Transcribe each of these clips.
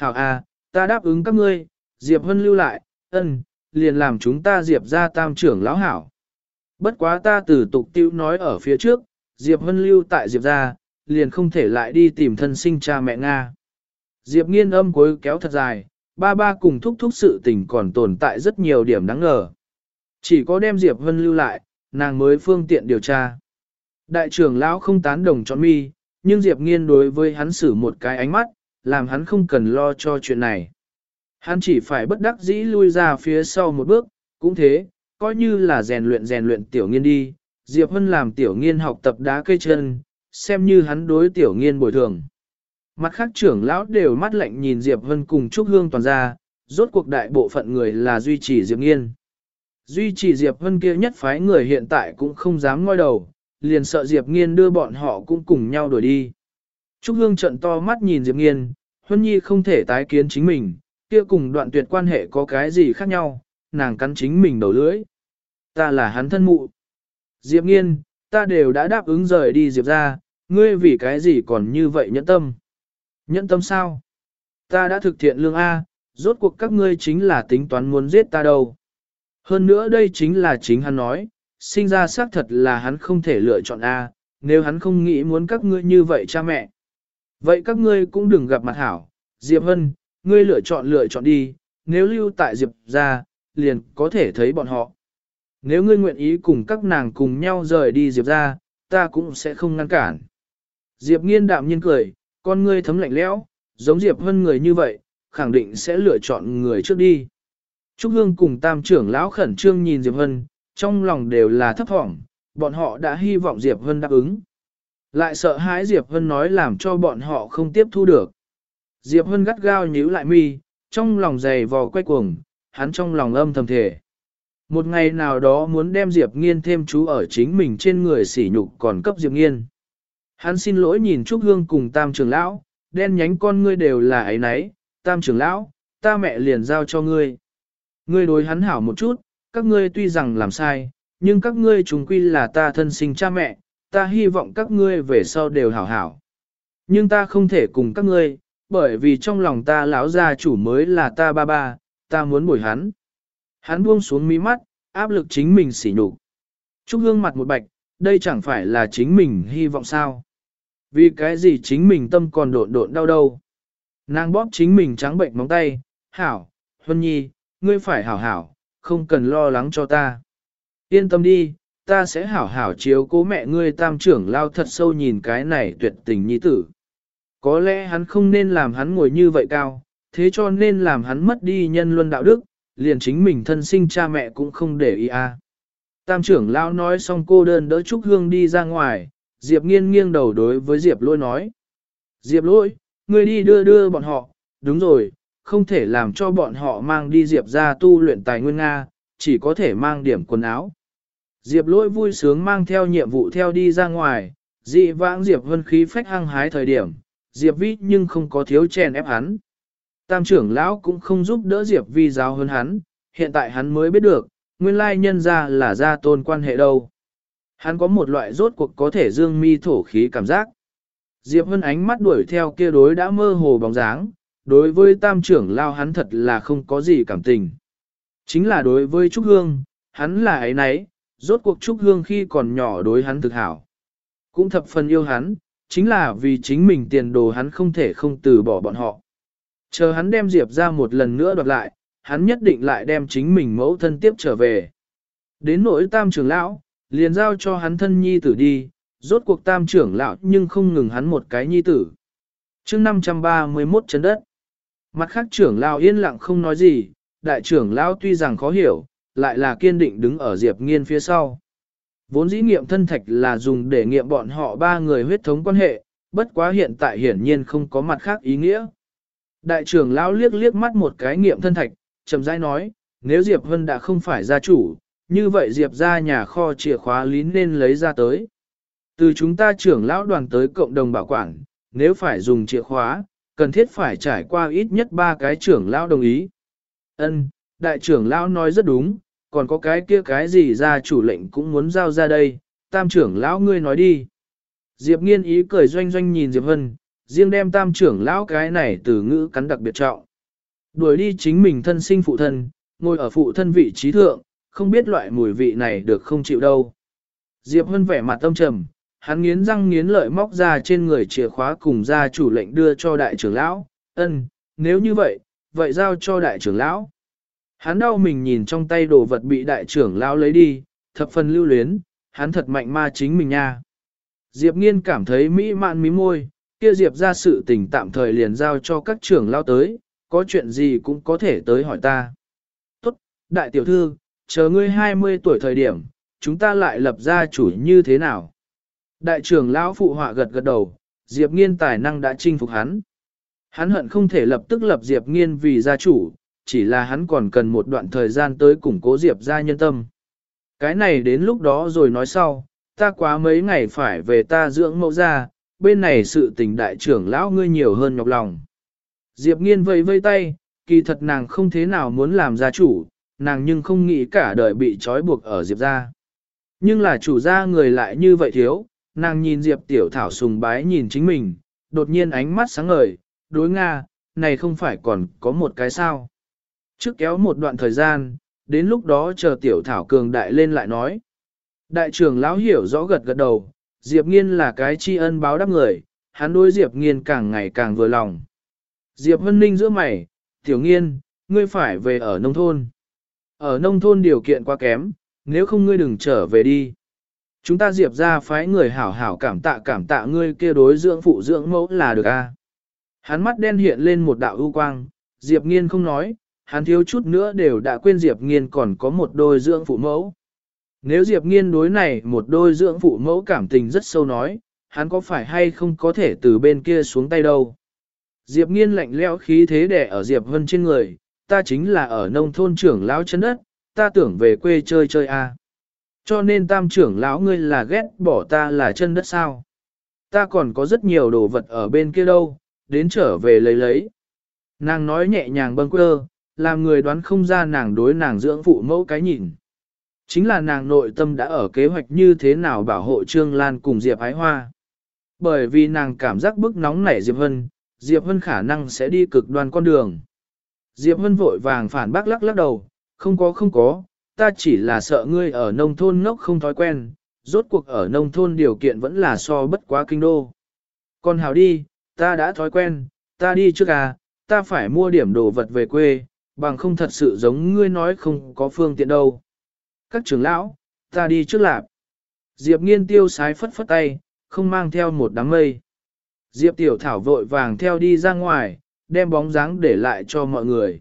Hảo à, ta đáp ứng các ngươi, Diệp Hân lưu lại, ân, liền làm chúng ta Diệp ra tam trưởng lão hảo. Bất quá ta từ tục tiêu nói ở phía trước, Diệp Hân lưu tại Diệp ra, liền không thể lại đi tìm thân sinh cha mẹ Nga. Diệp nghiên âm cuối kéo thật dài, ba ba cùng thúc thúc sự tình còn tồn tại rất nhiều điểm đáng ngờ. Chỉ có đem Diệp Hân lưu lại, nàng mới phương tiện điều tra. Đại trưởng lão không tán đồng chọn mi, nhưng Diệp nghiên đối với hắn xử một cái ánh mắt, làm hắn không cần lo cho chuyện này. Hắn chỉ phải bất đắc dĩ lui ra phía sau một bước, cũng thế, coi như là rèn luyện rèn luyện tiểu nghiên đi, Diệp Hân làm tiểu nghiên học tập đá cây chân, xem như hắn đối tiểu nghiên bồi thường. Mặt khác trưởng lão đều mắt lạnh nhìn Diệp Hân cùng Trúc Hương toàn ra, rốt cuộc đại bộ phận người là duy trì Diệp Nghiên. Duy trì Diệp Hân kia nhất phái người hiện tại cũng không dám ngoi đầu, liền sợ Diệp Nghiên đưa bọn họ cũng cùng nhau đuổi đi. Trúc Hương trận to mắt nhìn Diệp Nghiên, Huân Nhi không thể tái kiến chính mình, kia cùng đoạn tuyệt quan hệ có cái gì khác nhau, nàng cắn chính mình đầu lưỡi. Ta là hắn thân mụ. Diệp Nghiên, ta đều đã đáp ứng rời đi Diệp ra, ngươi vì cái gì còn như vậy nhẫn tâm. Nhẫn tâm sao? Ta đã thực thiện lương A, rốt cuộc các ngươi chính là tính toán muốn giết ta đâu. Hơn nữa đây chính là chính hắn nói, sinh ra xác thật là hắn không thể lựa chọn A, nếu hắn không nghĩ muốn các ngươi như vậy cha mẹ. Vậy các ngươi cũng đừng gặp mặt hảo, Diệp Hân, ngươi lựa chọn lựa chọn đi, nếu lưu tại Diệp ra, liền có thể thấy bọn họ. Nếu ngươi nguyện ý cùng các nàng cùng nhau rời đi Diệp ra, ta cũng sẽ không ngăn cản. Diệp nghiên đạm nhiên cười, con ngươi thấm lạnh lẽo, giống Diệp Hân người như vậy, khẳng định sẽ lựa chọn người trước đi. Trúc Hương cùng tam trưởng lão khẩn trương nhìn Diệp Hân, trong lòng đều là thấp thỏm, bọn họ đã hy vọng Diệp Hân đáp ứng. Lại sợ hãi Diệp Hân nói làm cho bọn họ không tiếp thu được. Diệp Hân gắt gao nhíu lại mi, trong lòng dày vò quay cuồng, hắn trong lòng âm thầm thể. Một ngày nào đó muốn đem Diệp Nghiên thêm chú ở chính mình trên người sỉ nhục còn cấp Diệp Nghiên. Hắn xin lỗi nhìn Trúc Hương cùng Tam trưởng lão, đen nhánh con ngươi đều là ấy nấy, Tam trưởng lão, ta mẹ liền giao cho ngươi. Ngươi đối hắn hảo một chút, các ngươi tuy rằng làm sai, nhưng các ngươi chúng quy là ta thân sinh cha mẹ, ta hy vọng các ngươi về sau đều hảo hảo. Nhưng ta không thể cùng các ngươi, bởi vì trong lòng ta lão gia chủ mới là ta ba ba, ta muốn bồi hắn. Hắn buông xuống mí mắt, áp lực chính mình xỉ nhục. Trúc Hương mặt một bạch, đây chẳng phải là chính mình hy vọng sao. Vì cái gì chính mình tâm còn độn độn đau đâu. Nàng bóp chính mình trắng bệnh móng tay, hảo, Huân Nhi, ngươi phải hảo hảo, không cần lo lắng cho ta. Yên tâm đi, ta sẽ hảo hảo chiếu cố mẹ ngươi tam trưởng lao thật sâu nhìn cái này tuyệt tình nhi tử. Có lẽ hắn không nên làm hắn ngồi như vậy cao, thế cho nên làm hắn mất đi nhân luân đạo đức, liền chính mình thân sinh cha mẹ cũng không để ý a. Tam trưởng lão nói xong cô đơn đỡ Trúc Hương đi ra ngoài, Diệp nghiên nghiêng đầu đối với Diệp lôi nói. Diệp lôi, ngươi đi đưa đưa bọn họ, đúng rồi, không thể làm cho bọn họ mang đi Diệp ra tu luyện tài nguyên Nga, chỉ có thể mang điểm quần áo. Diệp Lỗi vui sướng mang theo nhiệm vụ theo đi ra ngoài, dị vãng Diệp vân khí phách hăng hái thời điểm, Diệp vi nhưng không có thiếu chèn ép hắn. Tam trưởng lão cũng không giúp đỡ Diệp vi giáo hơn hắn, hiện tại hắn mới biết được, nguyên lai nhân ra là gia tôn quan hệ đâu. Hắn có một loại rốt cuộc có thể dương mi thổ khí cảm giác. Diệp Vân ánh mắt đuổi theo kia đối đã mơ hồ bóng dáng, đối với tam trưởng lao hắn thật là không có gì cảm tình. Chính là đối với Trúc Hương, hắn là ấy nấy, rốt cuộc Trúc Hương khi còn nhỏ đối hắn thực hảo. Cũng thập phần yêu hắn, chính là vì chính mình tiền đồ hắn không thể không từ bỏ bọn họ. Chờ hắn đem Diệp ra một lần nữa đoạt lại, hắn nhất định lại đem chính mình mẫu thân tiếp trở về. Đến nỗi tam trưởng lão, liền giao cho hắn thân nhi tử đi, rốt cuộc tam trưởng lão nhưng không ngừng hắn một cái nhi tử. chương 531 chấn đất. Mặt khác trưởng lão yên lặng không nói gì, đại trưởng lão tuy rằng khó hiểu, lại là kiên định đứng ở Diệp Nghiên phía sau. Vốn dĩ nghiệm thân thạch là dùng để nghiệm bọn họ ba người huyết thống quan hệ, bất quá hiện tại hiển nhiên không có mặt khác ý nghĩa. Đại trưởng lão liếc liếc mắt một cái nghiệm thân thạch, chậm rãi nói, nếu Diệp Vân đã không phải gia chủ, như vậy Diệp ra nhà kho chìa khóa lý nên lấy ra tới. Từ chúng ta trưởng lão đoàn tới cộng đồng bảo quản, nếu phải dùng chìa khóa, cần thiết phải trải qua ít nhất ba cái trưởng lão đồng ý. Ân, đại trưởng lão nói rất đúng, còn có cái kia cái gì ra chủ lệnh cũng muốn giao ra đây, tam trưởng lão ngươi nói đi. Diệp nghiên ý cười doanh doanh nhìn Diệp hân Riêng đem tam trưởng lão cái này từ ngữ cắn đặc biệt trọng. Đuổi đi chính mình thân sinh phụ thân, ngồi ở phụ thân vị trí thượng, không biết loại mùi vị này được không chịu đâu. Diệp Hân vẻ mặt tâm trầm, hắn nghiến răng nghiến lợi móc ra trên người chìa khóa cùng ra chủ lệnh đưa cho đại trưởng lão, ân, nếu như vậy, vậy giao cho đại trưởng lão. Hắn đau mình nhìn trong tay đồ vật bị đại trưởng lão lấy đi, thập phần lưu luyến, hắn thật mạnh ma chính mình nha. Diệp nghiên cảm thấy mỹ mạn mí môi, kia Diệp ra sự tình tạm thời liền giao cho các trưởng lão tới, có chuyện gì cũng có thể tới hỏi ta. Tốt, đại tiểu thư, chờ ngươi 20 tuổi thời điểm, chúng ta lại lập gia chủ như thế nào? Đại trưởng lão phụ họa gật gật đầu, Diệp Nghiên tài năng đã chinh phục hắn. Hắn hận không thể lập tức lập Diệp Nghiên vì gia chủ, chỉ là hắn còn cần một đoạn thời gian tới củng cố Diệp gia nhân tâm. Cái này đến lúc đó rồi nói sau, ta quá mấy ngày phải về ta dưỡng mẫu ra, bên này sự tình đại trưởng lão ngươi nhiều hơn nhọc lòng. Diệp Nghiên vây vây tay, kỳ thật nàng không thế nào muốn làm gia chủ, nàng nhưng không nghĩ cả đời bị trói buộc ở Diệp gia. Nhưng là chủ gia người lại như vậy thiếu, nàng nhìn Diệp Tiểu Thảo sùng bái nhìn chính mình, đột nhiên ánh mắt sáng ngời, đối Nga, này không phải còn có một cái sao. Trước kéo một đoạn thời gian, đến lúc đó chờ Tiểu Thảo cường đại lên lại nói. Đại trưởng lão hiểu rõ gật gật đầu, Diệp Nghiên là cái tri ân báo đáp người, hắn đối Diệp Nghiên càng ngày càng vừa lòng. Diệp Vân Ninh giữa mày, Tiểu Nghiên, ngươi phải về ở nông thôn. Ở nông thôn điều kiện quá kém, nếu không ngươi đừng trở về đi. Chúng ta diệp ra phái người hảo hảo cảm tạ cảm tạ ngươi kia đối dưỡng phụ dưỡng mẫu là được a. Hắn mắt đen hiện lên một đạo ưu quang, Diệp Nghiên không nói, hắn thiếu chút nữa đều đã quên Diệp Nghiên còn có một đôi dưỡng phụ mẫu. Nếu Diệp Nghiên đối này một đôi dưỡng phụ mẫu cảm tình rất sâu nói, hắn có phải hay không có thể từ bên kia xuống tay đâu. Diệp Nghiên lạnh lẽo khí thế đè ở Diệp Vân trên người, ta chính là ở nông thôn trưởng lão chân đất, ta tưởng về quê chơi chơi a. Cho nên tam trưởng lão ngươi là ghét bỏ ta là chân đất sao. Ta còn có rất nhiều đồ vật ở bên kia đâu, đến trở về lấy lấy. Nàng nói nhẹ nhàng bâng quơ, làm người đoán không ra nàng đối nàng dưỡng phụ mẫu cái nhìn. Chính là nàng nội tâm đã ở kế hoạch như thế nào bảo hộ Trương Lan cùng Diệp Ái Hoa. Bởi vì nàng cảm giác bức nóng nảy Diệp Hân, Diệp Hân khả năng sẽ đi cực đoan con đường. Diệp Hân vội vàng phản bác lắc lắc đầu, không có không có, ta chỉ là sợ ngươi ở nông thôn ngốc không thói quen, rốt cuộc ở nông thôn điều kiện vẫn là so bất quá kinh đô. Còn hào đi, ta đã thói quen, ta đi trước à, ta phải mua điểm đồ vật về quê, bằng không thật sự giống ngươi nói không có phương tiện đâu. Các trưởng lão, ta đi trước lạp. Diệp nghiên tiêu sái phất phất tay, không mang theo một đám mây. Diệp tiểu thảo vội vàng theo đi ra ngoài, đem bóng dáng để lại cho mọi người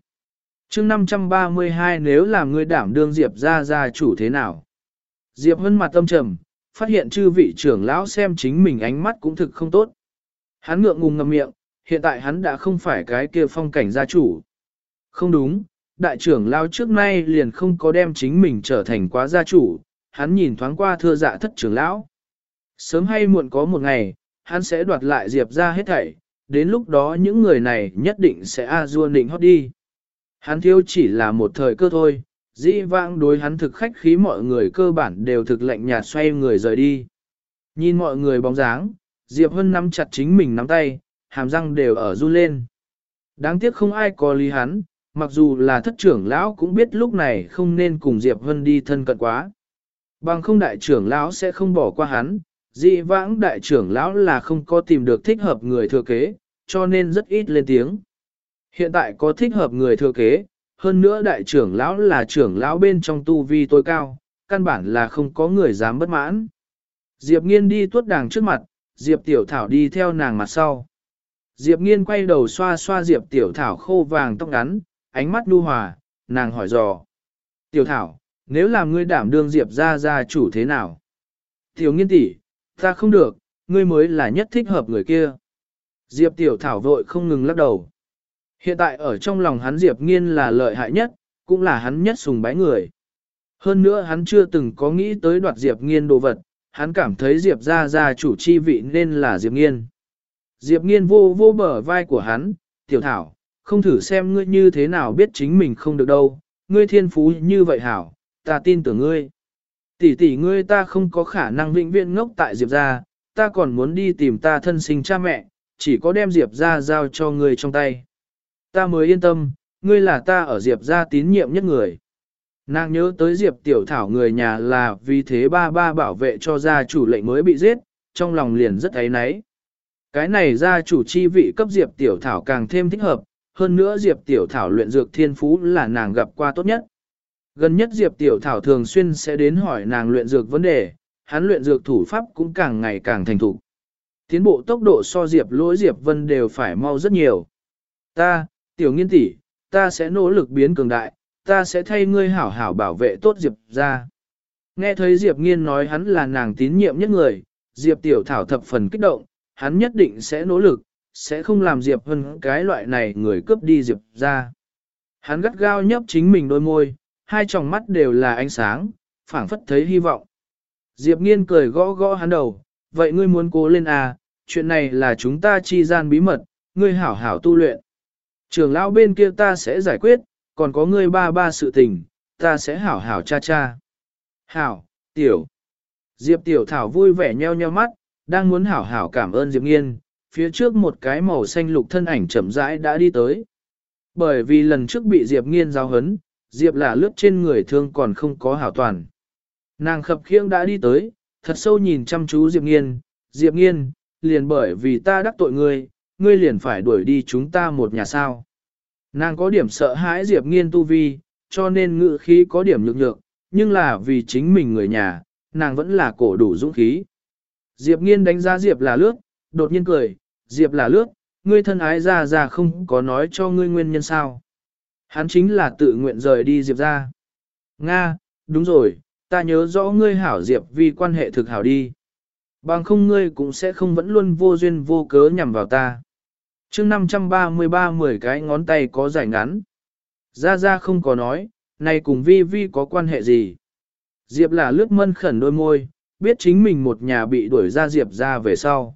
chương 532 nếu là người đảm đương Diệp ra gia chủ thế nào? Diệp hân mặt tâm trầm, phát hiện chư vị trưởng lão xem chính mình ánh mắt cũng thực không tốt. Hắn ngượng ngùng ngầm miệng, hiện tại hắn đã không phải cái kia phong cảnh gia chủ. Không đúng, đại trưởng lão trước nay liền không có đem chính mình trở thành quá gia chủ, hắn nhìn thoáng qua thưa dạ thất trưởng lão. Sớm hay muộn có một ngày, hắn sẽ đoạt lại Diệp ra hết thảy, đến lúc đó những người này nhất định sẽ a du định hót đi. Hắn thiếu chỉ là một thời cơ thôi, dĩ vãng đối hắn thực khách khí mọi người cơ bản đều thực lạnh nhạt xoay người rời đi. Nhìn mọi người bóng dáng, Diệp Hân nắm chặt chính mình nắm tay, hàm răng đều ở run lên. Đáng tiếc không ai có lý hắn, mặc dù là thất trưởng lão cũng biết lúc này không nên cùng Diệp Vân đi thân cận quá. Bằng không đại trưởng lão sẽ không bỏ qua hắn, dị vãng đại trưởng lão là không có tìm được thích hợp người thừa kế, cho nên rất ít lên tiếng. Hiện tại có thích hợp người thừa kế, hơn nữa đại trưởng lão là trưởng lão bên trong tu vi tối cao, căn bản là không có người dám bất mãn. Diệp Nghiên đi tuốt đàng trước mặt, Diệp Tiểu Thảo đi theo nàng mặt sau. Diệp Nghiên quay đầu xoa xoa Diệp Tiểu Thảo khô vàng tóc ngắn, ánh mắt nu hòa, nàng hỏi dò. Tiểu Thảo, nếu làm ngươi đảm đương Diệp ra ra chủ thế nào? Tiểu Nghiên tỷ, ta không được, ngươi mới là nhất thích hợp người kia. Diệp Tiểu Thảo vội không ngừng lắc đầu. Hiện tại ở trong lòng hắn Diệp Nghiên là lợi hại nhất, cũng là hắn nhất sùng bái người. Hơn nữa hắn chưa từng có nghĩ tới đoạt Diệp Nghiên đồ vật, hắn cảm thấy Diệp ra ra chủ chi vị nên là Diệp Nghiên. Diệp Nghiên vô vô bờ vai của hắn, tiểu thảo, không thử xem ngươi như thế nào biết chính mình không được đâu, ngươi thiên phú như vậy hảo, ta tin tưởng ngươi. Tỷ tỷ ngươi ta không có khả năng vĩnh viễn ngốc tại Diệp gia ta còn muốn đi tìm ta thân sinh cha mẹ, chỉ có đem Diệp gia giao cho ngươi trong tay. Ta mới yên tâm, ngươi là ta ở Diệp gia tín nhiệm nhất người. Nàng nhớ tới Diệp Tiểu Thảo người nhà là vì thế ba ba bảo vệ cho gia chủ lệnh mới bị giết, trong lòng liền rất ấy náy. Cái này gia chủ chi vị cấp Diệp Tiểu Thảo càng thêm thích hợp, hơn nữa Diệp Tiểu Thảo luyện dược thiên phú là nàng gặp qua tốt nhất. Gần nhất Diệp Tiểu Thảo thường xuyên sẽ đến hỏi nàng luyện dược vấn đề, hắn luyện dược thủ pháp cũng càng ngày càng thành thục. Tiến bộ tốc độ so Diệp lỗi Diệp Vân đều phải mau rất nhiều. Ta, Tiểu Nghiên tỷ, ta sẽ nỗ lực biến cường đại, ta sẽ thay ngươi hảo hảo bảo vệ tốt Diệp ra. Nghe thấy Diệp Nghiên nói hắn là nàng tín nhiệm nhất người, Diệp Tiểu Thảo thập phần kích động, hắn nhất định sẽ nỗ lực, sẽ không làm Diệp Vân cái loại này người cướp đi Diệp ra. Hắn gắt gao nhấp chính mình đôi môi, hai tròng mắt đều là ánh sáng, phảng phất thấy hy vọng. Diệp Nghiên cười gõ gõ hắn đầu, vậy ngươi muốn cố lên à, chuyện này là chúng ta chi gian bí mật, ngươi hảo hảo tu luyện. Trường lão bên kia ta sẽ giải quyết, còn có ngươi ba ba sự tình, ta sẽ hảo hảo cha cha. Hảo, tiểu. Diệp tiểu thảo vui vẻ nheo nheo mắt, đang muốn hảo hảo cảm ơn Diệp nghiên, phía trước một cái màu xanh lục thân ảnh chậm rãi đã đi tới. Bởi vì lần trước bị Diệp nghiên giao hấn, Diệp là lướt trên người thương còn không có hảo toàn. Nàng khập khiễng đã đi tới, thật sâu nhìn chăm chú Diệp nghiên, Diệp nghiên, liền bởi vì ta đắc tội ngươi, ngươi liền phải đuổi đi chúng ta một nhà sao. Nàng có điểm sợ hãi Diệp nghiên tu vi, cho nên ngự khí có điểm nhược nhược, nhưng là vì chính mình người nhà, nàng vẫn là cổ đủ dũng khí. Diệp nghiên đánh giá Diệp là lướt, đột nhiên cười, Diệp là lướt, ngươi thân ái ra ra không có nói cho ngươi nguyên nhân sao. Hắn chính là tự nguyện rời đi Diệp ra. Nga, đúng rồi, ta nhớ rõ ngươi hảo Diệp vì quan hệ thực hảo đi. Bằng không ngươi cũng sẽ không vẫn luôn vô duyên vô cớ nhằm vào ta chương 533 10 cái ngón tay có dài ngắn. Ra ra không có nói, này cùng vi vi có quan hệ gì. Diệp là lướt mân khẩn đôi môi, biết chính mình một nhà bị đuổi ra Diệp ra về sau.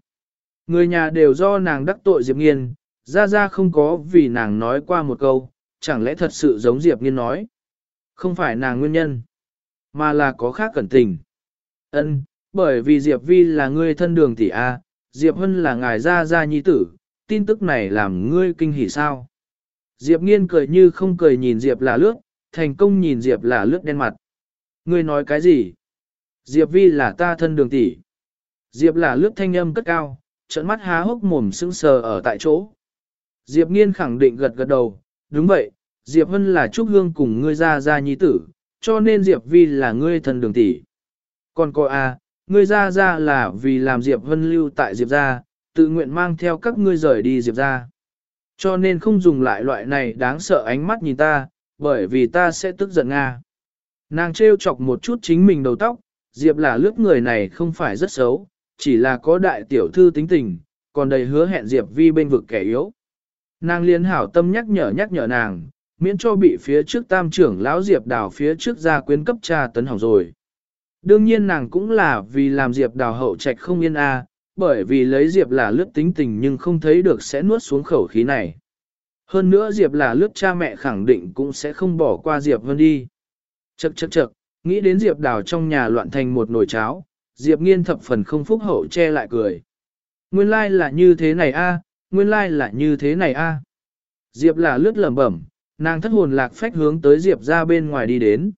Người nhà đều do nàng đắc tội Diệp nghiên, ra ra không có vì nàng nói qua một câu, chẳng lẽ thật sự giống Diệp nghiên nói. Không phải nàng nguyên nhân, mà là có khác cẩn tình. Ân, bởi vì Diệp vi là người thân đường tỷ A, Diệp Hân là ngài Ra Ra nhi tử, tin tức này làm ngươi kinh hỉ sao? Diệp nghiên cười như không cười nhìn Diệp là lướt, thành công nhìn Diệp là lướt đen mặt. Ngươi nói cái gì? Diệp vi là ta thân đường tỷ. Diệp là lướt thanh âm cất cao, trận mắt há hốc mồm sững sờ ở tại chỗ. Diệp nghiên khẳng định gật gật đầu, đúng vậy, Diệp Vân là Trúc Hương cùng ngươi ra ra nhi tử, cho nên Diệp Vi là ngươi thần đường tỷ. Còn cô A, à, ngươi ra ra là vì làm Diệp Vân lưu tại Diệp gia, tự nguyện mang theo các ngươi rời đi Diệp ra. Cho nên không dùng lại loại này đáng sợ ánh mắt nhìn ta, bởi vì ta sẽ tức giận Nga. Nàng trêu chọc một chút chính mình đầu tóc, Diệp là lướt người này không phải rất xấu, chỉ là có đại tiểu thư tính tình, còn đầy hứa hẹn Diệp vi bên vực kẻ yếu. Nàng liên hảo tâm nhắc nhở nhắc nhở nàng, miễn cho bị phía trước tam trưởng lão Diệp đào phía trước ra quyến cấp cha tấn hỏng rồi. Đương nhiên nàng cũng là vì làm Diệp đào hậu trạch không yên a, bởi vì lấy Diệp là lướt tính tình nhưng không thấy được sẽ nuốt xuống khẩu khí này. Hơn nữa Diệp là lướt cha mẹ khẳng định cũng sẽ không bỏ qua Diệp Vân đi. Chậc chậc chậc, nghĩ đến Diệp đào trong nhà loạn thành một nồi cháo, Diệp nghiên thập phần không phúc hậu che lại cười. Nguyên lai like là như thế này a, nguyên lai like là như thế này a. Diệp là lướt lẩm bẩm, nàng thất hồn lạc phách hướng tới Diệp ra bên ngoài đi đến.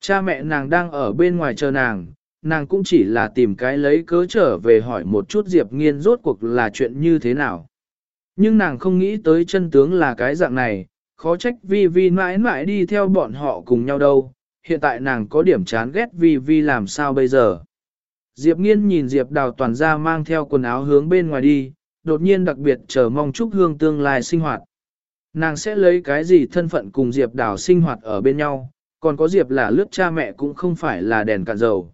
Cha mẹ nàng đang ở bên ngoài chờ nàng, nàng cũng chỉ là tìm cái lấy cớ trở về hỏi một chút Diệp Nghiên rốt cuộc là chuyện như thế nào. Nhưng nàng không nghĩ tới chân tướng là cái dạng này, khó trách Vi Vi mãi mãi đi theo bọn họ cùng nhau đâu, hiện tại nàng có điểm chán ghét Vi Vi làm sao bây giờ. Diệp Nghiên nhìn Diệp Đào toàn ra mang theo quần áo hướng bên ngoài đi, đột nhiên đặc biệt chờ mong chúc hương tương lai sinh hoạt. Nàng sẽ lấy cái gì thân phận cùng Diệp Đào sinh hoạt ở bên nhau, còn có Diệp là lướt cha mẹ cũng không phải là đèn cạn dầu.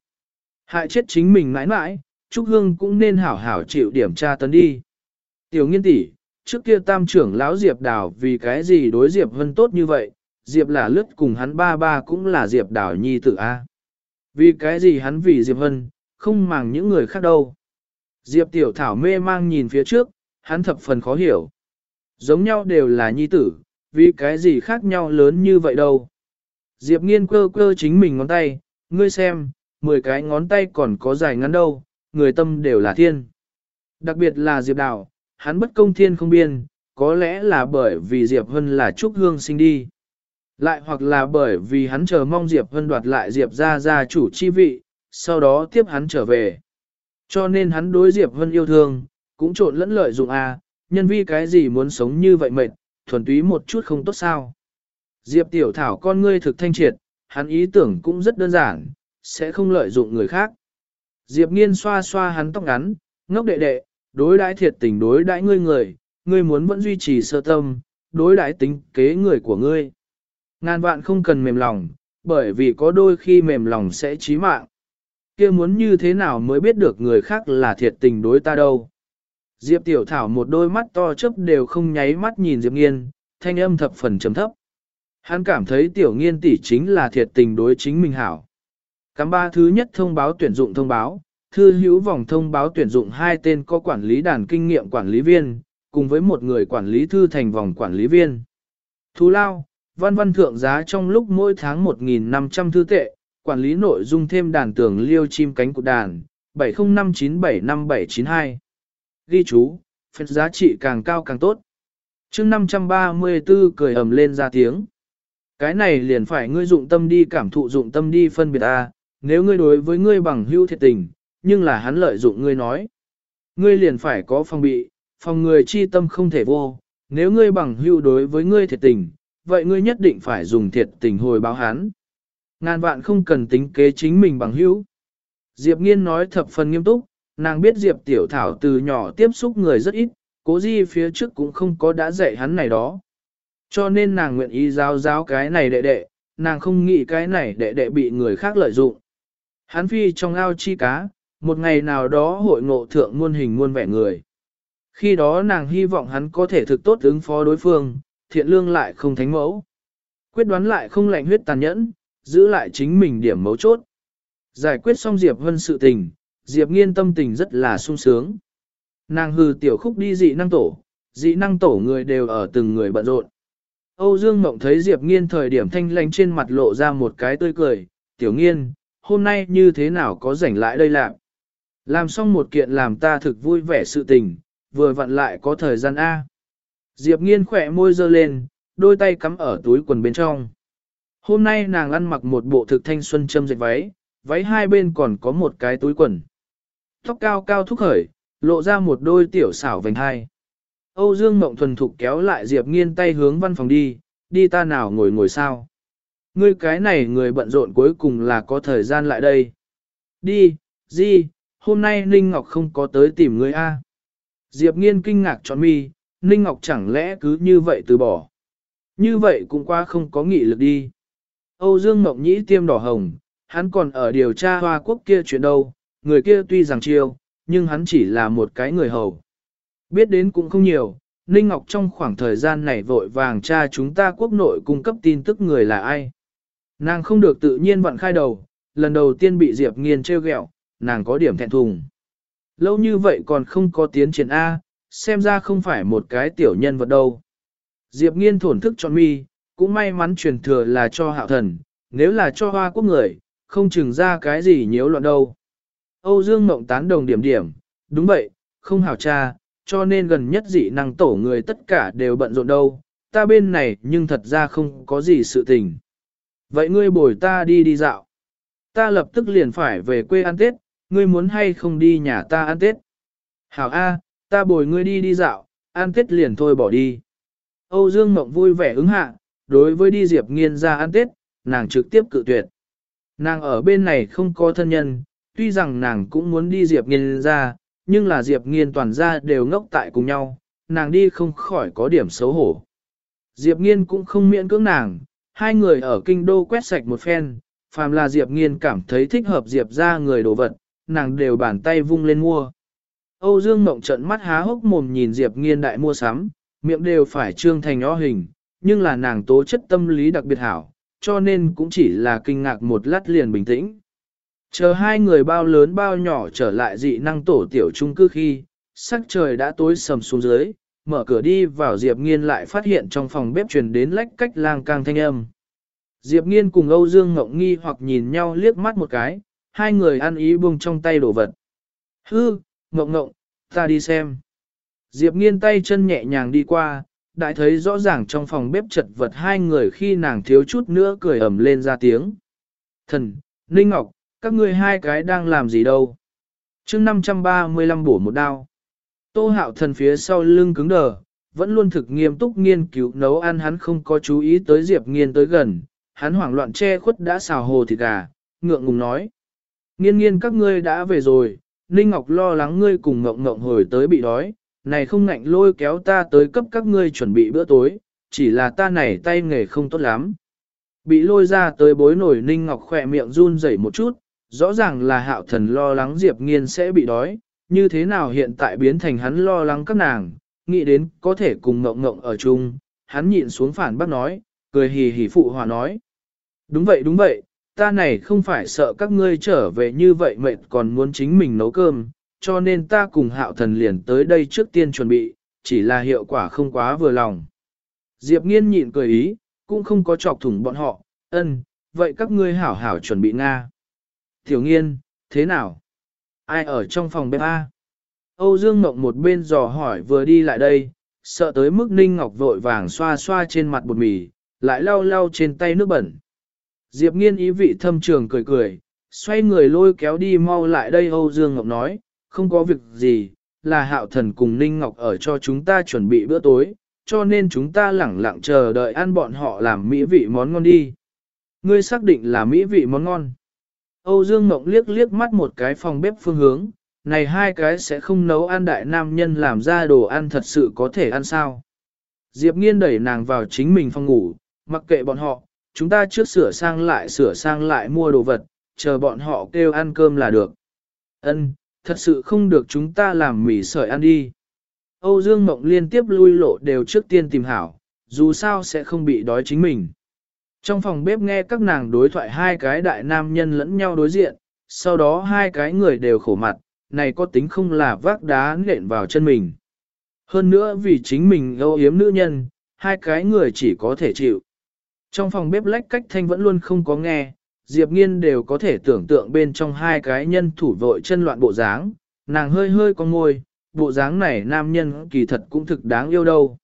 Hại chết chính mình mãi mãi, Trúc Hương cũng nên hảo hảo chịu điểm tra tấn đi. Tiểu nghiên tỷ, trước kia tam trưởng lão Diệp Đào vì cái gì đối Diệp Vân tốt như vậy, Diệp là lướt cùng hắn ba ba cũng là Diệp Đào nhi tử A. Vì cái gì hắn vì Diệp Vân, không màng những người khác đâu. Diệp Tiểu Thảo mê mang nhìn phía trước, hắn thập phần khó hiểu. Giống nhau đều là nhi tử, vì cái gì khác nhau lớn như vậy đâu. Diệp nghiên cơ cơ chính mình ngón tay, ngươi xem, 10 cái ngón tay còn có dài ngắn đâu, người tâm đều là thiên. Đặc biệt là Diệp Đào, hắn bất công thiên không biên, có lẽ là bởi vì Diệp Hân là Trúc Hương sinh đi. Lại hoặc là bởi vì hắn chờ mong Diệp Hân đoạt lại Diệp ra gia chủ chi vị, sau đó tiếp hắn trở về. Cho nên hắn đối Diệp Vân yêu thương, cũng trộn lẫn lợi dụng a nhân vi cái gì muốn sống như vậy mệt, thuần túy một chút không tốt sao. Diệp Tiểu Thảo con ngươi thực thanh triệt, hắn ý tưởng cũng rất đơn giản, sẽ không lợi dụng người khác. Diệp Nghiên xoa xoa hắn tóc ngắn, ngốc đệ đệ, đối đãi thiệt tình đối đãi ngươi người, ngươi muốn vẫn duy trì sơ tâm, đối đãi tính kế người của ngươi. Ngàn vạn không cần mềm lòng, bởi vì có đôi khi mềm lòng sẽ chí mạng kia muốn như thế nào mới biết được người khác là thiệt tình đối ta đâu. Diệp Tiểu Thảo một đôi mắt to chớp đều không nháy mắt nhìn Diệp Nghiên, thanh âm thập phần trầm thấp. Hắn cảm thấy Tiểu Nghiên tỷ chính là thiệt tình đối chính mình hảo. Cắm ba thứ nhất thông báo tuyển dụng thông báo, thư hữu vòng thông báo tuyển dụng hai tên có quản lý đàn kinh nghiệm quản lý viên, cùng với một người quản lý thư thành vòng quản lý viên. Thú lao, văn văn thượng giá trong lúc mỗi tháng 1.500 thư tệ, quản lý nội dung thêm đàn tường liêu chim cánh cụt đàn, 705975792 Ghi chú, phép giá trị càng cao càng tốt. chương 534 cười ầm lên ra tiếng. Cái này liền phải ngươi dụng tâm đi cảm thụ dụng tâm đi phân biệt A, nếu ngươi đối với ngươi bằng hữu thiệt tình, nhưng là hắn lợi dụng ngươi nói. Ngươi liền phải có phòng bị, phòng người chi tâm không thể vô, nếu ngươi bằng hữu đối với ngươi thiệt tình, vậy ngươi nhất định phải dùng thiệt tình hồi báo hắn. Ngàn vạn không cần tính kế chính mình bằng hữu. Diệp Nghiên nói thập phần nghiêm túc, nàng biết Diệp Tiểu Thảo từ nhỏ tiếp xúc người rất ít, cố di phía trước cũng không có đã dạy hắn này đó. Cho nên nàng nguyện ý giáo giáo cái này đệ đệ, nàng không nghĩ cái này đệ đệ bị người khác lợi dụng. Hắn phi trong ao chi cá, một ngày nào đó hội ngộ thượng muôn hình muôn vẻ người. Khi đó nàng hy vọng hắn có thể thực tốt ứng phó đối phương, thiện lương lại không thánh mẫu. Quyết đoán lại không lạnh huyết tàn nhẫn, giữ lại chính mình điểm mấu chốt. Giải quyết xong Diệp Vân sự tình, Diệp Nghiên tâm tình rất là sung sướng. Nàng hư tiểu khúc đi dị năng tổ, dị năng tổ người đều ở từng người bận rộn. Âu Dương Mộng thấy Diệp Nghiên thời điểm thanh lãnh trên mặt lộ ra một cái tươi cười, tiểu nghiên, hôm nay như thế nào có rảnh lại đây làm. Làm xong một kiện làm ta thực vui vẻ sự tình, vừa vặn lại có thời gian A. Diệp nghiên khỏe môi dơ lên, đôi tay cắm ở túi quần bên trong. Hôm nay nàng ăn mặc một bộ thực thanh xuân châm dệt váy, váy hai bên còn có một cái túi quần. Tóc cao cao thúc khởi, lộ ra một đôi tiểu xảo vành hai. Âu Dương Mộng thuần thục kéo lại Diệp nghiên tay hướng văn phòng đi, đi ta nào ngồi ngồi sao. Ngươi cái này người bận rộn cuối cùng là có thời gian lại đây. Đi, di, hôm nay Ninh Ngọc không có tới tìm ngươi a. Diệp nghiên kinh ngạc tròn mi, Ninh Ngọc chẳng lẽ cứ như vậy từ bỏ. Như vậy cũng qua không có nghị lực đi. Âu Dương Mộng Nhĩ tiêm đỏ hồng, hắn còn ở điều tra hoa quốc kia chuyện đâu, người kia tuy rằng chiêu, nhưng hắn chỉ là một cái người hầu. Biết đến cũng không nhiều, Ninh Ngọc trong khoảng thời gian này vội vàng tra chúng ta quốc nội cung cấp tin tức người là ai. Nàng không được tự nhiên vận khai đầu, lần đầu tiên bị Diệp Nghiên trêu ghẹo, nàng có điểm thẹn thùng. Lâu như vậy còn không có tiến triển A, xem ra không phải một cái tiểu nhân vật đâu. Diệp nghiên thổn thức cho mi, cũng may mắn truyền thừa là cho hạo thần, nếu là cho hoa quốc người, không chừng ra cái gì nhiễu loạn đâu. Âu Dương Mộng tán đồng điểm điểm, đúng vậy, không hảo cha, cho nên gần nhất dị năng tổ người tất cả đều bận rộn đâu, ta bên này nhưng thật ra không có gì sự tình. Vậy ngươi bồi ta đi đi dạo. Ta lập tức liền phải về quê ăn Tết, ngươi muốn hay không đi nhà ta ăn Tết. Hảo A, ta bồi ngươi đi đi dạo, ăn Tết liền thôi bỏ đi. Âu Dương Mộng vui vẻ ứng hạ, đối với đi Diệp Nghiên ra ăn Tết, nàng trực tiếp cự tuyệt. Nàng ở bên này không có thân nhân, tuy rằng nàng cũng muốn đi Diệp Nghiên ra, nhưng là Diệp Nghiên toàn ra đều ngốc tại cùng nhau, nàng đi không khỏi có điểm xấu hổ. Diệp Nghiên cũng không miễn cưỡng nàng, hai người ở kinh đô quét sạch một phen, phàm là Diệp Nghiên cảm thấy thích hợp Diệp ra người đồ vật, nàng đều bàn tay vung lên mua. Âu Dương Mộng trận mắt há hốc mồm nhìn Diệp Nghiên đại mua sắm, miệng đều phải trương thành o hình, nhưng là nàng tố chất tâm lý đặc biệt hảo, cho nên cũng chỉ là kinh ngạc một lát liền bình tĩnh. Chờ hai người bao lớn bao nhỏ trở lại dị năng tổ tiểu trung cư khi, sắc trời đã tối sầm xuống dưới, mở cửa đi vào Diệp Nghiên lại phát hiện trong phòng bếp truyền đến lách cách lang càng thanh âm. Diệp Nghiên cùng Âu Dương Ngộng nghi hoặc nhìn nhau liếc mắt một cái, hai người ăn ý buông trong tay đồ vật. Hư, Ngộng Ngộng, ta đi xem. Diệp nghiên tay chân nhẹ nhàng đi qua, đại thấy rõ ràng trong phòng bếp chật vật hai người khi nàng thiếu chút nữa cười ẩm lên ra tiếng. Thần, Ninh Ngọc, các ngươi hai cái đang làm gì đâu? chương 535 bổ một đao. Tô hạo thần phía sau lưng cứng đờ, vẫn luôn thực nghiêm túc nghiên cứu nấu ăn hắn không có chú ý tới Diệp nghiên tới gần, hắn hoảng loạn che khuất đã xào hồ thịt gà, ngượng ngùng nói. Nghiên nghiên các ngươi đã về rồi, Ninh Ngọc lo lắng ngươi cùng ngộng ngộng hồi tới bị đói, này không ngạnh lôi kéo ta tới cấp các ngươi chuẩn bị bữa tối, chỉ là ta này tay nghề không tốt lắm. Bị lôi ra tới bối nổi Ninh Ngọc khỏe miệng run rẩy một chút, rõ ràng là hạo thần lo lắng Diệp Nghiên sẽ bị đói, như thế nào hiện tại biến thành hắn lo lắng các nàng, nghĩ đến có thể cùng ngộng ngộng ở chung, hắn nhịn xuống phản bác nói, cười hì hì phụ hòa nói. Đúng vậy đúng vậy, ta này không phải sợ các ngươi trở về như vậy mệt còn muốn chính mình nấu cơm, cho nên ta cùng hạo thần liền tới đây trước tiên chuẩn bị, chỉ là hiệu quả không quá vừa lòng. Diệp nghiên nhịn cười ý, cũng không có chọc thủng bọn họ, ân, vậy các ngươi hảo hảo chuẩn bị Nga. Tiểu nghiên, thế nào? Ai ở trong phòng bếp A? Âu Dương Ngọc một bên dò hỏi vừa đi lại đây, sợ tới mức Ninh Ngọc vội vàng xoa xoa trên mặt bột mì, lại lau lau trên tay nước bẩn. Diệp nghiên ý vị thâm trường cười cười, xoay người lôi kéo đi mau lại đây Âu Dương Ngọc nói, không có việc gì, là hạo thần cùng Ninh Ngọc ở cho chúng ta chuẩn bị bữa tối, cho nên chúng ta lẳng lặng chờ đợi ăn bọn họ làm mỹ vị món ngon đi. Ngươi xác định là mỹ vị món ngon. Âu Dương Mộng liếc liếc mắt một cái phòng bếp phương hướng, này hai cái sẽ không nấu ăn đại nam nhân làm ra đồ ăn thật sự có thể ăn sao. Diệp nghiên đẩy nàng vào chính mình phòng ngủ, mặc kệ bọn họ, chúng ta trước sửa sang lại sửa sang lại mua đồ vật, chờ bọn họ kêu ăn cơm là được. Ân, thật sự không được chúng ta làm mì sợi ăn đi. Âu Dương Mộng liên tiếp lui lộ đều trước tiên tìm hảo, dù sao sẽ không bị đói chính mình. Trong phòng bếp nghe các nàng đối thoại hai cái đại nam nhân lẫn nhau đối diện, sau đó hai cái người đều khổ mặt, này có tính không là vác đá nện vào chân mình. Hơn nữa vì chính mình âu yếm nữ nhân, hai cái người chỉ có thể chịu. Trong phòng bếp lách cách thanh vẫn luôn không có nghe, Diệp Nghiên đều có thể tưởng tượng bên trong hai cái nhân thủ vội chân loạn bộ dáng, nàng hơi hơi con ngôi, bộ dáng này nam nhân kỳ thật cũng thực đáng yêu đâu.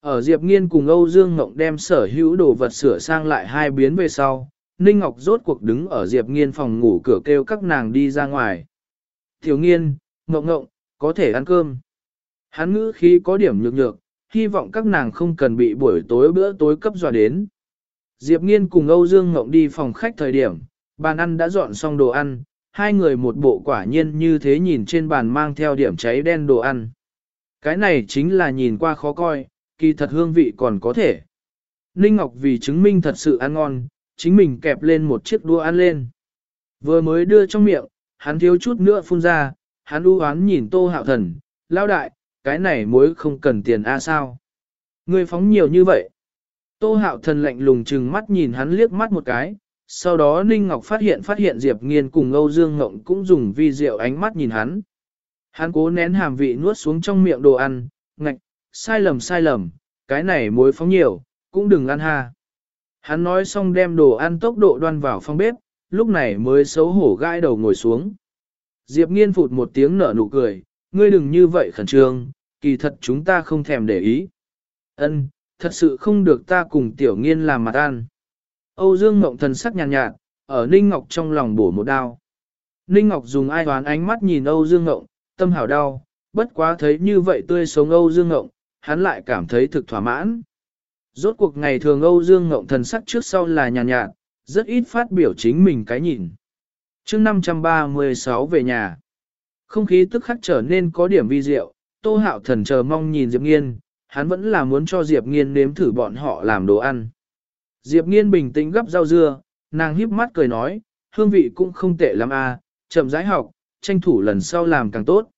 Ở Diệp Nghiên cùng Âu Dương Ngọc đem sở hữu đồ vật sửa sang lại hai biến về sau, Ninh Ngọc rốt cuộc đứng ở Diệp Nghiên phòng ngủ cửa kêu các nàng đi ra ngoài. Thiếu Nghiên, Ngọc Ngọc, có thể ăn cơm. Hắn ngữ khí có điểm nhược nhược, hy vọng các nàng không cần bị buổi tối bữa tối cấp dọa đến. Diệp Nghiên cùng Âu Dương Ngộng đi phòng khách thời điểm, bàn ăn đã dọn xong đồ ăn, hai người một bộ quả nhiên như thế nhìn trên bàn mang theo điểm cháy đen đồ ăn. Cái này chính là nhìn qua khó coi, kỳ thật hương vị còn có thể. Ninh Ngọc vì chứng minh thật sự ăn ngon, chính mình kẹp lên một chiếc đũa ăn lên. Vừa mới đưa trong miệng, hắn thiếu chút nữa phun ra, hắn u hoán nhìn tô hạo thần, lao đại, cái này muối không cần tiền a sao. Ngươi phóng nhiều như vậy. Tô hạo thần lạnh lùng chừng mắt nhìn hắn liếc mắt một cái, sau đó Ninh Ngọc phát hiện phát hiện Diệp Nghiên cùng Âu Dương Ngộng cũng dùng vi diệu ánh mắt nhìn hắn. Hắn cố nén hàm vị nuốt xuống trong miệng đồ ăn, ngạch, sai lầm sai lầm, cái này muối phóng nhiều, cũng đừng ăn ha. Hắn nói xong đem đồ ăn tốc độ đoan vào phòng bếp, lúc này mới xấu hổ gãi đầu ngồi xuống. Diệp nghiên phụt một tiếng nở nụ cười, ngươi đừng như vậy khẩn trương, kỳ thật chúng ta không thèm để ý. Ân, thật sự không được ta cùng tiểu nghiên làm mặt ăn. Âu Dương Ngộng thần sắc nhàn nhạt, nhạt, ở Ninh Ngọc trong lòng bổ một đao. Ninh Ngọc dùng ai toán ánh mắt nhìn Âu Dương Ngộng, tâm hảo đau, bất quá thấy như vậy tươi sống Âu Dương Ngộng, hắn lại cảm thấy thực thỏa mãn. Rốt cuộc ngày thường Âu Dương Ngộng thần sắc trước sau là nhàn nhạt, nhạt, rất ít phát biểu chính mình cái nhìn. chương 536 về nhà, không khí tức khắc trở nên có điểm vi diệu, Tô Hạo Thần chờ mong nhìn Diệp Nghiên, hắn vẫn là muốn cho Diệp Nghiên nếm thử bọn họ làm đồ ăn. Diệp Nghiên bình tĩnh gấp rau dưa, nàng híp mắt cười nói, hương vị cũng không tệ lắm à, chậm rãi học, tranh thủ lần sau làm càng tốt.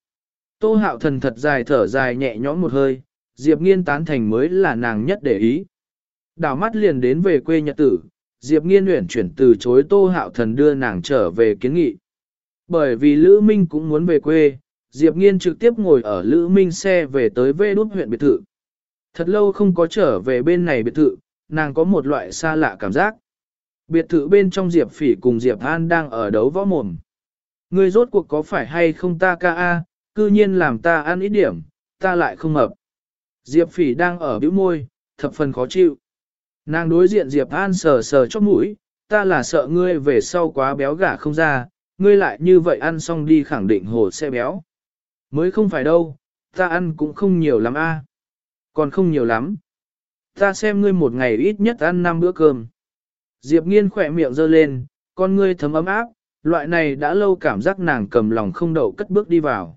Tô Hạo Thần thật dài thở dài nhẹ nhõm một hơi, Diệp Nghiên tán thành mới là nàng nhất để ý. Đảo mắt liền đến về quê nhật tử, Diệp Nghiên luyện chuyển từ chối Tô Hạo Thần đưa nàng trở về kiến nghị. Bởi vì Lữ Minh cũng muốn về quê, Diệp Nghiên trực tiếp ngồi ở Lữ Minh xe về tới vê đút huyện biệt thự. Thật lâu không có trở về bên này biệt thự, nàng có một loại xa lạ cảm giác. Biệt thự bên trong Diệp Phỉ cùng Diệp An đang ở đấu võ mồm. Ngươi rốt cuộc có phải hay không ta ca a, cư nhiên làm ta ăn ít điểm, ta lại không hợp. Diệp phỉ đang ở bĩu môi, thập phần khó chịu. Nàng đối diện Diệp An sờ sờ chóp mũi, ta là sợ ngươi về sau quá béo gả không ra, ngươi lại như vậy ăn xong đi khẳng định hồ sẽ béo. Mới không phải đâu, ta ăn cũng không nhiều lắm a. Còn không nhiều lắm. Ta xem ngươi một ngày ít nhất ăn 5 bữa cơm. Diệp nghiên khỏe miệng giơ lên, con ngươi thấm ấm áp, loại này đã lâu cảm giác nàng cầm lòng không đậu cất bước đi vào.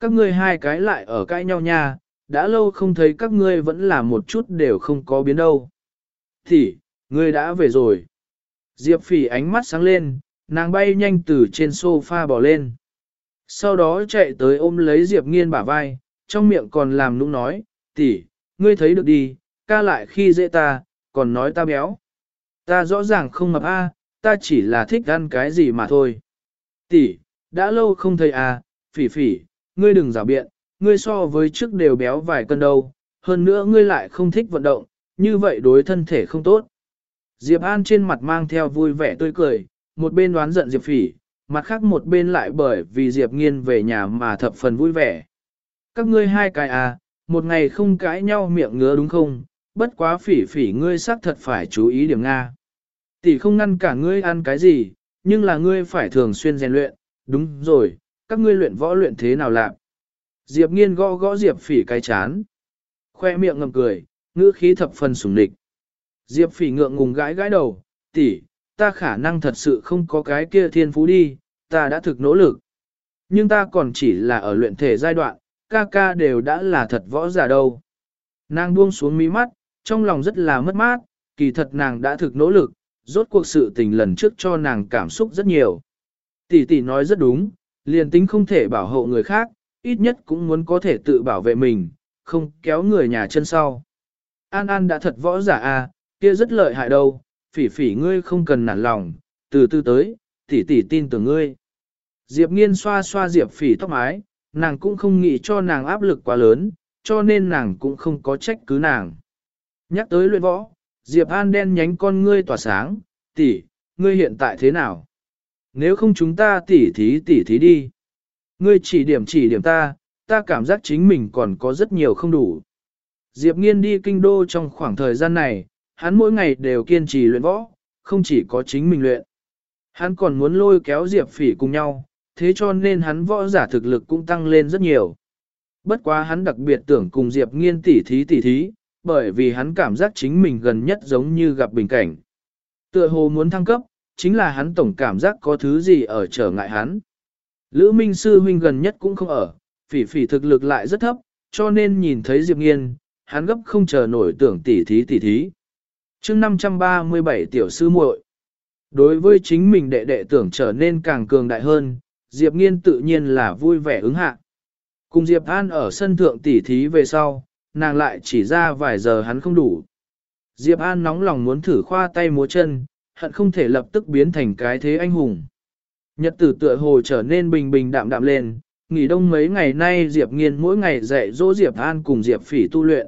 Các ngươi hai cái lại ở cãi nhau nha, đã lâu không thấy các ngươi vẫn là một chút đều không có biến đâu. Thì, ngươi đã về rồi. Diệp phỉ ánh mắt sáng lên, nàng bay nhanh từ trên sofa bò lên. Sau đó chạy tới ôm lấy Diệp nghiên bả vai, trong miệng còn làm nũng nói, tỷ, ngươi thấy được đi, ca lại khi dễ ta, còn nói ta béo. Ta rõ ràng không mập a, ta chỉ là thích ăn cái gì mà thôi. Tỷ, đã lâu không thấy à, phỉ phỉ, ngươi đừng giả biện, ngươi so với trước đều béo vài cân đâu, hơn nữa ngươi lại không thích vận động, như vậy đối thân thể không tốt. Diệp An trên mặt mang theo vui vẻ tươi cười, một bên đoán giận Diệp phỉ, mặt khác một bên lại bởi vì Diệp nghiên về nhà mà thập phần vui vẻ. Các ngươi hai cái à, một ngày không cãi nhau miệng ngứa đúng không, bất quá phỉ phỉ ngươi xác thật phải chú ý điểm Nga. Tỷ không ngăn cả ngươi ăn cái gì, nhưng là ngươi phải thường xuyên rèn luyện, đúng rồi, các ngươi luyện võ luyện thế nào lạc. Diệp nghiên gõ gõ Diệp phỉ cái chán. Khoe miệng ngầm cười, ngữ khí thập phần sủng địch. Diệp phỉ ngượng ngùng gãi gãi đầu, tỷ, ta khả năng thật sự không có cái kia thiên phú đi, ta đã thực nỗ lực. Nhưng ta còn chỉ là ở luyện thể giai đoạn, ca ca đều đã là thật võ giả đâu. Nàng buông xuống mí mắt, trong lòng rất là mất mát, kỳ thật nàng đã thực nỗ lực, rốt cuộc sự tình lần trước cho nàng cảm xúc rất nhiều. Tỷ tỷ nói rất đúng, liền tính không thể bảo hộ người khác, ít nhất cũng muốn có thể tự bảo vệ mình, không kéo người nhà chân sau. An An đã thật võ giả à, kia rất lợi hại đâu, phỉ phỉ ngươi không cần nản lòng, từ từ tới, tỷ tỷ tin tưởng ngươi. Diệp nghiên xoa xoa Diệp phỉ tóc mái, nàng cũng không nghĩ cho nàng áp lực quá lớn, cho nên nàng cũng không có trách cứ nàng. Nhắc tới luyện võ, Diệp An đen nhánh con ngươi tỏa sáng, tỷ, ngươi hiện tại thế nào? Nếu không chúng ta tỉ thí tỉ thí đi. Ngươi chỉ điểm chỉ điểm ta, ta cảm giác chính mình còn có rất nhiều không đủ. Diệp Nghiên đi kinh đô trong khoảng thời gian này, hắn mỗi ngày đều kiên trì luyện võ, không chỉ có chính mình luyện. Hắn còn muốn lôi kéo Diệp Phỉ cùng nhau, thế cho nên hắn võ giả thực lực cũng tăng lên rất nhiều. Bất quá hắn đặc biệt tưởng cùng Diệp Nghiên tỉ thí tỉ thí, bởi vì hắn cảm giác chính mình gần nhất giống như gặp bình cảnh. Tựa hồ muốn thăng cấp, chính là hắn tổng cảm giác có thứ gì ở trở ngại hắn. Lữ Minh Sư huynh gần nhất cũng không ở, phỉ phỉ thực lực lại rất thấp, cho nên nhìn thấy Diệp Nghiên, hắn gấp không chờ nổi tưởng tỉ thí tỉ thí. chương 537 tiểu sư muội Đối với chính mình đệ đệ tưởng trở nên càng cường đại hơn, Diệp Nghiên tự nhiên là vui vẻ ứng hạ. Cùng Diệp An ở sân thượng tỉ thí về sau, nàng lại chỉ ra vài giờ hắn không đủ. Diệp An nóng lòng muốn thử khoa tay múa chân, hận không thể lập tức biến thành cái thế anh hùng. Nhật tử tựa hồ trở nên bình bình đạm đạm lên, nghỉ đông mấy ngày nay Diệp Nghiên mỗi ngày dạy dỗ Diệp An cùng Diệp Phỉ tu luyện.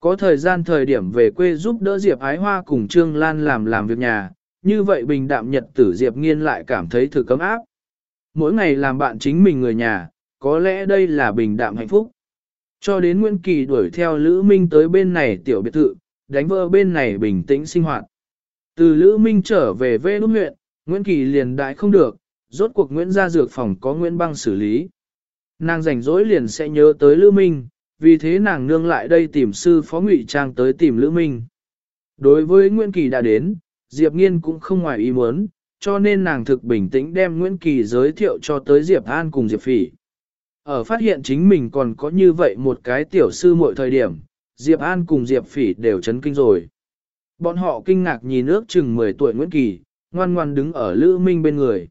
Có thời gian thời điểm về quê giúp đỡ Diệp Ái Hoa cùng Trương Lan làm làm việc nhà, như vậy bình đạm nhật tử Diệp Nghiên lại cảm thấy thử cấm áp. Mỗi ngày làm bạn chính mình người nhà, có lẽ đây là bình đạm hạnh phúc. Cho đến Nguyễn Kỳ đuổi theo Lữ Minh tới bên này tiểu biệt thự, đánh vỡ bên này bình tĩnh sinh hoạt. Từ Lữ Minh trở về về nút huyện, Nguyễn Kỳ liền đại không được, rốt cuộc Nguyễn gia dược phòng có Nguyễn băng xử lý. Nàng rảnh rỗi liền sẽ nhớ tới Lữ Minh, vì thế nàng nương lại đây tìm sư phó ngụy trang tới tìm Lữ Minh. Đối với Nguyễn Kỳ đã đến, Diệp Nghiên cũng không ngoài ý muốn, cho nên nàng thực bình tĩnh đem Nguyễn Kỳ giới thiệu cho tới Diệp An cùng Diệp Phỉ. Ở phát hiện chính mình còn có như vậy một cái tiểu sư mỗi thời điểm, Diệp An cùng Diệp Phỉ đều chấn kinh rồi. Bọn họ kinh ngạc nhìn ước chừng 10 tuổi Nguyễn Kỳ, ngoan ngoan đứng ở Lữ Minh bên người.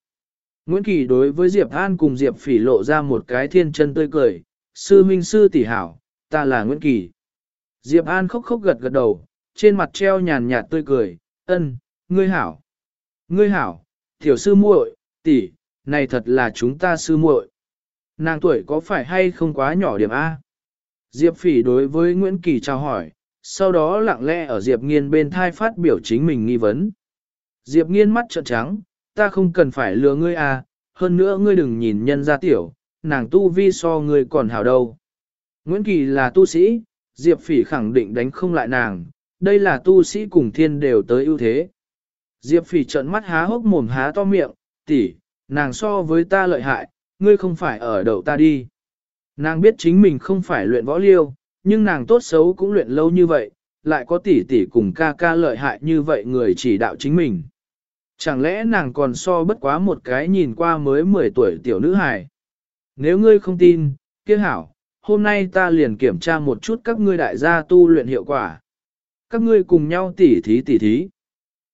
Nguyễn Kỳ đối với Diệp An cùng Diệp Phỉ lộ ra một cái thiên chân tươi cười, sư minh sư tỷ hảo, ta là Nguyễn Kỳ. Diệp An khóc khóc gật gật đầu, trên mặt treo nhàn nhạt tươi cười, ân, ngươi hảo. Ngươi hảo, tiểu sư muội, tỷ, này thật là chúng ta sư muội. Nàng tuổi có phải hay không quá nhỏ điểm A? Diệp Phỉ đối với Nguyễn Kỳ chào hỏi, sau đó lặng lẽ ở Diệp Nghiên bên thai phát biểu chính mình nghi vấn. Diệp Nghiên mắt trợn trắng, ta không cần phải lừa ngươi à, hơn nữa ngươi đừng nhìn nhân ra tiểu, nàng tu vi so ngươi còn hảo đâu. Nguyễn Kỳ là tu sĩ, Diệp Phỉ khẳng định đánh không lại nàng, đây là tu sĩ cùng thiên đều tới ưu thế. Diệp Phỉ trợn mắt há hốc mồm há to miệng, tỷ, nàng so với ta lợi hại, ngươi không phải ở đầu ta đi. Nàng biết chính mình không phải luyện võ liêu, nhưng nàng tốt xấu cũng luyện lâu như vậy, lại có tỷ tỷ cùng ca ca lợi hại như vậy người chỉ đạo chính mình. Chẳng lẽ nàng còn so bất quá một cái nhìn qua mới 10 tuổi tiểu nữ hài? Nếu ngươi không tin, kia hảo, hôm nay ta liền kiểm tra một chút các ngươi đại gia tu luyện hiệu quả. Các ngươi cùng nhau tỉ thí tỉ thí.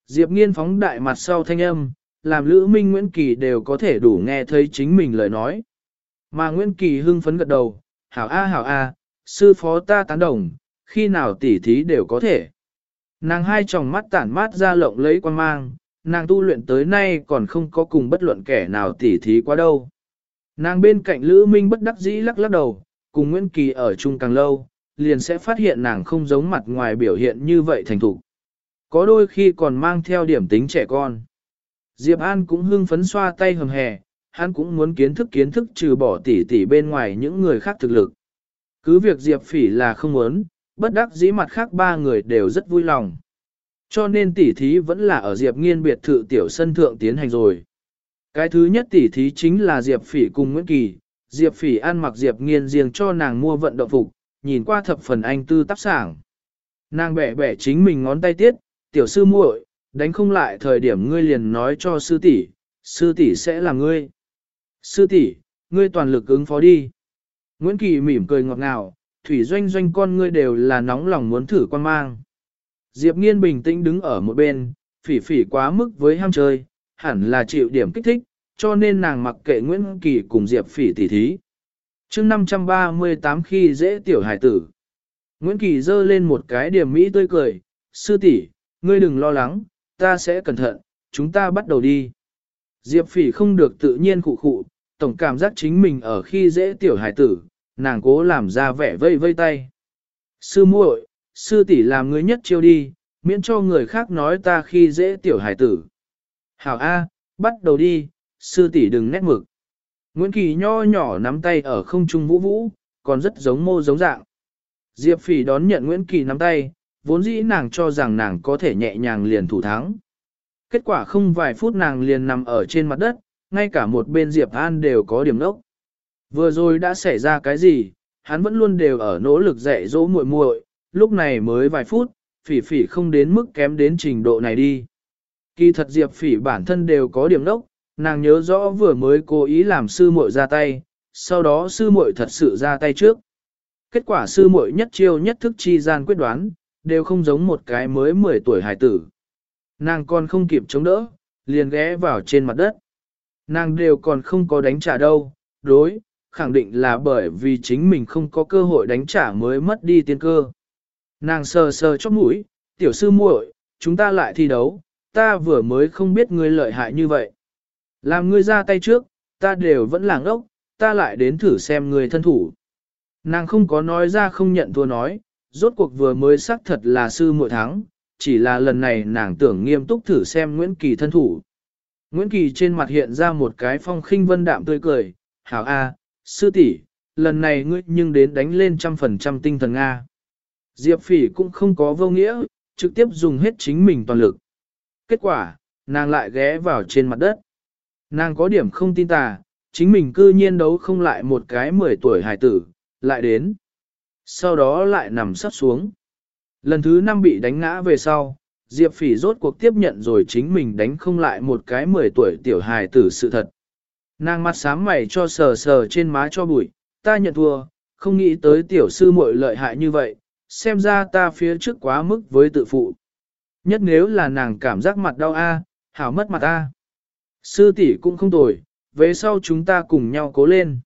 Diệp nghiên phóng đại mặt sau thanh âm, làm Lữ Minh Nguyễn Kỳ đều có thể đủ nghe thấy chính mình lời nói. Mà Nguyễn Kỳ hưng phấn gật đầu, hảo a hảo a, sư phó ta tán đồng, khi nào tỉ thí đều có thể. Nàng hai tròng mắt tản mát ra lộng lấy quan mang, nàng tu luyện tới nay còn không có cùng bất luận kẻ nào tỉ thí qua đâu. Nàng bên cạnh Lữ Minh bất đắc dĩ lắc lắc đầu, cùng Nguyễn Kỳ ở chung càng lâu, liền sẽ phát hiện nàng không giống mặt ngoài biểu hiện như vậy thành thục. Có đôi khi còn mang theo điểm tính trẻ con. Diệp An cũng hưng phấn xoa tay hầm hè, hắn cũng muốn kiến thức kiến thức trừ bỏ tỉ tỉ bên ngoài những người khác thực lực. Cứ việc Diệp Phỉ là không muốn, bất đắc dĩ mặt khác ba người đều rất vui lòng. Cho nên tỉ thí vẫn là ở Diệp Nghiên biệt thự tiểu sân thượng tiến hành rồi. Cái thứ nhất tỉ thí chính là Diệp Phỉ cùng Nguyễn Kỳ, Diệp Phỉ ăn mặc Diệp Nghiên riêng cho nàng mua vận động phục, nhìn qua thập phần anh tư tác sảng. Nàng bẻ bẻ chính mình ngón tay tiết, tiểu sư muội, đánh không lại thời điểm ngươi liền nói cho sư tỷ, sư tỷ sẽ là ngươi. Sư tỷ, ngươi toàn lực ứng phó đi. Nguyễn Kỳ mỉm cười ngọt ngào, thủy doanh doanh con ngươi đều là nóng lòng muốn thử quan mang. Diệp Nghiên bình tĩnh đứng ở một bên, phỉ phỉ quá mức với ham chơi, hẳn là chịu điểm kích thích, cho nên nàng mặc kệ Nguyễn Kỳ cùng Diệp phỉ tỉ thí. chương 538 khi dễ tiểu hải tử. Nguyễn Kỳ dơ lên một cái điểm mỹ tươi cười, sư tỷ, ngươi đừng lo lắng, ta sẽ cẩn thận, chúng ta bắt đầu đi. Diệp phỉ không được tự nhiên khụ khụ, tổng cảm giác chính mình ở khi dễ tiểu hải tử, nàng cố làm ra vẻ vây vây tay. Sư muội, sư tỷ làm người nhất chiêu đi, miễn cho người khác nói ta khi dễ tiểu hải tử. Hảo A, bắt đầu đi, sư tỷ đừng nét mực. Nguyễn Kỳ nho nhỏ nắm tay ở không trung vũ vũ, còn rất giống mô giống dạng. Diệp Phỉ đón nhận Nguyễn Kỳ nắm tay, vốn dĩ nàng cho rằng nàng có thể nhẹ nhàng liền thủ thắng. Kết quả không vài phút nàng liền nằm ở trên mặt đất, ngay cả một bên Diệp An đều có điểm nốc. Vừa rồi đã xảy ra cái gì, hắn vẫn luôn đều ở nỗ lực dạy dỗ muội muội, lúc này mới vài phút, phỉ phỉ không đến mức kém đến trình độ này đi. Kỳ thật Diệp phỉ bản thân đều có điểm nốc, nàng nhớ rõ vừa mới cố ý làm sư muội ra tay, sau đó sư muội thật sự ra tay trước. Kết quả sư muội nhất chiêu nhất thức chi gian quyết đoán, đều không giống một cái mới 10 tuổi hải tử. Nàng còn không kịp chống đỡ, liền ghé vào trên mặt đất. Nàng đều còn không có đánh trả đâu, đối, khẳng định là bởi vì chính mình không có cơ hội đánh trả mới mất đi tiên cơ. Nàng sờ sờ chóp mũi, tiểu sư muội, chúng ta lại thi đấu, ta vừa mới không biết ngươi lợi hại như vậy. Làm ngươi ra tay trước, ta đều vẫn làng ốc, ta lại đến thử xem ngươi thân thủ. Nàng không có nói ra không nhận thua nói, rốt cuộc vừa mới xác thật là sư muội thắng, chỉ là lần này nàng tưởng nghiêm túc thử xem Nguyễn Kỳ thân thủ. Nguyễn Kỳ trên mặt hiện ra một cái phong khinh vân đạm tươi cười, hảo a, sư tỷ, lần này ngươi nhưng đến đánh lên trăm phần trăm tinh thần Nga. Diệp phỉ cũng không có vô nghĩa, trực tiếp dùng hết chính mình toàn lực. Kết quả, nàng lại ghé vào trên mặt đất. Nàng có điểm không tin tà, chính mình cư nhiên đấu không lại một cái 10 tuổi hải tử, lại đến. Sau đó lại nằm sắp xuống. Lần thứ năm bị đánh ngã về sau, Diệp Phỉ rốt cuộc tiếp nhận rồi chính mình đánh không lại một cái 10 tuổi tiểu hài tử sự thật. Nàng mắt sám mày cho sờ sờ trên má cho bụi, ta nhận thua, không nghĩ tới tiểu sư muội lợi hại như vậy, xem ra ta phía trước quá mức với tự phụ. Nhất nếu là nàng cảm giác mặt đau a, à, hảo mất mặt a. Sư tỷ cũng không tồi, về sau chúng ta cùng nhau cố lên.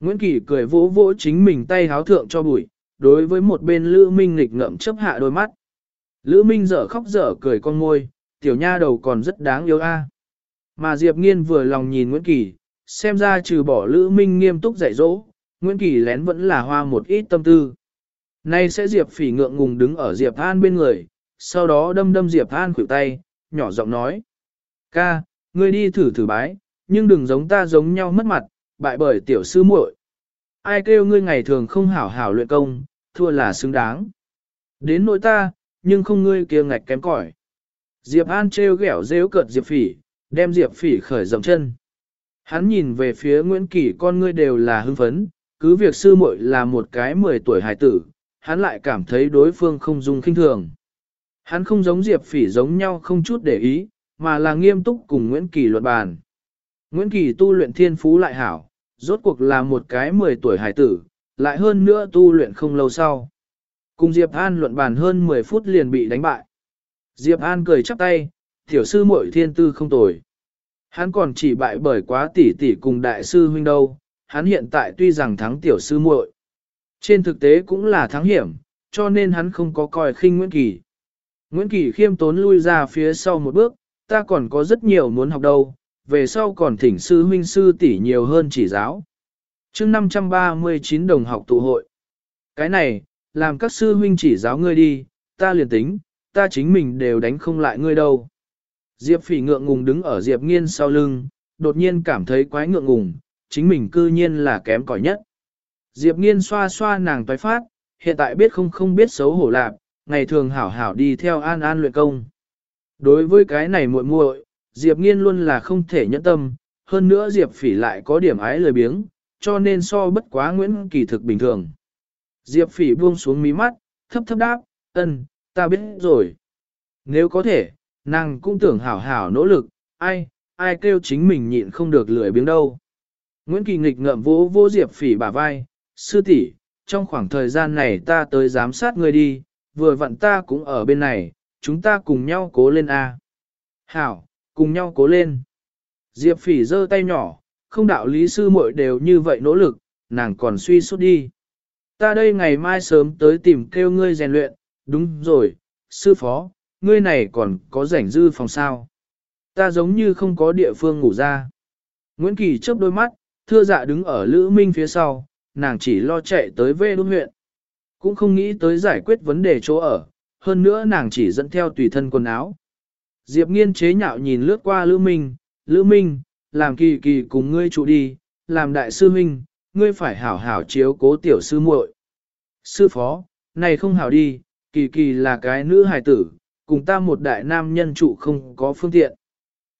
Nguyễn Kỳ cười vỗ vỗ chính mình tay háo thượng cho bụi, đối với một bên Lữ Minh nghịch ngậm chấp hạ đôi mắt. Lữ Minh dở khóc dở cười con môi, tiểu nha đầu còn rất đáng yêu a. Mà Diệp Nghiên vừa lòng nhìn Nguyễn Kỳ, xem ra trừ bỏ Lữ Minh nghiêm túc dạy dỗ, Nguyễn Kỳ lén vẫn là hoa một ít tâm tư. Nay sẽ Diệp phỉ ngượng ngùng đứng ở Diệp An bên người, sau đó đâm đâm Diệp An khuỷu tay, nhỏ giọng nói. Ca, ngươi đi thử thử bái, nhưng đừng giống ta giống nhau mất mặt, bại bởi tiểu sư muội. Ai kêu ngươi ngày thường không hảo hảo luyện công, thua là xứng đáng. Đến nỗi ta, nhưng không ngươi kia ngạch kém cỏi. Diệp An trêu ghẹo rêu cợt Diệp Phỉ, đem Diệp Phỉ khởi dầm chân. Hắn nhìn về phía Nguyễn Kỳ con ngươi đều là hưng phấn, cứ việc sư muội là một cái 10 tuổi hài tử, hắn lại cảm thấy đối phương không dung kinh thường. Hắn không giống Diệp Phỉ giống nhau không chút để ý, mà là nghiêm túc cùng Nguyễn Kỳ luận bàn. Nguyễn Kỳ tu luyện thiên phú lại hảo, rốt cuộc là một cái 10 tuổi hài tử, lại hơn nữa tu luyện không lâu sau. Cùng Diệp An luận bàn hơn 10 phút liền bị đánh bại. Diệp An cười chắp tay, tiểu sư muội thiên tư không tồi. Hắn còn chỉ bại bởi quá tỷ tỷ cùng đại sư huynh đâu, hắn hiện tại tuy rằng thắng tiểu sư muội, trên thực tế cũng là thắng hiểm, cho nên hắn không có coi khinh Nguyễn Kỳ. Nguyễn Kỳ khiêm tốn lui ra phía sau một bước, ta còn có rất nhiều muốn học đâu, về sau còn thỉnh sư huynh sư tỷ nhiều hơn chỉ giáo chương 539 đồng học tụ hội. Cái này, làm các sư huynh chỉ giáo ngươi đi, ta liền tính, ta chính mình đều đánh không lại ngươi đâu. Diệp phỉ ngượng ngùng đứng ở Diệp nghiên sau lưng, đột nhiên cảm thấy quái ngượng ngùng, chính mình cư nhiên là kém cỏi nhất. Diệp nghiên xoa xoa nàng toái phát, hiện tại biết không không biết xấu hổ lạc, ngày thường hảo hảo đi theo an an luyện công. Đối với cái này muội muội, Diệp nghiên luôn là không thể nhẫn tâm, hơn nữa Diệp phỉ lại có điểm ái lười biếng, cho nên so bất quá Nguyễn Kỳ thực bình thường. Diệp phỉ buông xuống mí mắt, thấp thấp đáp, ân, ta biết rồi. Nếu có thể, nàng cũng tưởng hảo hảo nỗ lực, ai, ai kêu chính mình nhịn không được lười biếng đâu. Nguyễn Kỳ nghịch ngợm vỗ vô Diệp phỉ bả vai, sư tỷ, trong khoảng thời gian này ta tới giám sát ngươi đi, vừa vặn ta cũng ở bên này, chúng ta cùng nhau cố lên a. Hảo, cùng nhau cố lên. Diệp phỉ giơ tay nhỏ, không đạo lý sư muội đều như vậy nỗ lực, nàng còn suy sút đi. Ta đây ngày mai sớm tới tìm kêu ngươi rèn luyện, đúng rồi, sư phó, ngươi này còn có rảnh dư phòng sao. Ta giống như không có địa phương ngủ ra. Nguyễn Kỳ chớp đôi mắt, thưa dạ đứng ở Lữ Minh phía sau, nàng chỉ lo chạy tới về đôn huyện. Cũng không nghĩ tới giải quyết vấn đề chỗ ở, hơn nữa nàng chỉ dẫn theo tùy thân quần áo. Diệp nghiên chế nhạo nhìn lướt qua Lữ Minh, Lữ Minh, làm kỳ kỳ cùng ngươi trụ đi, làm đại sư huynh, ngươi phải hảo hảo chiếu cố tiểu sư muội. Sư phó, này không hảo đi, kỳ kỳ là cái nữ hài tử, cùng ta một đại nam nhân trụ không có phương tiện.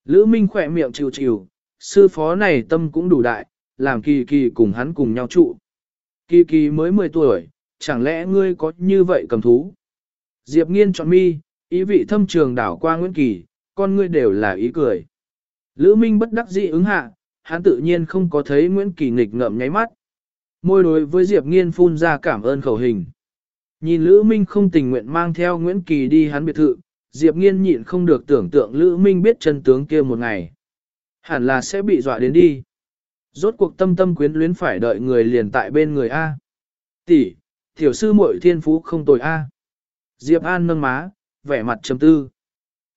Lữ Minh khỏe miệng chịu chịu, sư phó này tâm cũng đủ đại, làm kỳ kỳ cùng hắn cùng nhau trụ. Kỳ kỳ mới 10 tuổi, chẳng lẽ ngươi có như vậy cầm thú? Diệp nghiên chọn mi, ý vị thâm trường đảo qua Nguyễn Kỳ, con ngươi đều là ý cười. Lữ Minh bất đắc dĩ ứng hạ, hắn tự nhiên không có thấy Nguyễn Kỳ nghịch ngợm nháy mắt. Môi đối với Diệp nghiên phun ra cảm ơn khẩu hình. Nhìn Lữ Minh không tình nguyện mang theo Nguyễn Kỳ đi hắn biệt thự, Diệp nghiên nhịn không được tưởng tượng Lữ Minh biết chân tướng kia một ngày. Hẳn là sẽ bị dọa đến đi. Rốt cuộc tâm tâm quyến luyến phải đợi người liền tại bên người A. Tỷ, tiểu sư muội thiên phú không tồi A. Diệp An nâng má, vẻ mặt trầm tư.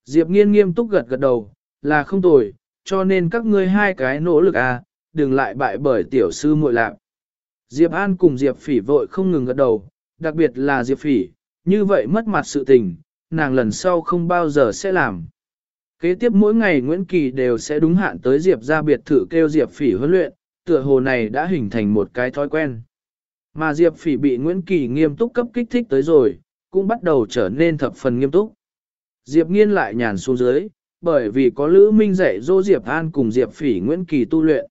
Diệp nghiên nghiêm túc gật gật đầu, là không tồi, cho nên các ngươi hai cái nỗ lực A, đừng lại bại bởi tiểu sư muội lạc. Diệp An cùng Diệp Phỉ vội không ngừng gật đầu, đặc biệt là Diệp Phỉ, như vậy mất mặt sự tình, nàng lần sau không bao giờ sẽ làm. Kế tiếp mỗi ngày Nguyễn Kỳ đều sẽ đúng hạn tới Diệp ra biệt thự kêu Diệp Phỉ huấn luyện, tựa hồ này đã hình thành một cái thói quen. Mà Diệp Phỉ bị Nguyễn Kỳ nghiêm túc cấp kích thích tới rồi, cũng bắt đầu trở nên thập phần nghiêm túc. Diệp Nghiên lại nhàn xuống dưới, bởi vì có Lữ Minh dạy dỗ Diệp An cùng Diệp Phỉ Nguyễn Kỳ tu luyện.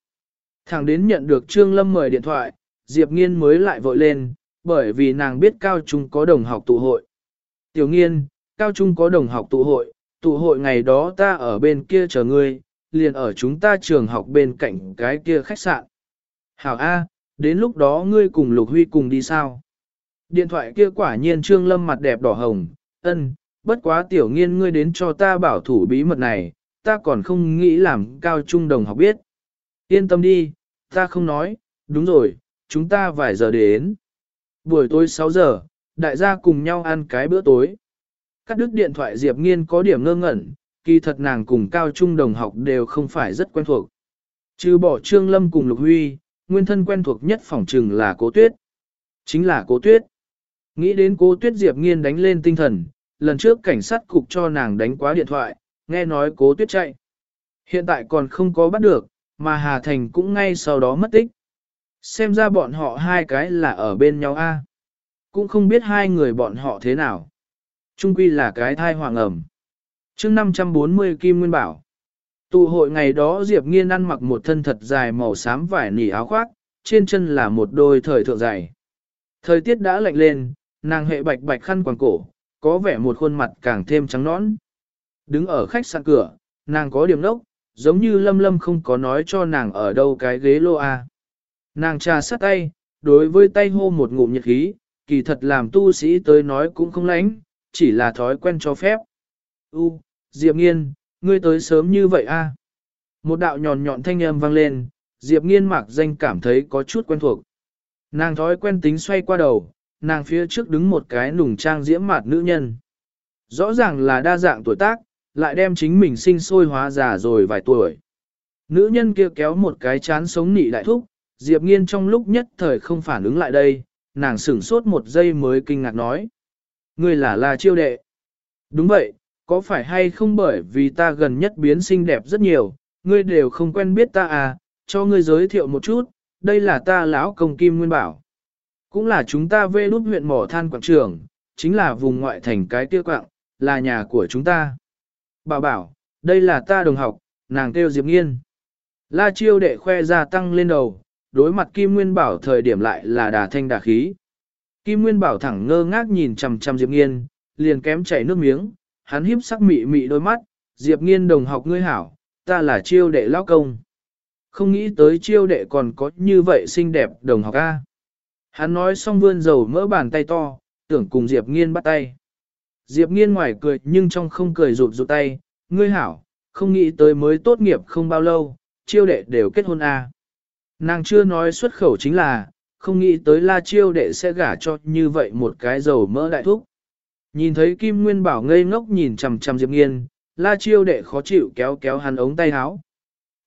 Thẳng đến nhận được Trương Lâm mời điện thoại, Diệp Nghiên mới lại vội lên, bởi vì nàng biết Cao Trung có đồng học tụ hội. Tiểu Nghiên, Cao Trung có đồng học tụ hội, tụ hội ngày đó ta ở bên kia chờ ngươi, liền ở chúng ta trường học bên cạnh cái kia khách sạn. Hảo A, đến lúc đó ngươi cùng Lục Huy cùng đi sao? Điện thoại kia quả nhiên Trương Lâm mặt đẹp đỏ hồng, ân, bất quá tiểu nghiên ngươi đến cho ta bảo thủ bí mật này, ta còn không nghĩ làm cao trung đồng học biết. Yên tâm đi, ta không nói, đúng rồi, chúng ta vài giờ đến. Buổi tối 6 giờ, đại gia cùng nhau ăn cái bữa tối. Cắt đứt điện thoại Diệp Nghiên có điểm ngơ ngẩn, kỳ thật nàng cùng cao trung đồng học đều không phải rất quen thuộc. Trừ bỏ Trương Lâm cùng Lục Huy, nguyên thân quen thuộc nhất phòng trừng là Cố Tuyết. Chính là Cố Tuyết. Nghĩ đến Cố Tuyết Diệp Nghiên đánh lên tinh thần, lần trước cảnh sát cục cho nàng đánh quá điện thoại, nghe nói Cố Tuyết chạy. Hiện tại còn không có bắt được, mà Hà Thành cũng ngay sau đó mất tích. Xem ra bọn họ hai cái là ở bên nhau a. Cũng không biết hai người bọn họ thế nào. Trung quy là cái thai hoàng ẩm. chương 540 Kim Nguyên Bảo. Tụ hội ngày đó Diệp Nghiên ăn mặc một thân thật dài màu xám vải nỉ áo khoác, trên chân là một đôi thời thượng dày. Thời tiết đã lạnh lên, nàng hệ bạch bạch khăn quàng cổ, có vẻ một khuôn mặt càng thêm trắng nõn. Đứng ở khách sạn cửa, nàng có điểm đốc, giống như lâm lâm không có nói cho nàng ở đâu cái ghế lô a. Nàng trà sát tay, đối với tay hô một ngụm nhiệt khí, kỳ thật làm tu sĩ tới nói cũng không lánh, chỉ là thói quen cho phép. U, Diệp Nghiên, ngươi tới sớm như vậy a? Một đạo nhọn nhọn thanh âm vang lên, Diệp Nghiên mặc danh cảm thấy có chút quen thuộc. Nàng thói quen tính xoay qua đầu, nàng phía trước đứng một cái nùng trang diễm mạt nữ nhân. Rõ ràng là đa dạng tuổi tác, lại đem chính mình sinh sôi hóa già rồi vài tuổi. Nữ nhân kia kéo một cái chán sống nị đại thúc, Diệp Nghiên trong lúc nhất thời không phản ứng lại đây, nàng sửng sốt một giây mới kinh ngạc nói. Ngươi là La Chiêu Đệ. Đúng vậy, có phải hay không bởi vì ta gần nhất biến xinh đẹp rất nhiều, ngươi đều không quen biết ta à, cho ngươi giới thiệu một chút, đây là ta lão công Kim Nguyên Bảo. Cũng là chúng ta vê đút huyện mỏ than quảng trường, chính là vùng ngoại thành cái kia quạng, là nhà của chúng ta. Bảo bảo, đây là ta đồng học, nàng kêu Diệp Nghiên. La chiêu đệ khoe ra tăng lên đầu, đối mặt Kim Nguyên Bảo thời điểm lại là đà thanh đà khí. Kim Nguyên Bảo thẳng ngơ ngác nhìn chằm chằm Diệp Nghiên, liền kém chảy nước miếng, hắn híp sắc mị mị đôi mắt, Diệp Nghiên đồng học ngươi hảo, ta là chiêu đệ lão công. Không nghĩ tới chiêu đệ còn có như vậy xinh đẹp đồng học A. Hắn nói xong vươn dầu mỡ bàn tay to, tưởng cùng Diệp Nghiên bắt tay. Diệp Nghiên ngoài cười nhưng trong không cười rụt rụt tay, ngươi hảo, không nghĩ tới mới tốt nghiệp không bao lâu, chiêu đệ đều kết hôn à? Nàng chưa nói xuất khẩu chính là, không nghĩ tới la chiêu đệ sẽ gả cho như vậy một cái dầu mỡ đại thúc. Nhìn thấy Kim Nguyên Bảo ngây ngốc nhìn chằm chằm Diệp Nghiên, la chiêu đệ khó chịu kéo kéo hắn ống tay áo.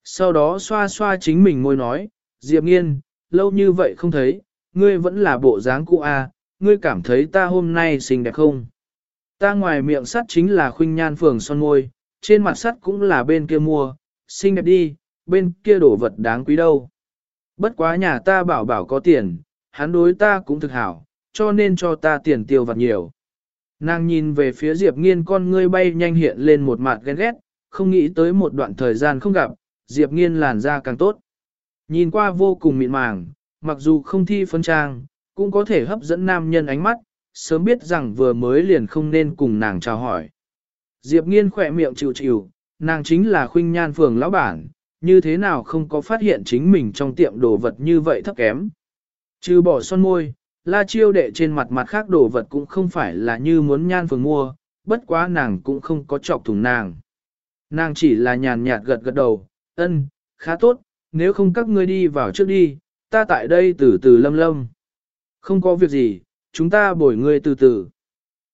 Sau đó xoa xoa chính mình môi nói, Diệp Nghiên, lâu như vậy không thấy, ngươi vẫn là bộ dáng cũ à, ngươi cảm thấy ta hôm nay xinh đẹp không? Ta ngoài miệng sắt chính là khuynh nhan phường son môi, trên mặt sắt cũng là bên kia mua, xinh đẹp đi, bên kia đổ vật đáng quý đâu. Bất quá nhà ta bảo bảo có tiền, hắn đối ta cũng thực hảo, cho nên cho ta tiền tiêu vặt nhiều. Nàng nhìn về phía Diệp Nghiên con ngươi bay nhanh hiện lên một mặt ghen ghét, không nghĩ tới một đoạn thời gian không gặp, Diệp Nghiên làn da càng tốt. Nhìn qua vô cùng mịn màng, mặc dù không thi phân trang, cũng có thể hấp dẫn nam nhân ánh mắt, sớm biết rằng vừa mới liền không nên cùng nàng chào hỏi. Diệp Nghiên khỏe miệng chịu chịu, nàng chính là khuynh nhan phường lão bản, như thế nào không có phát hiện chính mình trong tiệm đồ vật như vậy thấp kém. Trừ bỏ son môi, la chiêu đệ trên mặt mặt khác đồ vật cũng không phải là như muốn nhan phường mua, bất quá nàng cũng không có chọc thùng nàng. Nàng chỉ là nhàn nhạt gật gật đầu, ân, khá tốt, nếu không các ngươi đi vào trước đi, ta tại đây từ từ lâm lâm. Không có việc gì, chúng ta bồi ngươi từ từ.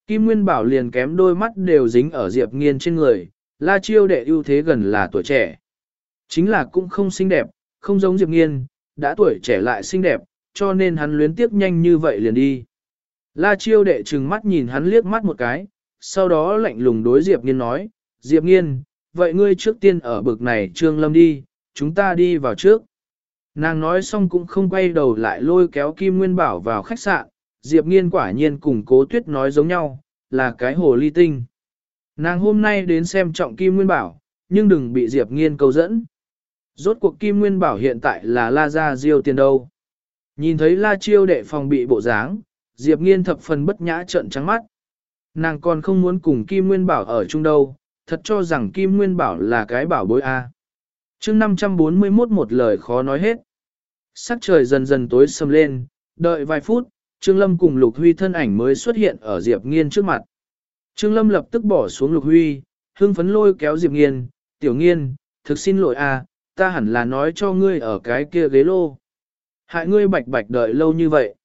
Kim Nguyên Bảo liền kém đôi mắt đều dính ở Diệp Nghiên trên người, la chiêu đệ ưu thế gần là tuổi trẻ. Chính là cũng không xinh đẹp, không giống Diệp Nghiên, đã tuổi trẻ lại xinh đẹp, cho nên hắn luyến tiếp nhanh như vậy liền đi. La chiêu đệ trừng mắt nhìn hắn liếc mắt một cái, sau đó lạnh lùng đối Diệp Nghiên nói, Diệp Nghiên, vậy ngươi trước tiên ở bực này trương lâm đi, chúng ta đi vào trước. Nàng nói xong cũng không quay đầu lại lôi kéo Kim Nguyên Bảo vào khách sạn, Diệp Nghiên quả nhiên cùng cố tuyết nói giống nhau, là cái hồ ly tinh. Nàng hôm nay đến xem trọng Kim Nguyên Bảo, nhưng đừng bị Diệp Nghiên câu dẫn. Rốt cuộc Kim Nguyên Bảo hiện tại là La Gia Diêu tiền đâu. Nhìn thấy La Chiêu đệ phòng bị bộ dáng, Diệp Nghiên thập phần bất nhã trợn trắng mắt. Nàng còn không muốn cùng Kim Nguyên Bảo ở chung đâu, thật cho rằng Kim Nguyên Bảo là cái bảo bối A. À. chương 541 một lời khó nói hết. Sắc trời dần dần tối sầm lên, đợi vài phút, Trương Lâm cùng Lục Huy thân ảnh mới xuất hiện ở Diệp Nghiên trước mặt. Trương Lâm lập tức bỏ xuống Lục Huy, hưng phấn lôi kéo Diệp Nghiên, tiểu nghiên, thực xin lỗi a, ta hẳn là nói cho ngươi ở cái kia ghế lô. Hại ngươi bạch bạch đợi lâu như vậy.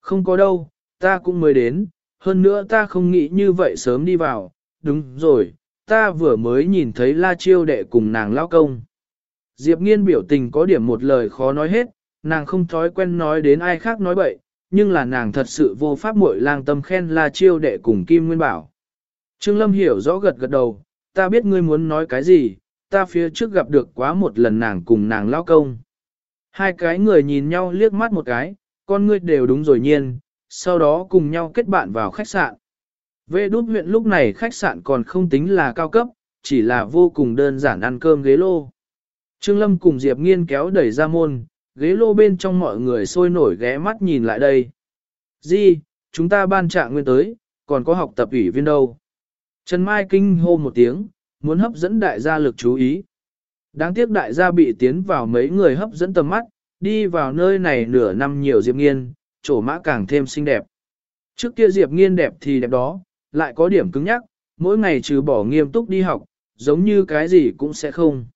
Không có đâu, ta cũng mới đến, hơn nữa ta không nghĩ như vậy sớm đi vào, đúng rồi, ta vừa mới nhìn thấy la chiêu đệ cùng nàng lao công. Diệp nghiên biểu tình có điểm một lời khó nói hết, nàng không thói quen nói đến ai khác nói bậy, nhưng là nàng thật sự vô pháp muội lang tâm khen la chiêu đệ cùng Kim Nguyên Bảo. Trương Lâm hiểu rõ gật gật đầu, ta biết ngươi muốn nói cái gì, ta phía trước gặp được quá một lần nàng cùng nàng lao công. Hai cái người nhìn nhau liếc mắt một cái, con ngươi đều đúng rồi nhiên, sau đó cùng nhau kết bạn vào khách sạn. Vệ đút huyện lúc này khách sạn còn không tính là cao cấp, chỉ là vô cùng đơn giản ăn cơm ghế lô. Trương Lâm cùng Diệp Nghiên kéo đẩy ra môn, ghế lô bên trong mọi người sôi nổi ghé mắt nhìn lại đây. Di, chúng ta ban trạng nguyên tới, còn có học tập ủy viên đâu. Trần Mai kinh hô một tiếng, muốn hấp dẫn đại gia lực chú ý. Đáng tiếc đại gia bị tiến vào mấy người hấp dẫn tầm mắt, đi vào nơi này nửa năm nhiều Diệp Nghiên, trổ mã càng thêm xinh đẹp. Trước kia Diệp Nghiên đẹp thì đẹp đó, lại có điểm cứng nhắc, mỗi ngày trừ bỏ nghiêm túc đi học, giống như cái gì cũng sẽ không.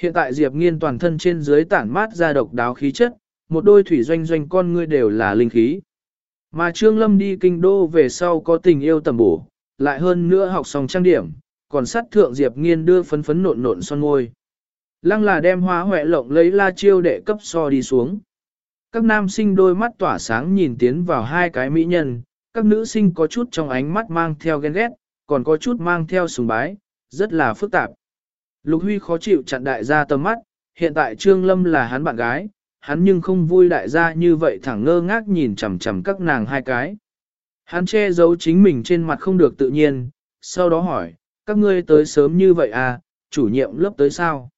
Hiện tại Diệp Nghiên toàn thân trên dưới tản mát ra độc đáo khí chất, một đôi thủy doanh doanh con ngươi đều là linh khí. Mà Trương Lâm đi kinh đô về sau có tình yêu tầm bổ, lại hơn nữa học xong trang điểm, còn sát thượng Diệp Nghiên đưa phấn phấn nộn nộn son môi. Lăng là đem hoa huệ lộng lấy la chiêu đệ cấp so đi xuống. Các nam sinh đôi mắt tỏa sáng nhìn tiến vào hai cái mỹ nhân, các nữ sinh có chút trong ánh mắt mang theo ghen ghét, còn có chút mang theo sùng bái, rất là phức tạp. Lục Huy khó chịu chặn đại gia tầm mắt, hiện tại Trương Lâm là hắn bạn gái, hắn nhưng không vui đại gia như vậy thẳng ngơ ngác nhìn chằm chằm các nàng hai cái. Hắn che giấu chính mình trên mặt không được tự nhiên, sau đó hỏi, các ngươi tới sớm như vậy à, chủ nhiệm lớp tới sao?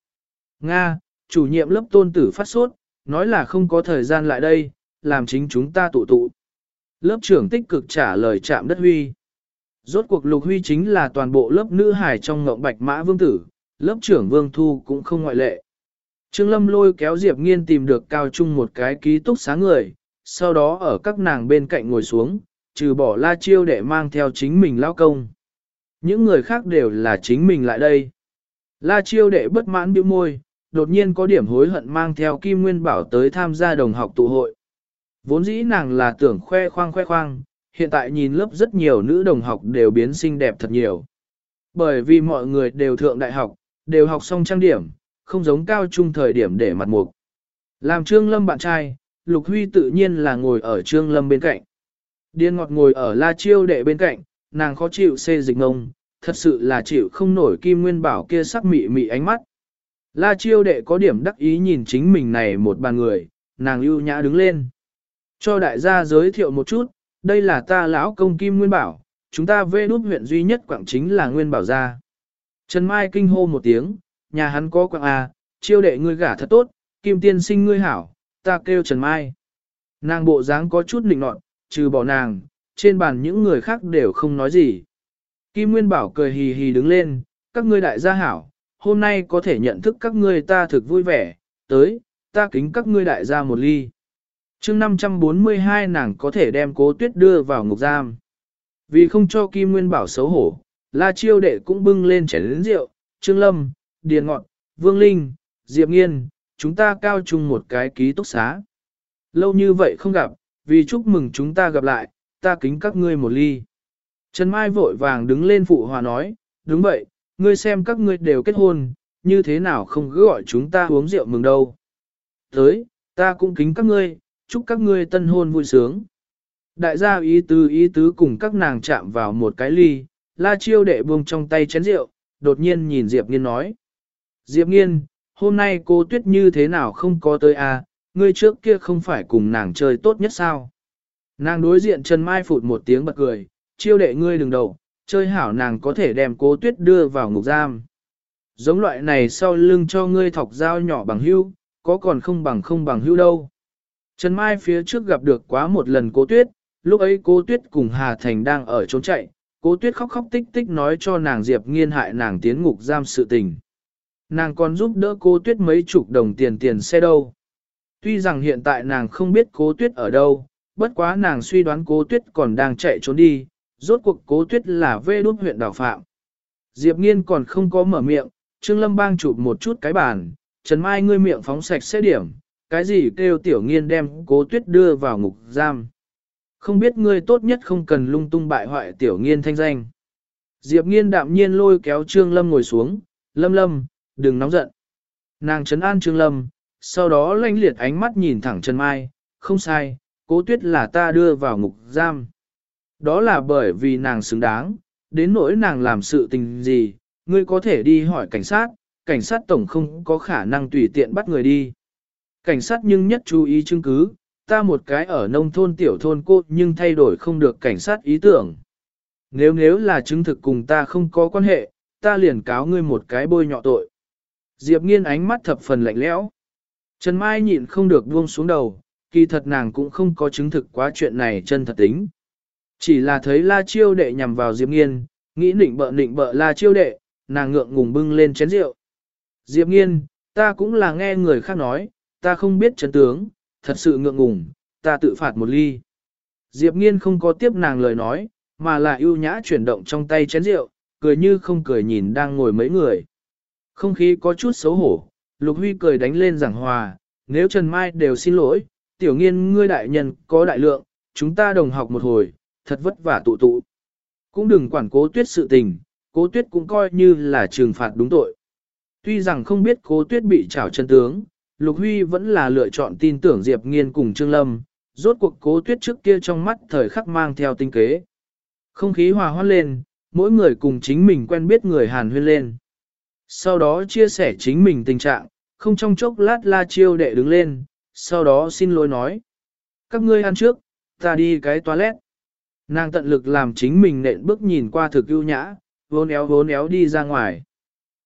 Nga, chủ nhiệm lớp tôn tử phát sốt, nói là không có thời gian lại đây, làm chính chúng ta tụ tụ. Lớp trưởng tích cực trả lời chạm đất huy. Rốt cuộc lục huy chính là toàn bộ lớp nữ hải trong ngộng bạch mã vương tử, lớp trưởng vương thu cũng không ngoại lệ. Trương Lâm lôi kéo Diệp Nghiên tìm được cao trung một cái ký túc xá người, sau đó ở các nàng bên cạnh ngồi xuống, trừ bỏ la chiêu để mang theo chính mình lao công. Những người khác đều là chính mình lại đây. La chiêu đệ bất mãn biểu môi, đột nhiên có điểm hối hận mang theo Kim Nguyên Bảo tới tham gia đồng học tụ hội. Vốn dĩ nàng là tưởng khoe khoang khoe khoang, hiện tại nhìn lớp rất nhiều nữ đồng học đều biến xinh đẹp thật nhiều. Bởi vì mọi người đều thượng đại học, đều học xong trang điểm, không giống cao trung thời điểm để mặt mục. Làm Trương Lâm bạn trai, Lục Huy tự nhiên là ngồi ở Trương Lâm bên cạnh. Điên ngọt ngồi ở La Chiêu đệ bên cạnh, nàng khó chịu xê dịch ngông, thật sự là chịu không nổi Kim Nguyên Bảo kia sắc mị mị ánh mắt. La Chiêu đệ có điểm đắc ý nhìn chính mình này một bàn người, nàng ưu nhã đứng lên. Cho đại gia giới thiệu một chút, đây là ta lão công Kim Nguyên Bảo, chúng ta vê đút huyện duy nhất quảng chính là Nguyên Bảo gia. Trần Mai kinh hô một tiếng, nhà hắn có quạng à, chiêu đệ ngươi gả thật tốt, Kim tiên sinh ngươi hảo, ta kêu Trần Mai. Nàng bộ dáng có chút nịnh nọt, trừ bỏ nàng, trên bàn những người khác đều không nói gì. Kim Nguyên Bảo cười hì hì đứng lên, các ngươi đại gia hảo, hôm nay có thể nhận thức các ngươi ta thực vui vẻ, tới, ta kính các ngươi đại gia một ly chương 542 nàng có thể đem cố tuyết đưa vào ngục giam. Vì không cho Kim Nguyên Bảo xấu hổ, La Chiêu đệ cũng bưng lên chén lĩnh rượu, Trương Lâm, Điền Ngọn, Vương Linh, Diệp Nghiên, chúng ta cao chung một cái ký túc xá. Lâu như vậy không gặp, vì chúc mừng chúng ta gặp lại, ta kính các ngươi một ly. Trần Mai vội vàng đứng lên phụ hòa nói, đúng vậy, ngươi xem các ngươi đều kết hôn, như thế nào không cứ gọi chúng ta uống rượu mừng đâu. Tới, ta cũng kính các ngươi, chúc các ngươi tân hôn vui sướng. Đại gia ý tứ ý tứ cùng các nàng chạm vào một cái ly, la chiêu đệ buông trong tay chén rượu, đột nhiên nhìn Diệp Nghiên nói. Diệp Nghiên, hôm nay cô tuyết như thế nào không có tới à, ngươi trước kia không phải cùng nàng chơi tốt nhất sao? Nàng đối diện Trần Mai phụt một tiếng bật cười, chiêu đệ ngươi đừng đầu, chơi hảo nàng có thể đem cô tuyết đưa vào ngục giam. Giống loại này sau lưng cho ngươi thọc dao nhỏ bằng hưu, có còn không bằng không bằng hưu đâu. Trần Mai phía trước gặp được quá một lần cô tuyết, lúc ấy cô tuyết cùng Hà Thành đang ở trốn chạy, cố tuyết khóc khóc tích tích nói cho nàng Diệp nghiên hại nàng tiến ngục giam sự tình. Nàng còn giúp đỡ cố tuyết mấy chục đồng tiền tiền xe đâu. Tuy rằng hiện tại nàng không biết cố tuyết ở đâu, bất quá nàng suy đoán cố tuyết còn đang chạy trốn đi, rốt cuộc cố tuyết là vê đốt huyện đảo phạm. Diệp nghiên còn không có mở miệng, Trương Lâm bang chụp một chút cái bàn, Trần Mai ngươi miệng phóng sạch sẽ điểm, cái gì kêu tiểu nghiên đem cố tuyết đưa vào ngục giam. Không biết ngươi tốt nhất không cần lung tung bại hoại tiểu nghiên thanh danh. Diệp nghiên đạm nhiên lôi kéo Trương Lâm ngồi xuống, Lâm Lâm, đừng nóng giận. Nàng trấn an Trương Lâm, sau đó lanh liệt ánh mắt nhìn thẳng Trần Mai, không sai, cố tuyết là ta đưa vào ngục giam. Đó là bởi vì nàng xứng đáng, đến nỗi nàng làm sự tình gì, ngươi có thể đi hỏi cảnh sát, cảnh sát tổng không có khả năng tùy tiện bắt người đi. Cảnh sát nhưng nhất chú ý chứng cứ, ta một cái ở nông thôn tiểu thôn cô nhưng thay đổi không được cảnh sát ý tưởng. Nếu nếu là chứng thực cùng ta không có quan hệ, ta liền cáo ngươi một cái bôi nhọ tội. Diệp nghiên ánh mắt thập phần lạnh lẽo. Trần Mai nhịn không được buông xuống đầu, kỳ thật nàng cũng không có chứng thực quá chuyện này chân thật tính. Chỉ là thấy la chiêu đệ nhằm vào Diệp nghiên, nghĩ nịnh bợ nịnh bợ la chiêu đệ, nàng ngượng ngùng bưng lên chén rượu. Diệp nghiên, ta cũng là nghe người khác nói, ta không biết chân tướng, thật sự ngượng ngùng, ta tự phạt một ly. Diệp nghiên không có tiếp nàng lời nói, mà là ưu nhã chuyển động trong tay chén rượu, cười như không cười nhìn đang ngồi mấy người. Không khí có chút xấu hổ, Lục Huy cười đánh lên giảng hòa, nếu Trần Mai đều xin lỗi, tiểu nghiên ngươi đại nhân có đại lượng, chúng ta đồng học một hồi, thật vất vả tụ tụ. Cũng đừng quản cố tuyết sự tình, cố tuyết cũng coi như là trừng phạt đúng tội. Tuy rằng không biết cố tuyết bị trảo chân tướng, Lục Huy vẫn là lựa chọn tin tưởng Diệp Nghiên cùng Trương Lâm, rốt cuộc cố tuyết trước kia trong mắt thời khắc mang theo tinh kế. Không khí hòa hoãn lên, mỗi người cùng chính mình quen biết người Hàn huyên lên. Sau đó chia sẻ chính mình tình trạng, không trong chốc lát la chiêu đệ đứng lên, sau đó xin lỗi nói. Các ngươi ăn trước, ta đi cái toilet. Nàng tận lực làm chính mình nện bước nhìn qua thực ưu nhã, vốn éo vốn éo đi ra ngoài.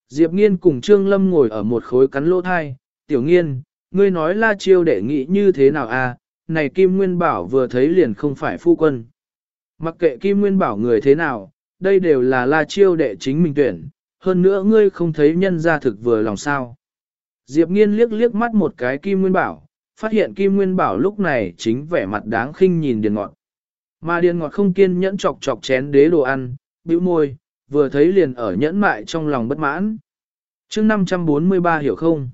Diệp Nghiên cùng Trương Lâm ngồi ở một khối cắn lỗ thai, tiểu nghiên, ngươi nói la chiêu đệ nghĩ như thế nào à, này Kim Nguyên Bảo vừa thấy liền không phải phu quân. Mặc kệ Kim Nguyên Bảo người thế nào, đây đều là la chiêu đệ chính mình tuyển, hơn nữa ngươi không thấy nhân gia thực vừa lòng sao. Diệp nghiên liếc liếc mắt một cái Kim Nguyên Bảo, phát hiện Kim Nguyên Bảo lúc này chính vẻ mặt đáng khinh nhìn Điền Ngọt. Mà Điền Ngọt không kiên nhẫn chọc chọc chén đế đồ ăn, bĩu môi, vừa thấy liền ở nhẫn mại trong lòng bất mãn. chương 543 hiểu không?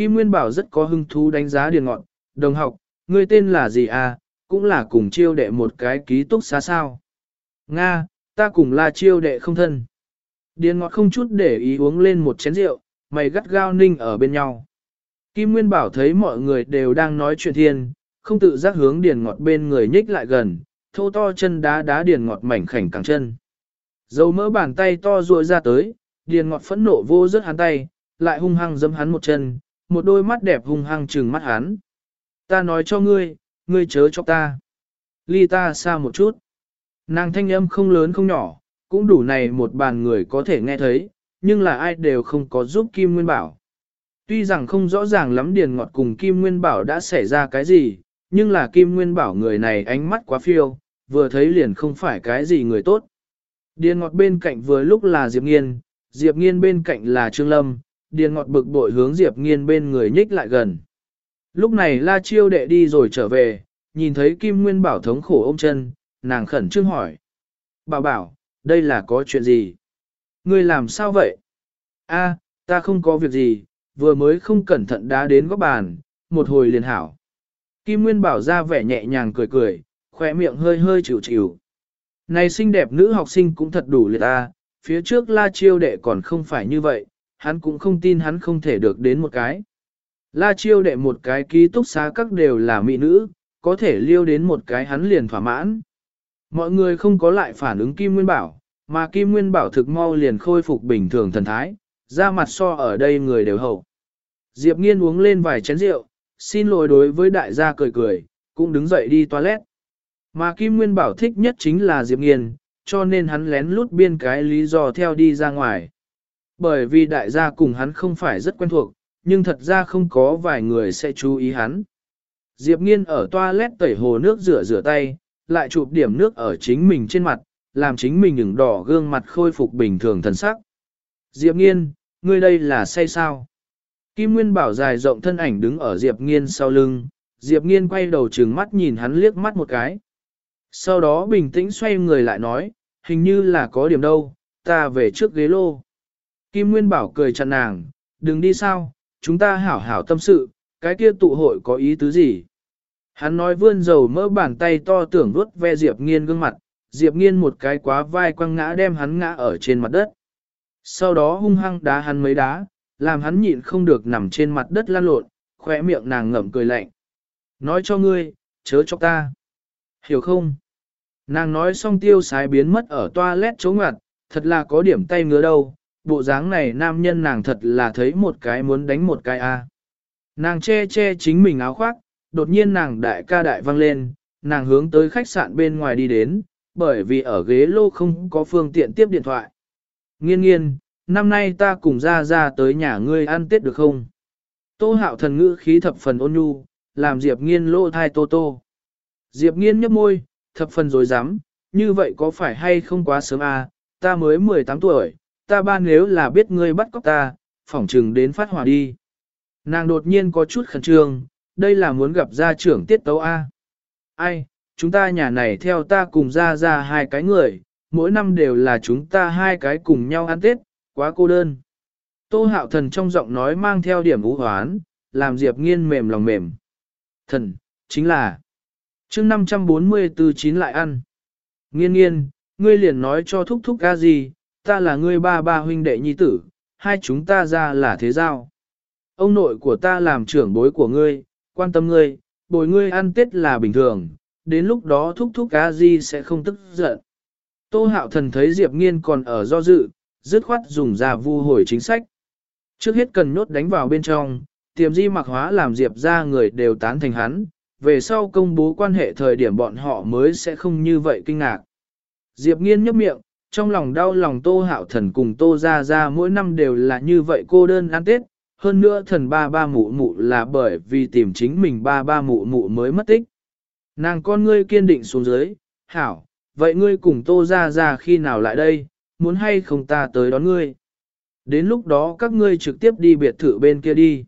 Kim Nguyên Bảo rất có hứng thú đánh giá Điền Ngọt, đồng học, ngươi tên là gì à, cũng là cùng chiêu đệ một cái ký túc xá sao. Nga, ta cùng là chiêu đệ không thân. Điền Ngọt không chút để ý uống lên một chén rượu, mày gắt gao ninh ở bên nhau. Kim Nguyên Bảo thấy mọi người đều đang nói chuyện thiên, không tự giác hướng Điền Ngọt bên người nhích lại gần, thô to chân đá đá Điền Ngọt mảnh khảnh cẳng chân. Dầu mỡ bàn tay to ruội ra tới, Điền Ngọt phẫn nộ vô rớt hắn tay, lại hung hăng dâm hắn một chân, một đôi mắt đẹp hung hăng trừng mắt hắn. Ta nói cho ngươi, ngươi chớ cho ta. Ly ta xa một chút. Nàng thanh âm không lớn không nhỏ, cũng đủ này một bàn người có thể nghe thấy, nhưng là ai đều không có giúp Kim Nguyên Bảo. Tuy rằng không rõ ràng lắm Điền Ngọt cùng Kim Nguyên Bảo đã xảy ra cái gì, nhưng là Kim Nguyên Bảo người này ánh mắt quá phiêu, vừa thấy liền không phải cái gì người tốt. Điền Ngọt bên cạnh vừa lúc là Diệp Nghiên, Diệp Nghiên bên cạnh là Trương Lâm, Điền Ngọt bực bội hướng Diệp Nghiên bên người nhích lại gần. Lúc này La Chiêu đệ đi rồi trở về, nhìn thấy Kim Nguyên Bảo thống khổ ôm chân, nàng khẩn trương hỏi. Bảo bảo, đây là có chuyện gì? Ngươi làm sao vậy? A, ta không có việc gì, vừa mới không cẩn thận đá đến góc bàn, một hồi liền hảo. Kim Nguyên bảo ra vẻ nhẹ nhàng cười cười, khỏe miệng hơi hơi chịu chịu. Này xinh đẹp nữ học sinh cũng thật đủ liệt ta, phía trước la chiêu đệ còn không phải như vậy, hắn cũng không tin hắn không thể được đến một cái. La chiêu đệ một cái ký túc xá các đều là mỹ nữ, có thể liêu đến một cái hắn liền thỏa mãn. Mọi người không có lại phản ứng Kim Nguyên bảo, mà Kim Nguyên Bảo thực mau liền khôi phục bình thường thần thái, ra mặt so ở đây người đều hậu. Diệp Nghiên uống lên vài chén rượu, xin lỗi đối với đại gia cười cười, cũng đứng dậy đi toilet. Mà Kim Nguyên Bảo thích nhất chính là Diệp Nghiên, cho nên hắn lén lút biên cái lý do theo đi ra ngoài. Bởi vì đại gia cùng hắn không phải rất quen thuộc, nhưng thật ra không có vài người sẽ chú ý hắn. Diệp Nghiên ở toilet tẩy hồ nước rửa rửa tay, lại chụp điểm nước ở chính mình trên mặt, làm chính mình ửng đỏ gương mặt khôi phục bình thường thần sắc. Diệp Nghiên, ngươi đây là say sao? Kim Nguyên Bảo dài rộng thân ảnh đứng ở Diệp Nghiên sau lưng, Diệp Nghiên quay đầu trừng mắt nhìn hắn liếc mắt một cái. Sau đó bình tĩnh xoay người lại nói, hình như là có điểm đâu, ta về trước ghế lô. Kim Nguyên Bảo cười chặn nàng, đừng đi sao, chúng ta hảo hảo tâm sự, cái kia tụ hội có ý tứ gì? Hắn nói vươn dầu mỡ bàn tay to tưởng vuốt ve Diệp Nghiên gương mặt, Diệp nghiên một cái quá vai quăng ngã đem hắn ngã ở trên mặt đất. Sau đó hung hăng đá hắn mấy đá, làm hắn nhịn không được nằm trên mặt đất lăn lộn, khỏe miệng nàng ngậm cười lạnh. Nói cho ngươi, chớ cho ta. Hiểu không? Nàng nói xong tiêu sái biến mất ở toilet chỗ ngặt, thật là có điểm tay ngứa đâu, bộ dáng này nam nhân nàng thật là thấy một cái muốn đánh một cái a. Nàng che che chính mình áo khoác, đột nhiên nàng đại ca đại vang lên, nàng hướng tới khách sạn bên ngoài đi đến, bởi vì ở ghế lô không có phương tiện tiếp điện thoại. Nghiên nghiên, năm nay ta cùng ra ra tới nhà ngươi ăn tết được không? Tô hạo thần ngữ khí thập phần ôn nhu, làm Diệp nghiên lô thai tô tô. Diệp nghiên nhấp môi, thập phần rồi dám, như vậy có phải hay không quá sớm à, ta mới 18 tuổi, ta ba nếu là biết ngươi bắt cóc ta, phỏng trừng đến phát hỏa đi. Nàng đột nhiên có chút khẩn trương, đây là muốn gặp gia trưởng tiết tấu A. Ai, chúng ta nhà này theo ta cùng ra ra hai cái người, mỗi năm đều là chúng ta hai cái cùng nhau ăn Tết, quá cô đơn. Tô hạo thần trong giọng nói mang theo điểm vũ hoán, làm Diệp nghiên mềm lòng mềm. Thần, chính là chương 544 chín lại ăn. Nghiên nghiên, ngươi liền nói cho thúc thúc ca gì, ta là ngươi ba ba huynh đệ nhi tử, hai chúng ta ra là thế giao. Ông nội của ta làm trưởng bối của ngươi, quan tâm ngươi, bồi ngươi ăn tết là bình thường, đến lúc đó thúc thúc cá gì sẽ không tức giận. Tô hạo thần thấy Diệp nghiên còn ở do dự, dứt khoát dùng ra vu hồi chính sách. Trước hết cần nhốt đánh vào bên trong, tiềm di mặc hóa làm Diệp ra người đều tán thành hắn, về sau công bố quan hệ thời điểm bọn họ mới sẽ không như vậy kinh ngạc. Diệp nghiên nhấp miệng, trong lòng đau lòng tô hạo thần cùng tô ra ra mỗi năm đều là như vậy cô đơn ăn tết, hơn nữa thần ba ba mụ mụ là bởi vì tìm chính mình ba ba mụ mụ mới mất tích. Nàng con ngươi kiên định xuống dưới, hảo, vậy ngươi cùng tô ra ra khi nào lại đây, muốn hay không ta tới đón ngươi. Đến lúc đó các ngươi trực tiếp đi biệt thự bên kia đi.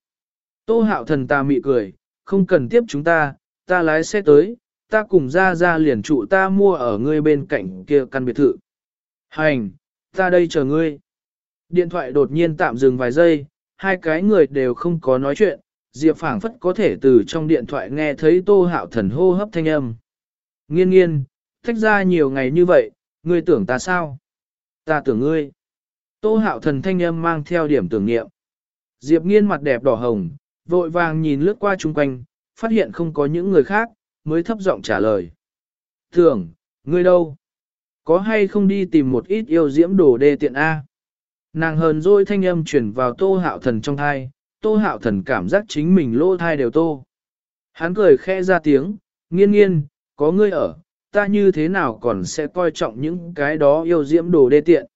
Tô hạo thần ta mị cười, không cần tiếp chúng ta, ta lái xe tới, ta cùng ra ra liền trụ ta mua ở ngươi bên cạnh kia căn biệt thự. Hành, ta đây chờ ngươi. Điện thoại đột nhiên tạm dừng vài giây, hai cái người đều không có nói chuyện, Diệp phảng phất có thể từ trong điện thoại nghe thấy tô hạo thần hô hấp thanh âm. Nghiên nghiên, thách ra nhiều ngày như vậy, ngươi tưởng ta sao? Ta tưởng ngươi. Tô hạo thần thanh âm mang theo điểm tưởng nghiệm. Diệp nghiên mặt đẹp đỏ hồng, vội vàng nhìn lướt qua chung quanh, phát hiện không có những người khác, mới thấp giọng trả lời. Tưởng, ngươi đâu? Có hay không đi tìm một ít yêu diễm đồ đê tiện A? Nàng hờn dôi thanh âm chuyển vào tô hạo thần trong thai, tô hạo thần cảm giác chính mình lô thai đều tô. Hắn cười khẽ ra tiếng, nghiên nghiên, có ngươi ở, ta như thế nào còn sẽ coi trọng những cái đó yêu diễm đồ đê tiện.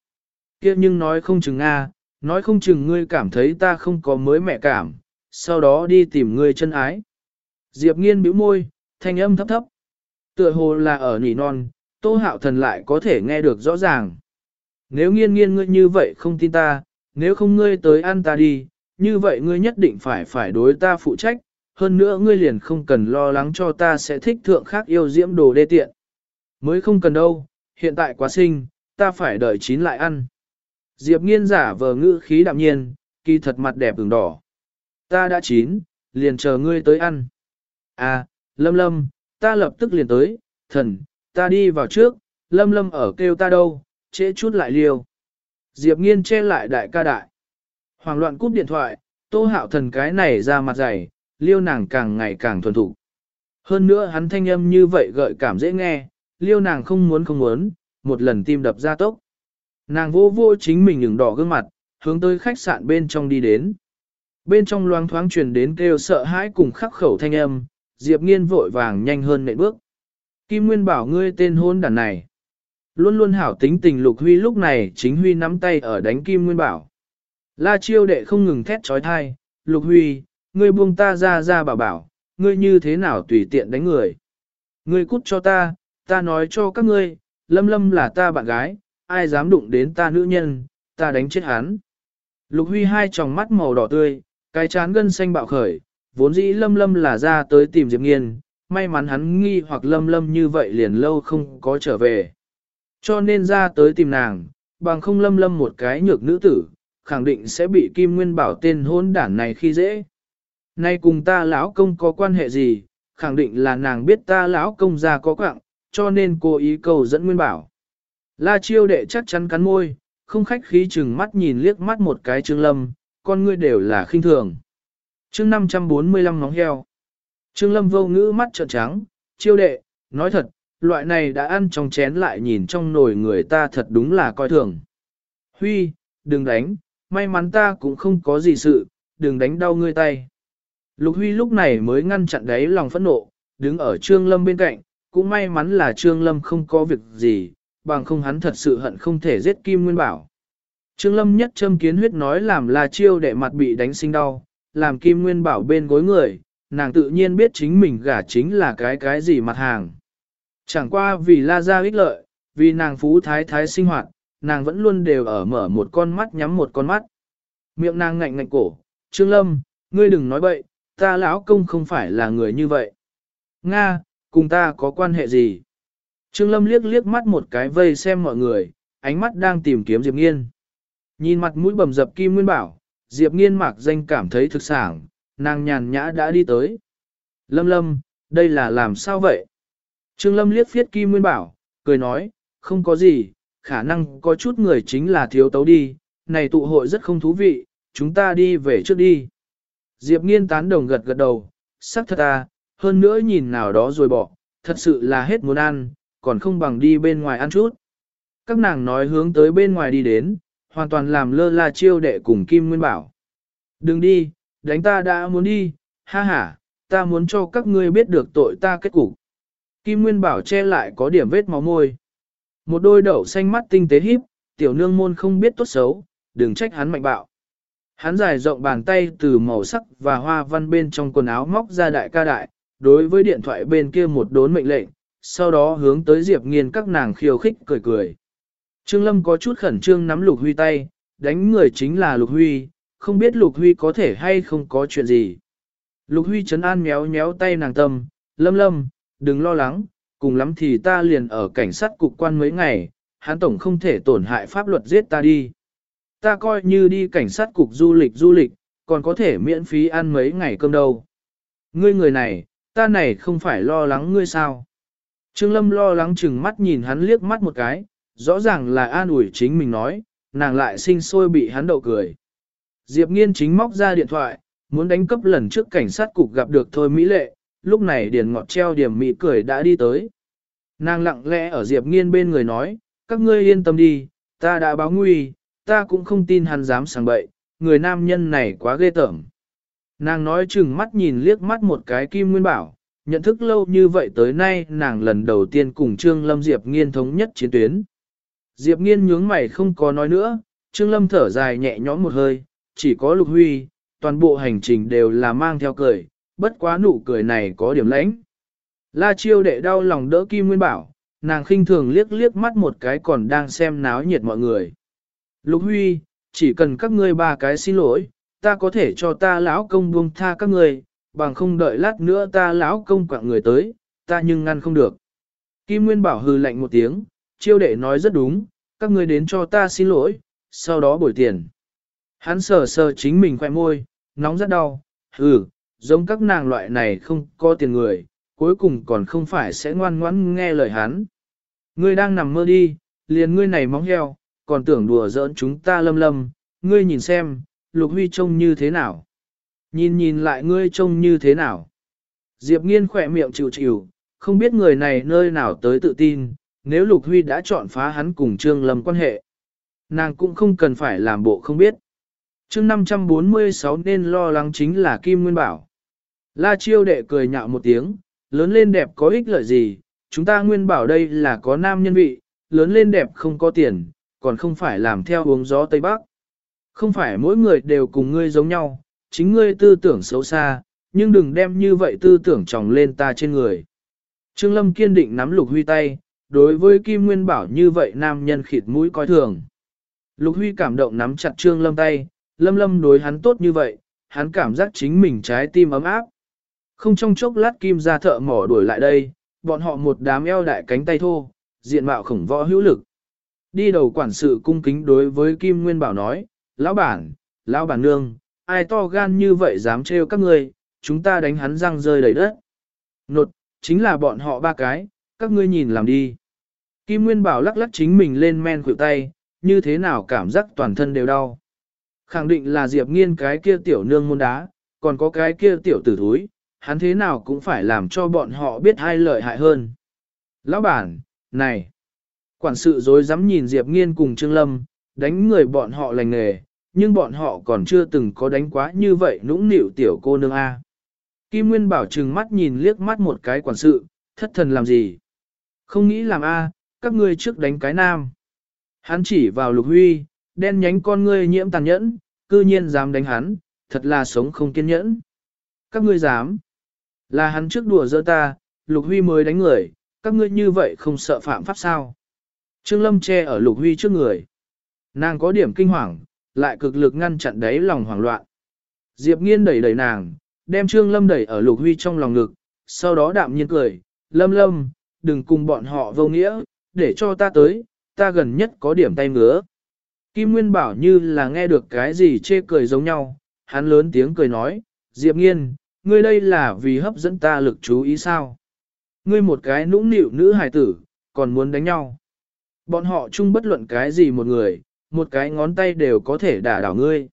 kia nhưng nói không chừng A, nói không chừng ngươi cảm thấy ta không có mới mẹ cảm, sau đó đi tìm ngươi chân ái. Diệp nghiên bĩu môi, thanh âm thấp thấp. Tựa hồ là ở nỉ non, tô hạo thần lại có thể nghe được rõ ràng. Nếu nghiên nghiên ngươi như vậy không tin ta, nếu không ngươi tới ăn ta đi, như vậy ngươi nhất định phải phải đối ta phụ trách, hơn nữa ngươi liền không cần lo lắng cho ta sẽ thích thượng khác yêu diễm đồ đê tiện. Mới không cần đâu, hiện tại quá sinh, ta phải đợi chín lại ăn. Diệp nghiên giả vờ ngữ khí đạm nhiên, kỳ thật mặt đẹp ửng đỏ. Ta đã chín, liền chờ ngươi tới ăn. À, lâm lâm, ta lập tức liền tới, thần, ta đi vào trước, lâm lâm ở kêu ta đâu, trễ chút lại liêu. Diệp nghiên che lại đại ca đại. Hoàng loạn cúp điện thoại, tô hạo thần cái này ra mặt dày, liêu nàng càng ngày càng thuần thục. Hơn nữa hắn thanh âm như vậy gợi cảm dễ nghe, liêu nàng không muốn không muốn, một lần tim đập ra tốc. Nàng vô vô chính mình ngừng đỏ gương mặt, hướng tới khách sạn bên trong đi đến. Bên trong loang thoáng truyền đến kêu sợ hãi cùng khắc khẩu thanh âm, Diệp nghiên vội vàng nhanh hơn nệ bước. Kim Nguyên bảo ngươi tên hôn đàn này. Luôn luôn hảo tính tình Lục Huy lúc này chính Huy nắm tay ở đánh Kim Nguyên bảo. La chiêu đệ không ngừng thét trói thai, Lục Huy, ngươi buông ta ra ra bảo bảo, ngươi như thế nào tùy tiện đánh người. Ngươi cút cho ta, ta nói cho các ngươi, lâm lâm là ta bạn gái, ai dám đụng đến ta nữ nhân, ta đánh chết hắn. Lục Huy hai tròng mắt màu đỏ tươi, cái chán gân xanh bạo khởi, vốn dĩ lâm lâm là ra tới tìm Diệp Nghiên, may mắn hắn nghi hoặc lâm lâm như vậy liền lâu không có trở về. Cho nên ra tới tìm nàng, bằng không lâm lâm một cái nhược nữ tử, khẳng định sẽ bị Kim Nguyên Bảo tên hôn đản này khi dễ. Nay cùng ta lão công có quan hệ gì, khẳng định là nàng biết ta lão công ra có quạng, cho nên cô ý cầu dẫn Nguyên Bảo. La chiêu đệ chắc chắn cắn môi, không khách khí chừng mắt nhìn liếc mắt một cái Trương Lâm, con ngươi đều là khinh thường. Chương 545 ngóng heo. Trương Lâm vô ngữ mắt trợn trắng, chiêu đệ, nói thật, loại này đã ăn trong chén lại nhìn trong nồi người ta thật đúng là coi thường. Huy, đừng đánh, may mắn ta cũng không có gì sự, đừng đánh đau ngươi tay. Lục Huy lúc này mới ngăn chặn đáy lòng phẫn nộ, đứng ở Trương Lâm bên cạnh, cũng may mắn là Trương Lâm không có việc gì, bằng không hắn thật sự hận không thể giết Kim Nguyên Bảo. Trương Lâm nhất châm kiến huyết nói làm là chiêu đệ mặt bị đánh sinh đau, làm Kim Nguyên Bảo bên gối người, nàng tự nhiên biết chính mình gả chính là cái cái gì mặt hàng. Chẳng qua vì la ra ích lợi, vì nàng phú thái thái sinh hoạt, nàng vẫn luôn đều ở mở một con mắt nhắm một con mắt. Miệng nàng ngạnh ngạnh cổ, Trương Lâm, ngươi đừng nói bậy, ta lão công không phải là người như vậy. Nga, cùng ta có quan hệ gì? Trương Lâm liếc liếc mắt một cái vây xem mọi người, ánh mắt đang tìm kiếm Diệp Nghiên. Nhìn mặt mũi bầm dập Kim Nguyên bảo, Diệp Nghiên mạc danh cảm thấy thực sảng, nàng nhàn nhã đã đi tới. Lâm Lâm, đây là làm sao vậy? Trương Lâm liếc phiết Kim Nguyên bảo, cười nói, không có gì, khả năng có chút người chính là thiếu tấu đi, này tụ hội rất không thú vị, chúng ta đi về trước đi. Diệp nghiên tán đồng gật gật đầu, sắc thật à, hơn nữa nhìn nào đó rồi bỏ, thật sự là hết muốn ăn, còn không bằng đi bên ngoài ăn chút. Các nàng nói hướng tới bên ngoài đi đến, hoàn toàn làm lơ la chiêu đệ cùng Kim Nguyên Bảo. Đừng đi, đánh ta đã muốn đi, ha ha, ta muốn cho các ngươi biết được tội ta kết cục. Kim Nguyên Bảo che lại có điểm vết máu môi. Một đôi đậu xanh mắt tinh tế híp, tiểu nương môn không biết tốt xấu, đừng trách hắn mạnh bạo. Hắn dài rộng bàn tay từ màu sắc và hoa văn bên trong quần áo móc ra đại ca đại, đối với điện thoại bên kia một đốn mệnh lệnh, sau đó hướng tới Diệp Nghiên các nàng khiêu khích cười cười. Trương Lâm có chút khẩn trương nắm Lục Huy tay, đánh người chính là Lục Huy, không biết Lục Huy có thể hay không có chuyện gì. Lục Huy chấn an méo méo tay nàng tâm, Lâm Lâm, đừng lo lắng, cùng lắm thì ta liền ở cảnh sát cục quan mấy ngày, hắn tổng không thể tổn hại pháp luật giết ta đi. Ta coi như đi cảnh sát cục du lịch du lịch, còn có thể miễn phí ăn mấy ngày cơm đâu. Ngươi người này, ta này không phải lo lắng ngươi sao. Trương Lâm lo lắng chừng mắt nhìn hắn liếc mắt một cái, rõ ràng là an ủi chính mình nói, nàng lại sinh sôi bị hắn đậu cười. Diệp nghiên chính móc ra điện thoại, muốn đánh cấp lần trước cảnh sát cục gặp được thôi Mỹ Lệ, lúc này điền ngọt treo điểm mỹ cười đã đi tới. Nàng lặng lẽ ở Diệp nghiên bên người nói, các ngươi yên tâm đi, ta đã báo nguy, ta cũng không tin hắn dám sang bậy, người nam nhân này quá ghê tởm. Nàng nói chừng mắt nhìn liếc mắt một cái kim nguyên bảo, nhận thức lâu như vậy tới nay nàng lần đầu tiên cùng Trương Lâm Diệp Nghiên thống nhất chiến tuyến. Diệp Nghiên nhướng mày không có nói nữa, Trương Lâm thở dài nhẹ nhõm một hơi, chỉ có Lục Huy, toàn bộ hành trình đều là mang theo cười, bất quá nụ cười này có điểm lãnh. La chiêu đệ đau lòng đỡ Kim Nguyên Bảo, nàng khinh thường liếc liếc mắt một cái còn đang xem náo nhiệt mọi người. Lục Huy, chỉ cần các ngươi ba cái xin lỗi, ta có thể cho ta lão công buông tha các ngươi, bằng không đợi lát nữa ta lão công quạng người tới, ta nhưng ngăn không được. Kim Nguyên Bảo hừ lạnh một tiếng, chiêu đệ nói rất đúng, các ngươi đến cho ta xin lỗi, sau đó bồi tiền. Hắn sờ sờ chính mình khoẻ môi, nóng rất đau, ừ, giống các nàng loại này không có tiền người, cuối cùng còn không phải sẽ ngoan ngoãn nghe lời hắn. Ngươi đang nằm mơ đi, liền ngươi này móng heo, còn tưởng đùa giỡn chúng ta lâm lâm, ngươi nhìn xem, Lục Huy trông như thế nào. Nhìn nhìn lại ngươi trông như thế nào. Diệp nghiên khỏe miệng chịu chịu, không biết người này nơi nào tới tự tin, nếu Lục Huy đã chọn phá hắn cùng Trương Lâm quan hệ. Nàng cũng không cần phải làm bộ không biết chương 546 nên lo lắng chính là Kim Nguyên Bảo. La Chiêu đệ cười nhạo một tiếng, lớn lên đẹp có ích lợi gì, chúng ta Nguyên Bảo đây là có nam nhân vị, lớn lên đẹp không có tiền, còn không phải làm theo uống gió Tây Bắc. Không phải mỗi người đều cùng ngươi giống nhau, chính ngươi tư tưởng xấu xa, nhưng đừng đem như vậy tư tưởng tròng lên ta trên người. Trương Lâm kiên định nắm Lục Huy tay, đối với Kim Nguyên Bảo như vậy nam nhân khịt mũi coi thường. Lục Huy cảm động nắm chặt Trương Lâm tay, Lâm Lâm đối hắn tốt như vậy, hắn cảm giác chính mình trái tim ấm áp. Không trong chốc lát Kim ra thợ mỏ đuổi lại đây, bọn họ một đám eo đại cánh tay thô, diện mạo khổng võ hữu lực. Đi đầu quản sự cung kính đối với Kim Nguyên Bảo nói, lão bản, lão bản nương, ai to gan như vậy dám trêu các ngươi, chúng ta đánh hắn răng rơi đầy đất. Nột, chính là bọn họ ba cái, các ngươi nhìn làm đi. Kim Nguyên Bảo lắc lắc chính mình lên men khuỷu tay, như thế nào cảm giác toàn thân đều đau. Khẳng định là Diệp Nghiên cái kia tiểu nương môn đá, còn có cái kia tiểu tử thúi, hắn thế nào cũng phải làm cho bọn họ biết hai lợi hại hơn. Lão bản, này, quản sự dối dám nhìn Diệp Nghiên cùng Trương Lâm, đánh người bọn họ lành nghề, nhưng bọn họ còn chưa từng có đánh quá như vậy nũng nịu tiểu cô nương A. Kim Nguyên Bảo trừng mắt nhìn liếc mắt một cái quản sự, thất thần làm gì? Không nghĩ làm a, các ngươi trước đánh cái nam. Hắn chỉ vào lục huy, đen nhánh con ngươi nhiễm tàn nhẫn, cư nhiên dám đánh hắn, thật là sống không kiên nhẫn. Các ngươi dám. Là hắn trước đùa giỡn ta, lục huy mới đánh người, các ngươi như vậy không sợ phạm pháp sao. Trương Lâm che ở lục huy trước người. Nàng có điểm kinh hoàng, lại cực lực ngăn chặn đáy lòng hoảng loạn. Diệp nghiên đẩy đẩy nàng, đem Trương Lâm đẩy ở lục huy trong lòng ngực, sau đó đạm nhiên cười, Lâm Lâm, đừng cùng bọn họ vô nghĩa, để cho ta tới, ta gần nhất có điểm tay ngứa. Kim Nguyên bảo như là nghe được cái gì chê cười giống nhau, hắn lớn tiếng cười nói, Diệp nghiên, ngươi đây là vì hấp dẫn ta lực chú ý sao? Ngươi một cái nũng nịu nữ hài tử, còn muốn đánh nhau. Bọn họ chung bất luận cái gì một người, một cái ngón tay đều có thể đả đảo ngươi.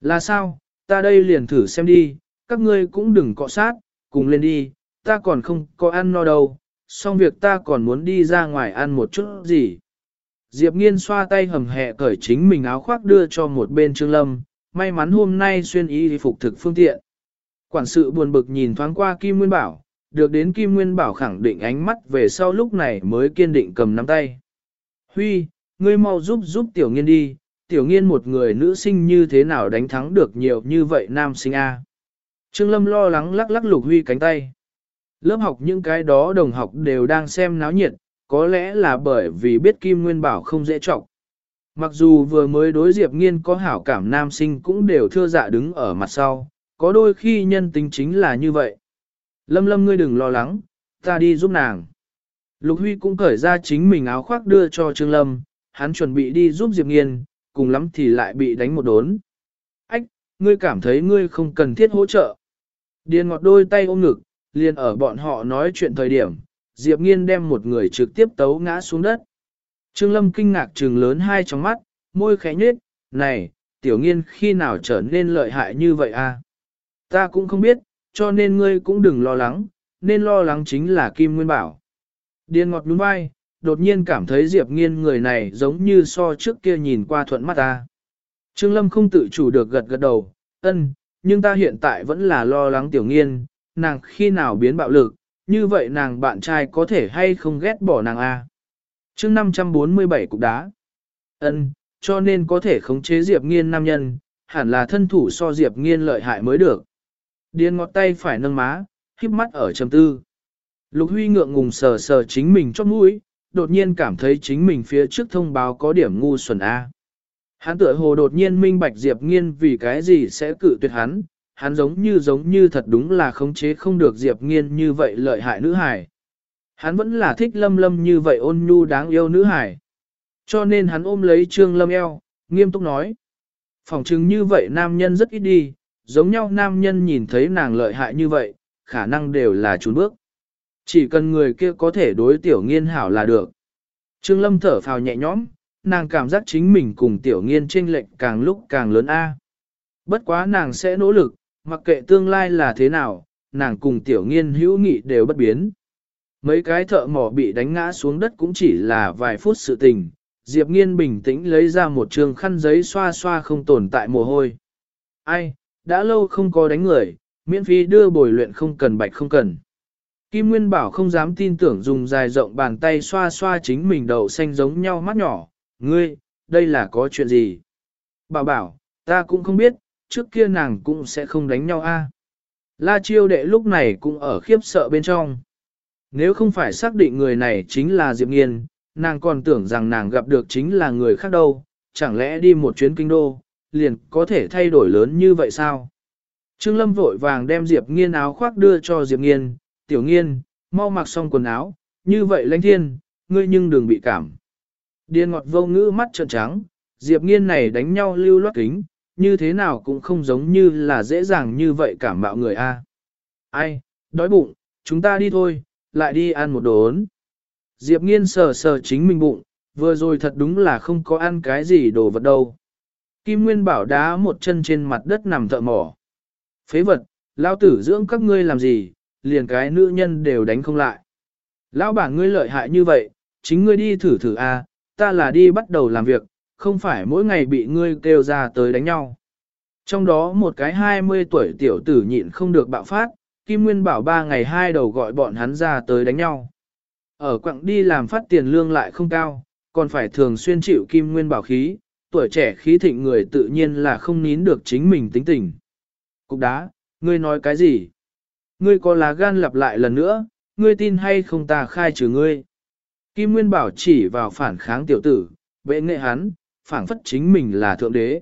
Là sao, ta đây liền thử xem đi, các ngươi cũng đừng cọ sát, cùng lên đi, ta còn không có ăn no đâu, xong việc ta còn muốn đi ra ngoài ăn một chút gì. Diệp nghiên xoa tay hầm hẹ cởi chính mình áo khoác đưa cho một bên Trương Lâm, may mắn hôm nay xuyên y phục thực phương tiện. Quản sự buồn bực nhìn thoáng qua Kim Nguyên Bảo, được đến Kim Nguyên Bảo khẳng định ánh mắt về sau lúc này mới kiên định cầm nắm tay. Huy, ngươi mau giúp giúp tiểu nghiên đi, tiểu nghiên một người nữ sinh như thế nào đánh thắng được nhiều như vậy nam sinh A. Trương Lâm lo lắng lắc lắc lục huy cánh tay. Lớp học những cái đó đồng học đều đang xem náo nhiệt, có lẽ là bởi vì biết Kim Nguyên Bảo không dễ trọng. Mặc dù vừa mới đối Diệp Nghiên có hảo cảm nam sinh cũng đều thưa dạ đứng ở mặt sau, có đôi khi nhân tính chính là như vậy. Lâm lâm ngươi đừng lo lắng, ta đi giúp nàng. Lục Huy cũng cởi ra chính mình áo khoác đưa cho Trương Lâm, hắn chuẩn bị đi giúp Diệp Nghiên, cùng lắm thì lại bị đánh một đốn. Ách, ngươi cảm thấy ngươi không cần thiết hỗ trợ. Điền ngọt đôi tay ôm ngực, liền ở bọn họ nói chuyện thời điểm, Diệp Nghiên đem một người trực tiếp tấu ngã xuống đất. Trương Lâm kinh ngạc trừng lớn hai trong mắt, môi khẽ nhếch, này, tiểu nghiên khi nào trở nên lợi hại như vậy a? À? Ta cũng không biết, cho nên ngươi cũng đừng lo lắng, nên lo lắng chính là Kim Nguyên Bảo. Điên ngọt đúng vai, đột nhiên cảm thấy Diệp Nghiên người này giống như so trước kia nhìn qua thuận mắt ta. Trương Lâm không tự chủ được gật gật đầu, ân, nhưng ta hiện tại vẫn là lo lắng tiểu nghiên, nàng khi nào biến bạo lực, như vậy nàng bạn trai có thể hay không ghét bỏ nàng a? Chương 547 cục đá. Ân, cho nên có thể khống chế Diệp Nghiên nam nhân, hẳn là thân thủ so Diệp Nghiên lợi hại mới được. Điên ngọt tay phải nâng má, híp mắt ở trầm tư. Lục Huy ngượng ngùng sờ sờ chính mình chót mũi, đột nhiên cảm thấy chính mình phía trước thông báo có điểm ngu xuẩn A. Hắn tựa hồ đột nhiên minh bạch Diệp Nghiên vì cái gì sẽ cự tuyệt hắn, hắn giống như giống như thật đúng là khống chế không được Diệp Nghiên như vậy lợi hại nữ hải. Hắn vẫn là thích lâm lâm như vậy ôn nhu đáng yêu nữ hải. Cho nên hắn ôm lấy Trương Lâm eo, nghiêm túc nói. Phòng chứng như vậy nam nhân rất ít đi, giống nhau nam nhân nhìn thấy nàng lợi hại như vậy, khả năng đều là trốn bước. Chỉ cần người kia có thể đối tiểu nghiên hảo là được. Trương Lâm thở phào nhẹ nhõm, nàng cảm giác chính mình cùng tiểu nghiên chênh lệch càng lúc càng lớn A. Bất quá nàng sẽ nỗ lực, mặc kệ tương lai là thế nào, nàng cùng tiểu nghiên hữu nghị đều bất biến. Mấy cái thợ mỏ bị đánh ngã xuống đất cũng chỉ là vài phút sự tình, Diệp Nghiên bình tĩnh lấy ra một trường khăn giấy xoa xoa không tồn tại mồ hôi. Ai, đã lâu không có đánh người, miễn phí đưa bồi luyện không cần bạch không cần. Kim Nguyên Bảo không dám tin tưởng dùng dài rộng bàn tay xoa xoa chính mình đầu xanh giống nhau mắt nhỏ, ngươi, đây là có chuyện gì? Bảo bảo, ta cũng không biết, trước kia nàng cũng sẽ không đánh nhau a. La chiêu đệ lúc này cũng ở khiếp sợ bên trong. Nếu không phải xác định người này chính là Diệp Nghiên, nàng còn tưởng rằng nàng gặp được chính là người khác đâu, chẳng lẽ đi một chuyến kinh đô, liền có thể thay đổi lớn như vậy sao? Trương Lâm vội vàng đem Diệp Nghiên áo khoác đưa cho Diệp Nghiên, tiểu nghiên, mau mặc xong quần áo, như vậy lãnh thiên, ngươi nhưng đừng bị cảm. Điên ngọt vô ngữ mắt trợn trắng, Diệp Nghiên này đánh nhau lưu loát kính, như thế nào cũng không giống như là dễ dàng như vậy cảm bạo người a. Ai, đói bụng, chúng ta đi thôi, lại đi ăn một đồ đốn. Diệp nghiên sờ sờ chính mình bụng, vừa rồi thật đúng là không có ăn cái gì đồ vật đâu. Kim Nguyên bảo đá một chân trên mặt đất nằm thợ mỏ. Phế vật, lao tử dưỡng các ngươi làm gì, liền cái nữ nhân đều đánh không lại. Lão bản ngươi lợi hại như vậy, chính ngươi đi thử thử a, ta là đi bắt đầu làm việc, không phải mỗi ngày bị ngươi kêu ra tới đánh nhau. Trong đó một cái 20 tuổi tiểu tử nhịn không được bạo phát, Kim Nguyên bảo ba ngày hai đầu gọi bọn hắn ra tới đánh nhau. Ở quặng đi làm phát tiền lương lại không cao, còn phải thường xuyên chịu Kim Nguyên bảo khí, tuổi trẻ khí thịnh người tự nhiên là không nín được chính mình tính tình. Cục đá, ngươi nói cái gì? Ngươi có lá gan lặp lại lần nữa, ngươi tin hay không ta khai trừ ngươi? Kim Nguyên bảo chỉ vào phản kháng tiểu tử, bệ nghệ hắn, phảng phất chính mình là thượng đế.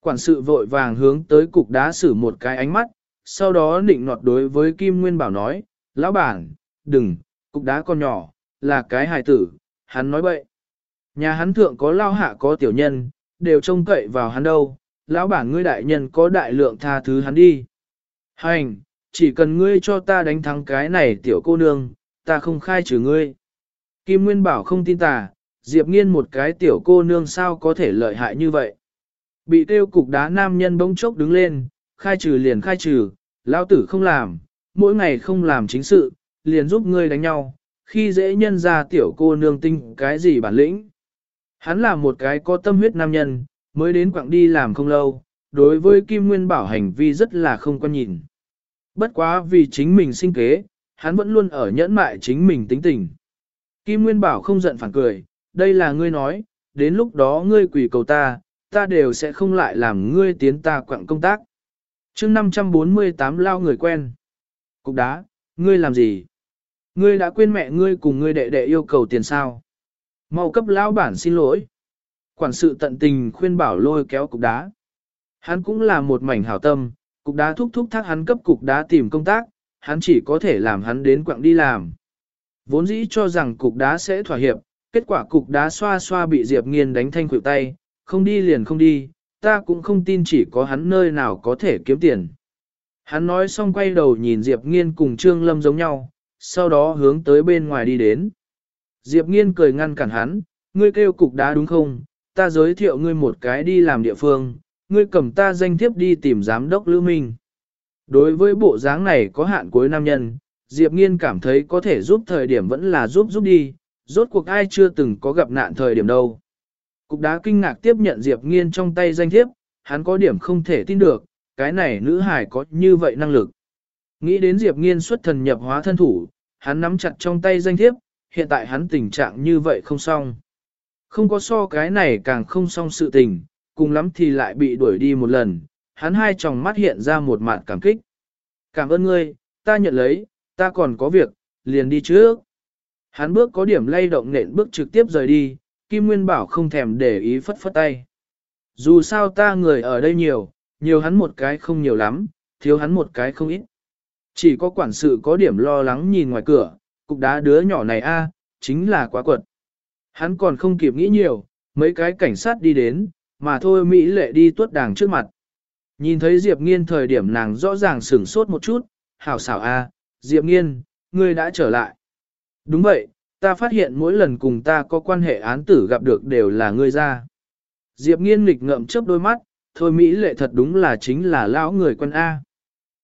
Quản sự vội vàng hướng tới cục đá xử một cái ánh mắt, sau đó định nọt đối với Kim Nguyên bảo nói, lão bản, đừng, cục đá con nhỏ, là cái hài tử, hắn nói bậy. Nhà hắn thượng có lao hạ có tiểu nhân, đều trông cậy vào hắn đâu, lão bản ngươi đại nhân có đại lượng tha thứ hắn đi. Hành, chỉ cần ngươi cho ta đánh thắng cái này tiểu cô nương, ta không khai trừ ngươi. Kim Nguyên bảo không tin tà, Diệp Nghiên một cái tiểu cô nương sao có thể lợi hại như vậy. Bị tiêu cục đá nam nhân bỗng chốc đứng lên, khai trừ liền khai trừ, lão tử không làm, mỗi ngày không làm chính sự, liền giúp ngươi đánh nhau, khi dễ nhân ra tiểu cô nương tinh cái gì bản lĩnh. Hắn là một cái có tâm huyết nam nhân, mới đến quảng đi làm không lâu, đối với Kim Nguyên Bảo hành vi rất là không quan nhìn. Bất quá vì chính mình sinh kế, hắn vẫn luôn ở nhẫn mại chính mình tính tình. Kim Nguyên Bảo không giận phản cười, đây là ngươi nói, đến lúc đó ngươi quỷ cầu ta, ta đều sẽ không lại làm ngươi tiến ta quặng công tác. chương 548 lao người quen. Cục đá, ngươi làm gì? Ngươi đã quên mẹ ngươi cùng ngươi đệ đệ yêu cầu tiền sao? Mau cấp lão bản xin lỗi. Quản sự tận tình khuyên bảo lôi kéo cục đá. Hắn cũng là một mảnh hảo tâm, cục đá thúc thúc thác hắn cấp cục đá tìm công tác, hắn chỉ có thể làm hắn đến quặng đi làm. Vốn dĩ cho rằng cục đá sẽ thỏa hiệp, kết quả cục đá xoa xoa bị Diệp Nghiên đánh thanh khuỷu tay, không đi liền không đi, ta cũng không tin chỉ có hắn nơi nào có thể kiếm tiền. Hắn nói xong quay đầu nhìn Diệp Nghiên cùng Trương Lâm giống nhau, sau đó hướng tới bên ngoài đi đến. Diệp Nghiên cười ngăn cản hắn, ngươi kêu cục đá đúng không, ta giới thiệu ngươi một cái đi làm địa phương, ngươi cầm ta danh thiếp đi tìm giám đốc Lữ Minh. Đối với bộ dáng này có hạn cuối nam nhân, Diệp Nghiên cảm thấy có thể giúp thời điểm vẫn là giúp giúp đi, rốt cuộc ai chưa từng có gặp nạn thời điểm đâu. Cục đá kinh ngạc tiếp nhận Diệp Nghiên trong tay danh thiếp, hắn có điểm không thể tin được, cái này nữ hải có như vậy năng lực. Nghĩ đến Diệp Nghiên xuất thần nhập hóa thân thủ, hắn nắm chặt trong tay danh thiếp, hiện tại hắn tình trạng như vậy không xong. Không có so cái này càng không xong sự tình, cùng lắm thì lại bị đuổi đi một lần, hắn hai tròng mắt hiện ra một mặt cảm kích. Cảm ơn ngươi, ta nhận lấy, ta còn có việc, liền đi trước. Hắn bước có điểm lay động nện bước trực tiếp rời đi, Kim Nguyên Bảo không thèm để ý phất phất tay. Dù sao ta người ở đây nhiều, nhiều hắn một cái không nhiều lắm, thiếu hắn một cái không ít. Chỉ có quản sự có điểm lo lắng nhìn ngoài cửa, cục đá đứa nhỏ này a, chính là quá quật. Hắn còn không kịp nghĩ nhiều, mấy cái cảnh sát đi đến, mà thôi Mỹ lệ đi tuốt đàng trước mặt. Nhìn thấy Diệp Nghiên thời điểm nàng rõ ràng sửng sốt một chút, hảo xảo a, Diệp Nghiên, ngươi đã trở lại. Đúng vậy, ta phát hiện mỗi lần cùng ta có quan hệ án tử gặp được đều là ngươi ra. Diệp Nghiên nghịch ngậm chớp đôi mắt, thôi Mỹ lệ thật đúng là chính là lão người quân A.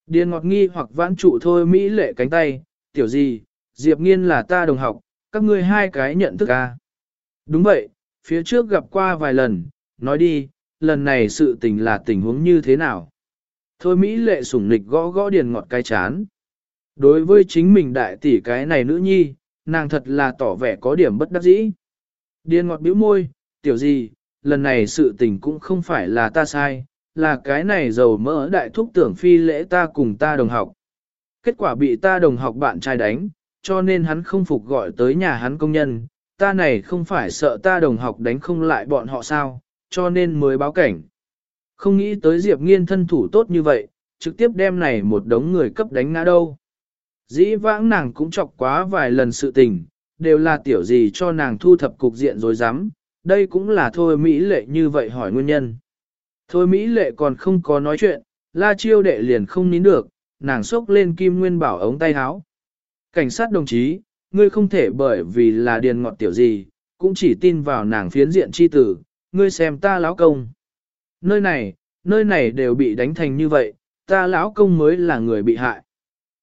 Điền ngọt nghi hoặc vãn trụ thôi Mỹ lệ cánh tay, tiểu gì, Diệp Nghiên là ta đồng học, các ngươi hai cái nhận thức A. Đúng vậy, phía trước gặp qua vài lần, nói đi, lần này sự tình là tình huống như thế nào? Thôi Mỹ lệ sủng nịch gõ gõ điền ngọt cái chán. Đối với chính mình đại tỷ cái này nữ nhi, nàng thật là tỏ vẻ có điểm bất đắc dĩ. Điền ngọt bĩu môi, tiểu gì, lần này sự tình cũng không phải là ta sai, là cái này dầu mỡ đại thúc tưởng phi lễ ta cùng ta đồng học. Kết quả bị ta đồng học bạn trai đánh, cho nên hắn không phục gọi tới nhà hắn công nhân, ta này không phải sợ ta đồng học đánh không lại bọn họ sao, cho nên mới báo cảnh. Không nghĩ tới Diệp Nghiên thân thủ tốt như vậy, trực tiếp đem này một đống người cấp đánh ngã đâu. Dĩ vãng nàng cũng chọc quá vài lần sự tình, đều là tiểu gì cho nàng thu thập cục diện rồi dám, đây cũng là thôi Mỹ lệ như vậy hỏi nguyên nhân. Thôi Mỹ lệ còn không có nói chuyện, la chiêu đệ liền không nín được, nàng xốc lên kim nguyên bảo ống tay háo Cảnh sát đồng chí, ngươi không thể bởi vì là điền ngọt tiểu gì, cũng chỉ tin vào nàng phiến diện chi tử, ngươi xem ta lão công. Nơi này, nơi này đều bị đánh thành như vậy, ta lão công mới là người bị hại.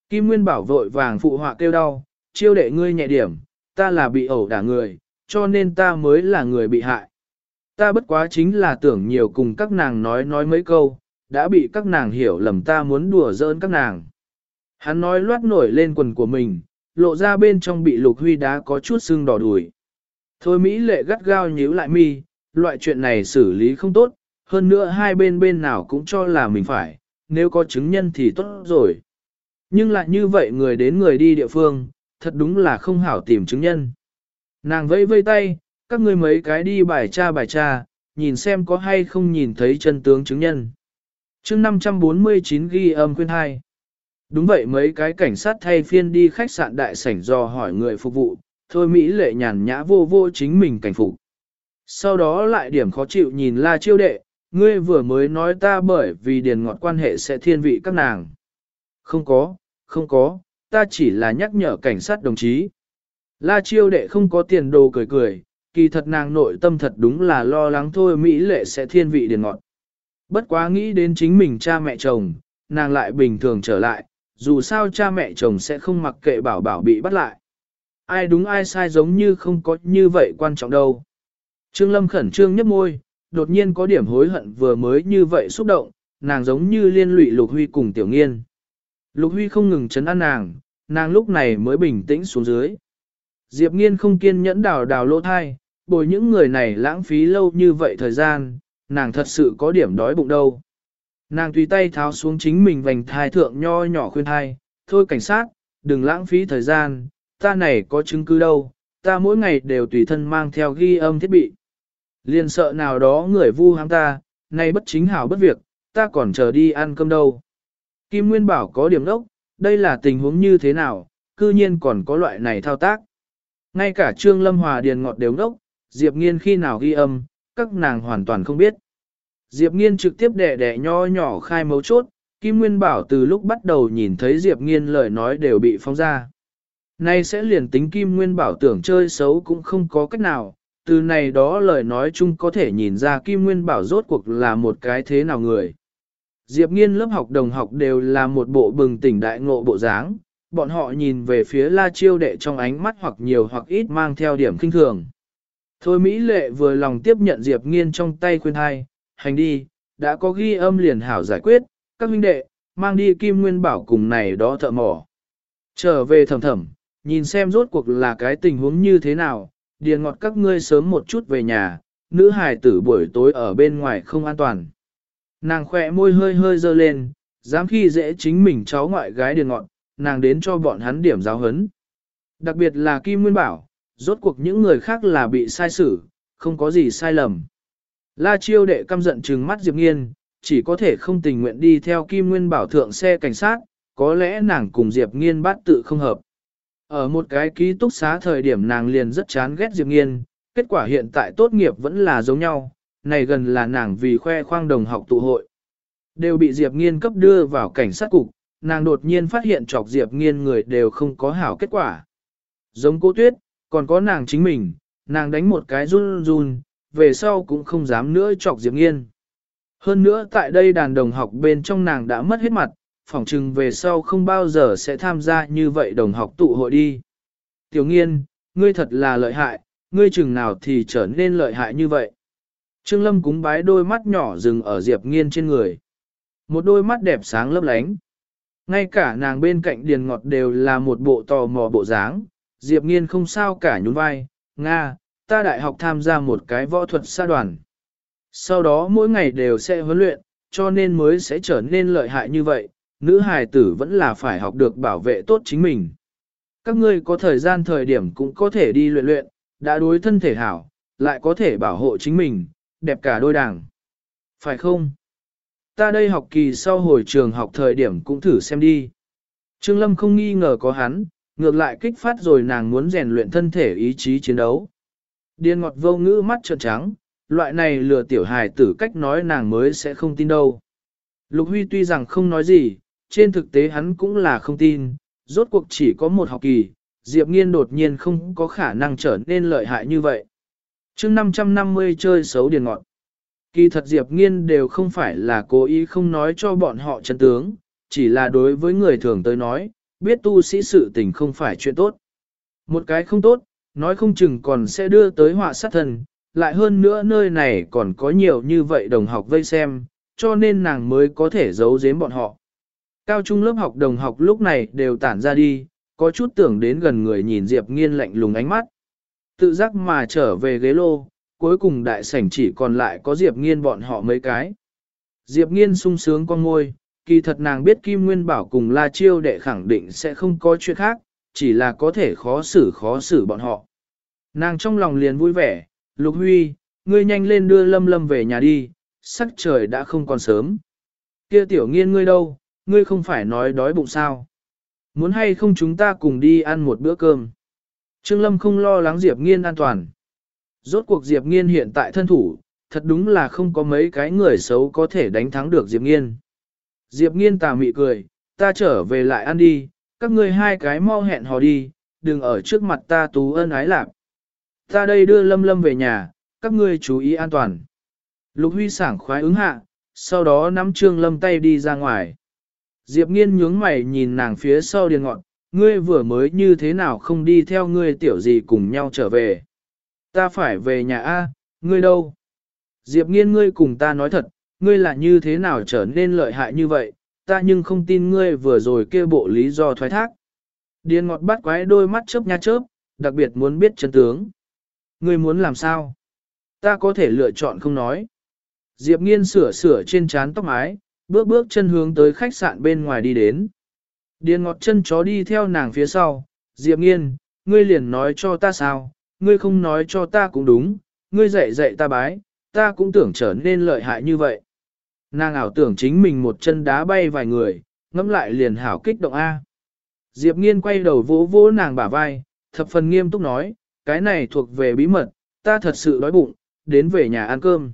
Kim Nguyên bảo vội vàng phụ họa kêu đau, chiêu đệ ngươi nhẹ điểm, ta là bị ẩu đả người, cho nên ta mới là người bị hại. Ta bất quá chính là tưởng nhiều cùng các nàng nói nói mấy câu, đã bị các nàng hiểu lầm ta muốn đùa giỡn các nàng. Hắn nói loát nổi lên quần của mình, lộ ra bên trong bị lục huy đá có chút sưng đỏ đùi. Thôi Mỹ lệ gắt gao nhíu lại mi, loại chuyện này xử lý không tốt, hơn nữa hai bên bên nào cũng cho là mình phải, nếu có chứng nhân thì tốt rồi. Nhưng lại như vậy người đến người đi địa phương, thật đúng là không hảo tìm chứng nhân. Nàng vẫy vây tay, các ngươi mấy cái đi bài tra bài tra, nhìn xem có hay không nhìn thấy chân tướng chứng nhân. chương 549 ghi âm khuyên hai. Đúng vậy mấy cái cảnh sát thay phiên đi khách sạn đại sảnh do hỏi người phục vụ, thôi Mỹ lệ nhàn nhã vô vô chính mình cảnh phục. Sau đó lại điểm khó chịu nhìn la chiêu đệ, ngươi vừa mới nói ta bởi vì điền ngọt quan hệ sẽ thiên vị các nàng. Không có, không có, ta chỉ là nhắc nhở cảnh sát đồng chí. La chiêu đệ không có tiền đồ cười cười, kỳ thật nàng nội tâm thật đúng là lo lắng thôi Mỹ lệ sẽ thiên vị điền ngọt. Bất quá nghĩ đến chính mình cha mẹ chồng, nàng lại bình thường trở lại, dù sao cha mẹ chồng sẽ không mặc kệ bảo bảo bị bắt lại. Ai đúng ai sai giống như không có như vậy quan trọng đâu. Trương Lâm khẩn trương nhấp môi, đột nhiên có điểm hối hận vừa mới như vậy xúc động, nàng giống như liên lụy Lục Huy cùng Tiểu Nghiên. Lục Huy không ngừng chấn an nàng, nàng lúc này mới bình tĩnh xuống dưới. Diệp Nghiên không kiên nhẫn đào đào lỗ thai, bồi những người này lãng phí lâu như vậy thời gian, nàng thật sự có điểm đói bụng đâu. Nàng tùy tay tháo xuống chính mình vành thai thượng nho nhỏ khuyên thai, thôi cảnh sát, đừng lãng phí thời gian, ta này có chứng cứ đâu, ta mỗi ngày đều tùy thân mang theo ghi âm thiết bị. Liên sợ nào đó người vu hãm ta, nay bất chính hảo bất việc, ta còn chờ đi ăn cơm đâu. Kim Nguyên bảo có điểm đốc, đây là tình huống như thế nào, cư nhiên còn có loại này thao tác. Ngay cả Trương Lâm Hòa Điền ngọt đều đốc, Diệp Nghiên khi nào ghi âm, các nàng hoàn toàn không biết. Diệp Nghiên trực tiếp đẻ đẻ nho nhỏ khai mấu chốt, Kim Nguyên bảo từ lúc bắt đầu nhìn thấy Diệp Nghiên lời nói đều bị phong ra. Nay sẽ liền tính Kim Nguyên bảo tưởng chơi xấu cũng không có cách nào, từ này đó lời nói chung có thể nhìn ra Kim Nguyên bảo rốt cuộc là một cái thế nào người. Diệp nghiên lớp học đồng học đều là một bộ bừng tỉnh đại ngộ bộ dáng, bọn họ nhìn về phía la chiêu đệ trong ánh mắt hoặc nhiều hoặc ít mang theo điểm kinh thường. Thôi Mỹ lệ vừa lòng tiếp nhận Diệp nghiên trong tay khuyên hai, hành đi, đã có ghi âm liền hảo giải quyết, các huynh đệ, mang đi Kim Nguyên bảo cùng này đó thợ mỏ. Trở về thầm thầm, nhìn xem rốt cuộc là cái tình huống như thế nào, điền ngọt các ngươi sớm một chút về nhà, nữ hài tử buổi tối ở bên ngoài không an toàn. Nàng khỏe môi hơi hơi dơ lên, dám khi dễ chính mình cháu ngoại gái điền ngọn, nàng đến cho bọn hắn điểm giáo hấn. Đặc biệt là Kim Nguyên Bảo, rốt cuộc những người khác là bị sai xử, không có gì sai lầm. La chiêu đệ căm giận trừng mắt Diệp Nghiên, chỉ có thể không tình nguyện đi theo Kim Nguyên Bảo thượng xe cảnh sát, có lẽ nàng cùng Diệp Nghiên bắt tự không hợp. Ở một cái ký túc xá thời điểm nàng liền rất chán ghét Diệp Nghiên, kết quả hiện tại tốt nghiệp vẫn là giống nhau, này gần là nàng vì khoe khoang đồng học tụ hội. Đều bị Diệp Nghiên cấp đưa vào cảnh sát cục, nàng đột nhiên phát hiện chọc Diệp Nghiên người đều không có hảo kết quả. Giống cô Tuyết, còn có nàng chính mình, nàng đánh một cái run run, về sau cũng không dám nữa chọc Diệp Nghiên. Hơn nữa tại đây đàn đồng học bên trong nàng đã mất hết mặt, phỏng chừng về sau không bao giờ sẽ tham gia như vậy đồng học tụ hội đi. Tiểu nghiên, ngươi thật là lợi hại, ngươi chừng nào thì trở nên lợi hại như vậy. Trương Lâm cúng bái đôi mắt nhỏ dừng ở Diệp nghiên trên người. Một đôi mắt đẹp sáng lấp lánh. Ngay cả nàng bên cạnh điền ngọt đều là một bộ tò mò bộ dáng. Diệp nghiên không sao cả nhún vai, Nga, ta đại học tham gia một cái võ thuật xa đoàn. Sau đó mỗi ngày đều sẽ huấn luyện, cho nên mới sẽ trở nên lợi hại như vậy, nữ hài tử vẫn là phải học được bảo vệ tốt chính mình. Các ngươi có thời gian thời điểm cũng có thể đi luyện luyện, đã đối thân thể hảo, lại có thể bảo hộ chính mình, đẹp cả đôi đảng. Phải không? Ta đây học kỳ sau hồi trường học thời điểm cũng thử xem đi. Trương Lâm không nghi ngờ có hắn, ngược lại kích phát rồi nàng muốn rèn luyện thân thể ý chí chiến đấu. Điên ngọt vô ngữ mắt trợn trắng, loại này lừa tiểu hài tử cách nói nàng mới sẽ không tin đâu. Lục Huy tuy rằng không nói gì, trên thực tế hắn cũng là không tin, rốt cuộc chỉ có một học kỳ, Diệp Nghiên đột nhiên không có khả năng trở nên lợi hại như vậy chương 550 chơi xấu điền ngọn. Kỳ thật Diệp Nghiên đều không phải là cố ý không nói cho bọn họ chân tướng, chỉ là đối với người thường tới nói, biết tu sĩ sự tình không phải chuyện tốt. Một cái không tốt, nói không chừng còn sẽ đưa tới họa sát thần, lại hơn nữa nơi này còn có nhiều như vậy đồng học vây xem, cho nên nàng mới có thể giấu giếm bọn họ. Cao trung lớp học đồng học lúc này đều tản ra đi, có chút tưởng đến gần người nhìn Diệp Nghiên lạnh lùng ánh mắt. Tự giác mà trở về ghế lô, cuối cùng đại sảnh chỉ còn lại có Diệp Nghiên bọn họ mấy cái. Diệp Nghiên sung sướng con ngôi, kỳ thật nàng biết Kim Nguyên Bảo cùng La Chiêu đệ khẳng định sẽ không có chuyện khác, chỉ là có thể khó xử khó xử bọn họ. Nàng trong lòng liền vui vẻ, Lục Huy, ngươi nhanh lên đưa Lâm Lâm về nhà đi, sắc trời đã không còn sớm. Kia tiểu nghiên ngươi đâu, ngươi không phải nói đói bụng sao. Muốn hay không chúng ta cùng đi ăn một bữa cơm. Trương Lâm không lo lắng Diệp Nghiên an toàn. Rốt cuộc Diệp Nghiên hiện tại thân thủ, thật đúng là không có mấy cái người xấu có thể đánh thắng được Diệp Nghiên. Diệp Nghiên tà mị cười, ta trở về lại ăn đi, các ngươi hai cái mau hẹn hò đi, đừng ở trước mặt ta tú ân ái lạc. Ta đây đưa Lâm Lâm về nhà, các ngươi chú ý an toàn. Lục Huy sảng khoái ứng hạ, sau đó nắm Trương Lâm tay đi ra ngoài. Diệp nghiên nhướng mày nhìn nàng phía sau điền ngọn, ngươi vừa mới như thế nào không đi theo ngươi tiểu gì cùng nhau trở về. Ta phải về nhà A, ngươi đâu? Diệp nghiên ngươi cùng ta nói thật, ngươi là như thế nào trở nên lợi hại như vậy, ta nhưng không tin ngươi vừa rồi kêu bộ lý do thoái thác. Điền ngọt bắt quái đôi mắt chớp nha chớp, đặc biệt muốn biết chân tướng. Ngươi muốn làm sao? Ta có thể lựa chọn không nói. Diệp nghiên sửa sửa trên trán tóc mái, bước bước chân hướng tới khách sạn bên ngoài đi đến. Điền ngọt chân chó đi theo nàng phía sau, Diệp nghiên, ngươi liền nói cho ta sao, ngươi không nói cho ta cũng đúng, ngươi dạy dạy ta bái, ta cũng tưởng trở nên lợi hại như vậy. Nàng ảo tưởng chính mình một chân đá bay vài người, ngẫm lại liền hảo kích động A. Diệp nghiên quay đầu vỗ vỗ nàng bả vai, thập phần nghiêm túc nói, cái này thuộc về bí mật, ta thật sự đói bụng, đến về nhà ăn cơm.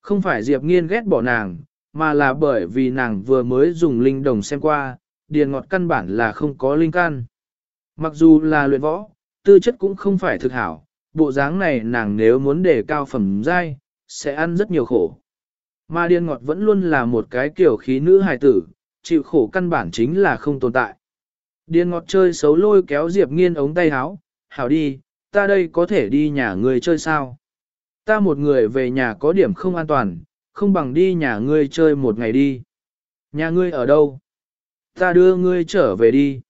Không phải Diệp nghiên ghét bỏ nàng, mà là bởi vì nàng vừa mới dùng linh đồng xem qua, điền ngọt căn bản là không có linh can, Mặc dù là luyện võ, tư chất cũng không phải thực hảo, bộ dáng này nàng nếu muốn để cao phẩm giai, sẽ ăn rất nhiều khổ. Mà điền ngọt vẫn luôn là một cái kiểu khí nữ hài tử, chịu khổ căn bản chính là không tồn tại. Điền ngọt chơi xấu lôi kéo Diệp nghiên ống tay háo, hảo đi, ta đây có thể đi nhà người chơi sao? Ta một người về nhà có điểm không an toàn, không bằng đi nhà ngươi chơi một ngày đi. Nhà ngươi ở đâu? Ta đưa ngươi trở về đi.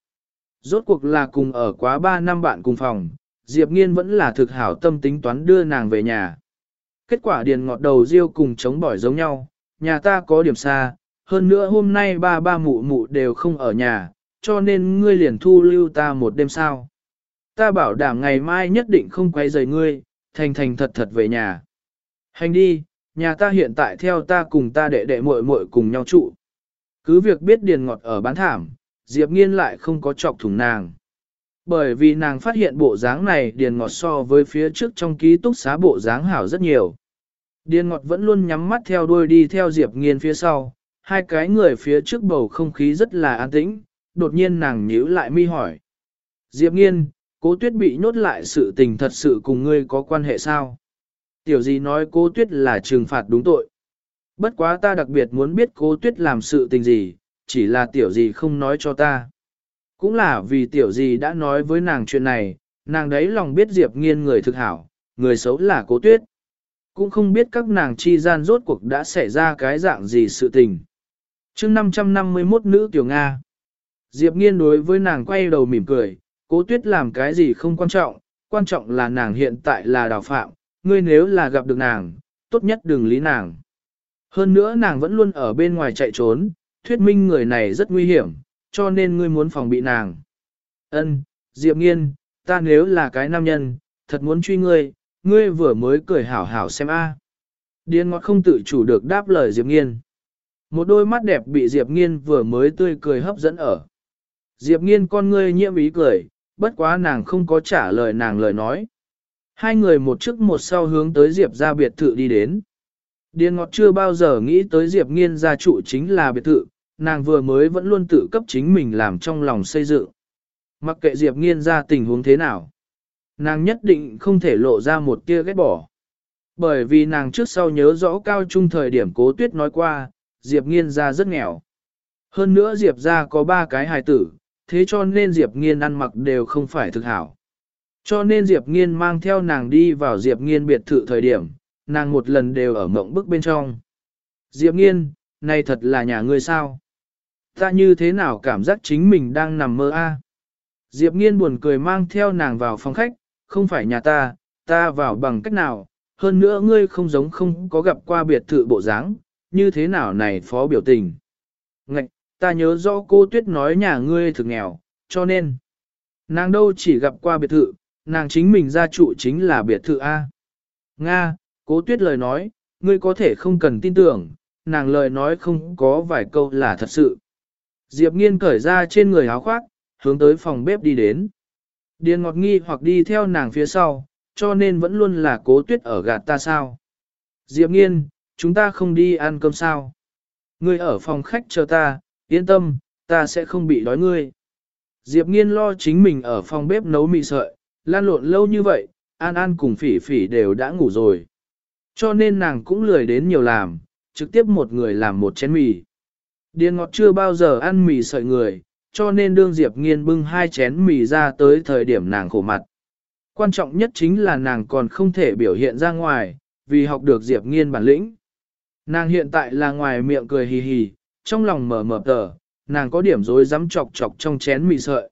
Rốt cuộc là cùng ở quá 3 năm bạn cùng phòng, Diệp Nghiên vẫn là thực hảo tâm tính toán đưa nàng về nhà. Kết quả điền ngọt đầu riêu cùng chống bỏi giống nhau, nhà ta có điểm xa, hơn nữa hôm nay ba ba mụ mụ đều không ở nhà, cho nên ngươi liền thu lưu ta một đêm sao. Ta bảo đảm ngày mai nhất định không quay rời ngươi, thành thành thật thật về nhà. Hành đi, nhà ta hiện tại theo ta cùng ta đệ đệ muội muội cùng nhau trụ. Cứ việc biết điền ngọt ở bán thảm, Diệp Nghiên lại không có chọc thủng nàng. Bởi vì nàng phát hiện bộ dáng này điền ngọt so với phía trước trong ký túc xá bộ dáng hảo rất nhiều. Điền ngọt vẫn luôn nhắm mắt theo đuôi đi theo Diệp Nghiên phía sau, hai cái người phía trước bầu không khí rất là an tĩnh, đột nhiên nàng nhíu lại mi hỏi. Diệp Nghiên, cố tuyết bị nhốt lại sự tình thật sự cùng ngươi có quan hệ sao? Tiểu gì nói cố tuyết là trừng phạt đúng tội. Bất quá ta đặc biệt muốn biết cố tuyết làm sự tình gì, chỉ là tiểu gì không nói cho ta. Cũng là vì tiểu gì đã nói với nàng chuyện này, nàng đấy lòng biết Diệp nghiên người thực hảo, người xấu là cố tuyết. Cũng không biết các nàng chi gian rốt cuộc đã xảy ra cái dạng gì sự tình. chương 551 nữ tiểu Nga. Diệp nghiên đối với nàng quay đầu mỉm cười, cố tuyết làm cái gì không quan trọng, quan trọng là nàng hiện tại là đào phạm, ngươi nếu là gặp được nàng, tốt nhất đừng lý nàng. Hơn nữa nàng vẫn luôn ở bên ngoài chạy trốn, thuyết minh người này rất nguy hiểm, cho nên ngươi muốn phòng bị nàng. Ân, Diệp Nghiên, ta nếu là cái nam nhân, thật muốn truy ngươi, ngươi vừa mới cười hảo hảo xem a. Điên ngọt không tự chủ được đáp lời Diệp Nghiên. Một đôi mắt đẹp bị Diệp Nghiên vừa mới tươi cười hấp dẫn ở. Diệp Nghiên con ngươi nhiễm ý cười, bất quá nàng không có trả lời nàng lời nói. Hai người một trước một sau hướng tới Diệp ra biệt thự đi đến. Điền Ngọt chưa bao giờ nghĩ tới Diệp Nghiên gia trụ chính là biệt thự, nàng vừa mới vẫn luôn tự cấp chính mình làm trong lòng xây dựng. Mặc kệ Diệp Nghiên gia tình huống thế nào, nàng nhất định không thể lộ ra một tia ghét bỏ. Bởi vì nàng trước sau nhớ rõ cao trung thời điểm cố tuyết nói qua, Diệp Nghiên gia rất nghèo. Hơn nữa Diệp gia có ba cái hài tử, thế cho nên Diệp Nghiên ăn mặc đều không phải thực hảo. Cho nên Diệp Nghiên mang theo nàng đi vào Diệp Nghiên biệt thự thời điểm, nàng một lần đều ở mộng bức bên trong. Diệp Nghiên, này thật là nhà ngươi sao? Ta như thế nào cảm giác chính mình đang nằm mơ a? Diệp nghiên buồn cười mang theo nàng vào phòng khách, không phải nhà ta, ta vào bằng cách nào, hơn nữa ngươi không giống không có gặp qua biệt thự bộ dáng, như thế nào này phó biểu tình. Ngạch, ta nhớ rõ cô Tuyết nói nhà ngươi thực nghèo, cho nên, nàng đâu chỉ gặp qua biệt thự, nàng chính mình gia trụ chính là biệt thự A. Nga, cố Tuyết lời nói, ngươi có thể không cần tin tưởng, nàng lời nói không có vài câu là thật sự. Diệp nghiên cởi ra trên người áo khoác, hướng tới phòng bếp đi đến. Điền ngọt nghi hoặc đi theo nàng phía sau, cho nên vẫn luôn là cố tuyết ở gạt ta sao. Diệp nghiên, chúng ta không đi ăn cơm sao. Ngươi ở phòng khách chờ ta, yên tâm, ta sẽ không bị đói ngươi. Diệp nghiên lo chính mình ở phòng bếp nấu mì sợi, lan lộn lâu như vậy, An An cùng phỉ phỉ đều đã ngủ rồi. Cho nên nàng cũng lười đến nhiều làm, trực tiếp một người làm một chén mì. Điền ngọt chưa bao giờ ăn mì sợi người, cho nên đương Diệp nghiên bưng hai chén mì ra tới thời điểm nàng khổ mặt. Quan trọng nhất chính là nàng còn không thể biểu hiện ra ngoài, vì học được Diệp nghiên bản lĩnh. Nàng hiện tại là ngoài miệng cười hì hì, trong lòng mở mở tờ, nàng có điểm rối rắm chọc chọc trong chén mì sợi.